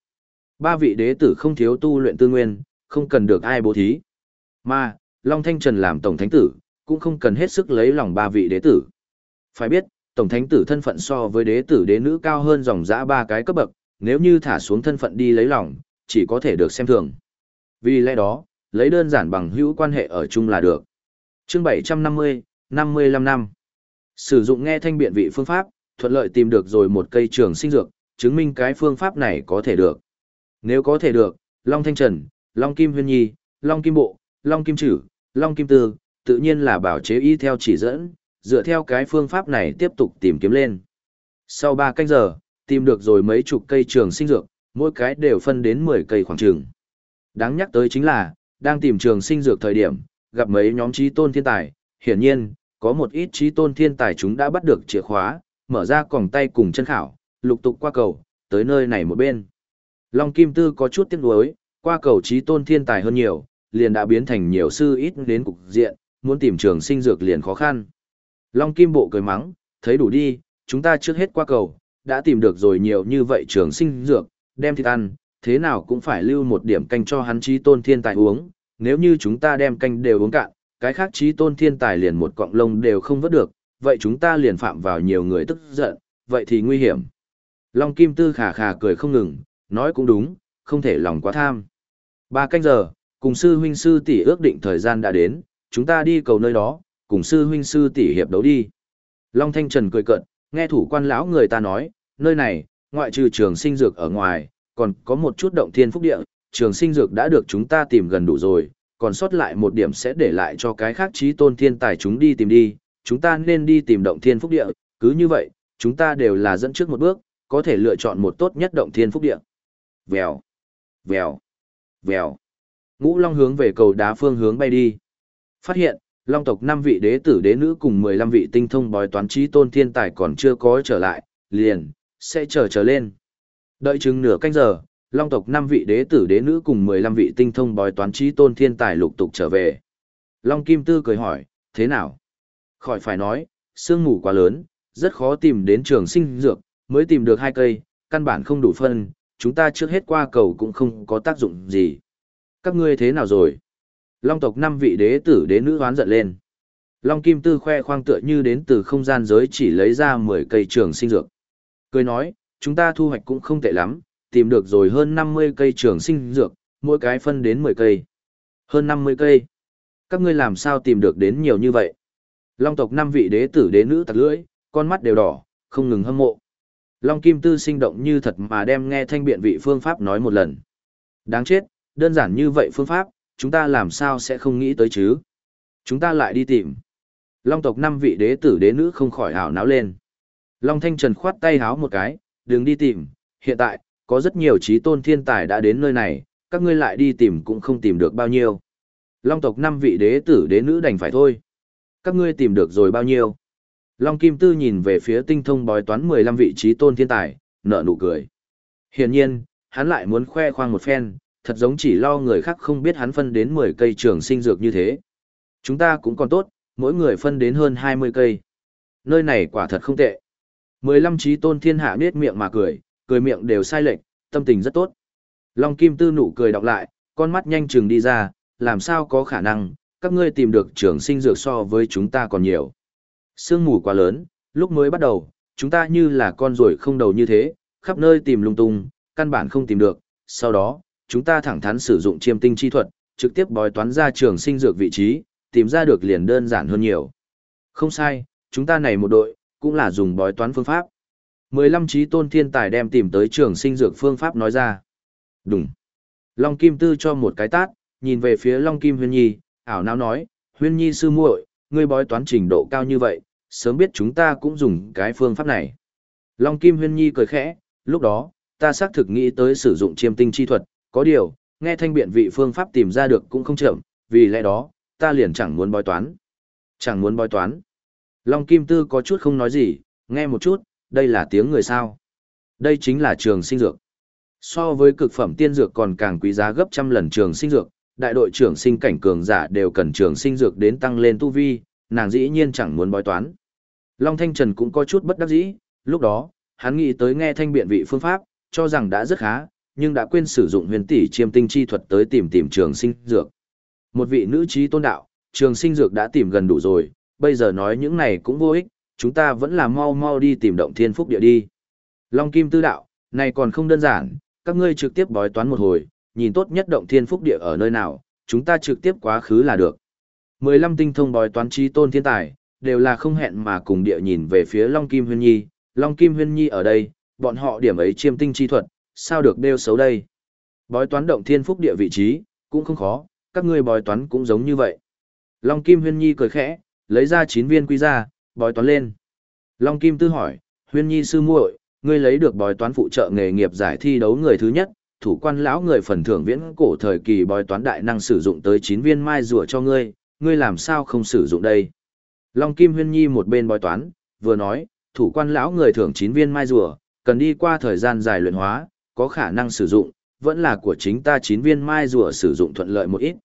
Ba vị đế tử không thiếu tu luyện tư nguyên, không cần được ai bố thí. Mà, Long Thanh Trần làm tổng thánh tử, cũng không cần hết sức lấy lòng ba vị đế tử. Phải biết, tổng thánh tử thân phận so với đế tử đế nữ cao hơn dòng dã ba cái cấp bậc, nếu như thả xuống thân phận đi lấy lòng, chỉ có thể được xem thường. Vì lẽ đó, lấy đơn giản bằng hữu quan hệ ở chung là được. Chương 750, 55 năm. Sử dụng nghe thanh biện vị phương pháp, thuận lợi tìm được rồi một cây trường sinh dược, chứng minh cái phương pháp này có thể được. Nếu có thể được, Long Thanh Trần, Long Kim Huyên Nhi, Long Kim Bộ, Long Kim Trử, Long Kim Tư, tự nhiên là bảo chế y theo chỉ dẫn, dựa theo cái phương pháp này tiếp tục tìm kiếm lên. Sau 3 canh giờ, tìm được rồi mấy chục cây trường sinh dược, mỗi cái đều phân đến 10 cây khoảng trường. Đáng nhắc tới chính là, đang tìm trường sinh dược thời điểm, gặp mấy nhóm trí tôn thiên tài, hiển nhiên, có một ít trí tôn thiên tài chúng đã bắt được chìa khóa, mở ra còng tay cùng chân khảo, lục tục qua cầu, tới nơi này một bên. Long Kim Tư có chút tiếc nuối, qua cầu trí tôn thiên tài hơn nhiều, liền đã biến thành nhiều sư ít đến cục diện, muốn tìm trường sinh dược liền khó khăn. Long Kim Bộ cười mắng, thấy đủ đi, chúng ta trước hết qua cầu, đã tìm được rồi nhiều như vậy trường sinh dược, đem thịt ăn, thế nào cũng phải lưu một điểm canh cho hắn trí tôn thiên tài uống, nếu như chúng ta đem canh đều uống cạn, cái khác trí tôn thiên tài liền một cọng lông đều không vớt được, vậy chúng ta liền phạm vào nhiều người tức giận, vậy thì nguy hiểm. Long Kim Tư khà khà cười không ngừng, nói cũng đúng, không thể lòng quá tham. Ba canh giờ, cùng sư huynh sư tỷ ước định thời gian đã đến, chúng ta đi cầu nơi đó, cùng sư huynh sư tỷ hiệp đấu đi. Long Thanh Trần cười cợt, nghe thủ quan lão người ta nói, nơi này, ngoại trừ trường sinh dược ở ngoài, còn có một chút động thiên phúc địa, trường sinh dược đã được chúng ta tìm gần đủ rồi, còn sót lại một điểm sẽ để lại cho cái khác trí tôn thiên tài chúng đi tìm đi, chúng ta nên đi tìm động thiên phúc địa, cứ như vậy, chúng ta đều là dẫn trước một bước, có thể lựa chọn một tốt nhất động thiên phúc địa. Vèo, vèo, vèo. Ngũ Long hướng về cầu đá phương hướng bay đi. Phát hiện, Long tộc năm vị đế tử đế nữ cùng 15 vị tinh thông bói toán trí tôn thiên tài còn chưa có trở lại, liền, sẽ chờ trở lên. Đợi chừng nửa canh giờ, Long tộc năm vị đế tử đế nữ cùng 15 vị tinh thông bói toán trí tôn thiên tài lục tục trở về. Long Kim Tư cười hỏi, thế nào? Khỏi phải nói, sương mù quá lớn, rất khó tìm đến trường sinh dược, mới tìm được hai cây, căn bản không đủ phân, chúng ta trước hết qua cầu cũng không có tác dụng gì. Các ngươi thế nào rồi? Long tộc năm vị đế tử đế nữ hoán giận lên. Long Kim Tư khoe khoang tựa như đến từ không gian giới chỉ lấy ra 10 cây trường sinh dược. Cười nói, chúng ta thu hoạch cũng không tệ lắm, tìm được rồi hơn 50 cây trường sinh dược, mỗi cái phân đến 10 cây. Hơn 50 cây. Các ngươi làm sao tìm được đến nhiều như vậy? Long tộc năm vị đế tử đế nữ tặc lưỡi, con mắt đều đỏ, không ngừng hâm mộ. Long Kim Tư sinh động như thật mà đem nghe thanh biện vị phương pháp nói một lần. Đáng chết, đơn giản như vậy phương pháp, chúng ta làm sao sẽ không nghĩ tới chứ? Chúng ta lại đi tìm. Long tộc năm vị đế tử đế nữ không khỏi hào náo lên. Long Thanh Trần khoát tay háo một cái, đừng đi tìm, hiện tại, có rất nhiều trí tôn thiên tài đã đến nơi này, các ngươi lại đi tìm cũng không tìm được bao nhiêu. Long tộc năm vị đế tử đế nữ đành phải thôi. Các ngươi tìm được rồi bao nhiêu? Long Kim Tư nhìn về phía tinh thông bói toán 15 vị trí tôn thiên tài, nở nụ cười. Hiển nhiên, hắn lại muốn khoe khoang một phen, thật giống chỉ lo người khác không biết hắn phân đến 10 cây trường sinh dược như thế. Chúng ta cũng còn tốt, mỗi người phân đến hơn 20 cây. Nơi này quả thật không tệ. 15 trí tôn thiên hạ nết miệng mà cười, cười miệng đều sai lệch, tâm tình rất tốt. Long Kim Tư nụ cười đọc lại, con mắt nhanh chừng đi ra, làm sao có khả năng, các ngươi tìm được trường sinh dược so với chúng ta còn nhiều. Sương mù quá lớn, lúc mới bắt đầu, chúng ta như là con ruồi không đầu như thế, khắp nơi tìm lung tung, căn bản không tìm được. Sau đó, chúng ta thẳng thắn sử dụng chiêm tinh chi thuật, trực tiếp bói toán ra trường sinh dược vị trí, tìm ra được liền đơn giản hơn nhiều. Không sai, chúng ta này một đội, cũng là dùng bói toán phương pháp. 15 trí tôn thiên tài đem tìm tới trường sinh dược phương pháp nói ra. Đúng. Long Kim Tư cho một cái tát, nhìn về phía Long Kim Huyên Nhi, ảo não nói, Huyên Nhi sư muội, ngươi bói toán trình độ cao như vậy, sớm biết chúng ta cũng dùng cái phương pháp này. Long Kim Huyên Nhi cười khẽ, lúc đó, ta xác thực nghĩ tới sử dụng chiêm tinh chi thuật, có điều, nghe thanh biện vị phương pháp tìm ra được cũng không chậm, vì lẽ đó, ta liền chẳng muốn bói toán. Chẳng muốn bói toán. Long Kim Tư có chút không nói gì, nghe một chút, đây là tiếng người sao. Đây chính là trường sinh dược. So với cực phẩm tiên dược còn càng quý giá gấp trăm lần trường sinh dược, đại đội trưởng sinh cảnh cường giả đều cần trường sinh dược đến tăng lên tu vi, nàng dĩ nhiên chẳng muốn bói toán. Long Thanh Trần cũng có chút bất đắc dĩ, lúc đó, hắn nghĩ tới nghe thanh biện vị phương pháp, cho rằng đã rất khá, nhưng đã quên sử dụng huyền tỷ chiêm tinh chi thuật tới tìm tìm trường sinh dược. Một vị nữ trí tôn đạo, trường sinh dược đã tìm gần đủ rồi, bây giờ nói những này cũng vô ích, chúng ta vẫn là mau mau đi tìm động thiên phúc địa đi. Long Kim Tư đạo, này còn không đơn giản, các ngươi trực tiếp bói toán một hồi, nhìn tốt nhất động thiên phúc địa ở nơi nào, chúng ta trực tiếp quá khứ là được. 15 tinh thông bói toán trí tôn thiên tài, đều là không hẹn mà cùng địa nhìn về phía Long Kim Huyên Nhi, Long Kim Huyên Nhi ở đây, bọn họ điểm ấy chiêm tinh chi thuật, sao được đeo xấu đây. Bói toán động thiên phúc địa vị trí, cũng không khó, các ngươi bói toán cũng giống như vậy. Long Kim Huyên Nhi cười khẽ, lấy ra 9 viên quy ra, bói toán lên. Long Kim Tư hỏi, Huyên Nhi sư muội, ngươi lấy được bói toán phụ trợ nghề nghiệp giải thi đấu người thứ nhất, thủ quan lão người phần thưởng viễn cổ thời kỳ bói toán đại năng sử dụng tới 9 viên mai rùa cho ngươi, ngươi làm sao không sử dụng đây? Long Kim Huyên Nhi một bên bói toán, vừa nói, thủ quan lão người thưởng 9 viên mai rùa, cần đi qua thời gian dài luyện hóa, có khả năng sử dụng, vẫn là của chính ta chín viên mai rùa sử dụng thuận lợi một ít.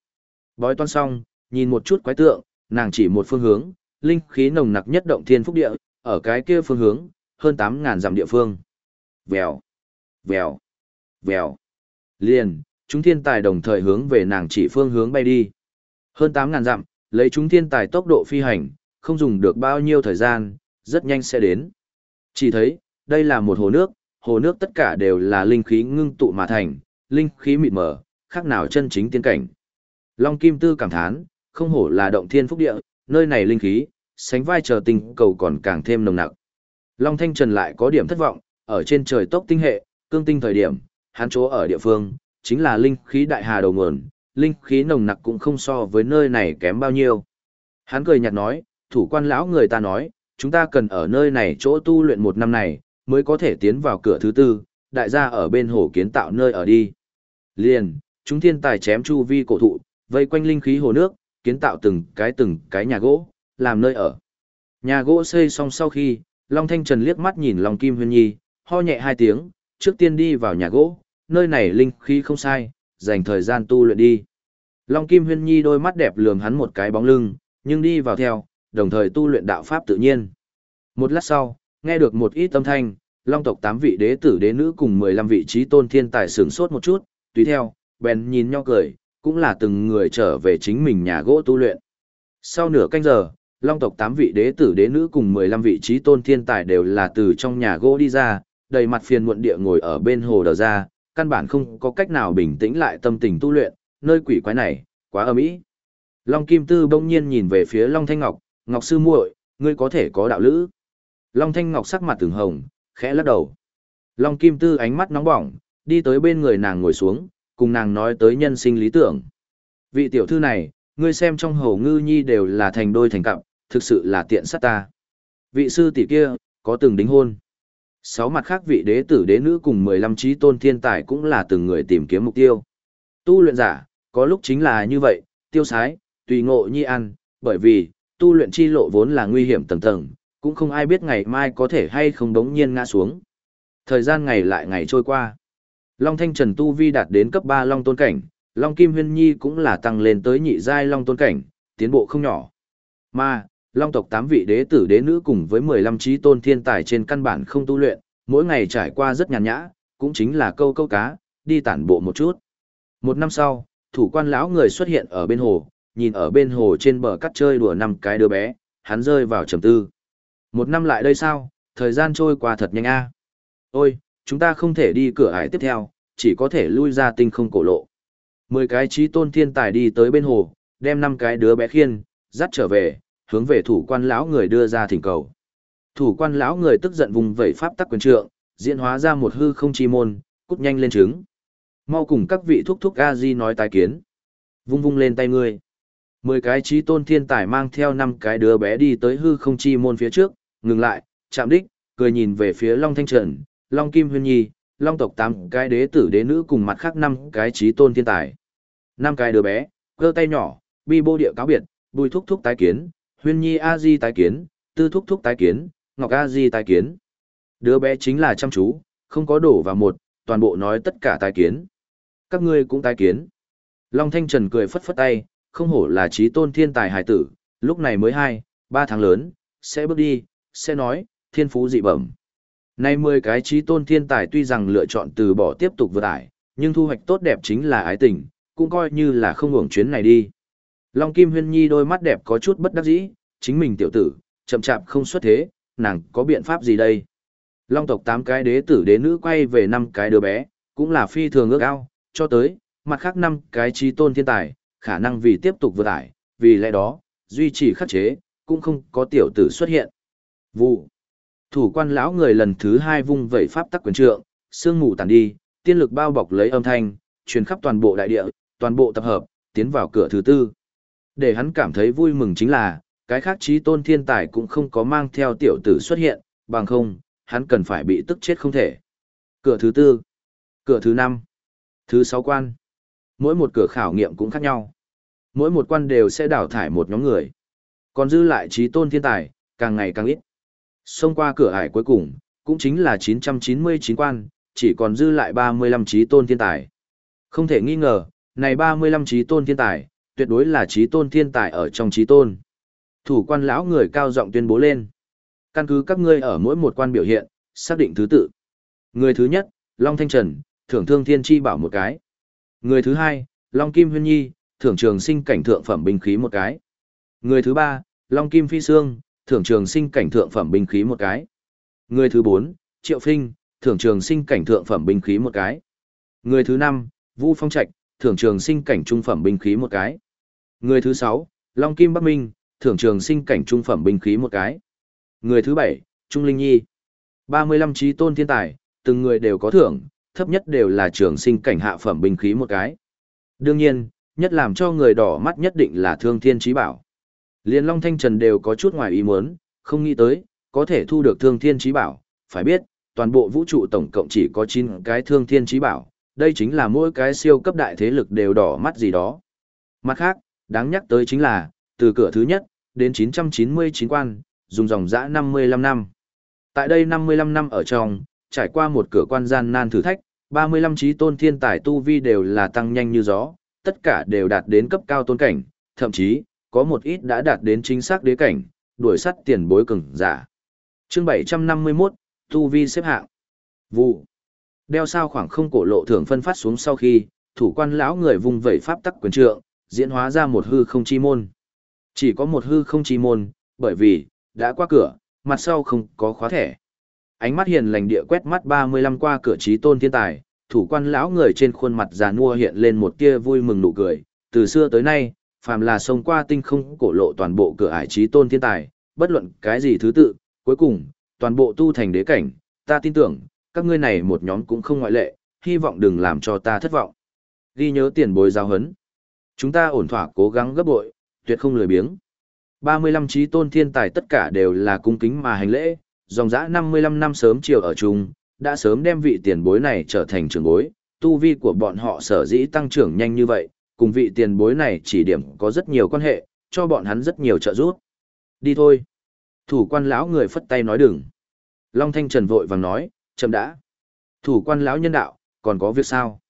Bói toán xong, nhìn một chút quái tượng, nàng chỉ một phương hướng, linh khí nồng nặc nhất động thiên phúc địa, ở cái kia phương hướng, hơn 8.000 dặm địa phương. Vèo, vèo, vèo. Liền, chúng thiên tài đồng thời hướng về nàng chỉ phương hướng bay đi. Hơn 8.000 dặm, lấy chúng thiên tài tốc độ phi hành, không dùng được bao nhiêu thời gian, rất nhanh sẽ đến. Chỉ thấy, đây là một hồ nước, hồ nước tất cả đều là linh khí ngưng tụ mà thành, linh khí mịt mờ, khác nào chân chính tiên cảnh. Long Kim Tư cảm thán, không hổ là động thiên phúc địa, nơi này linh khí, sánh vai chờ tình cầu còn càng thêm nồng nặc. Long Thanh Trần lại có điểm thất vọng, ở trên trời tốc tinh hệ, cương tinh thời điểm, hắn chỗ ở địa phương, chính là linh khí đại hà đầu nguồn, linh khí nồng nặc cũng không so với nơi này kém bao nhiêu. Hắn cười nhạt nói, thủ quan lão người ta nói, chúng ta cần ở nơi này chỗ tu luyện một năm này, mới có thể tiến vào cửa thứ tư, đại gia ở bên hồ kiến tạo nơi ở đi. Liền, chúng thiên tài chém chu vi cổ thụ, vây quanh linh khí hồ nước, kiến tạo từng cái từng cái nhà gỗ, làm nơi ở. Nhà gỗ xây xong sau khi, Long Thanh Trần liếc mắt nhìn Long Kim Huyên Nhi, ho nhẹ hai tiếng, trước tiên đi vào nhà gỗ, nơi này linh khí không sai, dành thời gian tu luyện đi. Long Kim Huyên Nhi đôi mắt đẹp lườm hắn một cái bóng lưng, nhưng đi vào theo, đồng thời tu luyện đạo pháp tự nhiên. Một lát sau, nghe được một ít âm thanh, Long tộc 8 vị đế tử đế nữ cùng 15 vị trí tôn thiên tài sướng sốt một chút, tùy theo, bèn nhìn nhau cười, cũng là từng người trở về chính mình nhà gỗ tu luyện. Sau nửa canh giờ, Long tộc 8 vị đế tử đế nữ cùng 15 vị trí tôn thiên tài đều là từ trong nhà gỗ đi ra, đầy mặt phiền muộn địa ngồi ở bên hồ đờ ra, căn bản không có cách nào bình tĩnh lại tâm tình tu luyện, nơi quỷ quái này, quá âm ý. Long Kim Tư bỗng nhiên nhìn về phía Long Thanh Ngọc, Ngọc Sư muội, ngươi có thể có đạo lữ. Long Thanh Ngọc sắc mặt từng hồng, khẽ lắc đầu. Long Kim Tư ánh mắt nóng bỏng, đi tới bên người nàng ngồi xuống, cùng nàng nói tới nhân sinh lý tưởng. Vị tiểu thư này, ngươi xem trong hầu ngư nhi đều là thành đôi thành cặp, thực sự là tiện sát ta. Vị sư tỷ kia, có từng đính hôn. Sáu mặt khác vị đế tử đế nữ cùng 15 trí tôn thiên tài cũng là từng người tìm kiếm mục tiêu. Tu luyện giả, có lúc chính là như vậy, tiêu sái, tùy ngộ nhi ăn, bởi vì, tu luyện chi lộ vốn là nguy hiểm tầng tầng, cũng không ai biết ngày mai có thể hay không đống nhiên ngã xuống. Thời gian ngày lại ngày trôi qua. Long Thanh Trần Tu Vi đạt đến cấp 3 Long Tôn Cảnh, Long Kim Huyên Nhi cũng là tăng lên tới nhị giai Long Tôn Cảnh, tiến bộ không nhỏ. Mà, Long tộc 8 vị đế tử đế nữ cùng với 15 trí tôn thiên tài trên căn bản không tu luyện, mỗi ngày trải qua rất nhàn nhã, cũng chính là câu câu cá, đi tản bộ một chút. Một năm sau, thủ quan lão người xuất hiện ở bên hồ, nhìn ở bên hồ trên bờ cắt chơi đùa năm cái đứa bé, hắn rơi vào trầm tư. Một năm lại đây sao, thời gian trôi qua thật nhanh a. Ôi, chúng ta không thể đi cửa ải tiếp theo, chỉ có thể lui ra tinh không cổ lộ. Mười cái trí tôn thiên tài đi tới bên hồ, đem năm cái đứa bé khiên, dắt trở về, hướng về thủ quan lão người đưa ra thỉnh cầu. Thủ quan lão người tức giận vùng vẩy pháp tắc quyền trượng, diễn hóa ra một hư không chi môn, cút nhanh lên trứng. Mau cùng các vị thúc thúc a di nói tái kiến. Vung vung lên tay ngươi. Mười cái trí tôn thiên tài mang theo năm cái đứa bé đi tới hư không chi môn phía trước, ngừng lại, chạm đích, cười nhìn về phía Long Thanh Trần, Long Kim Huyên Nhi, Long tộc tám cái đế tử đế nữ cùng mặt khác năm cái trí tôn thiên tài. Năm cái đứa bé, cơ tay nhỏ, bi bô địa cáo biệt, bùi thúc thúc tái kiến, Huyên Nhi A Di tái kiến, Tư Thúc Thúc tái kiến, Ngọc A Di tái kiến. Đứa bé chính là chăm chú, không có đổ vào một, toàn bộ nói tất cả tái kiến. Các ngươi cũng tái kiến. Long Thanh Trần cười phất phất tay, không hổ là trí tôn thiên tài hải tử, lúc này mới hai, ba tháng lớn, sẽ bước đi, sẽ nói, thiên phú dị bẩm. Nay 10 cái trí tôn thiên tài tuy rằng lựa chọn từ bỏ tiếp tục vượt ải, nhưng thu hoạch tốt đẹp chính là ái tình, cũng coi như là không hưởng chuyến này đi. Long Kim Huyên Nhi đôi mắt đẹp có chút bất đắc dĩ, chính mình tiểu tử, chậm chạp không xuất thế, nàng có biện pháp gì đây? Long tộc 8 cái đế tử đế nữ quay về 5 cái đứa bé, cũng là phi thường ước ao, cho tới, mặt khác 5 cái trí tôn thiên tài, khả năng vì tiếp tục vượt ải, vì lẽ đó, duy trì khắc chế, cũng không có tiểu tử xuất hiện. Vụ. Thủ quan lão người lần thứ hai vung vẩy pháp tắc quyền trượng, sương mù tàn đi, tiên lực bao bọc lấy âm thanh, truyền khắp toàn bộ đại địa, toàn bộ tập hợp, tiến vào cửa thứ tư. Để hắn cảm thấy vui mừng chính là, cái khác trí tôn thiên tài cũng không có mang theo tiểu tử xuất hiện, bằng không, hắn cần phải bị tức chết không thể. Cửa thứ tư, cửa thứ năm, thứ sáu quan. Mỗi một cửa khảo nghiệm cũng khác nhau. Mỗi một quan đều sẽ đào thải một nhóm người. Còn dư lại trí tôn thiên tài, càng ngày càng ít. Xông qua cửa ải cuối cùng, cũng chính là 999 quan, chỉ còn dư lại 35 trí tôn thiên tài. Không thể nghi ngờ, này 35 trí tôn thiên tài, tuyệt đối là trí tôn thiên tài ở trong trí tôn. Thủ quan lão người cao giọng tuyên bố lên. Căn cứ các ngươi ở mỗi một quan biểu hiện, xác định thứ tự. Người thứ nhất, Long Thanh Trần, thưởng thương thiên chi bảo một cái. Người thứ hai, Long Kim Huyên Nhi, thưởng trường sinh cảnh thượng phẩm binh khí một cái. Người thứ ba, Long Kim Phi Sương, thưởng trường sinh cảnh thượng phẩm binh khí một cái. Người thứ bốn, Triệu Phinh, thưởng trường sinh cảnh thượng phẩm binh khí một cái. Người thứ năm, Vu Phong Trạch, thưởng trường sinh cảnh trung phẩm binh khí một cái. Người thứ sáu, Long Kim Bắc Minh, thưởng trường sinh cảnh trung phẩm binh khí một cái. Người thứ bảy, Trung Linh Nhi. 35 trí tôn thiên tài, từng người đều có thưởng, thấp nhất đều là trường sinh cảnh hạ phẩm binh khí một cái. Đương nhiên, nhất làm cho người đỏ mắt nhất định là thương thiên trí bảo. Liên Long Thanh Trần đều có chút ngoài ý muốn, không nghĩ tới, có thể thu được thương thiên trí bảo. Phải biết, toàn bộ vũ trụ tổng cộng chỉ có 9 cái thương thiên trí bảo, đây chính là mỗi cái siêu cấp đại thế lực đều đỏ mắt gì đó. Mặt khác, đáng nhắc tới chính là, từ cửa thứ nhất, đến 999 quan, dùng dòng dã 55 năm. Tại đây 55 năm ở trong, trải qua một cửa quan gian nan thử thách, 35 trí tôn thiên tài tu vi đều là tăng nhanh như gió, tất cả đều đạt đến cấp cao tôn cảnh, thậm chí, có một ít đã đạt đến chính xác đế cảnh, đuổi sắt tiền bối cường giả. Chương 751, tu vi xếp hạng. Vụ. Đeo sao khoảng không cổ lộ thưởng phân phát xuống sau khi, thủ quan lão người vùng vẩy pháp tắc quyền trượng, diễn hóa ra một hư không chi môn. Chỉ có một hư không chi môn, bởi vì, đã qua cửa, mặt sau không có khóa thẻ. Ánh mắt hiền lành địa quét mắt 35 qua cửa trí tôn thiên tài, thủ quan lão người trên khuôn mặt già nua hiện lên một tia vui mừng nụ cười, từ xưa tới nay, phàm là sông qua tinh không cổ lộ toàn bộ cửa ải trí tôn thiên tài, bất luận cái gì thứ tự, cuối cùng, toàn bộ tu thành đế cảnh, ta tin tưởng, các ngươi này một nhóm cũng không ngoại lệ, hy vọng đừng làm cho ta thất vọng. Ghi nhớ tiền bối giao hấn. Chúng ta ổn thỏa cố gắng gấp bội, tuyệt không lười biếng. 35 trí tôn thiên tài tất cả đều là cung kính mà hành lễ, dòng dã 55 năm sớm chiều ở chung, đã sớm đem vị tiền bối này trở thành trưởng bối, tu vi của bọn họ sở dĩ tăng trưởng nhanh như vậy, cùng vị tiền bối này chỉ điểm có rất nhiều quan hệ, cho bọn hắn rất nhiều trợ giúp. Đi thôi. Thủ quan lão người phất tay nói đừng. Long Thanh Trần vội vàng nói, chậm đã. Thủ quan lão nhân đạo, còn có việc sao?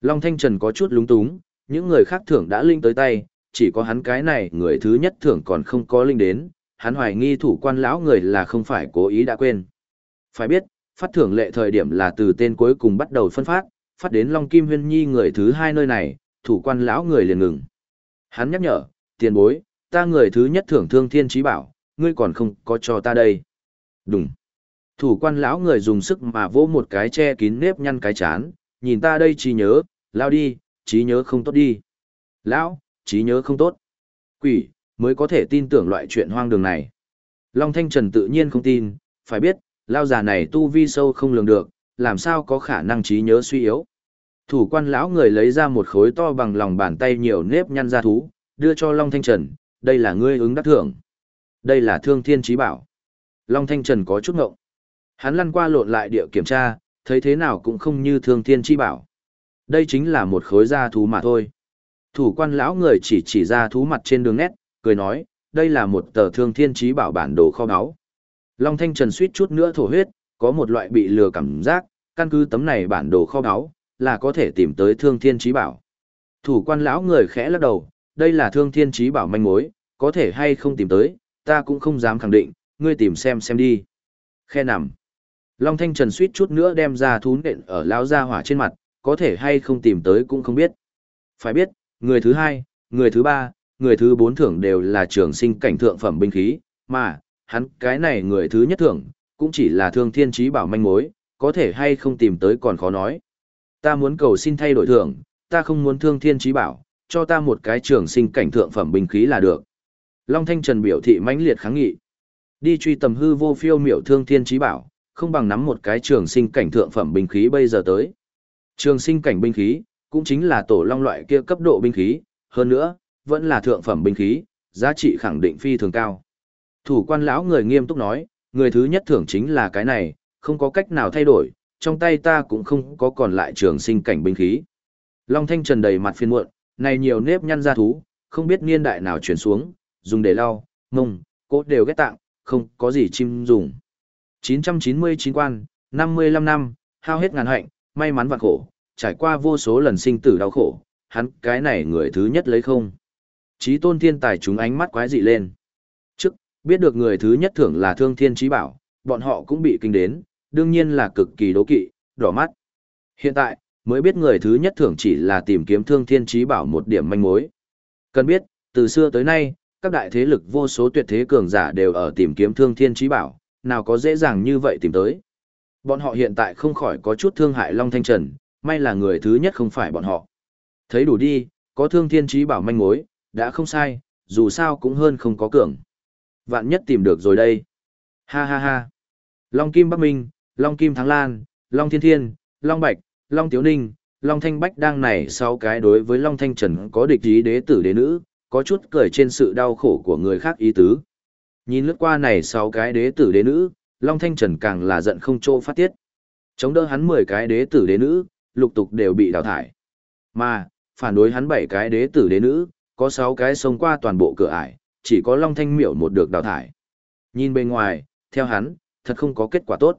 Long Thanh Trần có chút lúng túng, những người khác thưởng đã linh tới tay, chỉ có hắn cái này người thứ nhất thưởng còn không có linh đến, hắn hoài nghi thủ quan lão người là không phải cố ý đã quên. Phải biết, phát thưởng lệ thời điểm là từ tên cuối cùng bắt đầu phân phát, phát đến Long Kim Huyên Nhi người thứ hai nơi này, thủ quan lão người liền ngừng. Hắn nhắc nhở, tiền bối, ta người thứ nhất thưởng thương thiên trí bảo, ngươi còn không có cho ta đây. Đúng. Thủ quan lão người dùng sức mà vỗ một cái che kín nếp nhăn cái chán, nhìn ta đây chỉ nhớ, lao đi, trí nhớ không tốt đi. Lão, trí nhớ không tốt. Quỷ, mới có thể tin tưởng loại chuyện hoang đường này. Long Thanh Trần tự nhiên không tin, phải biết, lao già này tu vi sâu không lường được, làm sao có khả năng trí nhớ suy yếu. Thủ quan lão người lấy ra một khối to bằng lòng bàn tay nhiều nếp nhăn ra thú, đưa cho Long Thanh Trần, đây là ngươi ứng đắc thưởng. Đây là thương thiên trí bảo. Long Thanh Trần có chút ngộng. Hắn lăn qua lộn lại địa kiểm tra, thấy thế nào cũng không như thương thiên chi bảo. Đây chính là một khối da thú mà thôi. Thủ quan lão người chỉ chỉ ra thú mặt trên đường nét, cười nói, đây là một tờ thương thiên trí bảo bản đồ kho báu. Long Thanh Trần suýt chút nữa thổ huyết, có một loại bị lừa cảm giác, căn cứ tấm này bản đồ kho báu, là có thể tìm tới thương thiên trí bảo. Thủ quan lão người khẽ lắc đầu, đây là thương thiên trí bảo manh mối, có thể hay không tìm tới, ta cũng không dám khẳng định, ngươi tìm xem xem đi. Khe nằm. Long Thanh Trần suýt chút nữa đem ra thú nện ở lão gia hỏa trên mặt, có thể hay không tìm tới cũng không biết. Phải biết, người thứ hai, người thứ ba, người thứ bốn thưởng đều là trường sinh cảnh thượng phẩm binh khí, mà, hắn cái này người thứ nhất thưởng, cũng chỉ là thương thiên trí bảo manh mối, có thể hay không tìm tới còn khó nói. Ta muốn cầu xin thay đổi thưởng, ta không muốn thương thiên trí bảo, cho ta một cái trường sinh cảnh thượng phẩm binh khí là được. Long Thanh Trần biểu thị mãnh liệt kháng nghị. Đi truy tầm hư vô phiêu miểu thương thiên trí bảo, không bằng nắm một cái trường sinh cảnh thượng phẩm binh khí bây giờ tới. Trường sinh cảnh binh khí, cũng chính là tổ long loại kia cấp độ binh khí, hơn nữa, vẫn là thượng phẩm binh khí, giá trị khẳng định phi thường cao. Thủ quan lão người nghiêm túc nói, người thứ nhất thưởng chính là cái này, không có cách nào thay đổi, trong tay ta cũng không có còn lại trường sinh cảnh binh khí. Long Thanh Trần đầy mặt phiền muộn, này nhiều nếp nhăn ra thú, không biết niên đại nào chuyển xuống, dùng để lau, mông, cốt đều ghét tạng, không có gì chim dùng. 999 quan, 55 năm, hao hết ngàn hạnh, may mắn và khổ, trải qua vô số lần sinh tử đau khổ, hắn cái này người thứ nhất lấy không. Chí tôn thiên tài chúng ánh mắt quái dị lên. Trước, biết được người thứ nhất thưởng là thương thiên trí bảo, bọn họ cũng bị kinh đến, đương nhiên là cực kỳ đố kỵ, đỏ mắt. Hiện tại, mới biết người thứ nhất thưởng chỉ là tìm kiếm thương thiên trí bảo một điểm manh mối. Cần biết, từ xưa tới nay, các đại thế lực vô số tuyệt thế cường giả đều ở tìm kiếm thương thiên trí bảo, nào có dễ dàng như vậy tìm tới. Bọn họ hiện tại không khỏi có chút thương hại Long Thanh Trần, may là người thứ nhất không phải bọn họ. Thấy đủ đi, có thương thiên trí bảo manh mối, đã không sai, dù sao cũng hơn không có cường. Vạn nhất tìm được rồi đây. Ha ha ha. Long Kim Bắc Minh, Long Kim Thắng Lan, Long Thiên Thiên, Long Bạch, Long Tiếu Ninh, Long Thanh Bách đang này sau cái đối với Long Thanh Trần có địch ý đế tử đế nữ, có chút cười trên sự đau khổ của người khác ý tứ. Nhìn lướt qua này sau cái đế tử đế nữ, Long Thanh Trần càng là giận không trô phát tiết. Chống đỡ hắn 10 cái đế tử đế nữ, lục tục đều bị đào thải. Mà, phản đối hắn 7 cái đế tử đế nữ, có 6 cái sống qua toàn bộ cửa ải, chỉ có Long Thanh Miểu một được đào thải. Nhìn bên ngoài, theo hắn, thật không có kết quả tốt.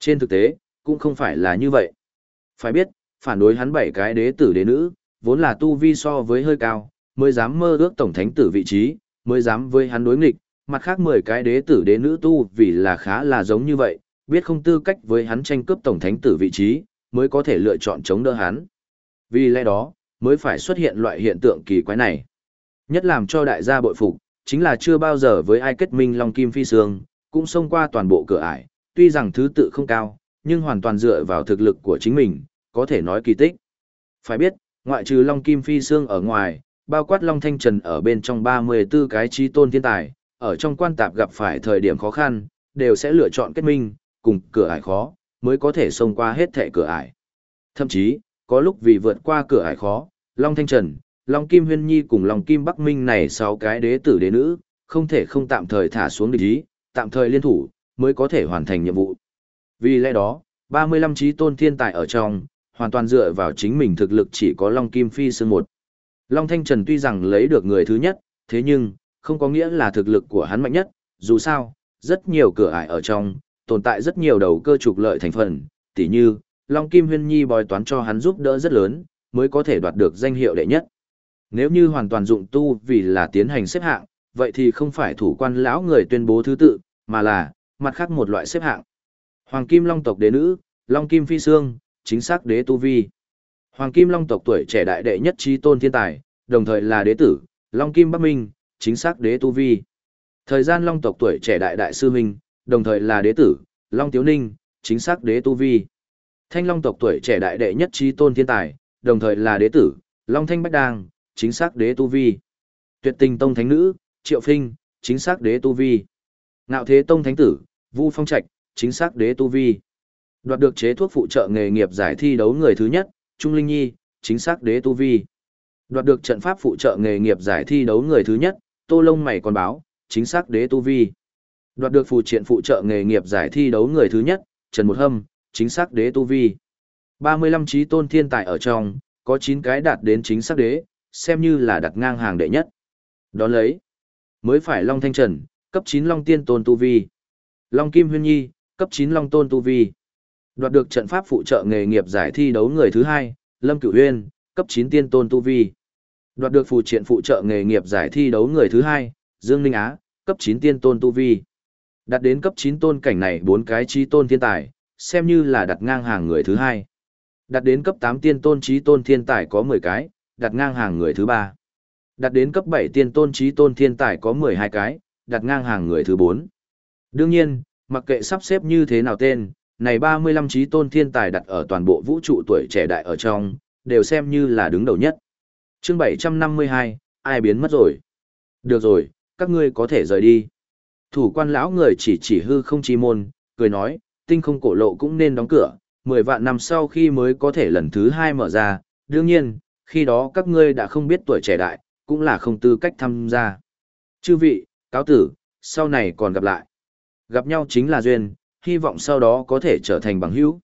Trên thực tế, cũng không phải là như vậy. Phải biết, phản đối hắn 7 cái đế tử đế nữ, vốn là tu vi so với hơi cao, mới dám mơ ước tổng thánh tử vị trí, mới dám với hắn đối nghịch, mặt khác 10 cái đế tử đế nữ tu vì là khá là giống như vậy, biết không tư cách với hắn tranh cướp tổng thánh tử vị trí, mới có thể lựa chọn chống đỡ hắn. Vì lẽ đó, mới phải xuất hiện loại hiện tượng kỳ quái này. Nhất làm cho đại gia bội phục, chính là chưa bao giờ với ai kết minh Long Kim Phi Sương, cũng xông qua toàn bộ cửa ải, tuy rằng thứ tự không cao, nhưng hoàn toàn dựa vào thực lực của chính mình, có thể nói kỳ tích. Phải biết, ngoại trừ Long Kim Phi Sương ở ngoài, bao quát Long Thanh Trần ở bên trong 34 cái trí tôn thiên tài, ở trong quan tạp gặp phải thời điểm khó khăn, đều sẽ lựa chọn kết minh, cùng cửa ải khó, mới có thể xông qua hết thẻ cửa ải. Thậm chí, có lúc vì vượt qua cửa ải khó, Long Thanh Trần, Long Kim Huyên Nhi cùng Long Kim Bắc Minh này sáu cái đế tử đế nữ, không thể không tạm thời thả xuống địch ý, tạm thời liên thủ, mới có thể hoàn thành nhiệm vụ. Vì lẽ đó, 35 trí tôn thiên tài ở trong, hoàn toàn dựa vào chính mình thực lực chỉ có Long Kim Phi Sương một. Long Thanh Trần tuy rằng lấy được người thứ nhất, thế nhưng, không có nghĩa là thực lực của hắn mạnh nhất, dù sao, rất nhiều cửa ải ở trong, tồn tại rất nhiều đầu cơ trục lợi thành phần, tỉ như, Long Kim Huyên Nhi bói toán cho hắn giúp đỡ rất lớn, mới có thể đoạt được danh hiệu đệ nhất. Nếu như hoàn toàn dụng tu vì là tiến hành xếp hạng, vậy thì không phải thủ quan lão người tuyên bố thứ tự, mà là, mặt khác một loại xếp hạng. Hoàng Kim Long tộc đế nữ, Long Kim Phi Sương, chính xác đế tu vi. Hoàng Kim Long tộc tuổi trẻ đại đệ nhất trí tôn thiên tài, đồng thời là đế tử, Long Kim Bắc Minh, chính xác đế tu vi. Thời gian Long tộc tuổi trẻ đại đại sư huynh, đồng thời là đế tử, Long Tiếu Ninh, chính xác đế tu vi. Thanh Long tộc tuổi trẻ đại đệ nhất trí tôn thiên tài, đồng thời là đế tử, Long Thanh Bách Đang, chính xác đế tu vi. Tuyệt tình tông thánh nữ, Triệu Phinh, chính xác đế tu vi. Ngạo thế tông thánh tử, Vu Phong Trạch, chính xác đế tu vi. Đoạt được chế thuốc phụ trợ nghề nghiệp giải thi đấu người thứ nhất, Trung Linh Nhi, chính xác đế tu vi. Đoạt được trận pháp phụ trợ nghề nghiệp giải thi đấu người thứ nhất, Tô Lông Mày còn báo, chính xác đế tu vi. Đoạt được phụ triện phụ trợ nghề nghiệp giải thi đấu người thứ nhất, Trần Một Hâm, chính xác đế tu vi. 35 trí tôn thiên tài ở trong, có 9 cái đạt đến chính xác đế, xem như là đặt ngang hàng đệ nhất. Đón lấy. Mới phải Long Thanh Trần, cấp 9 Long Tiên Tôn Tu Vi. Long Kim Huyên Nhi, cấp 9 Long Tôn Tu Vi. Đoạt được trận pháp phụ trợ nghề nghiệp giải thi đấu người thứ hai, Lâm Cửu Huyên, cấp 9 Tiên Tôn Tu Vi. Đoạt được phụ triện phụ trợ nghề nghiệp giải thi đấu người thứ hai, Dương Ninh Á, cấp 9 Tiên Tôn Tu Vi. Đạt đến cấp 9 tôn cảnh này bốn cái trí tôn thiên tài, xem như là đặt ngang hàng người thứ hai. đặt đến cấp 8 tiên tôn trí tôn thiên tài có 10 cái, đặt ngang hàng người thứ ba. đặt đến cấp 7 tiên tôn trí tôn thiên tài có 12 cái, đặt ngang hàng người thứ 4. Đương nhiên, mặc kệ sắp xếp như thế nào tên, này 35 trí tôn thiên tài đặt ở toàn bộ vũ trụ tuổi trẻ đại ở trong, đều xem như là đứng đầu nhất. chương 752, ai biến mất rồi? Được rồi, các ngươi có thể rời đi. Thủ quan lão người chỉ chỉ hư không chi môn, cười nói, tinh không cổ lộ cũng nên đóng cửa, 10 vạn năm sau khi mới có thể lần thứ hai mở ra, đương nhiên, khi đó các ngươi đã không biết tuổi trẻ đại, cũng là không tư cách tham gia. Chư vị, cáo tử, sau này còn gặp lại. Gặp nhau chính là duyên, hy vọng sau đó có thể trở thành bằng hữu.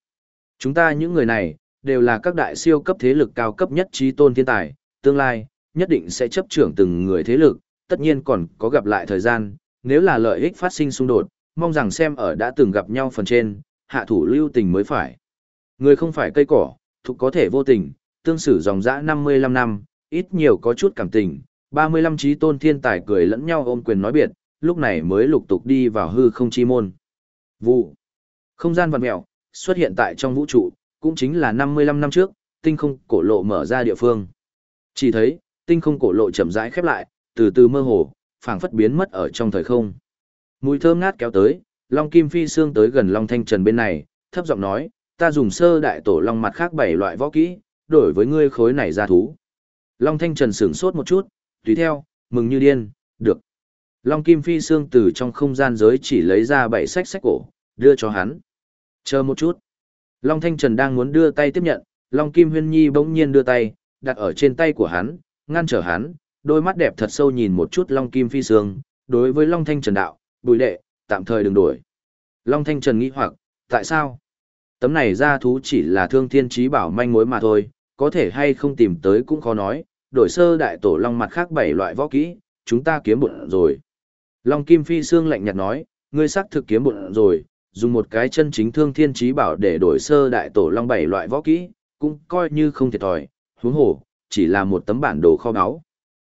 Chúng ta những người này, đều là các đại siêu cấp thế lực cao cấp nhất trí tôn thiên tài, tương lai, nhất định sẽ chấp trưởng từng người thế lực, tất nhiên còn có gặp lại thời gian, nếu là lợi ích phát sinh xung đột, mong rằng xem ở đã từng gặp nhau phần trên, hạ thủ lưu tình mới phải. Người không phải cây cỏ, thuộc có thể vô tình, tương xử dòng dã 55 năm, ít nhiều có chút cảm tình, 35 trí tôn thiên tài cười lẫn nhau ôm quyền nói biệt, lúc này mới lục tục đi vào hư không chi môn. Vụ. Không gian vật mẹo, xuất hiện tại trong vũ trụ, cũng chính là 55 năm trước, tinh không cổ lộ mở ra địa phương. Chỉ thấy, tinh không cổ lộ chậm rãi khép lại, từ từ mơ hồ, phảng phất biến mất ở trong thời không. Mùi thơm ngát kéo tới, Long Kim Phi xương tới gần Long Thanh Trần bên này, thấp giọng nói, ta dùng sơ đại tổ long mặt khác bảy loại võ kỹ, đổi với ngươi khối này ra thú. Long Thanh Trần sửng sốt một chút, tùy theo, mừng như điên, được. Long Kim Phi xương từ trong không gian giới chỉ lấy ra bảy sách sách cổ, đưa cho hắn. Chờ một chút. Long Thanh Trần đang muốn đưa tay tiếp nhận, Long Kim Huyên Nhi bỗng nhiên đưa tay, đặt ở trên tay của hắn, ngăn trở hắn, đôi mắt đẹp thật sâu nhìn một chút Long Kim Phi xương, đối với Long Thanh Trần đạo, bùi đệ, tạm thời đừng đổi. Long Thanh Trần nghĩ hoặc, tại sao? Tấm này ra thú chỉ là thương thiên trí bảo manh mối mà thôi, có thể hay không tìm tới cũng khó nói, đổi sơ đại tổ long mặt khác bảy loại võ kỹ, chúng ta kiếm bụng rồi. Long Kim Phi Sương lạnh nhạt nói, ngươi xác thực kiếm bụng rồi, dùng một cái chân chính thương thiên trí bảo để đổi sơ đại tổ long bảy loại võ kỹ, cũng coi như không thiệt thòi, huống hồ, chỉ là một tấm bản đồ kho báu.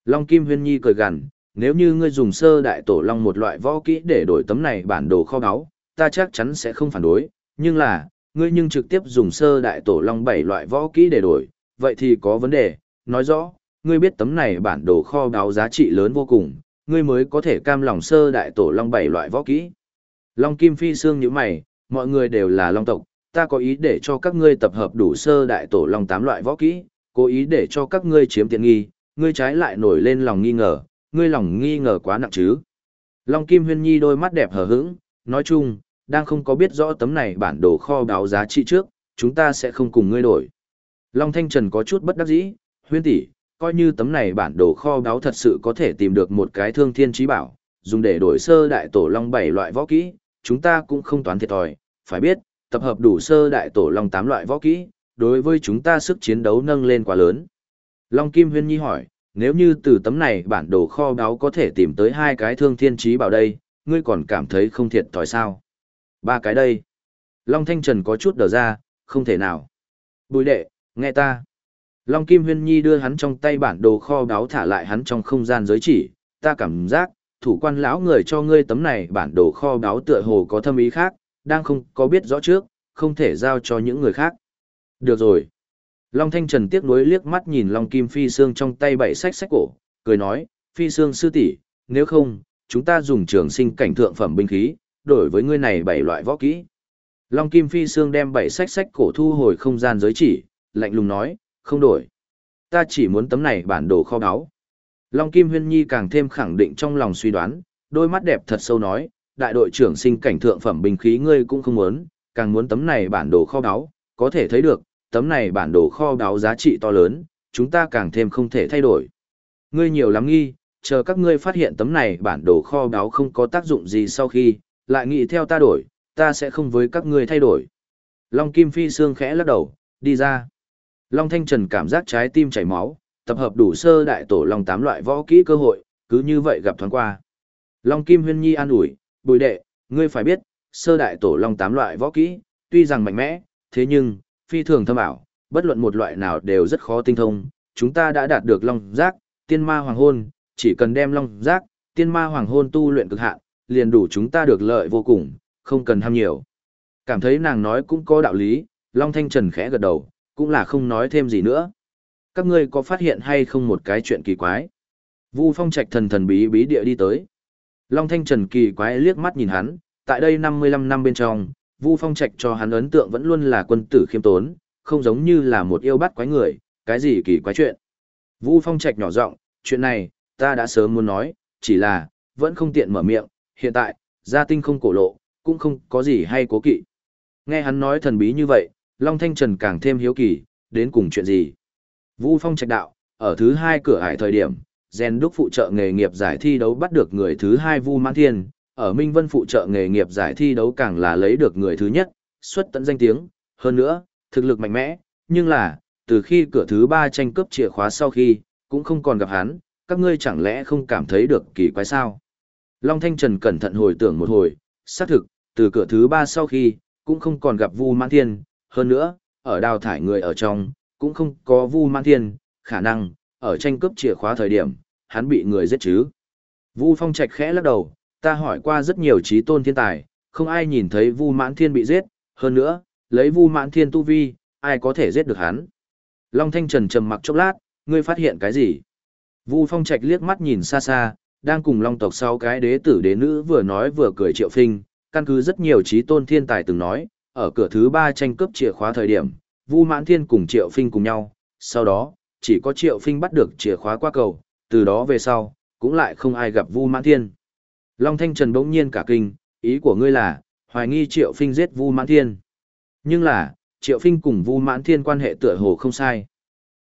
Long Kim Huyên Nhi cười gằn, nếu như ngươi dùng sơ đại tổ long một loại võ kỹ để đổi tấm này bản đồ kho báu, ta chắc chắn sẽ không phản đối, nhưng là, ngươi nhưng trực tiếp dùng sơ đại tổ long bảy loại võ kỹ để đổi, vậy thì có vấn đề, nói rõ, ngươi biết tấm này bản đồ kho báu giá trị lớn vô cùng, ngươi mới có thể cam lòng sơ đại tổ long bảy loại võ kỹ. Long Kim Phi xương như mày, mọi người đều là long tộc, ta có ý để cho các ngươi tập hợp đủ sơ đại tổ long tám loại võ kỹ, cố ý để cho các ngươi chiếm tiện nghi, ngươi trái lại nổi lên lòng nghi ngờ, ngươi lòng nghi ngờ quá nặng chứ. Long Kim Huyên Nhi đôi mắt đẹp hờ hững, nói chung, đang không có biết rõ tấm này bản đồ kho báo giá trị trước, chúng ta sẽ không cùng ngươi đổi. Long Thanh Trần có chút bất đắc dĩ, huyên tỷ, coi như tấm này bản đồ kho báo thật sự có thể tìm được một cái thương thiên trí bảo, dùng để đổi sơ đại tổ long bảy loại võ kỹ, chúng ta cũng không toán thiệt thòi, phải biết, tập hợp đủ sơ đại tổ long tám loại võ kỹ, đối với chúng ta sức chiến đấu nâng lên quá lớn. Long Kim Huyên Nhi hỏi, nếu như từ tấm này bản đồ kho báu có thể tìm tới hai cái thương thiên trí bảo đây, ngươi còn cảm thấy không thiệt thòi sao? Ba cái đây. Long Thanh Trần có chút đờ ra, không thể nào. Bùi đệ, nghe ta. Long Kim Huyên Nhi đưa hắn trong tay bản đồ kho báu thả lại hắn trong không gian giới chỉ, ta cảm giác, thủ quan lão người cho ngươi tấm này bản đồ kho báu tựa hồ có thâm ý khác, đang không có biết rõ trước, không thể giao cho những người khác. Được rồi. Long Thanh Trần tiếc nuối liếc mắt nhìn Long Kim Phi Sương trong tay bảy sách sách cổ, cười nói, Phi Sương sư tỷ, nếu không, chúng ta dùng trường sinh cảnh thượng phẩm binh khí, đổi với ngươi này bảy loại võ kỹ. Long Kim Phi Sương đem bảy sách sách cổ thu hồi không gian giới chỉ, lạnh lùng nói, không đổi. Ta chỉ muốn tấm này bản đồ kho báu. Long Kim Huyên Nhi càng thêm khẳng định trong lòng suy đoán, đôi mắt đẹp thật sâu nói, đại đội trưởng sinh cảnh thượng phẩm binh khí ngươi cũng không muốn, càng muốn tấm này bản đồ kho báu, có thể thấy được, tấm này bản đồ kho báu giá trị to lớn, chúng ta càng thêm không thể thay đổi. Ngươi nhiều lắm nghi, chờ các ngươi phát hiện tấm này bản đồ kho báu không có tác dụng gì sau khi, lại nghĩ theo ta đổi, ta sẽ không với các ngươi thay đổi. Long Kim Phi xương khẽ lắc đầu, đi ra. Long Thanh Trần cảm giác trái tim chảy máu, tập hợp đủ sơ đại tổ Long tám loại võ kỹ cơ hội, cứ như vậy gặp thoáng qua. Long Kim Huyên Nhi an ủi, bùi đệ, ngươi phải biết, sơ đại tổ long tám loại võ kỹ, tuy rằng mạnh mẽ, thế nhưng, phi thường thâm ảo, bất luận một loại nào đều rất khó tinh thông, chúng ta đã đạt được long giác, tiên ma hoàng hôn, chỉ cần đem long giác, tiên ma hoàng hôn tu luyện cực hạn, liền đủ chúng ta được lợi vô cùng, không cần ham nhiều. Cảm thấy nàng nói cũng có đạo lý, Long Thanh Trần khẽ gật đầu, cũng là không nói thêm gì nữa. Các ngươi có phát hiện hay không một cái chuyện kỳ quái? Vu Phong Trạch thần thần bí bí địa đi tới. Long Thanh Trần kỳ quái liếc mắt nhìn hắn, tại đây 55 năm bên trong, Vu Phong Trạch cho hắn ấn tượng vẫn luôn là quân tử khiêm tốn, không giống như là một yêu bắt quái người, cái gì kỳ quái chuyện. Vu Phong Trạch nhỏ giọng, chuyện này, ta đã sớm muốn nói, chỉ là, vẫn không tiện mở miệng, hiện tại, gia tinh không cổ lộ, cũng không có gì hay cố kỵ. Nghe hắn nói thần bí như vậy, Long Thanh Trần càng thêm hiếu kỳ, đến cùng chuyện gì. Vu Phong Trạch đạo, ở thứ hai cửa hải thời điểm, Gen Đúc phụ trợ nghề nghiệp giải thi đấu bắt được người thứ hai Vu Mãn Thiên, ở Minh Vân phụ trợ nghề nghiệp giải thi đấu càng là lấy được người thứ nhất, xuất tận danh tiếng, hơn nữa, thực lực mạnh mẽ, nhưng là, từ khi cửa thứ ba tranh cướp chìa khóa sau khi, cũng không còn gặp hắn, các ngươi chẳng lẽ không cảm thấy được kỳ quái sao? Long Thanh Trần cẩn thận hồi tưởng một hồi, xác thực, từ cửa thứ ba sau khi, cũng không còn gặp Vu Mãn Thiên, hơn nữa, ở đào thải người ở trong, cũng không có Vu Mãn Thiên, khả năng, ở tranh cướp chìa khóa thời điểm, hắn bị người giết chứ. Vu Phong Trạch khẽ lắc đầu, ta hỏi qua rất nhiều trí tôn thiên tài, không ai nhìn thấy Vu Mãn Thiên bị giết, hơn nữa, lấy Vu Mãn Thiên tu vi, ai có thể giết được hắn. Long Thanh Trần trầm mặc chốc lát, ngươi phát hiện cái gì? Vu Phong Trạch liếc mắt nhìn xa xa, đang cùng Long tộc sau cái đế tử đế nữ vừa nói vừa cười Triệu Phinh, căn cứ rất nhiều trí tôn thiên tài từng nói, ở cửa thứ ba tranh cướp chìa khóa thời điểm, Vu Mãn Thiên cùng Triệu Phinh cùng nhau, sau đó, chỉ có Triệu Phinh bắt được chìa khóa qua cầu, từ đó về sau, cũng lại không ai gặp Vu Mãn Thiên. Long Thanh Trần bỗng nhiên cả kinh, ý của ngươi là, hoài nghi Triệu Phinh giết Vu Mãn Thiên. Nhưng là, Triệu Phinh cùng Vu Mãn Thiên quan hệ tựa hồ không sai.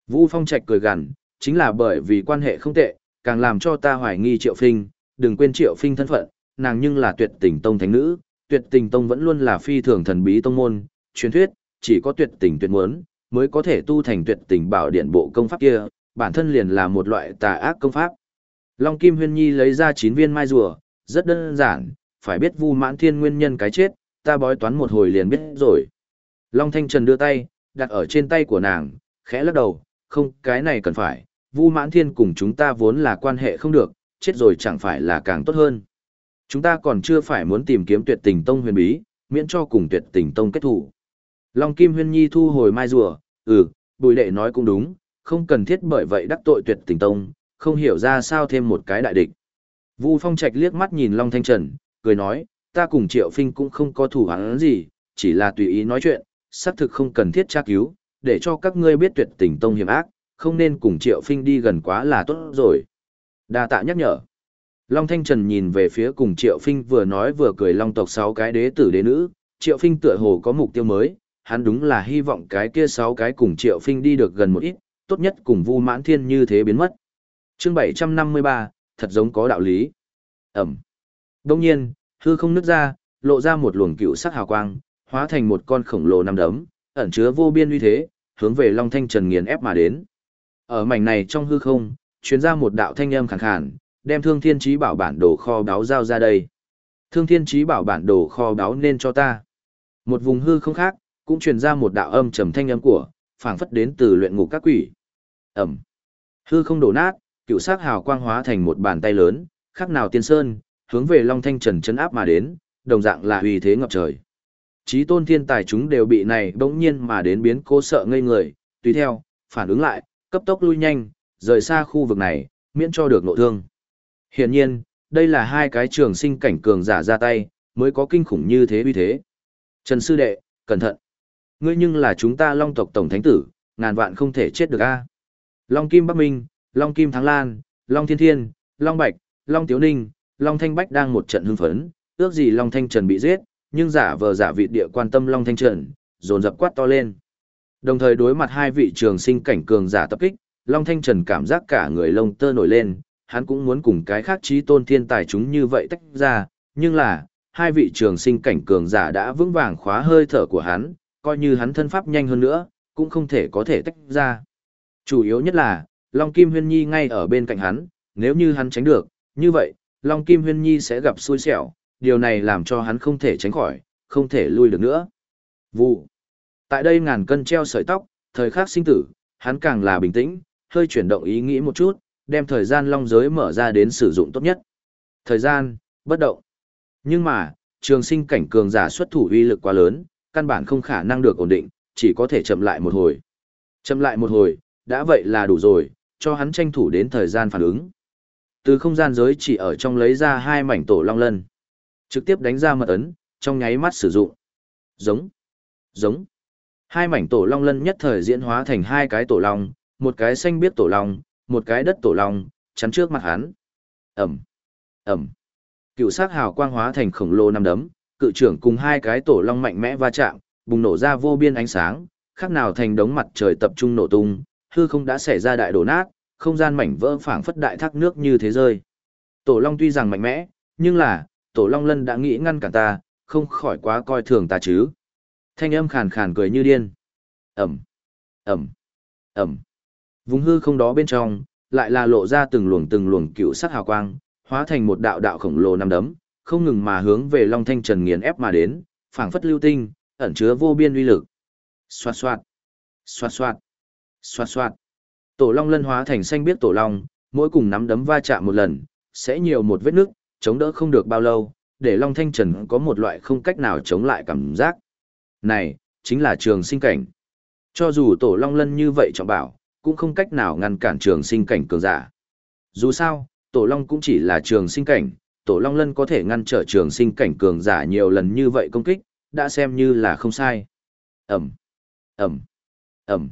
Vu Phong Trạch cười gằn, chính là bởi vì quan hệ không tệ, càng làm cho ta hoài nghi Triệu Phinh, đừng quên Triệu Phinh thân phận, nàng nhưng là tuyệt tình tông thánh nữ, tuyệt tình tông vẫn luôn là phi thường thần bí tông môn, truyền thuyết, chỉ có tuyệt tình tuyệt muốn, mới có thể tu thành tuyệt tình bảo điện bộ công pháp kia, bản thân liền là một loại tà ác công pháp. Long Kim Huyên Nhi lấy ra 9 viên mai rùa, rất đơn giản, phải biết Vu Mãn Thiên nguyên nhân cái chết, ta bói toán một hồi liền biết rồi. Long Thanh Trần đưa tay, đặt ở trên tay của nàng, khẽ lắc đầu, không, cái này cần phải, Vu Mãn Thiên cùng chúng ta vốn là quan hệ không được, chết rồi chẳng phải là càng tốt hơn. Chúng ta còn chưa phải muốn tìm kiếm tuyệt tình tông huyền bí, miễn cho cùng tuyệt tình tông kết thủ. Long Kim Huyên Nhi thu hồi mai rùa, ừ, bùi đệ nói cũng đúng, không cần thiết bởi vậy đắc tội tuyệt tình tông, không hiểu ra sao thêm một cái đại địch. Vu Phong Trạch liếc mắt nhìn Long Thanh Trần, cười nói, ta cùng Triệu Phinh cũng không có thủ hắn gì, chỉ là tùy ý nói chuyện, xác thực không cần thiết tra cứu, để cho các ngươi biết tuyệt tình tông hiểm ác, không nên cùng Triệu Phinh đi gần quá là tốt rồi. Đa tạ nhắc nhở. Long Thanh Trần nhìn về phía cùng Triệu Phinh vừa nói vừa cười Long tộc sáu cái đế tử đế nữ, Triệu Phinh tựa hồ có mục tiêu mới, hắn đúng là hy vọng cái kia sáu cái cùng Triệu Phinh đi được gần một ít, tốt nhất cùng Vu Mãn Thiên như thế biến mất. Chương 753, thật giống có đạo lý. Ẩm. Đông nhiên, hư không nứt ra, lộ ra một luồng cựu sắc hào quang, hóa thành một con khổng lồ năm đấm, ẩn chứa vô biên uy thế, hướng về Long Thanh Trần nghiền ép mà đến. Ở mảnh này trong hư không, truyền ra một đạo thanh âm khàn khàn, đem Thương Thiên Chí Bảo bản đồ kho báo giao ra đây. Thương Thiên Chí Bảo bản đồ kho báo nên cho ta. Một vùng hư không khác, cũng truyền ra một đạo âm trầm thanh âm của, phảng phất đến từ luyện ngục các quỷ. Ẩm. Hư không đổ nát, cựu sắc hào quang hóa thành một bàn tay lớn, khác nào tiên sơn, hướng về Long Thanh Trần chấn áp mà đến, đồng dạng là uy thế ngập trời. Chí tôn thiên tài chúng đều bị này bỗng nhiên mà đến biến cố sợ ngây người, tùy theo, phản ứng lại, cấp tốc lui nhanh, rời xa khu vực này, miễn cho được nội thương. Hiển nhiên, đây là hai cái trường sinh cảnh cường giả ra tay, mới có kinh khủng như thế uy thế. Trần Sư Đệ, cẩn thận. Ngươi nhưng là chúng ta long tộc tổng thánh tử, ngàn vạn không thể chết được a. Long Kim Bắc Minh, Long Kim Thắng Lan, Long Thiên Thiên, Long Bạch, Long Tiếu Ninh, Long Thanh Bách đang một trận hưng phấn, ước gì Long Thanh Trần bị giết, nhưng giả vờ giả vị địa quan tâm Long Thanh Trần, dồn dập quát to lên. Đồng thời đối mặt hai vị trường sinh cảnh cường giả tập kích, Long Thanh Trần cảm giác cả người lông tơ nổi lên, hắn cũng muốn cùng cái khác trí tôn thiên tài chúng như vậy tách ra, nhưng là, hai vị trường sinh cảnh cường giả đã vững vàng khóa hơi thở của hắn, coi như hắn thân pháp nhanh hơn nữa, cũng không thể có thể tách ra. Chủ yếu nhất là, Long Kim Huyên Nhi ngay ở bên cạnh hắn, nếu như hắn tránh được, như vậy, Long Kim Huyên Nhi sẽ gặp xui xẻo, điều này làm cho hắn không thể tránh khỏi, không thể lui được nữa. Vụ. Tại đây ngàn cân treo sợi tóc, thời khắc sinh tử, hắn càng là bình tĩnh, hơi chuyển động ý nghĩ một chút, đem thời gian long giới mở ra đến sử dụng tốt nhất. Thời gian, bất động. Nhưng mà, trường sinh cảnh cường giả xuất thủ uy lực quá lớn, căn bản không khả năng được ổn định, chỉ có thể chậm lại một hồi. Chậm lại một hồi, đã vậy là đủ rồi, cho hắn tranh thủ đến thời gian phản ứng. Từ không gian giới chỉ ở trong lấy ra hai mảnh tổ long lân. Trực tiếp đánh ra mật ấn, trong nháy mắt sử dụng. Giống. Giống. Hai mảnh tổ long lân nhất thời diễn hóa thành hai cái tổ long, một cái xanh biết tổ long, một cái đất tổ long, chắn trước mặt hắn. Ẩm. Ẩm. Cựu sát hào quang hóa thành khổng lồ năm đấm, cự trưởng cùng hai cái tổ long mạnh mẽ va chạm, bùng nổ ra vô biên ánh sáng, khác nào thành đống mặt trời tập trung nổ tung, hư không đã xảy ra đại đổ nát, không gian mảnh vỡ phảng phất đại thác nước như thế rơi. Tổ long tuy rằng mạnh mẽ, nhưng là, tổ long lân đã nghĩ ngăn cản ta, không khỏi quá coi thường ta chứ. Thanh âm khàn khàn cười như điên. Ẩm, Ẩm, Ẩm. Vùng hư không đó bên trong, lại là lộ ra từng luồng từng luồng cựu sắc hào quang, hóa thành một đạo đạo khổng lồ năm đấm, không ngừng mà hướng về Long Thanh Trần nghiền ép mà đến, phảng phất lưu tinh, ẩn chứa vô biên uy lực. Xoạt xoạt, xoạt xoạt, xoạt xoạt. Tổ Long lân hóa thành xanh biết tổ long, mỗi cùng nắm đấm va chạm một lần, sẽ nhiều một vết nước, chống đỡ không được bao lâu, để Long Thanh Trần có một loại không cách nào chống lại cảm giác. Này, chính là trường sinh cảnh. Cho dù tổ Long lân như vậy trọng bảo, cũng không cách nào ngăn cản trường sinh cảnh cường giả. Dù sao, tổ Long cũng chỉ là trường sinh cảnh, tổ Long lân có thể ngăn trở trường sinh cảnh cường giả nhiều lần như vậy công kích, đã xem như là không sai. Ẩm, Ẩm, Ẩm.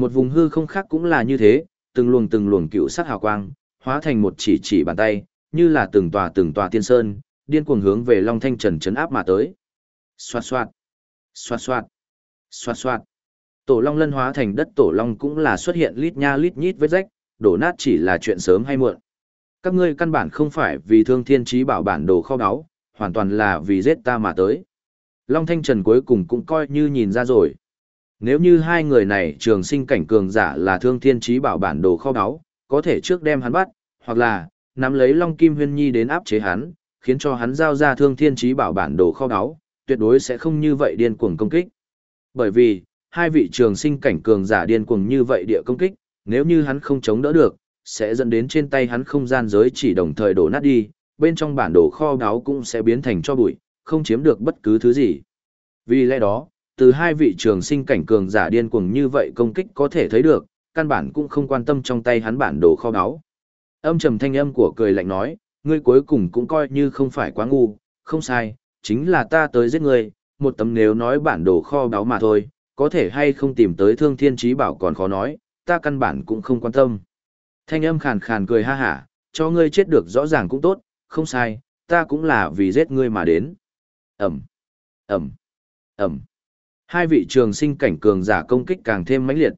Một vùng hư không khác cũng là như thế, từng luồng từng luồng cựu sắc hào quang, hóa thành một chỉ chỉ bàn tay, như là từng tòa từng tòa tiên sơn, điên cuồng hướng về Long Thanh Trần chấn áp mà tới. Xoạt xoạt, xoạt xoạt, xoạt xoạt. Tổ Long lân hóa thành đất Tổ Long cũng là xuất hiện lít nha lít nhít vết rách, đổ nát chỉ là chuyện sớm hay muộn. Các ngươi căn bản không phải vì thương thiên trí bảo bản đồ kho báu, hoàn toàn là vì giết ta mà tới. Long Thanh Trần cuối cùng cũng coi như nhìn ra rồi. Nếu như hai người này trường sinh cảnh cường giả là thương thiên trí bảo bản đồ kho báu, có thể trước đem hắn bắt, hoặc là, nắm lấy Long Kim Huyên Nhi đến áp chế hắn, khiến cho hắn giao ra thương thiên trí bảo bản đồ kho báu, tuyệt đối sẽ không như vậy điên cuồng công kích. Bởi vì, hai vị trường sinh cảnh cường giả điên cuồng như vậy địa công kích, nếu như hắn không chống đỡ được, sẽ dẫn đến trên tay hắn không gian giới chỉ đồng thời đổ nát đi, bên trong bản đồ kho báu cũng sẽ biến thành cho bụi, không chiếm được bất cứ thứ gì. Vì lẽ đó, từ hai vị trường sinh cảnh cường giả điên cuồng như vậy công kích có thể thấy được, căn bản cũng không quan tâm trong tay hắn bản đồ kho báu. Âm trầm thanh âm của cười lạnh nói, ngươi cuối cùng cũng coi như không phải quá ngu, không sai, chính là ta tới giết ngươi, một tấm nếu nói bản đồ kho báu mà thôi, có thể hay không tìm tới thương thiên trí bảo còn khó nói, ta căn bản cũng không quan tâm. Thanh âm khàn khàn cười ha hả, cho ngươi chết được rõ ràng cũng tốt, không sai, ta cũng là vì giết ngươi mà đến. Ẩm, Ẩm, Ẩm. Hai vị trường sinh cảnh cường giả công kích càng thêm mãnh liệt.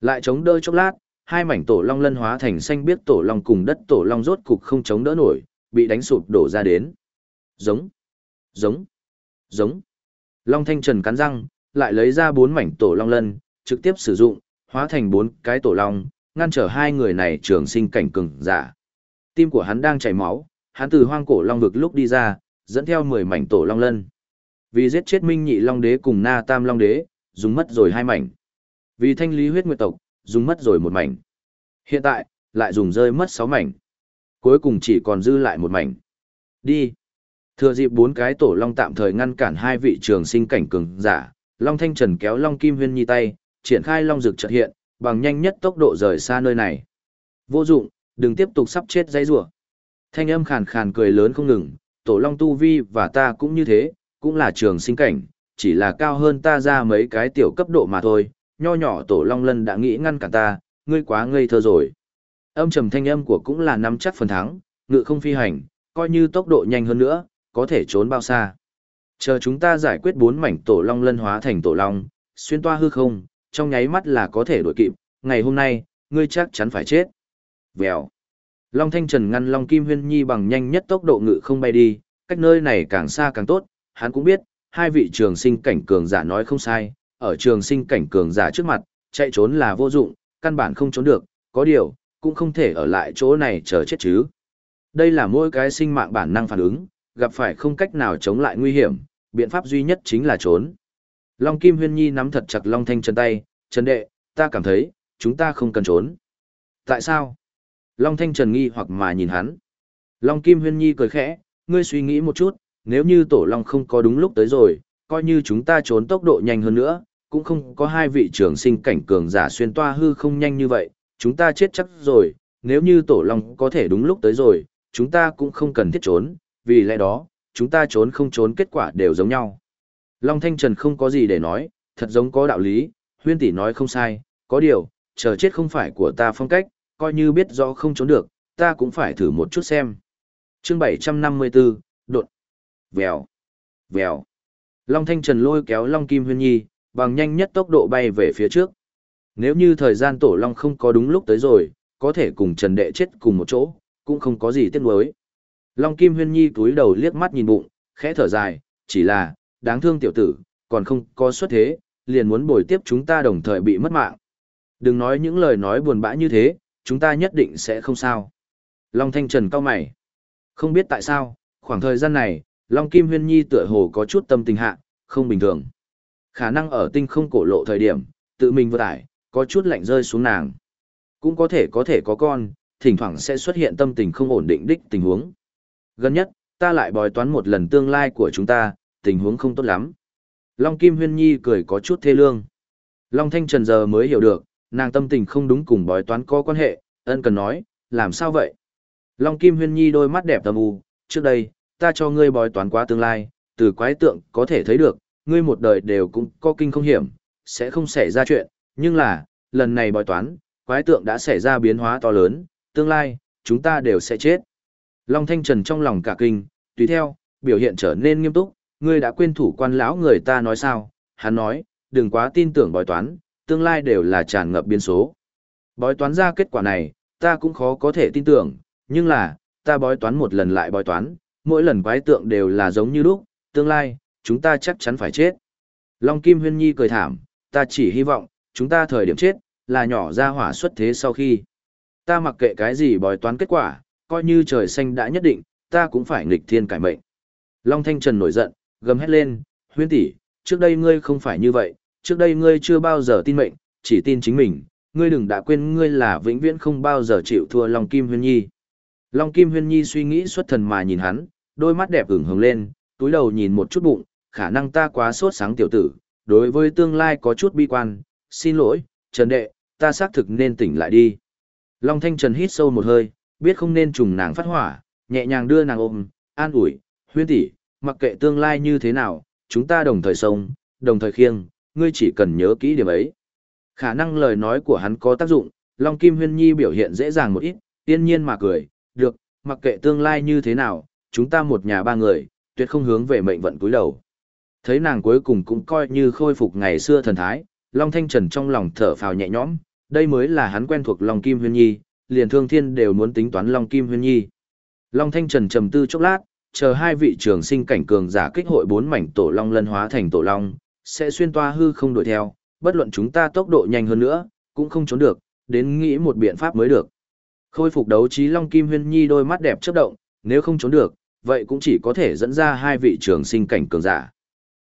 Lại chống đỡ chốc lát, hai mảnh tổ long lân hóa thành xanh biết tổ long cùng đất tổ long rốt cục không chống đỡ nổi, bị đánh sụp đổ ra đến. Giống, giống, giống. Long thanh trần cắn răng, lại lấy ra bốn mảnh tổ long lân, trực tiếp sử dụng, hóa thành bốn cái tổ long, ngăn trở hai người này trường sinh cảnh cường giả. Tim của hắn đang chảy máu, hắn từ hoang cổ long vực lúc đi ra, dẫn theo mười mảnh tổ long lân. Vì giết chết Minh Nhị Long Đế cùng Na Tam Long Đế, dùng mất rồi hai mảnh. Vì thanh lý huyết nguyệt tộc, dùng mất rồi một mảnh. Hiện tại, lại dùng rơi mất sáu mảnh. Cuối cùng chỉ còn dư lại một mảnh. Đi. Thừa dịp bốn cái tổ long tạm thời ngăn cản hai vị trường sinh cảnh cường giả, Long Thanh Trần kéo Long Kim Huyên Nhi tay, triển khai Long Dực chợt hiện, bằng nhanh nhất tốc độ rời xa nơi này. Vô dụng, đừng tiếp tục sắp chết dây rủa. Thanh âm khàn khàn cười lớn không ngừng, tổ Long Tu Vi và ta cũng như thế, cũng là trường sinh cảnh, chỉ là cao hơn ta ra mấy cái tiểu cấp độ mà thôi, nho nhỏ tổ long lân đã nghĩ ngăn cản ta, ngươi quá ngây thơ rồi. Âm trầm thanh âm của cũng là nắm chắc phần thắng, ngự không phi hành, coi như tốc độ nhanh hơn nữa, có thể trốn bao xa. Chờ chúng ta giải quyết bốn mảnh tổ long lân hóa thành tổ long, xuyên toa hư không, trong nháy mắt là có thể đuổi kịp, ngày hôm nay, ngươi chắc chắn phải chết. Vèo. Long Thanh Trần ngăn Long Kim Huyên Nhi bằng nhanh nhất tốc độ ngự không bay đi, cách nơi này càng xa càng tốt, hắn cũng biết, hai vị trường sinh cảnh cường giả nói không sai, ở trường sinh cảnh cường giả trước mặt, chạy trốn là vô dụng, căn bản không trốn được, có điều, cũng không thể ở lại chỗ này chờ chết chứ. Đây là mỗi cái sinh mạng bản năng phản ứng, gặp phải không cách nào chống lại nguy hiểm, biện pháp duy nhất chính là trốn. Long Kim Huyên Nhi nắm thật chặt Long Thanh Trần tay, Trần Đệ, ta cảm thấy, chúng ta không cần trốn. Tại sao? Long Thanh Trần nghi hoặc mà nhìn hắn. Long Kim Huyên Nhi cười khẽ, ngươi suy nghĩ một chút, nếu như Tổ Long không có đúng lúc tới rồi, coi như chúng ta trốn tốc độ nhanh hơn nữa, cũng không có hai vị trưởng sinh cảnh cường giả xuyên toa hư không nhanh như vậy, chúng ta chết chắc rồi, nếu như Tổ Long có thể đúng lúc tới rồi, chúng ta cũng không cần thiết trốn, vì lẽ đó, chúng ta trốn không trốn kết quả đều giống nhau. Long Thanh Trần không có gì để nói, thật giống có đạo lý, huyên tỷ nói không sai, có điều, chờ chết không phải của ta phong cách, coi như biết rõ không trốn được, ta cũng phải thử một chút xem. chương 754, đột, vèo, vèo. Long Thanh Trần lôi kéo Long Kim Huyên Nhi, bằng nhanh nhất tốc độ bay về phía trước. Nếu như thời gian tổ Long không có đúng lúc tới rồi, có thể cùng Trần Đệ chết cùng một chỗ, cũng không có gì tiếc nuối. Long Kim Huyên Nhi túi đầu liếc mắt nhìn bụng, khẽ thở dài, chỉ là, đáng thương tiểu tử, còn không có xuất thế, liền muốn bồi tiếp chúng ta đồng thời bị mất mạng. Đừng nói những lời nói buồn bã như thế, chúng ta nhất định sẽ không sao. Long Thanh Trần cao mày. Không biết tại sao, khoảng thời gian này, Long Kim Huyên Nhi tựa hồ có chút tâm tình hạ, không bình thường. Khả năng ở tinh không cổ lộ thời điểm, tự mình vừa tải, có chút lạnh rơi xuống nàng. Cũng có thể có thể có con, thỉnh thoảng sẽ xuất hiện tâm tình không ổn định đích tình huống. Gần nhất, ta lại bói toán một lần tương lai của chúng ta, tình huống không tốt lắm. Long Kim Huyên Nhi cười có chút thê lương. Long Thanh Trần giờ mới hiểu được, nàng tâm tình không đúng cùng bói toán có quan hệ, ân cần nói, làm sao vậy? Long Kim Huyên Nhi đôi mắt đẹp tầm u, trước đây, ta cho ngươi bói toán quá tương lai, từ quái tượng có thể thấy được, ngươi một đời đều cũng có kinh không hiểm, sẽ không xảy ra chuyện, nhưng là, lần này bói toán, quái tượng đã xảy ra biến hóa to lớn, tương lai, chúng ta đều sẽ chết. Long Thanh Trần trong lòng cả kinh, tùy theo, biểu hiện trở nên nghiêm túc, ngươi đã quên thủ quan lão người ta nói sao, hắn nói, đừng quá tin tưởng bói toán, tương lai đều là tràn ngập biến số. Bói toán ra kết quả này, ta cũng khó có thể tin tưởng, nhưng là, ta bói toán một lần lại bói toán, mỗi lần quái tượng đều là giống như lúc, tương lai, chúng ta chắc chắn phải chết. Long Kim Huyên Nhi cười thảm, ta chỉ hy vọng, chúng ta thời điểm chết, là nhỏ ra hỏa xuất thế sau khi. Ta mặc kệ cái gì bói toán kết quả, coi như trời xanh đã nhất định, ta cũng phải nghịch thiên cải mệnh. Long Thanh Trần nổi giận, gầm hét lên, huyên tỷ, trước đây ngươi không phải như vậy, trước đây ngươi chưa bao giờ tin mệnh, chỉ tin chính mình, ngươi đừng đã quên ngươi là vĩnh viễn không bao giờ chịu thua Long Kim Huyên Nhi. Long Kim Huyên Nhi suy nghĩ xuất thần mà nhìn hắn, đôi mắt đẹp ửng hồng lên, túi đầu nhìn một chút bụng, khả năng ta quá sốt sáng tiểu tử, đối với tương lai có chút bi quan, xin lỗi, Trần Đệ, ta xác thực nên tỉnh lại đi. Long Thanh Trần hít sâu một hơi, biết không nên trùng nàng phát hỏa, nhẹ nhàng đưa nàng ôm, an ủi, huyên tỷ, mặc kệ tương lai như thế nào, chúng ta đồng thời sống, đồng thời khiêng, ngươi chỉ cần nhớ kỹ điểm ấy. Khả năng lời nói của hắn có tác dụng, Long Kim Huyên Nhi biểu hiện dễ dàng một ít, tiên nhiên mà cười, được, mặc kệ tương lai như thế nào, chúng ta một nhà ba người, tuyệt không hướng về mệnh vận cúi đầu. Thấy nàng cuối cùng cũng coi như khôi phục ngày xưa thần thái, Long Thanh Trần trong lòng thở phào nhẹ nhõm, đây mới là hắn quen thuộc Long Kim Huyên Nhi, liền thương thiên đều muốn tính toán Long Kim Huyên Nhi. Long Thanh Trần trầm tư chốc lát, chờ hai vị trường sinh cảnh cường giả kích hội bốn mảnh tổ long lân hóa thành tổ long, sẽ xuyên toa hư không đuổi theo, bất luận chúng ta tốc độ nhanh hơn nữa, cũng không trốn được, đến nghĩ một biện pháp mới được. Khôi phục đấu trí Long Kim Huyên Nhi đôi mắt đẹp chớp động, nếu không trốn được, vậy cũng chỉ có thể dẫn ra hai vị trường sinh cảnh cường giả.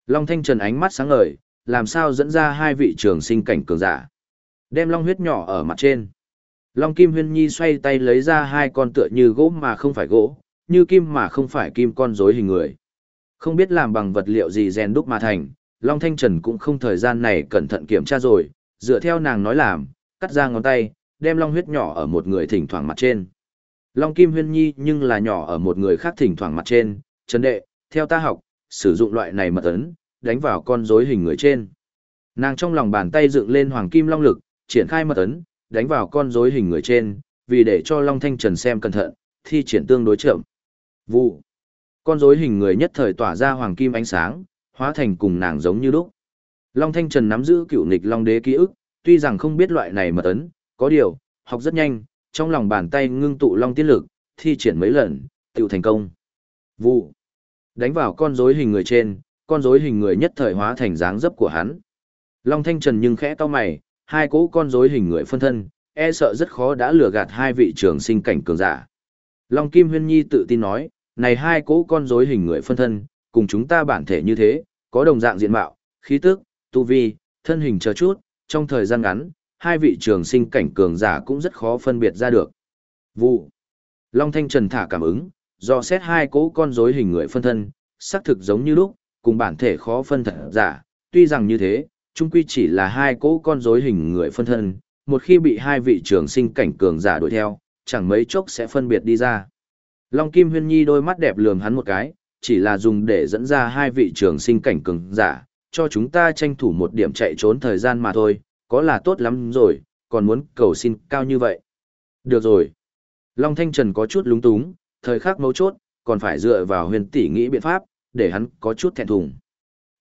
Long Thanh Trần ánh mắt sáng ngời, làm sao dẫn ra hai vị trường sinh cảnh cường giả. Đem long huyết nhỏ ở mặt trên. Long Kim Huyên Nhi xoay tay lấy ra hai con tựa như gỗ mà không phải gỗ, như kim mà không phải kim con rối hình người. Không biết làm bằng vật liệu gì rèn đúc mà thành, Long Thanh Trần cũng không thời gian này cẩn thận kiểm tra rồi, dựa theo nàng nói làm, cắt ra ngón tay, đem long huyết nhỏ ở một người thỉnh thoảng mặt trên. Long Kim Huyên Nhi nhưng là nhỏ ở một người khác thỉnh thoảng mặt trên, Trần Đệ, theo ta học, sử dụng loại này mật ấn, đánh vào con rối hình người trên. Nàng trong lòng bàn tay dựng lên hoàng kim long lực, triển khai mật ấn, đánh vào con rối hình người trên, vì để cho Long Thanh Trần xem cẩn thận, thi triển tương đối chậm. Vụ. Con rối hình người nhất thời tỏa ra hoàng kim ánh sáng, hóa thành cùng nàng giống như lúc. Long Thanh Trần nắm giữ cựu nghịch Long Đế ký ức, tuy rằng không biết loại này mật ấn, có điều, học rất nhanh, trong lòng bàn tay ngưng tụ Long Tiên Lực, thi triển mấy lần, tiểu thành công. Vụ. Đánh vào con rối hình người trên, con rối hình người nhất thời hóa thành dáng dấp của hắn. Long Thanh Trần nhưng khẽ to mày, hai cỗ con rối hình người phân thân, e sợ rất khó đã lừa gạt hai vị trường sinh cảnh cường giả. Long Kim Huyên Nhi tự tin nói, này hai cỗ con rối hình người phân thân, cùng chúng ta bản thể như thế, có đồng dạng diện mạo, khí tức, tu vi, thân hình chờ chút, trong thời gian ngắn, hai vị trường sinh cảnh cường giả cũng rất khó phân biệt ra được. Vụ. Long Thanh Trần thả cảm ứng, do xét hai cỗ con rối hình người phân thân, xác thực giống như lúc, cùng bản thể khó phân thật giả, tuy rằng như thế, chung quy chỉ là hai cỗ con rối hình người phân thân, một khi bị hai vị trường sinh cảnh cường giả đuổi theo, chẳng mấy chốc sẽ phân biệt đi ra. Long Kim Huyên Nhi đôi mắt đẹp lườm hắn một cái, chỉ là dùng để dẫn ra hai vị trường sinh cảnh cường giả, cho chúng ta tranh thủ một điểm chạy trốn thời gian mà thôi, có là tốt lắm rồi, còn muốn cầu xin cao như vậy. Được rồi. Long Thanh Trần có chút lúng túng, thời khắc mấu chốt, còn phải dựa vào huyền tỷ nghĩ biện pháp, để hắn có chút thẹn thùng.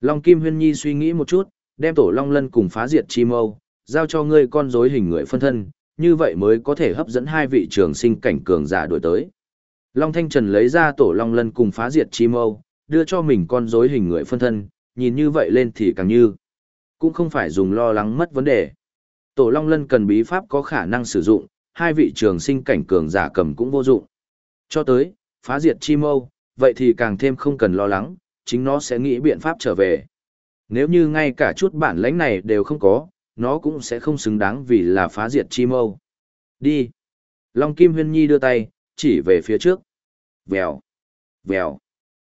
Long Kim Huyên Nhi suy nghĩ một chút, đem tổ Long Lân cùng phá diệt chi mâu, giao cho ngươi con rối hình người phân thân, như vậy mới có thể hấp dẫn hai vị trường sinh cảnh cường giả đổi tới. Long Thanh Trần lấy ra tổ Long Lân cùng phá diệt chi mâu, đưa cho mình con rối hình người phân thân, nhìn như vậy lên thì càng như. Cũng không phải dùng lo lắng mất vấn đề. Tổ Long Lân cần bí pháp có khả năng sử dụng, hai vị trường sinh cảnh cường giả cầm cũng vô dụng. Cho tới, phá diệt chi mâu, vậy thì càng thêm không cần lo lắng, chính nó sẽ nghĩ biện pháp trở về. Nếu như ngay cả chút bản lãnh này đều không có, nó cũng sẽ không xứng đáng vì là phá diệt chi mâu. Đi. Long Kim Huyên Nhi đưa tay, chỉ về phía trước. Vèo. Vèo.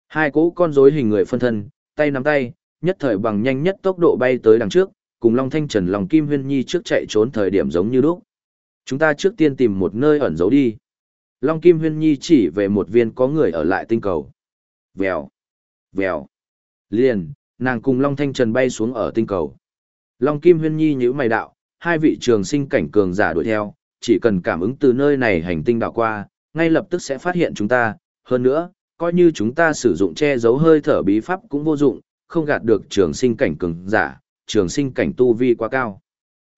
Hai cỗ con rối hình người phân thân, tay nắm tay, nhất thời bằng nhanh nhất tốc độ bay tới đằng trước, cùng Long Thanh Trần Long Kim Huyên Nhi trước chạy trốn thời điểm giống như lúc. Chúng ta trước tiên tìm một nơi ẩn giấu đi. Long Kim Huyên Nhi chỉ về một viên có người ở lại tinh cầu. Vèo. Vèo. Liền, nàng cùng Long Thanh Trần bay xuống ở tinh cầu. Long Kim Huyên Nhi nhíu mày đạo, hai vị trường sinh cảnh cường giả đuổi theo, chỉ cần cảm ứng từ nơi này hành tinh đảo qua, ngay lập tức sẽ phát hiện chúng ta, hơn nữa, coi như chúng ta sử dụng che giấu hơi thở bí pháp cũng vô dụng, không gạt được trường sinh cảnh cường giả, trường sinh cảnh tu vi quá cao.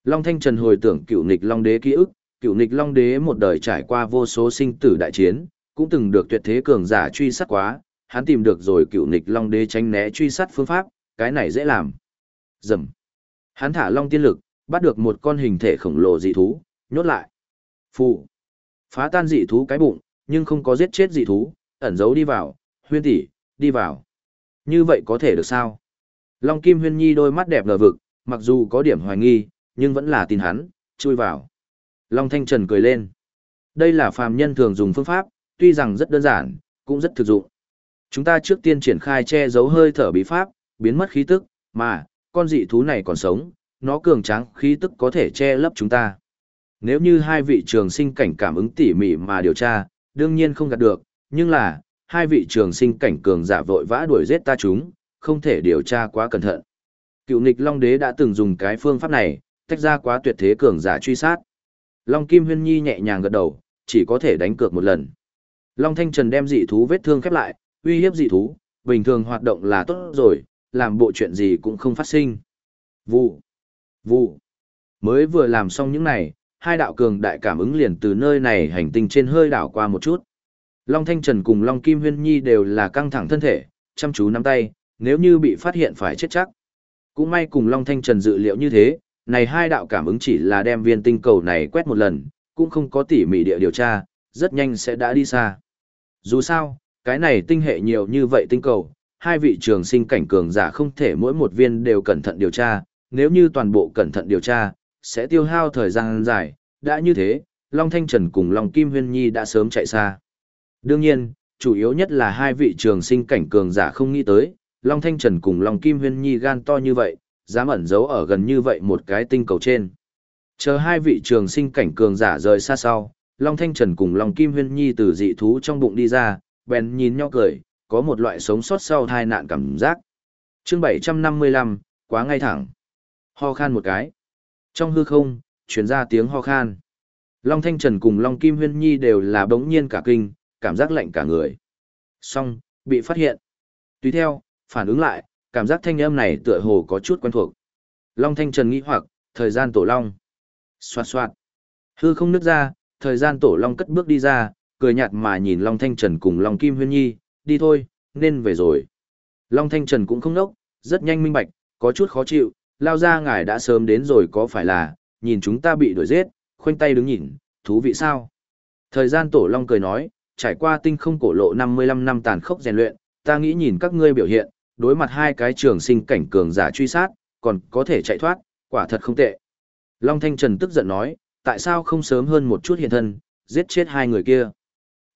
Long Thanh Trần hồi tưởng cựu nghịch Long Đế ký ức, cựu nghịch Long Đế một đời trải qua vô số sinh tử đại chiến, cũng từng được tuyệt thế cường giả truy sát quá, hắn tìm được rồi cựu nghịch Long Đế tránh né truy sát phương pháp, cái này dễ làm. Dầm. Hắn thả Long tiên lực, bắt được một con hình thể khổng lồ dị thú, nhốt lại. Phụ. Phá tan dị thú cái bụng, nhưng không có giết chết dị thú, ẩn giấu đi vào, huyên tỷ, đi vào. Như vậy có thể được sao? Long Kim Huyên Nhi đôi mắt đẹp lờ vực, mặc dù có điểm hoài nghi, nhưng vẫn là tin hắn, chui vào. Long Thanh Trần cười lên. Đây là phàm nhân thường dùng phương pháp, tuy rằng rất đơn giản, cũng rất thực dụng. Chúng ta trước tiên triển khai che giấu hơi thở bí pháp, biến mất khí tức, mà, con dị thú này còn sống, nó cường tráng khí tức có thể che lấp chúng ta. Nếu như hai vị trường sinh cảnh cảm ứng tỉ mỉ mà điều tra, đương nhiên không gạt được, nhưng là, hai vị trường sinh cảnh cường giả vội vã đuổi giết ta chúng, không thể điều tra quá cẩn thận. Cựu nghịch Long Đế đã từng dùng cái phương pháp này, tách ra quá tuyệt thế cường giả truy sát. Long Kim Huyên Nhi nhẹ nhàng gật đầu, chỉ có thể đánh cược một lần. Long Thanh Trần đem dị thú vết thương khép lại, uy hiếp dị thú, bình thường hoạt động là tốt rồi, làm bộ chuyện gì cũng không phát sinh. Vụ, vụ. Mới vừa làm xong những này, hai đạo cường đại cảm ứng liền từ nơi này hành tinh trên hơi đảo qua một chút. Long Thanh Trần cùng Long Kim Huyên Nhi đều là căng thẳng thân thể, chăm chú nắm tay, nếu như bị phát hiện phải chết chắc. Cũng may cùng Long Thanh Trần dự liệu như thế, này hai đạo cảm ứng chỉ là đem viên tinh cầu này quét một lần, cũng không có tỉ mỉ địa điều tra, rất nhanh sẽ đã đi xa. Dù sao, cái này tinh hệ nhiều như vậy tinh cầu, hai vị trường sinh cảnh cường giả không thể mỗi một viên đều cẩn thận điều tra, nếu như toàn bộ cẩn thận điều tra, sẽ tiêu hao thời gian dài, đã như thế, Long Thanh Trần cùng Long Kim Huyên Nhi đã sớm chạy xa. Đương nhiên, chủ yếu nhất là hai vị trường sinh cảnh cường giả không nghĩ tới, Long Thanh Trần cùng Long Kim Huyên Nhi gan to như vậy, dám ẩn giấu ở gần như vậy một cái tinh cầu trên. Chờ hai vị trường sinh cảnh cường giả rời xa sau, Long Thanh Trần cùng Long Kim Huyên Nhi từ dị thú trong bụng đi ra, bèn nhìn nhau cười, có một loại sống sót sau tai nạn cảm giác. chương 755, quá ngay thẳng. Ho khan một cái. Trong hư không, chuyển ra tiếng ho khan. Long Thanh Trần cùng Long Kim Huyên Nhi đều là bỗng nhiên cả kinh, cảm giác lạnh cả người. Xong, bị phát hiện. Tùy theo, phản ứng lại, cảm giác thanh âm này tựa hồ có chút quen thuộc. Long Thanh Trần nghĩ hoặc, thời gian tổ long. Xoạt xoạt. Hư không nứt ra, thời gian tổ long cất bước đi ra, cười nhạt mà nhìn Long Thanh Trần cùng Long Kim Huyên Nhi, đi thôi, nên về rồi. Long Thanh Trần cũng không nốc, rất nhanh minh bạch, có chút khó chịu, lao ra ngài đã sớm đến rồi có phải là, nhìn chúng ta bị đuổi giết, khoanh tay đứng nhìn, thú vị sao? Thời gian tổ Long cười nói, trải qua tinh không cổ lộ 55 năm tàn khốc rèn luyện, ta nghĩ nhìn các ngươi biểu hiện, đối mặt hai cái trường sinh cảnh cường giả truy sát, còn có thể chạy thoát, quả thật không tệ. Long Thanh Trần tức giận nói, tại sao không sớm hơn một chút hiện thân, giết chết hai người kia.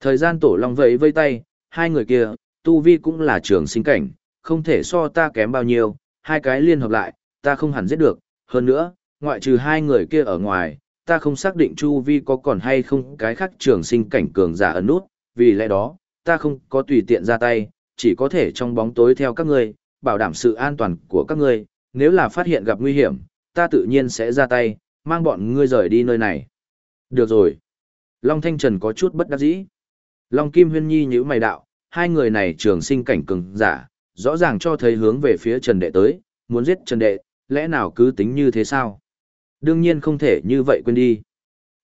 Thời gian tổ Long vẫy vây tay, hai người kia, tu vi cũng là trường sinh cảnh, không thể so ta kém bao nhiêu, hai cái liên hợp lại, ta không hẳn giết được, hơn nữa, ngoại trừ hai người kia ở ngoài, ta không xác định chu vi có còn hay không cái khác trường sinh cảnh cường giả ẩn nút, vì lẽ đó, ta không có tùy tiện ra tay, chỉ có thể trong bóng tối theo các ngươi, bảo đảm sự an toàn của các ngươi, nếu là phát hiện gặp nguy hiểm, ta tự nhiên sẽ ra tay, mang bọn ngươi rời đi nơi này. Được rồi. Long Thanh Trần có chút bất đắc dĩ. Long Kim Huyên Nhi nhíu mày đạo, hai người này trường sinh cảnh cường giả, rõ ràng cho thấy hướng về phía Trần Đệ tới, muốn giết Trần Đệ, lẽ nào cứ tính như thế sao? Đương nhiên không thể như vậy quên đi.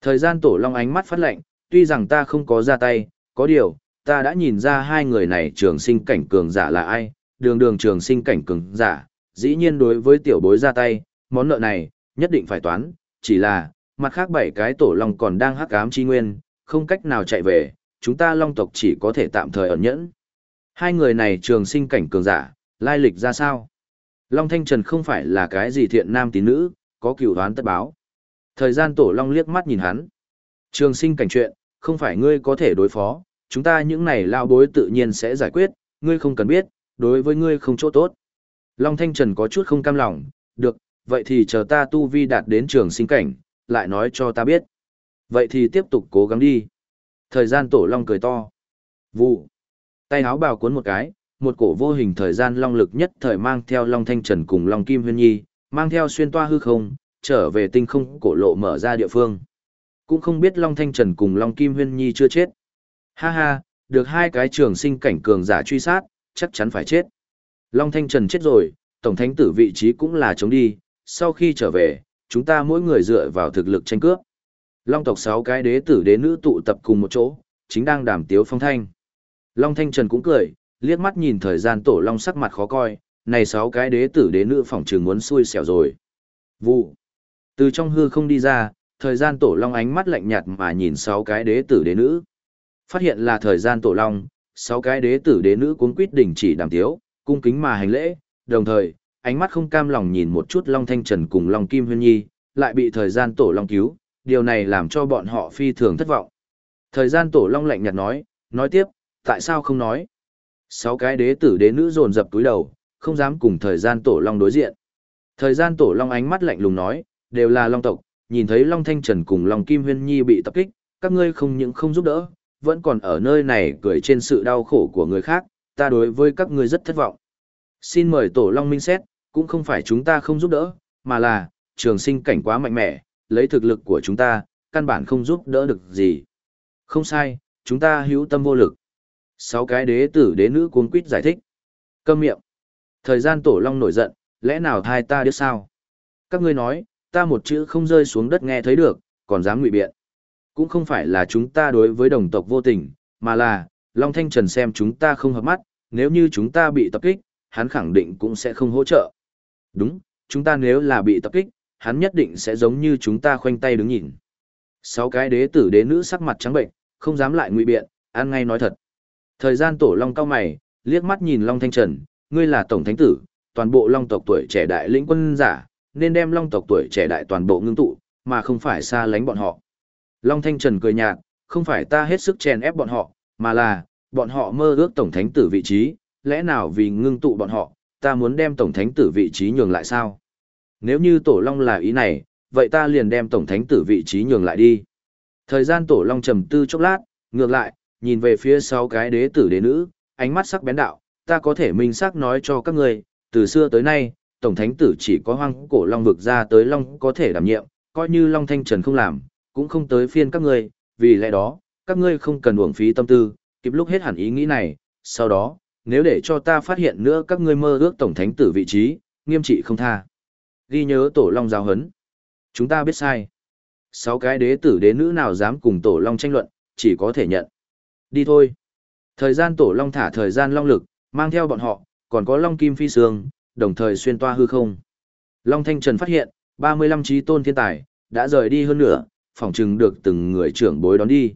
Thời gian tổ long ánh mắt phát lệnh, tuy rằng ta không có ra tay, có điều, ta đã nhìn ra hai người này trường sinh cảnh cường giả là ai, đường đường trường sinh cảnh cường giả, dĩ nhiên đối với tiểu bối ra tay, món nợ này, nhất định phải toán, chỉ là, mặt khác bảy cái tổ long còn đang hắc ám chi nguyên, không cách nào chạy về, chúng ta long tộc chỉ có thể tạm thời ẩn nhẫn. Hai người này trường sinh cảnh cường giả, lai lịch ra sao? Long Thanh Trần không phải là cái gì thiện nam tín nữ, có cửu đoán tất báo. Thời gian tổ long liếc mắt nhìn hắn. Trường sinh cảnh chuyện, không phải ngươi có thể đối phó, chúng ta những này lao bối tự nhiên sẽ giải quyết, ngươi không cần biết, đối với ngươi không chỗ tốt. Long Thanh Trần có chút không cam lòng, được, vậy thì chờ ta tu vi đạt đến trường sinh cảnh, lại nói cho ta biết. Vậy thì tiếp tục cố gắng đi. Thời gian tổ long cười to. Vụ. Tay áo bào cuốn một cái, một cổ vô hình thời gian long lực nhất thời mang theo long thanh trần cùng long kim huyên nhi, mang theo xuyên toa hư không, trở về tinh không cổ lộ mở ra địa phương. Cũng không biết long thanh trần cùng long kim huyên nhi chưa chết. Ha ha, được hai cái trường sinh cảnh cường giả truy sát, chắc chắn phải chết. Long thanh trần chết rồi, tổng thánh tử vị trí cũng là chống đi, sau khi trở về, chúng ta mỗi người dựa vào thực lực tranh cướp. Long tộc sáu cái đế tử đế nữ tụ tập cùng một chỗ, chính đang đàm tiếu phong thanh. Long Thanh Trần cũng cười, liếc mắt nhìn thời gian tổ long sắc mặt khó coi, này sáu cái đế tử đế nữ phỏng trường muốn xui xẻo rồi. Vụ. Từ trong hư không đi ra, thời gian tổ long ánh mắt lạnh nhạt mà nhìn sáu cái đế tử đế nữ. Phát hiện là thời gian tổ long, sáu cái đế tử đế nữ cuốn quyết đỉnh chỉ đàm tiếu, cung kính mà hành lễ, đồng thời, ánh mắt không cam lòng nhìn một chút Long Thanh Trần cùng Long Kim Huyên Nhi, lại bị thời gian tổ Long cứu, điều này làm cho bọn họ phi thường thất vọng. Thời gian tổ Long lạnh nhạt nói, nói tiếp, tại sao không nói? Sáu cái đế tử đế nữ dồn dập túi đầu, không dám cùng thời gian tổ Long đối diện. Thời gian tổ Long ánh mắt lạnh lùng nói, đều là Long tộc, nhìn thấy Long Thanh Trần cùng Long Kim Huyên Nhi bị tập kích, các ngươi không những không giúp đỡ, vẫn còn ở nơi này cười trên sự đau khổ của người khác, ta đối với các ngươi rất thất vọng. Xin mời tổ Long Minh xét, cũng không phải chúng ta không giúp đỡ, mà là, trường sinh cảnh quá mạnh mẽ, lấy thực lực của chúng ta, căn bản không giúp đỡ được gì. Không sai, chúng ta hữu tâm vô lực. Sáu cái đế tử đế nữ cuốn quýt giải thích. Câm miệng. Thời gian tổ long nổi giận, lẽ nào thai ta biết sao? Các ngươi nói, ta một chữ không rơi xuống đất nghe thấy được, còn dám ngụy biện. Cũng không phải là chúng ta đối với đồng tộc vô tình, mà là, Long Thanh Trần xem chúng ta không hợp mắt, nếu như chúng ta bị tập kích, hắn khẳng định cũng sẽ không hỗ trợ. Đúng, chúng ta nếu là bị tập kích, hắn nhất định sẽ giống như chúng ta khoanh tay đứng nhìn. Sáu cái đế tử đế nữ sắc mặt trắng bệnh, không dám lại ngụy biện, ăn ngay nói thật. Thời gian tổ long cao mày, liếc mắt nhìn Long Thanh Trần, ngươi là tổng thánh tử, toàn bộ long tộc tuổi trẻ đại lĩnh quân giả, nên đem long tộc tuổi trẻ đại toàn bộ ngưng tụ, mà không phải xa lánh bọn họ. Long Thanh Trần cười nhạt, không phải ta hết sức chèn ép bọn họ, mà là, bọn họ mơ ước tổng thánh tử vị trí, lẽ nào vì ngưng tụ bọn họ, ta muốn đem tổng thánh tử vị trí nhường lại sao? Nếu như tổ long là ý này, vậy ta liền đem tổng thánh tử vị trí nhường lại đi. Thời gian tổ long trầm tư chốc lát, ngược lại, nhìn về phía sau cái đế tử đế nữ, ánh mắt sắc bén đạo, ta có thể minh xác nói cho các người, từ xưa tới nay, tổng thánh tử chỉ có hoang cổ long vực ra tới long có thể đảm nhiệm, coi như long thanh trần không làm, cũng không tới phiên các ngươi, vì lẽ đó, các ngươi không cần uổng phí tâm tư, kịp lúc hết hẳn ý nghĩ này, sau đó, nếu để cho ta phát hiện nữa các ngươi mơ ước tổng thánh tử vị trí, nghiêm trị không tha. Ghi nhớ tổ long giáo hấn. Chúng ta biết sai. Sáu cái đế tử đế nữ nào dám cùng tổ long tranh luận, chỉ có thể nhận. Đi thôi. Thời gian tổ long thả thời gian long lực, mang theo bọn họ, còn có long kim phi sương, đồng thời xuyên toa hư không. Long Thanh Trần phát hiện, 35 trí tôn thiên tài, đã rời đi hơn nữa, phỏng chừng được từng người trưởng bối đón đi.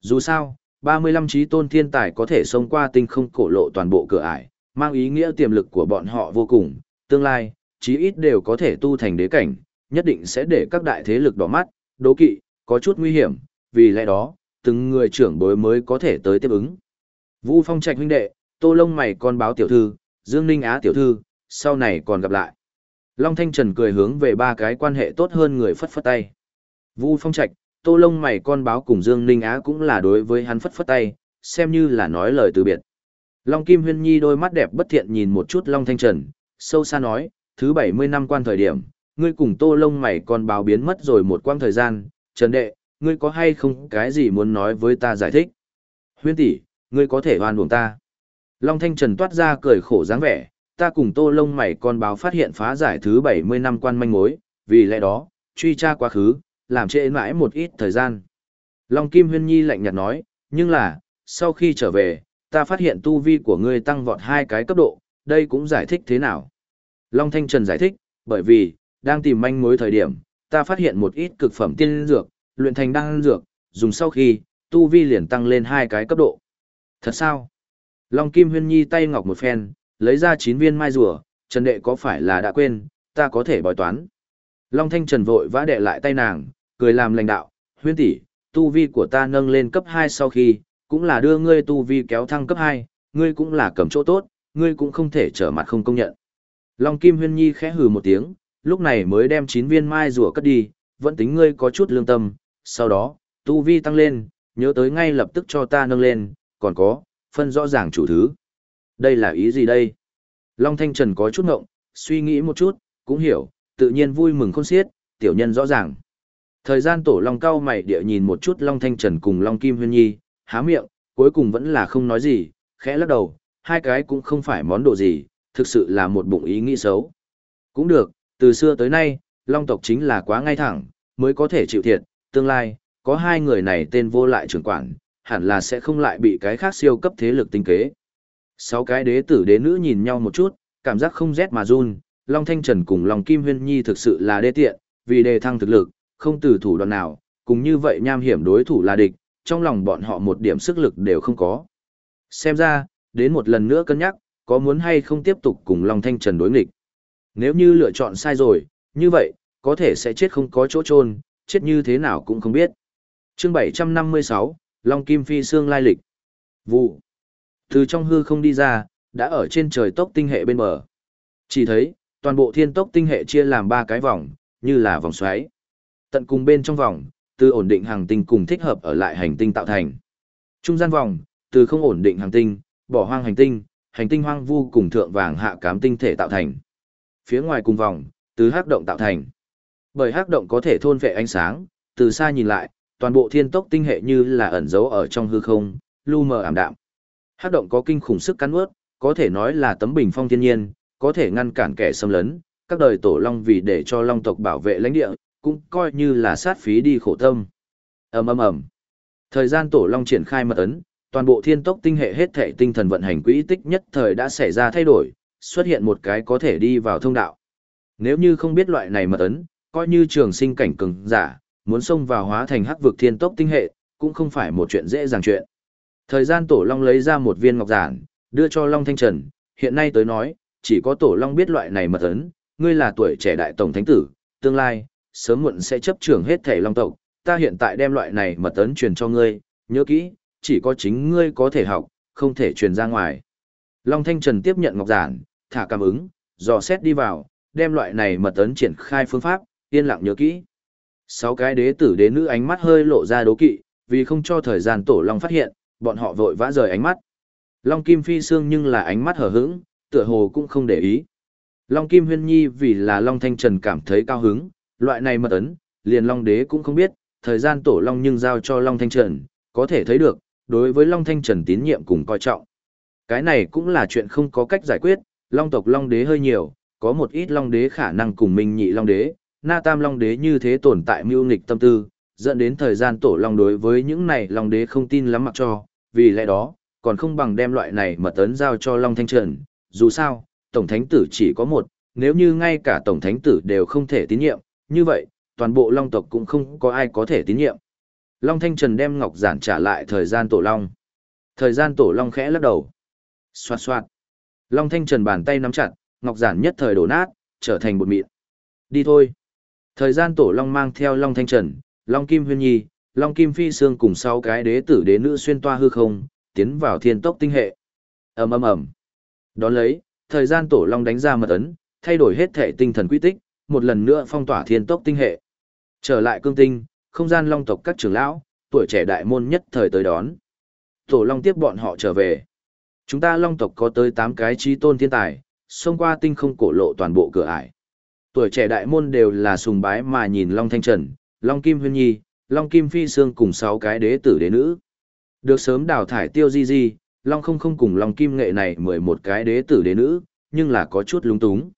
Dù sao, 35 trí tôn thiên tài có thể xông qua tinh không cổ lộ toàn bộ cửa ải, mang ý nghĩa tiềm lực của bọn họ vô cùng, tương lai, chí ít đều có thể tu thành đế cảnh, nhất định sẽ để các đại thế lực đỏ mắt, đố kỵ, có chút nguy hiểm, vì lẽ đó, từng người trưởng bối mới có thể tới tiếp ứng. Vu Phong Trạch huynh đệ, Tô Lông mày con báo tiểu thư, Dương Ninh Á tiểu thư, sau này còn gặp lại. Long Thanh Trần cười hướng về ba cái quan hệ tốt hơn người phất phất tay. Vu Phong Trạch, Tô Lông mày con báo cùng Dương Ninh Á cũng là đối với hắn phất phất tay, xem như là nói lời từ biệt. Long Kim Huyên Nhi đôi mắt đẹp bất thiện nhìn một chút Long Thanh Trần, sâu xa nói, thứ 70 năm quan thời điểm, ngươi cùng Tô Lông mày con báo biến mất rồi một quãng thời gian, Trần Đệ, ngươi có hay không cái gì muốn nói với ta giải thích? Huyên tỷ, ngươi có thể hoan uổng ta. Long Thanh Trần toát ra cười khổ dáng vẻ, ta cùng Tô Lông mày con báo phát hiện phá giải thứ 70 năm quan manh mối, vì lẽ đó, truy tra quá khứ, làm trễ mãi một ít thời gian. Long Kim Huyên Nhi lạnh nhạt nói, nhưng là, sau khi trở về, ta phát hiện tu vi của ngươi tăng vọt hai cái cấp độ, đây cũng giải thích thế nào. Long Thanh Trần giải thích, bởi vì, đang tìm manh mối thời điểm, ta phát hiện một ít cực phẩm tiên dược, luyện thành đan dược, dùng sau khi, tu vi liền tăng lên hai cái cấp độ. Thật sao? Long Kim Huyên Nhi tay ngọc một phen, lấy ra chín viên mai rùa, Trần Đệ có phải là đã quên, ta có thể bói toán. Long Thanh Trần vội vã đệ lại tay nàng, cười làm lãnh đạo, huyên tỷ, tu vi của ta nâng lên cấp 2 sau khi, cũng là đưa ngươi tu vi kéo thăng cấp 2, ngươi cũng là cầm chỗ tốt, ngươi cũng không thể trở mặt không công nhận. Long Kim Huyên Nhi khẽ hừ một tiếng, lúc này mới đem 9 viên mai rùa cất đi, vẫn tính ngươi có chút lương tâm, sau đó, tu vi tăng lên, nhớ tới ngay lập tức cho ta nâng lên, còn có, phân rõ ràng chủ thứ. Đây là ý gì đây? Long Thanh Trần có chút ngộng, suy nghĩ một chút, cũng hiểu, tự nhiên vui mừng khôn xiết, tiểu nhân rõ ràng. Thời gian tổ Long cao mày địa nhìn một chút Long Thanh Trần cùng Long Kim Huyên Nhi, há miệng, cuối cùng vẫn là không nói gì, khẽ lắc đầu, hai cái cũng không phải món đồ gì, thực sự là một bụng ý nghĩ xấu. Cũng được, từ xưa tới nay, Long tộc chính là quá ngay thẳng, mới có thể chịu thiệt, tương lai, có hai người này tên vô lại trưởng quản, hẳn là sẽ không lại bị cái khác siêu cấp thế lực tinh kế. Sáu cái đế tử đế nữ nhìn nhau một chút, cảm giác không rét mà run, Long Thanh Trần cùng Long Kim Huyên Nhi thực sự là đê tiện, vì đề thăng thực lực, không từ thủ đoạn nào, cùng như vậy nham hiểm đối thủ là địch, trong lòng bọn họ một điểm sức lực đều không có. Xem ra, đến một lần nữa cân nhắc, có muốn hay không tiếp tục cùng Long Thanh Trần đối nghịch. Nếu như lựa chọn sai rồi, như vậy, có thể sẽ chết không có chỗ chôn chết như thế nào cũng không biết. chương 756, Long Kim Phi Sương lai lịch. Vụ. Từ trong hư không đi ra, đã ở trên trời tốc tinh hệ bên bờ. Chỉ thấy, toàn bộ thiên tốc tinh hệ chia làm ba cái vòng, như là vòng xoáy. Tận cùng bên trong vòng, từ ổn định hàng tinh cùng thích hợp ở lại hành tinh tạo thành. Trung gian vòng, từ không ổn định hàng tinh, bỏ hoang hành tinh, hành tinh hoang vu cùng thượng vàng hạ cám tinh thể tạo thành. Phía ngoài cùng vòng, từ hắc động tạo thành. Bởi hắc động có thể thôn vệ ánh sáng, từ xa nhìn lại, toàn bộ thiên tốc tinh hệ như là ẩn giấu ở trong hư không, lu mờ ảm đạm. Hắc động có kinh khủng sức cắn nuốt, có thể nói là tấm bình phong thiên nhiên, có thể ngăn cản kẻ xâm lấn. Các đời tổ long vì để cho long tộc bảo vệ lãnh địa, cũng coi như là sát phí đi khổ tâm. ầm ầm ầm. Thời gian tổ long triển khai mật ấn, toàn bộ thiên tốc tinh hệ hết thể tinh thần vận hành quỹ tích nhất thời đã xảy ra thay đổi, xuất hiện một cái có thể đi vào thông đạo. Nếu như không biết loại này mật ấn, coi như trường sinh cảnh cường giả, muốn xông vào hóa thành hắc vực thiên tốc tinh hệ, cũng không phải một chuyện dễ dàng chuyện. Thời gian Tổ Long lấy ra một viên ngọc giản, đưa cho Long Thanh Trần, hiện nay tới nói, chỉ có Tổ Long biết loại này mật ấn, ngươi là tuổi trẻ đại tổng thánh tử, tương lai, sớm muộn sẽ chấp trưởng hết thể Long tộc, ta hiện tại đem loại này mật ấn truyền cho ngươi, nhớ kỹ, chỉ có chính ngươi có thể học, không thể truyền ra ngoài. Long Thanh Trần tiếp nhận ngọc giản, thả cảm ứng, dò xét đi vào, đem loại này mật ấn triển khai phương pháp, yên lặng nhớ kỹ. Sáu cái đế tử đế nữ ánh mắt hơi lộ ra đố kỵ, vì không cho thời gian tổ long phát hiện, bọn họ vội vã rời ánh mắt. Long Kim Phi Sương nhưng là ánh mắt hở hững, tựa hồ cũng không để ý. Long Kim Huyên Nhi vì là Long Thanh Trần cảm thấy cao hứng, loại này mật ấn, liền Long Đế cũng không biết, thời gian tổ Long nhưng giao cho Long Thanh Trần, có thể thấy được, đối với Long Thanh Trần tín nhiệm cùng coi trọng. Cái này cũng là chuyện không có cách giải quyết, Long tộc Long Đế hơi nhiều, có một ít Long Đế khả năng cùng mình nhị Long Đế, Na Tam Long Đế như thế tồn tại mưu nghịch tâm tư, dẫn đến thời gian tổ Long đối với những này Long Đế không tin lắm mặc cho, vì lẽ đó, còn không bằng đem loại này mật ấn giao cho Long Thanh Trần, dù sao, Tổng Thánh Tử chỉ có một, nếu như ngay cả Tổng Thánh Tử đều không thể tín nhiệm, như vậy, toàn bộ Long tộc cũng không có ai có thể tín nhiệm. Long Thanh Trần đem ngọc giản trả lại thời gian tổ long. Thời gian tổ long khẽ lắc đầu. Xoạt xoạt. Long Thanh Trần bàn tay nắm chặt, ngọc giản nhất thời đổ nát, trở thành bột mịn. Đi thôi. Thời gian tổ long mang theo Long Thanh Trần, Long Kim Huyên Nhi, Long Kim Phi Sương cùng sáu cái đế tử đế nữ xuyên toa hư không, tiến vào thiên tốc tinh hệ. ầm ầm ầm. Đón lấy, thời gian tổ long đánh ra mật ấn, thay đổi hết thể tinh thần quy tích, một lần nữa phong tỏa thiên tốc tinh hệ. Trở lại cương tinh, không gian long tộc các trưởng lão, tuổi trẻ đại môn nhất thời tới đón. Tổ long tiếp bọn họ trở về. Chúng ta long tộc có tới 8 cái trí tôn thiên tài, xông qua tinh không cổ lộ toàn bộ cửa ải. Tuổi trẻ đại môn đều là sùng bái mà nhìn Long Thanh Trần, Long Kim Huyên Nhi, Long Kim Phi Sương cùng 6 cái đế tử đế nữ. Được sớm đào thải tiêu di di, Long không không cùng Long Kim Nghệ này 11 cái đế tử đế nữ, nhưng là có chút lúng túng.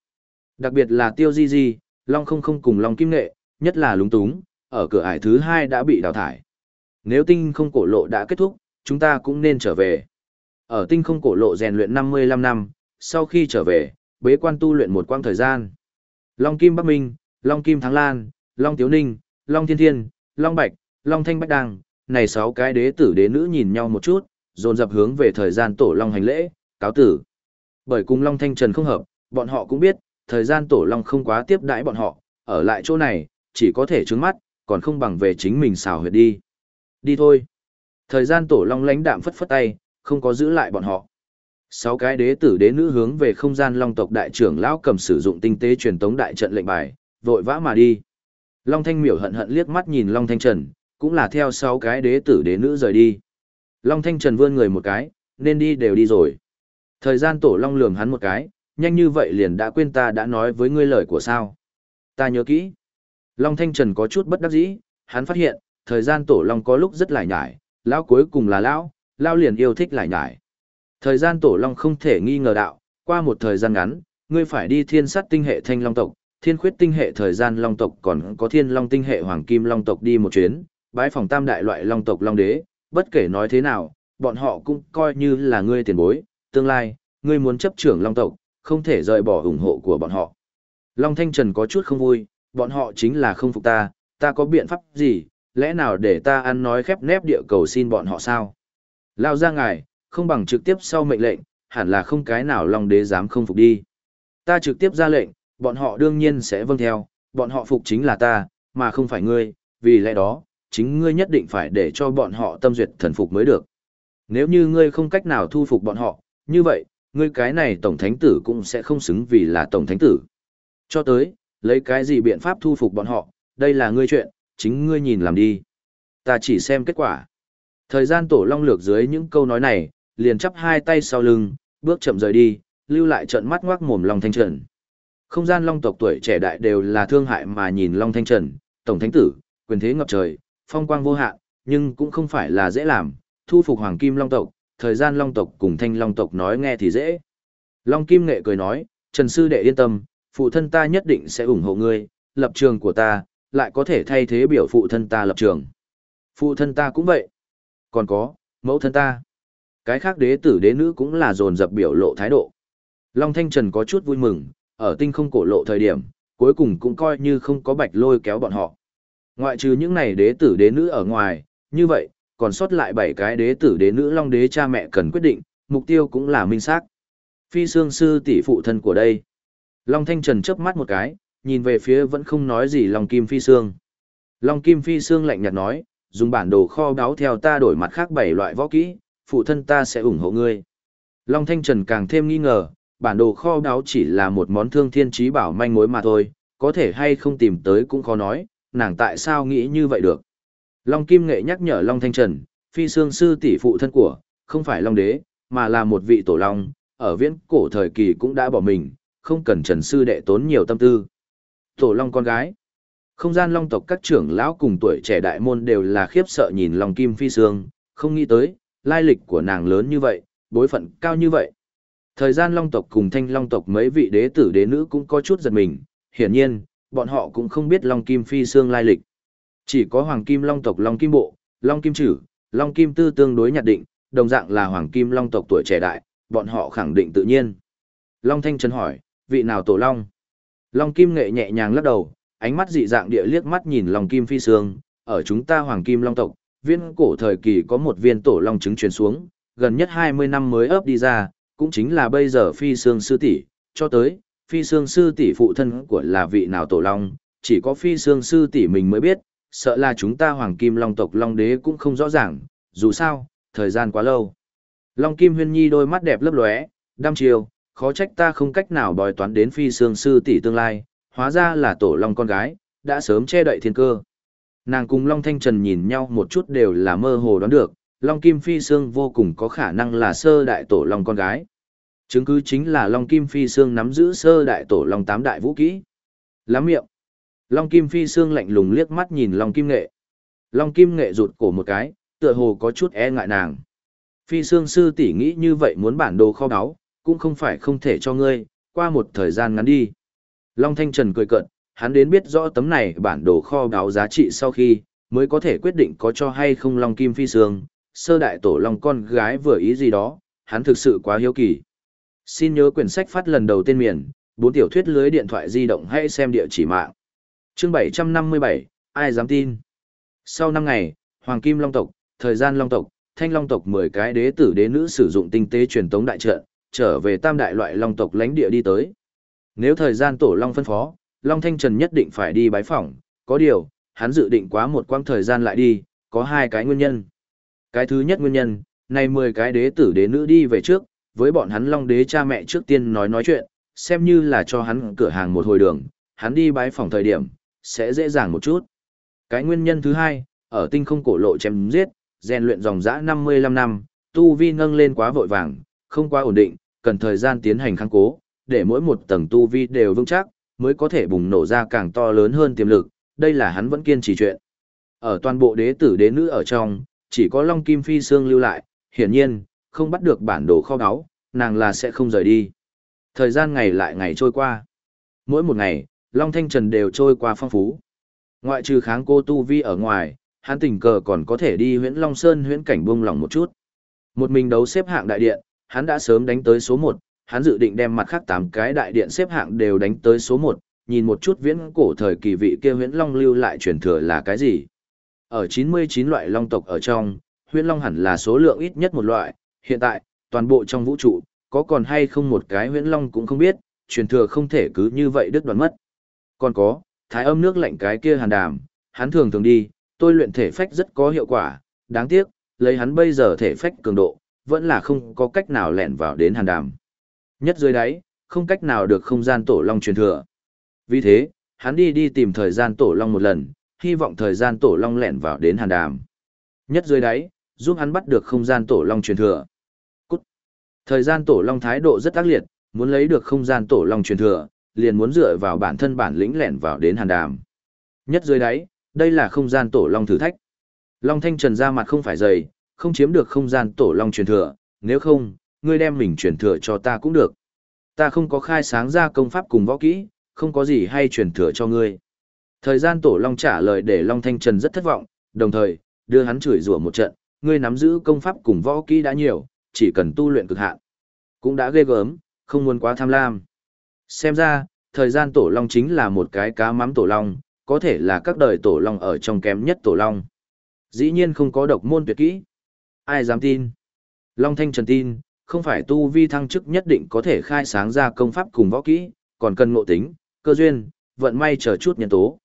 Đặc biệt là tiêu di di, Long không không cùng Long Kim Nghệ, nhất là lúng túng, ở cửa ải thứ hai đã bị đào thải. Nếu tinh không cổ lộ đã kết thúc, chúng ta cũng nên trở về. Ở tinh không cổ lộ rèn luyện 55 năm, sau khi trở về, bế quan tu luyện một quãng thời gian. Long Kim Bắc Minh, Long Kim Thắng Lan, Long Tiếu Ninh, Long Thiên Thiên, Long Bạch, Long Thanh Bách Đăng, này sáu cái đế tử đế nữ nhìn nhau một chút, dồn dập hướng về thời gian tổ Long hành lễ, cáo tử. Bởi cùng Long Thanh Trần không hợp, bọn họ cũng biết, thời gian tổ Long không quá tiếp đãi bọn họ, ở lại chỗ này, chỉ có thể trướng mắt, còn không bằng về chính mình xào huyệt đi. Đi thôi. Thời gian tổ Long lãnh đạm phất phất tay, không có giữ lại bọn họ. Sáu cái đế tử đế nữ hướng về không gian long tộc đại trưởng lão cầm sử dụng tinh tế truyền tống đại trận lệnh bài, vội vã mà đi. Long Thanh Miểu hận hận liếc mắt nhìn Long Thanh Trần, cũng là theo sáu cái đế tử đế nữ rời đi. Long Thanh Trần vươn người một cái, nên đi đều đi rồi. Thời gian tổ Long lườm hắn một cái, nhanh như vậy liền đã quên ta đã nói với ngươi lời của sao. Ta nhớ kỹ. Long Thanh Trần có chút bất đắc dĩ, hắn phát hiện, thời gian tổ Long có lúc rất lải nhải, lão cuối cùng là lão, lão liền yêu thích lải nhải. Thời gian tổ long không thể nghi ngờ đạo, qua một thời gian ngắn, ngươi phải đi thiên sát tinh hệ thanh long tộc, thiên khuyết tinh hệ thời gian long tộc còn có thiên long tinh hệ hoàng kim long tộc đi một chuyến, bái phòng tam đại loại long tộc long đế, bất kể nói thế nào, bọn họ cũng coi như là ngươi tiền bối, tương lai, ngươi muốn chấp trưởng long tộc, không thể rời bỏ ủng hộ của bọn họ. Long Thanh Trần có chút không vui, bọn họ chính là không phục ta, ta có biện pháp gì, lẽ nào để ta ăn nói khép nép địa cầu xin bọn họ sao? Lao ra ngài, không bằng trực tiếp sau mệnh lệnh, hẳn là không cái nào Long Đế dám không phục đi. Ta trực tiếp ra lệnh, bọn họ đương nhiên sẽ vâng theo, bọn họ phục chính là ta, mà không phải ngươi, vì lẽ đó, chính ngươi nhất định phải để cho bọn họ tâm duyệt thần phục mới được. Nếu như ngươi không cách nào thu phục bọn họ, như vậy, ngươi cái này tổng thánh tử cũng sẽ không xứng vì là tổng thánh tử. Cho tới, lấy cái gì biện pháp thu phục bọn họ, đây là ngươi chuyện, chính ngươi nhìn làm đi. Ta chỉ xem kết quả. Thời gian tổ long lược dưới những câu nói này, liền chắp hai tay sau lưng, bước chậm rời đi, lưu lại trận mắt ngoác mồm Long Thanh Trần. Không gian Long tộc tuổi trẻ đại đều là thương hại mà nhìn Long Thanh Trần, tổng thánh tử, quyền thế ngập trời, phong quang vô hạn, nhưng cũng không phải là dễ làm, thu phục hoàng kim Long tộc, thời gian Long tộc cùng Thanh Long tộc nói nghe thì dễ. Long Kim Nghệ cười nói, Trần Sư Đệ yên tâm, phụ thân ta nhất định sẽ ủng hộ ngươi, lập trường của ta, lại có thể thay thế biểu phụ thân ta lập trường. Phụ thân ta cũng vậy. Còn có, mẫu thân ta. Cái khác đế tử đế nữ cũng là dồn dập biểu lộ thái độ. Long Thanh Trần có chút vui mừng, ở tinh không cổ lộ thời điểm, cuối cùng cũng coi như không có bạch lôi kéo bọn họ. Ngoại trừ những này đế tử đế nữ ở ngoài, như vậy, còn sót lại bảy cái đế tử đế nữ long đế cha mẹ cần quyết định, mục tiêu cũng là minh xác. Phi xương sư tỷ phụ thân của đây. Long Thanh Trần chớp mắt một cái, nhìn về phía vẫn không nói gì Long Kim Phi xương. Long Kim Phi xương lạnh nhạt nói, dùng bản đồ kho báo theo ta đổi mặt khác bảy loại võ kỹ, phụ thân ta sẽ ủng hộ ngươi. Long Thanh Trần càng thêm nghi ngờ, bản đồ kho đáo chỉ là một món thương thiên trí bảo manh mối mà thôi, có thể hay không tìm tới cũng khó nói, nàng tại sao nghĩ như vậy được. Long Kim Nghệ nhắc nhở Long Thanh Trần, phi xương sư tỷ phụ thân của, không phải Long Đế, mà là một vị tổ Long, ở viễn cổ thời kỳ cũng đã bỏ mình, không cần Trần Sư đệ tốn nhiều tâm tư. Tổ Long con gái. Không gian Long tộc các trưởng lão cùng tuổi trẻ đại môn đều là khiếp sợ nhìn Long Kim phi xương, không nghĩ tới, lai lịch của nàng lớn như vậy, bối phận cao như vậy. Thời gian long tộc cùng thanh long tộc mấy vị đế tử đế nữ cũng có chút giật mình, hiển nhiên, bọn họ cũng không biết long kim phi xương lai lịch. Chỉ có hoàng kim long tộc long kim bộ, long kim chử, long kim tư tương đối nhạt định, đồng dạng là hoàng kim long tộc tuổi trẻ đại, bọn họ khẳng định tự nhiên. Long thanh trần hỏi, vị nào tổ long? Long kim nghệ nhẹ nhàng lắc đầu, ánh mắt dị dạng địa liếc mắt nhìn long kim phi xương, ở chúng ta hoàng kim long tộc, viên cổ thời kỳ có một viên tổ long trứng truyền xuống, gần nhất 20 năm mới ấp đi ra, cũng chính là bây giờ phi xương sư tỷ, cho tới, phi xương sư tỷ phụ thân của là vị nào tổ long, chỉ có phi xương sư tỷ mình mới biết, sợ là chúng ta hoàng kim long tộc long đế cũng không rõ ràng, dù sao, thời gian quá lâu. Long kim huyên nhi đôi mắt đẹp lấp lóe, đăm chiều, khó trách ta không cách nào bói toán đến phi xương sư tỷ tương lai, hóa ra là tổ long con gái, đã sớm che đậy thiên cơ. Nàng cùng Long Thanh Trần nhìn nhau một chút đều là mơ hồ đoán được, Long Kim Phi Sương vô cùng có khả năng là sơ đại tổ Long con gái. Chứng cứ chính là Long Kim Phi Sương nắm giữ sơ đại tổ Long tám đại vũ kỹ. Lắm miệng. Long Kim Phi Sương lạnh lùng liếc mắt nhìn Long Kim Nghệ. Long Kim Nghệ rụt cổ một cái, tựa hồ có chút e ngại nàng. Phi Sương sư tỷ nghĩ như vậy muốn bản đồ kho báu, cũng không phải không thể cho ngươi, qua một thời gian ngắn đi. Long Thanh Trần cười cợt, hắn đến biết rõ tấm này bản đồ kho báo giá trị sau khi, mới có thể quyết định có cho hay không Long Kim Phi Sương, sơ đại tổ Long con gái vừa ý gì đó, hắn thực sự quá hiếu kỳ. Xin nhớ quyển sách phát lần đầu tên miền, bốn tiểu thuyết lưới điện thoại di động hay xem địa chỉ mạng. Chương 757, ai dám tin? Sau 5 ngày, Hoàng Kim Long tộc, thời gian Long tộc, Thanh Long tộc 10 cái đế tử đế nữ sử dụng tinh tế truyền tống đại trận, trở về tam đại loại Long tộc lãnh địa đi tới. Nếu thời gian tổ Long phân phó, Long Thanh Trần nhất định phải đi bái phỏng, có điều, hắn dự định quá một quãng thời gian lại đi, có hai cái nguyên nhân. Cái thứ nhất nguyên nhân, này 10 cái đế tử đế nữ đi về trước, với bọn hắn Long đế cha mẹ trước tiên nói nói chuyện, xem như là cho hắn cửa hàng một hồi đường, hắn đi bái phỏng thời điểm, sẽ dễ dàng một chút. Cái nguyên nhân thứ hai, ở tinh không cổ lộ chém giết, rèn luyện dòng dã 55 năm, tu vi nâng lên quá vội vàng, không quá ổn định, cần thời gian tiến hành kháng cố, để mỗi một tầng tu vi đều vững chắc, mới có thể bùng nổ ra càng to lớn hơn tiềm lực, đây là hắn vẫn kiên trì chuyện. Ở toàn bộ đế tử đế nữ ở trong, chỉ có Long Kim Phi Sương lưu lại, hiển nhiên, không bắt được bản đồ kho báu, nàng là sẽ không rời đi. Thời gian ngày lại ngày trôi qua. Mỗi một ngày, Long Thanh Trần đều trôi qua phong phú. Ngoại trừ kháng cô tu vi ở ngoài, hắn tình cờ còn có thể đi huyễn Long Sơn huyễn cảnh buông lòng một chút. Một mình đấu xếp hạng đại điện, hắn đã sớm đánh tới số 1, hắn dự định đem mặt khác tám cái đại điện xếp hạng đều đánh tới số 1, nhìn một chút viễn cổ thời kỳ vị kia huyễn Long lưu lại truyền thừa là cái gì. Ở 99 loại Long tộc ở trong, huyễn Long hẳn là số lượng ít nhất một loại, hiện tại, toàn bộ trong vũ trụ, có còn hay không một cái huyễn Long cũng không biết, truyền thừa không thể cứ như vậy đứt đoạn mất. Còn có, thái âm nước lạnh cái kia hàn đàm, hắn thường thường đi, tôi luyện thể phách rất có hiệu quả, đáng tiếc, lấy hắn bây giờ thể phách cường độ, vẫn là không có cách nào lẻn vào đến hàn đàm. Nhất dưới đáy, không cách nào được không gian tổ long truyền thừa. Vì thế, hắn đi đi tìm thời gian tổ long một lần, hy vọng thời gian tổ long lẻn vào đến hàn đàm. Nhất dưới đáy, giúp hắn bắt được không gian tổ long truyền thừa. Cút. Thời gian tổ long thái độ rất ác liệt, muốn lấy được không gian tổ long truyền thừa, liền muốn dựa vào bản thân bản lĩnh lẻn vào đến hàn đàm. Nhất dưới đáy, đây là không gian tổ long thử thách. Long Thanh Trần ra mặt không phải dày, không chiếm được không gian tổ long truyền thừa, nếu không, ngươi đem mình truyền thừa cho ta cũng được. Ta không có khai sáng ra công pháp cùng võ kỹ, không có gì hay truyền thừa cho ngươi. Thời gian tổ long trả lời để Long Thanh Trần rất thất vọng, đồng thời, đưa hắn chửi rủa một trận, ngươi nắm giữ công pháp cùng võ kỹ đã nhiều, chỉ cần tu luyện cực hạn. Cũng đã ghê gớm, không muốn quá tham lam. Xem ra, thời gian tổ long chính là một cái cá mắm tổ long, có thể là các đời tổ long ở trong kém nhất tổ long. Dĩ nhiên không có độc môn tuyệt kỹ. Ai dám tin? Long Thanh Trần tin, không phải tu vi thăng chức nhất định có thể khai sáng ra công pháp cùng võ kỹ, còn cần ngộ tính, cơ duyên, vận may chờ chút nhân tố.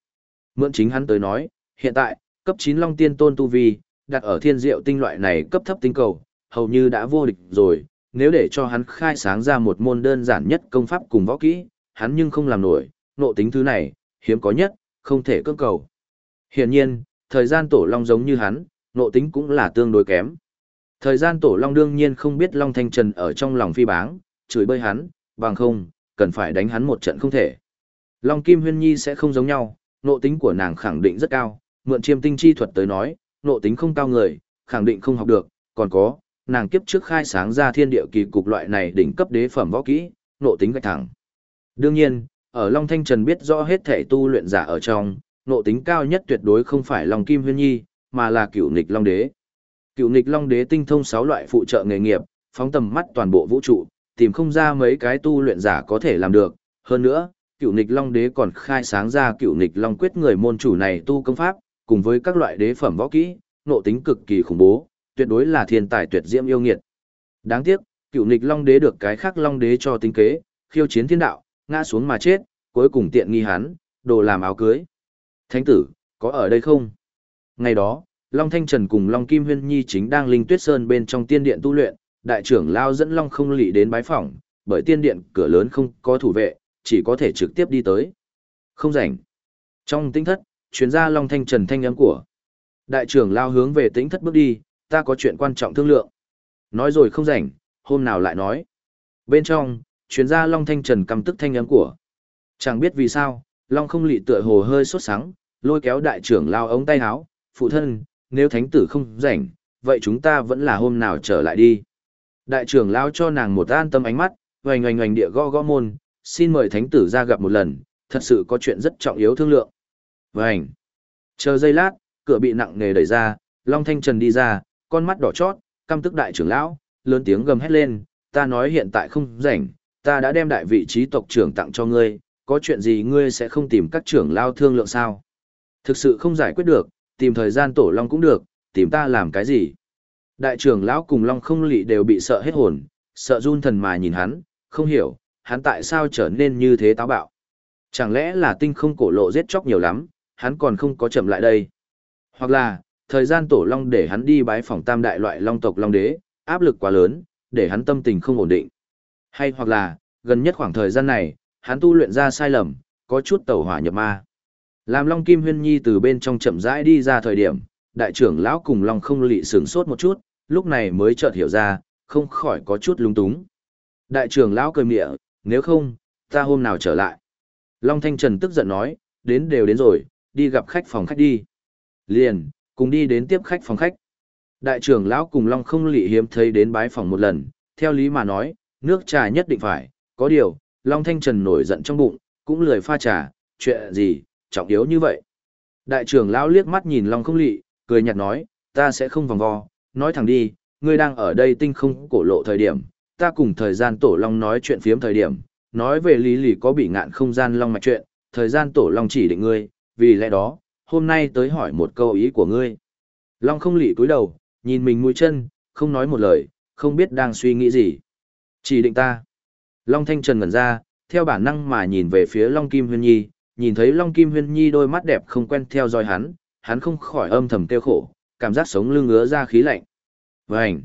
Mượn chính hắn tới nói, hiện tại, cấp 9 Long Tiên Tôn tu vi, đặt ở thiên diệu tinh loại này cấp thấp tinh cầu, hầu như đã vô địch rồi, nếu để cho hắn khai sáng ra một môn đơn giản nhất công pháp cùng võ kỹ, hắn nhưng không làm nổi, nộ tính thứ này, hiếm có nhất, không thể cưỡng cầu. Hiển nhiên, thời gian tổ long giống như hắn, nộ tính cũng là tương đối kém. Thời gian tổ long đương nhiên không biết Long Thanh Trần ở trong lòng phi báng, chửi bơi hắn, bằng không, cần phải đánh hắn một trận không thể. Long Kim Huyên Nhi sẽ không giống nhau, nộ tính của nàng khẳng định rất cao, mượn chiêm tinh chi thuật tới nói, nộ tính không cao người, khẳng định không học được, còn có, nàng kiếp trước khai sáng ra thiên địa kỳ cục loại này đỉnh cấp đế phẩm võ kỹ, nộ tính gạch thẳng. Đương nhiên, ở Long Thanh Trần biết rõ hết thể tu luyện giả ở trong, nộ tính cao nhất tuyệt đối không phải Long Kim Huyên Nhi, mà là cửu nịch Long Đế. Cựu nịch Long Đế tinh thông 6 loại phụ trợ nghề nghiệp, phóng tầm mắt toàn bộ vũ trụ, tìm không ra mấy cái tu luyện giả có thể làm được. Hơn nữa, cựu nịch Long Đế còn khai sáng ra cựu nịch Long Quyết người môn chủ này tu công pháp, cùng với các loại đế phẩm võ kỹ, nộ tính cực kỳ khủng bố, tuyệt đối là thiên tài tuyệt diễm yêu nghiệt. Đáng tiếc, cựu nghịch Long Đế được cái khác Long Đế cho tính kế, khiêu chiến thiên đạo, ngã xuống mà chết, cuối cùng tiện nghi hắn, đồ làm áo cưới. Thánh tử, có ở đây không? Ngày đó, Long Thanh Trần cùng Long Kim Huyên Nhi chính đang linh tuyết sơn bên trong tiên điện tu luyện, đại trưởng lao dẫn Long không lị đến bái phỏng, bởi tiên điện cửa lớn không có thủ vệ, chỉ có thể trực tiếp đi tới. Không rảnh. Trong tinh thất, chuyến ra Long Thanh Trần thanh âm của. Đại trưởng lao hướng về tĩnh thất bước đi, ta có chuyện quan trọng thương lượng. Nói rồi không rảnh, hôm nào lại nói. Bên trong, chuyến ra Long Thanh Trần cầm tức thanh âm của. Chẳng biết vì sao, Long không lị tựa hồ hơi sốt sắng, lôi kéo đại trưởng lao ống tay áo, phụ thân, nếu thánh tử không rảnh, vậy chúng ta vẫn là hôm nào trở lại đi. Đại trưởng lão cho nàng một an tâm ánh mắt, oành oành oành địa gõ gõ môn, xin mời thánh tử ra gặp một lần, thật sự có chuyện rất trọng yếu thương lượng. Vành. Chờ giây lát, cửa bị nặng nề đẩy ra, Long Thanh Trần đi ra, con mắt đỏ chót, căm tức đại trưởng lão, lớn tiếng gầm hét lên, ta nói hiện tại không rảnh, ta đã đem đại vị trí tộc trưởng tặng cho ngươi, có chuyện gì ngươi sẽ không tìm các trưởng lao thương lượng sao? Thực sự không giải quyết được, tìm thời gian tổ long cũng được, tìm ta làm cái gì? Đại trưởng lão cùng long không lị đều bị sợ hết hồn, sợ run thần mà nhìn hắn, không hiểu, hắn tại sao trở nên như thế táo bạo. Chẳng lẽ là tinh không cổ lộ giết chóc nhiều lắm, hắn còn không có chậm lại đây. Hoặc là, thời gian tổ long để hắn đi bái phòng tam đại loại long tộc long đế, áp lực quá lớn, để hắn tâm tình không ổn định. Hay hoặc là, gần nhất khoảng thời gian này, hắn tu luyện ra sai lầm, có chút tẩu hỏa nhập ma. Làm Long Kim Huyên Nhi từ bên trong chậm rãi đi ra thời điểm, đại trưởng lão cùng Long không lị sửng sốt một chút, lúc này mới chợt hiểu ra, không khỏi có chút lung túng. Đại trưởng lão cười mỉa, nếu không, ta hôm nào trở lại. Long Thanh Trần tức giận nói, đến đều đến rồi, đi gặp khách phòng khách đi. Liền, cùng đi đến tiếp khách phòng khách. Đại trưởng lão cùng Long không lị hiếm thấy đến bái phòng một lần, theo lý mà nói, nước trà nhất định phải, có điều, Long Thanh Trần nổi giận trong bụng, cũng lười pha trà, chuyện gì, trọng yếu như vậy. Đại trưởng lão liếc mắt nhìn Long không lị, cười nhạt nói, ta sẽ không vòng vo, nói thẳng đi, ngươi đang ở đây tinh không cổ lộ thời điểm, ta cùng thời gian tổ Long nói chuyện phiếm thời điểm, nói về lý lì có bị ngạn không gian Long mạch chuyện, thời gian tổ Long chỉ định ngươi, vì lẽ đó, hôm nay tới hỏi một câu ý của ngươi. Long không lị cúi đầu, nhìn mình mũi chân, không nói một lời, không biết đang suy nghĩ gì. Chỉ định ta. Long Thanh Trần ngẩn ra, theo bản năng mà nhìn về phía Long Kim Huyên Nhi, nhìn thấy Long Kim Huyên Nhi đôi mắt đẹp không quen theo dõi hắn, hắn không khỏi âm thầm tiêu khổ, cảm giác sống lưng ngứa ra khí lạnh. Vành.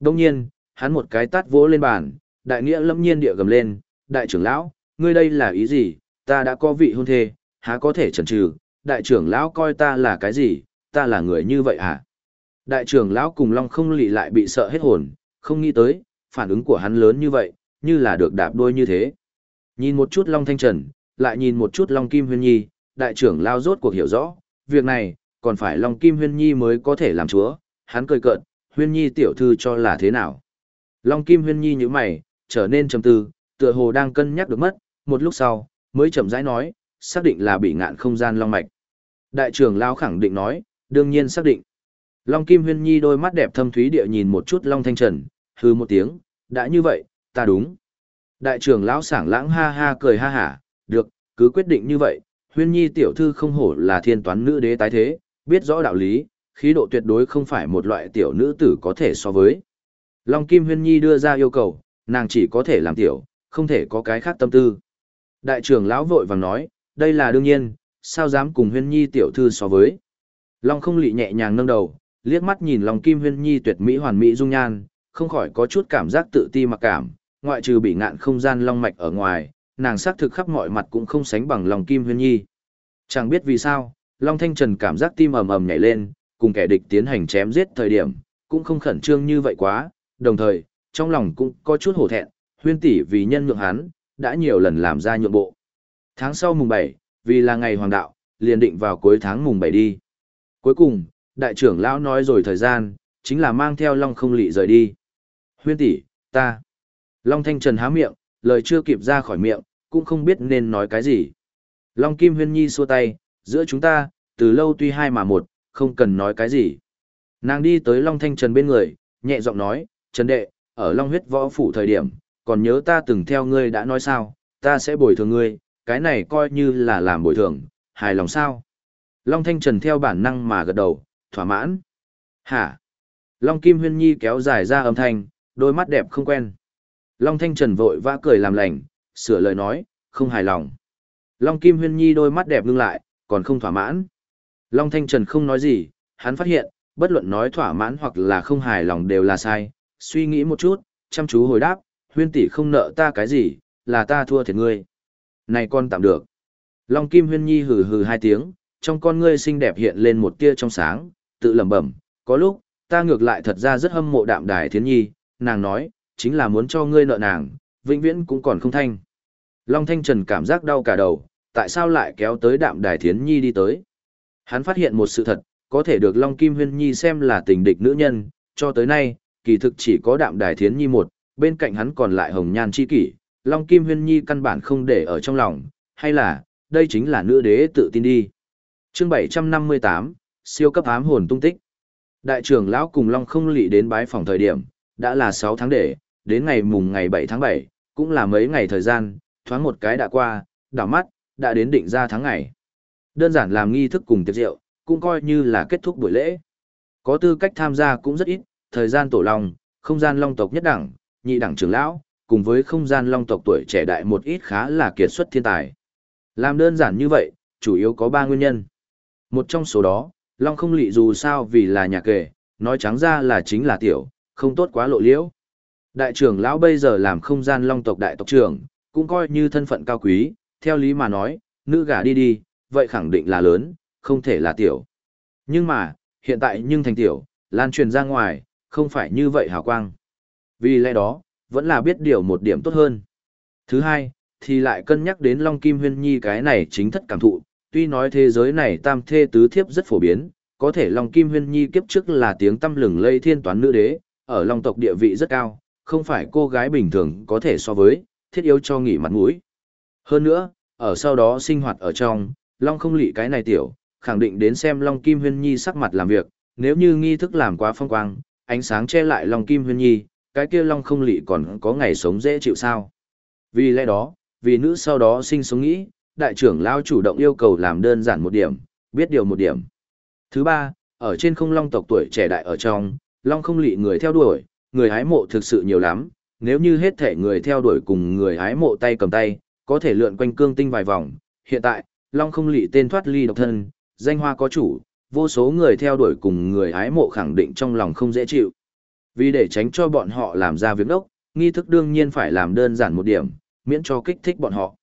Đông nhiên, hắn một cái tát vỗ lên bàn, đại nghĩa lâm nhiên địa gầm lên, đại trưởng lão, ngươi đây là ý gì, ta đã có vị hôn thê, há có thể chần chừ, đại trưởng lão coi ta là cái gì, ta là người như vậy à? Đại trưởng lão cùng Long không lì lại bị sợ hết hồn, không nghĩ tới, phản ứng của hắn lớn như vậy, như là được đạp đôi như thế. Nhìn một chút Long Thanh Trần, lại nhìn một chút Long Kim Huyên Nhi, đại trưởng lao rốt cuộc hiểu rõ, việc này, còn phải Long Kim Huyên Nhi mới có thể làm chúa, hắn cười cợt, Huyên Nhi tiểu thư cho là thế nào. Long Kim Huyên Nhi như mày, trở nên trầm tư, tựa hồ đang cân nhắc được mất, một lúc sau, mới chậm rãi nói, xác định là bị ngạn không gian Long Mạch. Đại trưởng lao khẳng định nói, đương nhiên xác định. Long Kim Huyên Nhi đôi mắt đẹp thâm thúy địa nhìn một chút Long Thanh Trần, hư một tiếng, đã như vậy, ta đúng. Đại trưởng lão sảng lãng ha ha cười ha hả, được, cứ quyết định như vậy, huyên nhi tiểu thư không hổ là thiên toán nữ đế tái thế, biết rõ đạo lý, khí độ tuyệt đối không phải một loại tiểu nữ tử có thể so với. Long Kim Huyên Nhi đưa ra yêu cầu, nàng chỉ có thể làm tiểu, không thể có cái khác tâm tư. Đại trưởng lão vội vàng nói, đây là đương nhiên, sao dám cùng Huyên Nhi tiểu thư so với. Long không lị nhẹ nhàng nâng đầu, liếc mắt nhìn Long Kim Huyên Nhi tuyệt mỹ hoàn mỹ dung nhan, không khỏi có chút cảm giác tự ti mặc cảm, ngoại trừ bị ngạn không gian long mạch ở ngoài, nàng xác thực khắp mọi mặt cũng không sánh bằng lòng Kim Huyên Nhi. Chẳng biết vì sao, Long Thanh Trần cảm giác tim ầm ầm nhảy lên, cùng kẻ địch tiến hành chém giết thời điểm, cũng không khẩn trương như vậy quá, đồng thời, trong lòng cũng có chút hổ thẹn, huyên tỷ vì nhân nhượng hắn, đã nhiều lần làm ra nhượng bộ. Tháng sau mùng 7, vì là ngày hoàng đạo, liền định vào cuối tháng mùng 7 đi. Cuối cùng, đại trưởng lão nói rồi thời gian, chính là mang theo Long không lị rời đi. Huyên tỷ, ta. Long Thanh Trần há miệng, lời chưa kịp ra khỏi miệng, cũng không biết nên nói cái gì. Long Kim Huyên Nhi xua tay, giữa chúng ta, từ lâu tuy hai mà một, không cần nói cái gì. Nàng đi tới Long Thanh Trần bên người, nhẹ giọng nói, Trần Đệ, ở Long huyết võ phủ thời điểm, còn nhớ ta từng theo ngươi đã nói sao, ta sẽ bồi thường ngươi, cái này coi như là làm bồi thường, hài lòng sao. Long Thanh Trần theo bản năng mà gật đầu, thỏa mãn. Hả? Long Kim Huyên Nhi kéo dài ra âm thanh, đôi mắt đẹp không quen. Long Thanh Trần vội vã cười làm lành, sửa lời nói, không hài lòng. Long Kim Huyên Nhi đôi mắt đẹp ngưng lại, còn không thỏa mãn. Long Thanh Trần không nói gì, hắn phát hiện, bất luận nói thỏa mãn hoặc là không hài lòng đều là sai. Suy nghĩ một chút, chăm chú hồi đáp, huyên tỷ không nợ ta cái gì, là ta thua thiệt ngươi. Này con tạm được. Long Kim Huyên Nhi hừ hừ hai tiếng, trong con ngươi xinh đẹp hiện lên một tia trong sáng, tự lẩm bẩm, có lúc, ta ngược lại thật ra rất hâm mộ đạm đài thiến nhi, nàng nói, chính là muốn cho ngươi nợ nàng, vĩnh viễn cũng còn không thanh. Long Thanh Trần cảm giác đau cả đầu, tại sao lại kéo tới đạm đài thiến nhi đi tới. Hắn phát hiện một sự thật, có thể được Long Kim Huyên Nhi xem là tình địch nữ nhân, cho tới nay, kỳ thực chỉ có đạm đài thiến nhi một, bên cạnh hắn còn lại hồng nhan chi kỷ, Long Kim Huyên Nhi căn bản không để ở trong lòng, hay là, đây chính là nữ đế tự tin đi. chương 758, siêu cấp ám hồn tung tích. Đại trưởng lão cùng Long không lị đến bái phòng thời điểm, đã là 6 tháng để, đến ngày mùng ngày 7 tháng 7, cũng là mấy ngày thời gian, thoáng một cái đã qua, đảo mắt, đã đến định ra tháng ngày. Đơn giản làm nghi thức cùng tiệc rượu, cũng coi như là kết thúc buổi lễ. Có tư cách tham gia cũng rất ít, thời gian tổ long, không gian long tộc nhất đẳng, nhị đẳng trưởng lão, cùng với không gian long tộc tuổi trẻ đại một ít khá là kiệt xuất thiên tài. Làm đơn giản như vậy, chủ yếu có ba nguyên nhân. Một trong số đó, long không lị dù sao vì là nhà kề, nói trắng ra là chính là tiểu, không tốt quá lộ liễu. Đại trưởng lão bây giờ làm không gian long tộc đại tộc trưởng, cũng coi như thân phận cao quý, theo lý mà nói, nữ gả đi đi, vậy khẳng định là lớn, không thể là tiểu. Nhưng mà, hiện tại nhưng thành tiểu, lan truyền ra ngoài, không phải như vậy hào quang. Vì lẽ đó, vẫn là biết điều một điểm tốt hơn. Thứ hai, thì lại cân nhắc đến Long Kim Huyên Nhi cái này chính thất cảm thụ, tuy nói thế giới này tam thê tứ thiếp rất phổ biến, có thể Long Kim Huyên Nhi kiếp trước là tiếng tâm lừng lây thiên toán nữ đế, ở Long tộc địa vị rất cao, không phải cô gái bình thường có thể so với, thiết yếu cho nghỉ mặt mũi. Hơn nữa, ở sau đó sinh hoạt ở trong, Long không lị cái này tiểu, khẳng định đến xem Long Kim Huyên Nhi sắc mặt làm việc, nếu như nghi thức làm quá phong quang, ánh sáng che lại Long Kim Huyên Nhi, cái kia Long không lị còn có ngày sống dễ chịu sao. Vì lẽ đó, vì nữ sau đó sinh sống nghĩ, đại trưởng lao chủ động yêu cầu làm đơn giản một điểm, biết điều một điểm. Thứ ba, ở trên không Long tộc tuổi trẻ đại ở trong, Long không lị người theo đuổi, người hái mộ thực sự nhiều lắm, nếu như hết thể người theo đuổi cùng người hái mộ tay cầm tay, có thể lượn quanh cương tinh vài vòng. Hiện tại, Long không lị tên thoát ly độc thân, danh hoa có chủ, vô số người theo đuổi cùng người hái mộ khẳng định trong lòng không dễ chịu. Vì để tránh cho bọn họ làm ra việc đốc, nghi thức đương nhiên phải làm đơn giản một điểm, miễn cho kích thích bọn họ.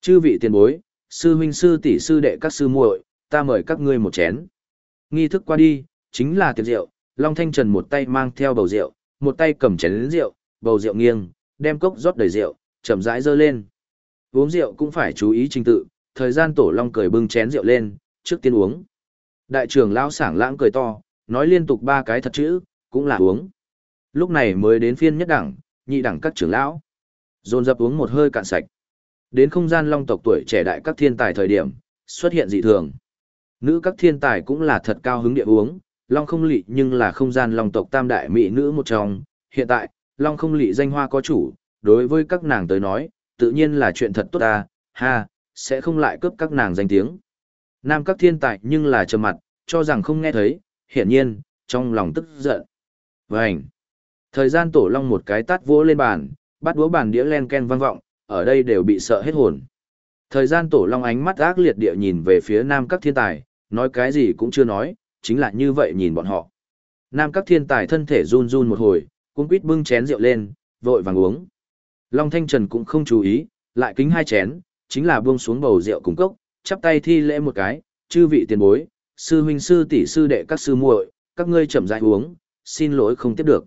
Chư vị tiền bối, sư huynh sư tỷ sư đệ các sư muội, ta mời các ngươi một chén. Nghi thức qua đi, chính là tiệc rượu, Long Thanh Trần một tay mang theo bầu rượu, một tay cầm chén lớn rượu, bầu rượu nghiêng, đem cốc rót đầy rượu, chậm rãi dơ lên. Uống rượu cũng phải chú ý trình tự, thời gian tổ Long cười bưng chén rượu lên, trước tiên uống. Đại trưởng lão sảng lãng cười to, nói liên tục ba cái thật chữ, cũng là uống. Lúc này mới đến phiên nhất đẳng, nhị đẳng các trưởng lão. Dồn dập uống một hơi cạn sạch. Đến không gian long tộc tuổi trẻ đại các thiên tài thời điểm, xuất hiện dị thường. Nữ các thiên tài cũng là thật cao hứng địa uống, long không lị nhưng là không gian long tộc tam đại mỹ nữ một trong. Hiện tại, long không lị danh hoa có chủ, đối với các nàng tới nói, tự nhiên là chuyện thật tốt ta, ha, sẽ không lại cướp các nàng danh tiếng. Nam các thiên tài nhưng là trầm mặt, cho rằng không nghe thấy, hiển nhiên, trong lòng tức giận. Vânh! Thời gian tổ long một cái tát vỗ lên bàn, bắt đũa bàn đĩa len ken vang vọng, ở đây đều bị sợ hết hồn. Thời gian tổ long ánh mắt ác liệt địa nhìn về phía nam các thiên tài, nói cái gì cũng chưa nói, chính là như vậy nhìn bọn họ. Nam các thiên tài thân thể run run một hồi, cũng quýt bưng chén rượu lên, vội vàng uống. Long Thanh Trần cũng không chú ý, lại kính hai chén, chính là buông xuống bầu rượu cùng cốc, chắp tay thi lễ một cái, chư vị tiền bối, sư huynh sư tỷ sư đệ các sư muội, các ngươi chậm rãi uống, xin lỗi không tiếp được.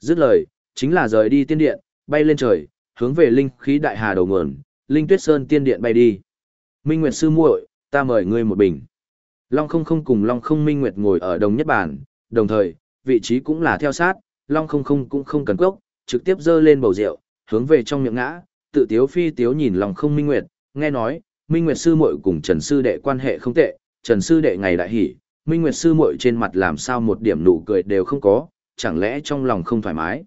Dứt lời, chính là rời đi tiên điện, bay lên trời, hướng về linh khí đại hà đầu nguồn, linh tuyết sơn tiên điện bay đi. Minh Nguyệt sư muội, ta mời ngươi một bình. Long không không cùng Long không Minh Nguyệt ngồi ở đồng nhất bàn, đồng thời, vị trí cũng là theo sát, Long không không cũng không cần cốc, trực tiếp dơ lên bầu rượu, hướng về trong miệng ngã, tự tiếu phi tiếu nhìn Long không Minh Nguyệt, nghe nói, Minh Nguyệt sư muội cùng Trần sư đệ quan hệ không tệ, Trần sư đệ ngày đại hỉ, Minh Nguyệt sư muội trên mặt làm sao một điểm nụ cười đều không có, chẳng lẽ trong lòng không thoải mái.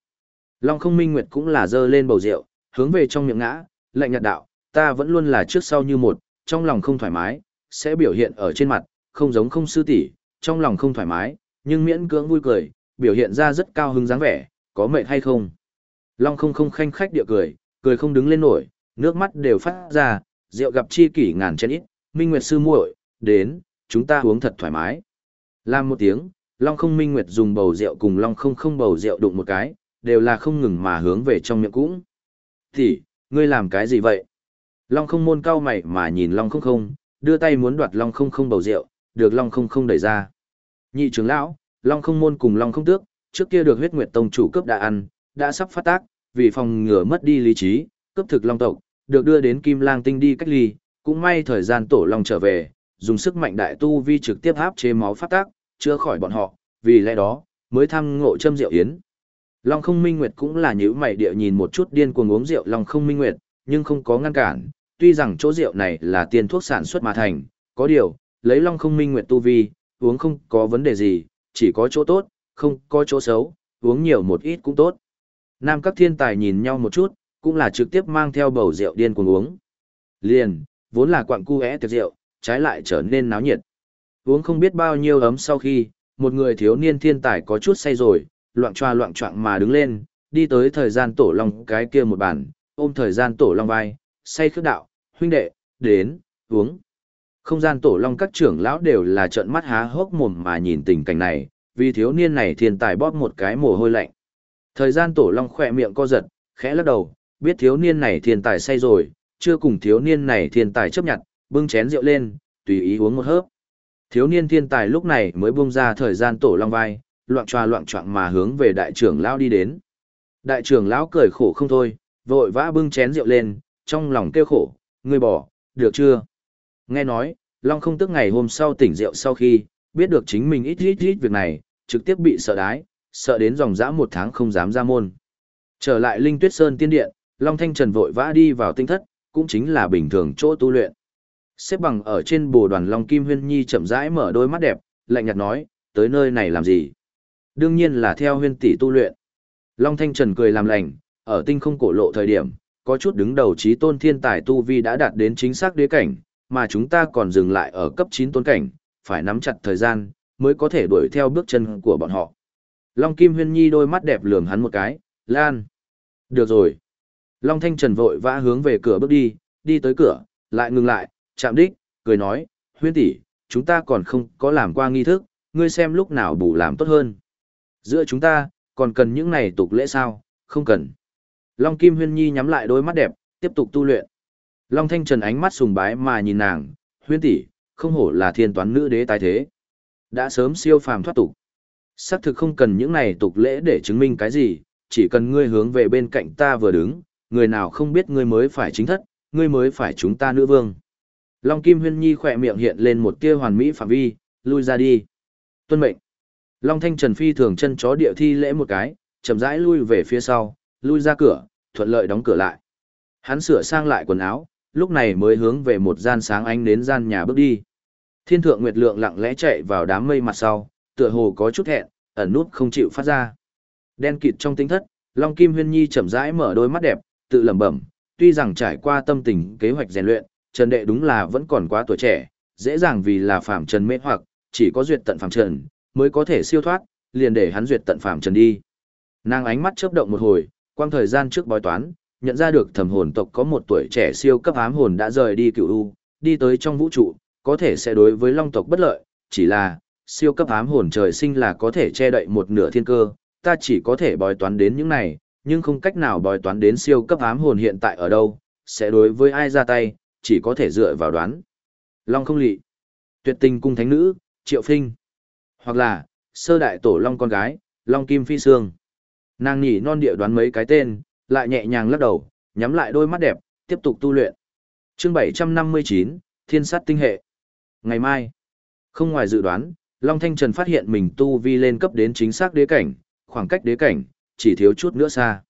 Long không Minh Nguyệt cũng là dơ lên bầu rượu, hướng về trong miệng ngã, lạnh nhạt đạo, ta vẫn luôn là trước sau như một, trong lòng không thoải mái, sẽ biểu hiện ở trên mặt, không giống không sư tỷ, trong lòng không thoải mái, nhưng miễn cưỡng vui cười, biểu hiện ra rất cao hứng dáng vẻ, có mệt hay không? Long không không khanh khách địa cười, cười không đứng lên nổi, nước mắt đều phát ra, rượu gặp chi kỷ ngàn chén ít, Minh Nguyệt sư muội, đến, chúng ta uống thật thoải mái. Làm một tiếng, Long không Minh Nguyệt dùng bầu rượu cùng Long không không bầu rượu đụng một cái, đều là không ngừng mà hướng về trong miệng cũng. Thì, ngươi làm cái gì vậy? Long không môn cao mày mà nhìn Long không không, đưa tay muốn đoạt Long không không bầu rượu, được Long không không đẩy ra. Nhị trưởng lão, Long không môn cùng Long không tước, trước kia được huyết nguyệt tông chủ cướp đã ăn, đã sắp phát tác, vì phòng ngừa mất đi lý trí, cướp thực Long tộc, được đưa đến Kim Lang Tinh đi cách ly, cũng may thời gian tổ Long trở về, dùng sức mạnh đại tu vi trực tiếp áp chế máu phát tác, chữa khỏi bọn họ, vì lẽ đó, mới thăng ngộ châm rượu yến. Long không minh nguyệt cũng là nhữ mày địa nhìn một chút điên cuồng uống rượu Long không minh nguyệt, nhưng không có ngăn cản, tuy rằng chỗ rượu này là tiền thuốc sản xuất mà thành, có điều, lấy Long không minh nguyện tu vi, uống không có vấn đề gì, chỉ có chỗ tốt, không có chỗ xấu, uống nhiều một ít cũng tốt. Nam các thiên tài nhìn nhau một chút, cũng là trực tiếp mang theo bầu rượu điên cuồng uống. Liền, vốn là quặng cu é tiệc rượu, trái lại trở nên náo nhiệt. Uống không biết bao nhiêu ấm sau khi, một người thiếu niên thiên tài có chút say rồi, loạn choa loạn choạng mà đứng lên, đi tới thời gian tổ long cái kia một bàn, ôm thời gian tổ long vai, say khước đạo, huynh đệ, đến, uống. Không gian tổ long các trưởng lão đều là trợn mắt há hốc mồm mà nhìn tình cảnh này, vì thiếu niên này thiên tài bóp một cái mồ hôi lạnh. Thời gian tổ long khỏe miệng co giật, khẽ lắc đầu, biết thiếu niên này thiên tài say rồi, chưa cùng thiếu niên này thiên tài chấp nhận, bưng chén rượu lên, tùy ý uống một hớp. Thiếu niên thiên tài lúc này mới buông ra thời gian tổ long vai, loạn tròa loạn trọng mà hướng về đại trưởng lão đi đến. Đại trưởng lão cười khổ không thôi, vội vã bưng chén rượu lên, trong lòng kêu khổ, ngươi bỏ, được chưa? Nghe nói, Long không tức ngày hôm sau tỉnh rượu sau khi, biết được chính mình ít ít ít việc này, trực tiếp bị sợ đái, sợ đến dòng dã một tháng không dám ra môn. Trở lại Linh Tuyết Sơn tiên điện, Long Thanh Trần vội vã đi vào tinh thất, cũng chính là bình thường chỗ tu luyện. Xếp bằng ở trên bồ đoàn Long Kim Huyên Nhi chậm rãi mở đôi mắt đẹp, lạnh nhạt nói, tới nơi này làm gì? Đương nhiên là theo huyên tỷ tu luyện. Long Thanh Trần cười làm lành, ở tinh không cổ lộ thời điểm, có chút đứng đầu trí tôn thiên tài tu vi đã đạt đến chính xác đế cảnh, mà chúng ta còn dừng lại ở cấp 9 tôn cảnh, phải nắm chặt thời gian, mới có thể đuổi theo bước chân của bọn họ. Long Kim Huyên Nhi đôi mắt đẹp lườm hắn một cái, Lan. Được rồi. Long Thanh Trần vội vã hướng về cửa bước đi, đi tới cửa, lại ngừng lại, chạm đích, cười nói, Huyên tỷ, chúng ta còn không có làm qua nghi thức, ngươi xem lúc nào bù làm tốt hơn. Giữa chúng ta, còn cần những này tục lễ sao, không cần. Long Kim Huyên Nhi nhắm lại đôi mắt đẹp, tiếp tục tu luyện. Long Thanh Trần ánh mắt sùng bái mà nhìn nàng, huyên tỷ, không hổ là thiên toán nữ đế tái thế. Đã sớm siêu phàm thoát tục. sắc thực không cần những này tục lễ để chứng minh cái gì, chỉ cần ngươi hướng về bên cạnh ta vừa đứng, người nào không biết ngươi mới phải chính thất, ngươi mới phải chúng ta nữ vương. Long Kim Huyên Nhi khỏe miệng hiện lên một tia hoàn mỹ phạm vi, lui ra đi. Tuân mệnh. Long Thanh Trần phi thường chân chó địa thi lễ một cái, chậm rãi lui về phía sau, lui ra cửa, thuận lợi đóng cửa lại. Hắn sửa sang lại quần áo, lúc này mới hướng về một gian sáng ánh đến gian nhà bước đi. Thiên thượng nguyệt lượng lặng lẽ chạy vào đám mây mặt sau, tựa hồ có chút hẹn, ẩn nút không chịu phát ra. Đen kịt trong tinh thất, Long Kim Huyên Nhi chậm rãi mở đôi mắt đẹp, tự lẩm bẩm, tuy rằng trải qua tâm tình kế hoạch rèn luyện, Trần Đệ đúng là vẫn còn quá tuổi trẻ, dễ dàng vì là phạm trần mê hoặc, chỉ có duyệt tận phạm trần mới có thể siêu thoát, liền để hắn duyệt tận phạm trần đi. Nàng ánh mắt chớp động một hồi, quang thời gian trước bói toán, nhận ra được thầm hồn tộc có một tuổi trẻ siêu cấp ám hồn đã rời đi cựu u, đi tới trong vũ trụ, có thể sẽ đối với long tộc bất lợi, chỉ là siêu cấp ám hồn trời sinh là có thể che đậy một nửa thiên cơ, ta chỉ có thể bói toán đến những này, nhưng không cách nào bói toán đến siêu cấp ám hồn hiện tại ở đâu, sẽ đối với ai ra tay, chỉ có thể dựa vào đoán. Long không lị, tuyệt tình cung thánh nữ, triệu phinh, hoặc là, sơ đại tổ long con gái, long kim phi sương. Nàng nhỉ non địa đoán mấy cái tên, lại nhẹ nhàng lắc đầu, nhắm lại đôi mắt đẹp, tiếp tục tu luyện. Chương 759, Thiên sát tinh hệ. Ngày mai, không ngoài dự đoán, Long Thanh Trần phát hiện mình tu vi lên cấp đến chính xác đế cảnh, khoảng cách đế cảnh, chỉ thiếu chút nữa xa.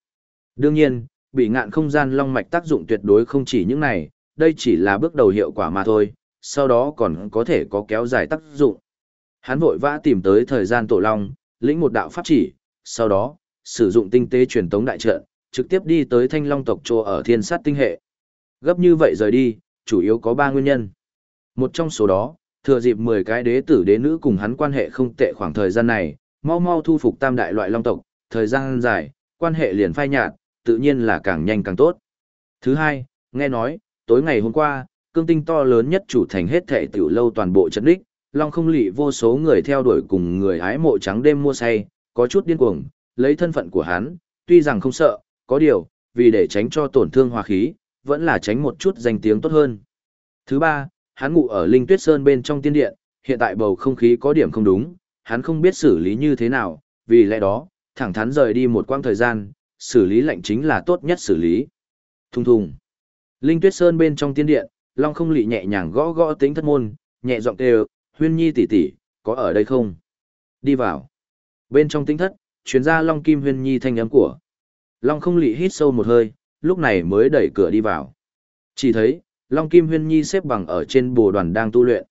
Đương nhiên, bị ngạn không gian long mạch tác dụng tuyệt đối không chỉ những này, đây chỉ là bước đầu hiệu quả mà thôi, sau đó còn có thể có kéo dài tác dụng. Hắn vội vã tìm tới thời gian tổ long, lĩnh một đạo pháp chỉ, sau đó, sử dụng tinh tế truyền tống đại trận, trực tiếp đi tới thanh long tộc chỗ ở thiên sát tinh hệ. Gấp như vậy rời đi, chủ yếu có ba nguyên nhân. Một trong số đó, Thừa dịp 10 cái đế tử đế nữ cùng hắn quan hệ không tệ khoảng thời gian này, mau mau thu phục tam đại loại long tộc, thời gian dài, quan hệ liền phai nhạt, tự nhiên là càng nhanh càng tốt. Thứ hai, nghe nói, tối ngày hôm qua, cương tinh to lớn nhất chủ thành hết thệ tiểu lâu toàn bộ trận đích, long không lị vô số người theo đuổi cùng người hái mộ trắng đêm mua say, có chút điên cuồng, lấy thân phận của hắn, tuy rằng không sợ, có điều, vì để tránh cho tổn thương hòa khí, vẫn là tránh một chút danh tiếng tốt hơn. Thứ ba, hắn ngủ ở Linh Tuyết Sơn bên trong tiên điện, hiện tại bầu không khí có điểm không đúng, hắn không biết xử lý như thế nào, vì lẽ đó, thẳng thắn rời đi một quãng thời gian, xử lý lệnh chính là tốt nhất xử lý. Thùng thùng. Linh Tuyết Sơn bên trong tiên điện, Long không lị nhẹ nhàng gõ gõ tính thất môn, nhẹ giọng kêu, huyên nhi tỷ tỷ, có ở đây không? Đi vào. Bên trong tính thất, truyền ra Long Kim huyên nhi thanh âm của. Long không lị hít sâu một hơi, lúc này mới đẩy cửa đi vào. Chỉ thấy, Long Kim huyên nhi xếp bằng ở trên bồ đoàn đang tu luyện.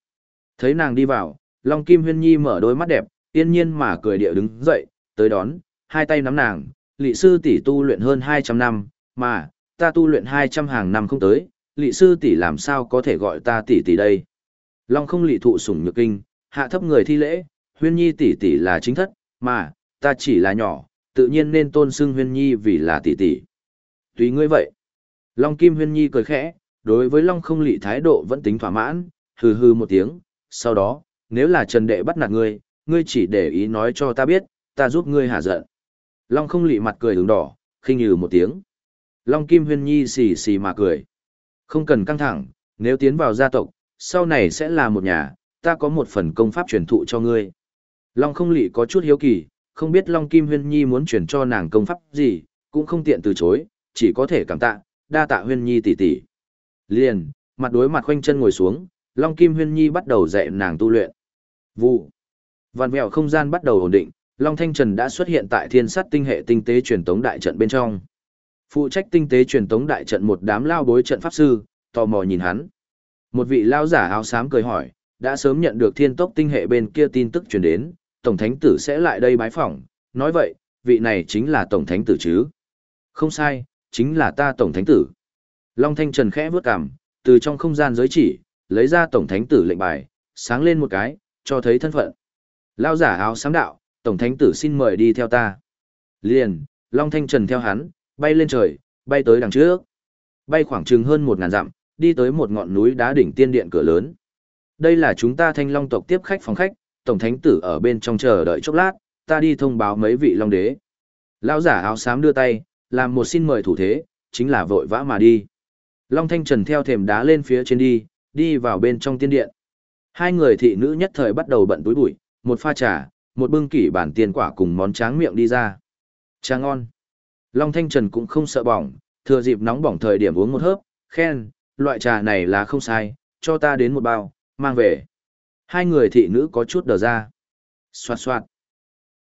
Thấy nàng đi vào, Long Kim huyên nhi mở đôi mắt đẹp, yên nhiên mà cười địa đứng dậy, tới đón, hai tay nắm nàng, lị sư tỷ tu luyện hơn 200 năm, mà, ta tu luyện 200 hàng năm không tới, lị sư tỷ làm sao có thể gọi ta tỷ tỷ đây. Long không lị thụ sủng nhược kinh, hạ thấp người thi lễ, huyên nhi tỷ tỷ là chính thất, mà, ta chỉ là nhỏ, tự nhiên nên tôn xưng huyên nhi vì là tỷ tỷ. Tùy ngươi vậy. Long kim huyên nhi cười khẽ, đối với Long không lị thái độ vẫn tính thỏa mãn, hừ hừ một tiếng, sau đó, nếu là Trần Đệ bắt nạt ngươi, ngươi chỉ để ý nói cho ta biết, ta giúp ngươi hạ giận. Long không lị mặt cười hướng đỏ, khinh nhừ một tiếng. Long Kim Huyên Nhi xì xì mà cười. Không cần căng thẳng, nếu tiến vào gia tộc, sau này sẽ là một nhà, ta có một phần công pháp truyền thụ cho ngươi. Long không lị có chút hiếu kỳ, không biết Long Kim Huyên Nhi muốn truyền cho nàng công pháp gì, cũng không tiện từ chối, chỉ có thể cảm tạ, đa tạ Huyên Nhi tỷ tỷ. Liền, mặt đối mặt khoanh chân ngồi xuống, Long Kim Huyên Nhi bắt đầu dạy nàng tu luyện. Vụ. Vạn vẹo không gian bắt đầu ổn định, Long Thanh Trần đã xuất hiện tại thiên sát tinh hệ tinh tế truyền tống đại trận bên trong. Phụ trách tinh tế truyền tống đại trận một đám lao bối trận pháp sư, tò mò nhìn hắn. Một vị lao giả áo xám cười hỏi, đã sớm nhận được thiên tốc tinh hệ bên kia tin tức truyền đến, Tổng Thánh Tử sẽ lại đây bái phỏng, nói vậy, vị này chính là Tổng Thánh Tử chứ. Không sai, chính là ta Tổng Thánh Tử. Long Thanh Trần khẽ vướt cằm, từ trong không gian giới chỉ, lấy ra Tổng Thánh Tử lệnh bài, sáng lên một cái, cho thấy thân phận. Lao giả áo sáng đạo, Tổng Thánh Tử xin mời đi theo ta. Liền, Long Thanh Trần theo hắn, bay lên trời, bay tới đằng trước. Bay khoảng chừng hơn một ngàn dặm, đi tới một ngọn núi đá đỉnh tiên điện cửa lớn. Đây là chúng ta thanh long tộc tiếp khách phòng khách, Tổng Thánh Tử ở bên trong chờ đợi chốc lát, ta đi thông báo mấy vị long đế. Lão giả áo xám đưa tay, làm một xin mời thủ thế, chính là vội vã mà đi. Long Thanh Trần theo thềm đá lên phía trên đi, đi vào bên trong tiên điện. Hai người thị nữ nhất thời bắt đầu bận túi bụi, một pha trà, một bưng kỷ bản tiền quả cùng món tráng miệng đi ra. Trà ngon. Long Thanh Trần cũng không sợ bỏng, thừa dịp nóng bỏng thời điểm uống một hớp, khen, loại trà này là không sai, cho ta đến một bao, mang về. Hai người thị nữ có chút đờ ra. Xoạt xoạt.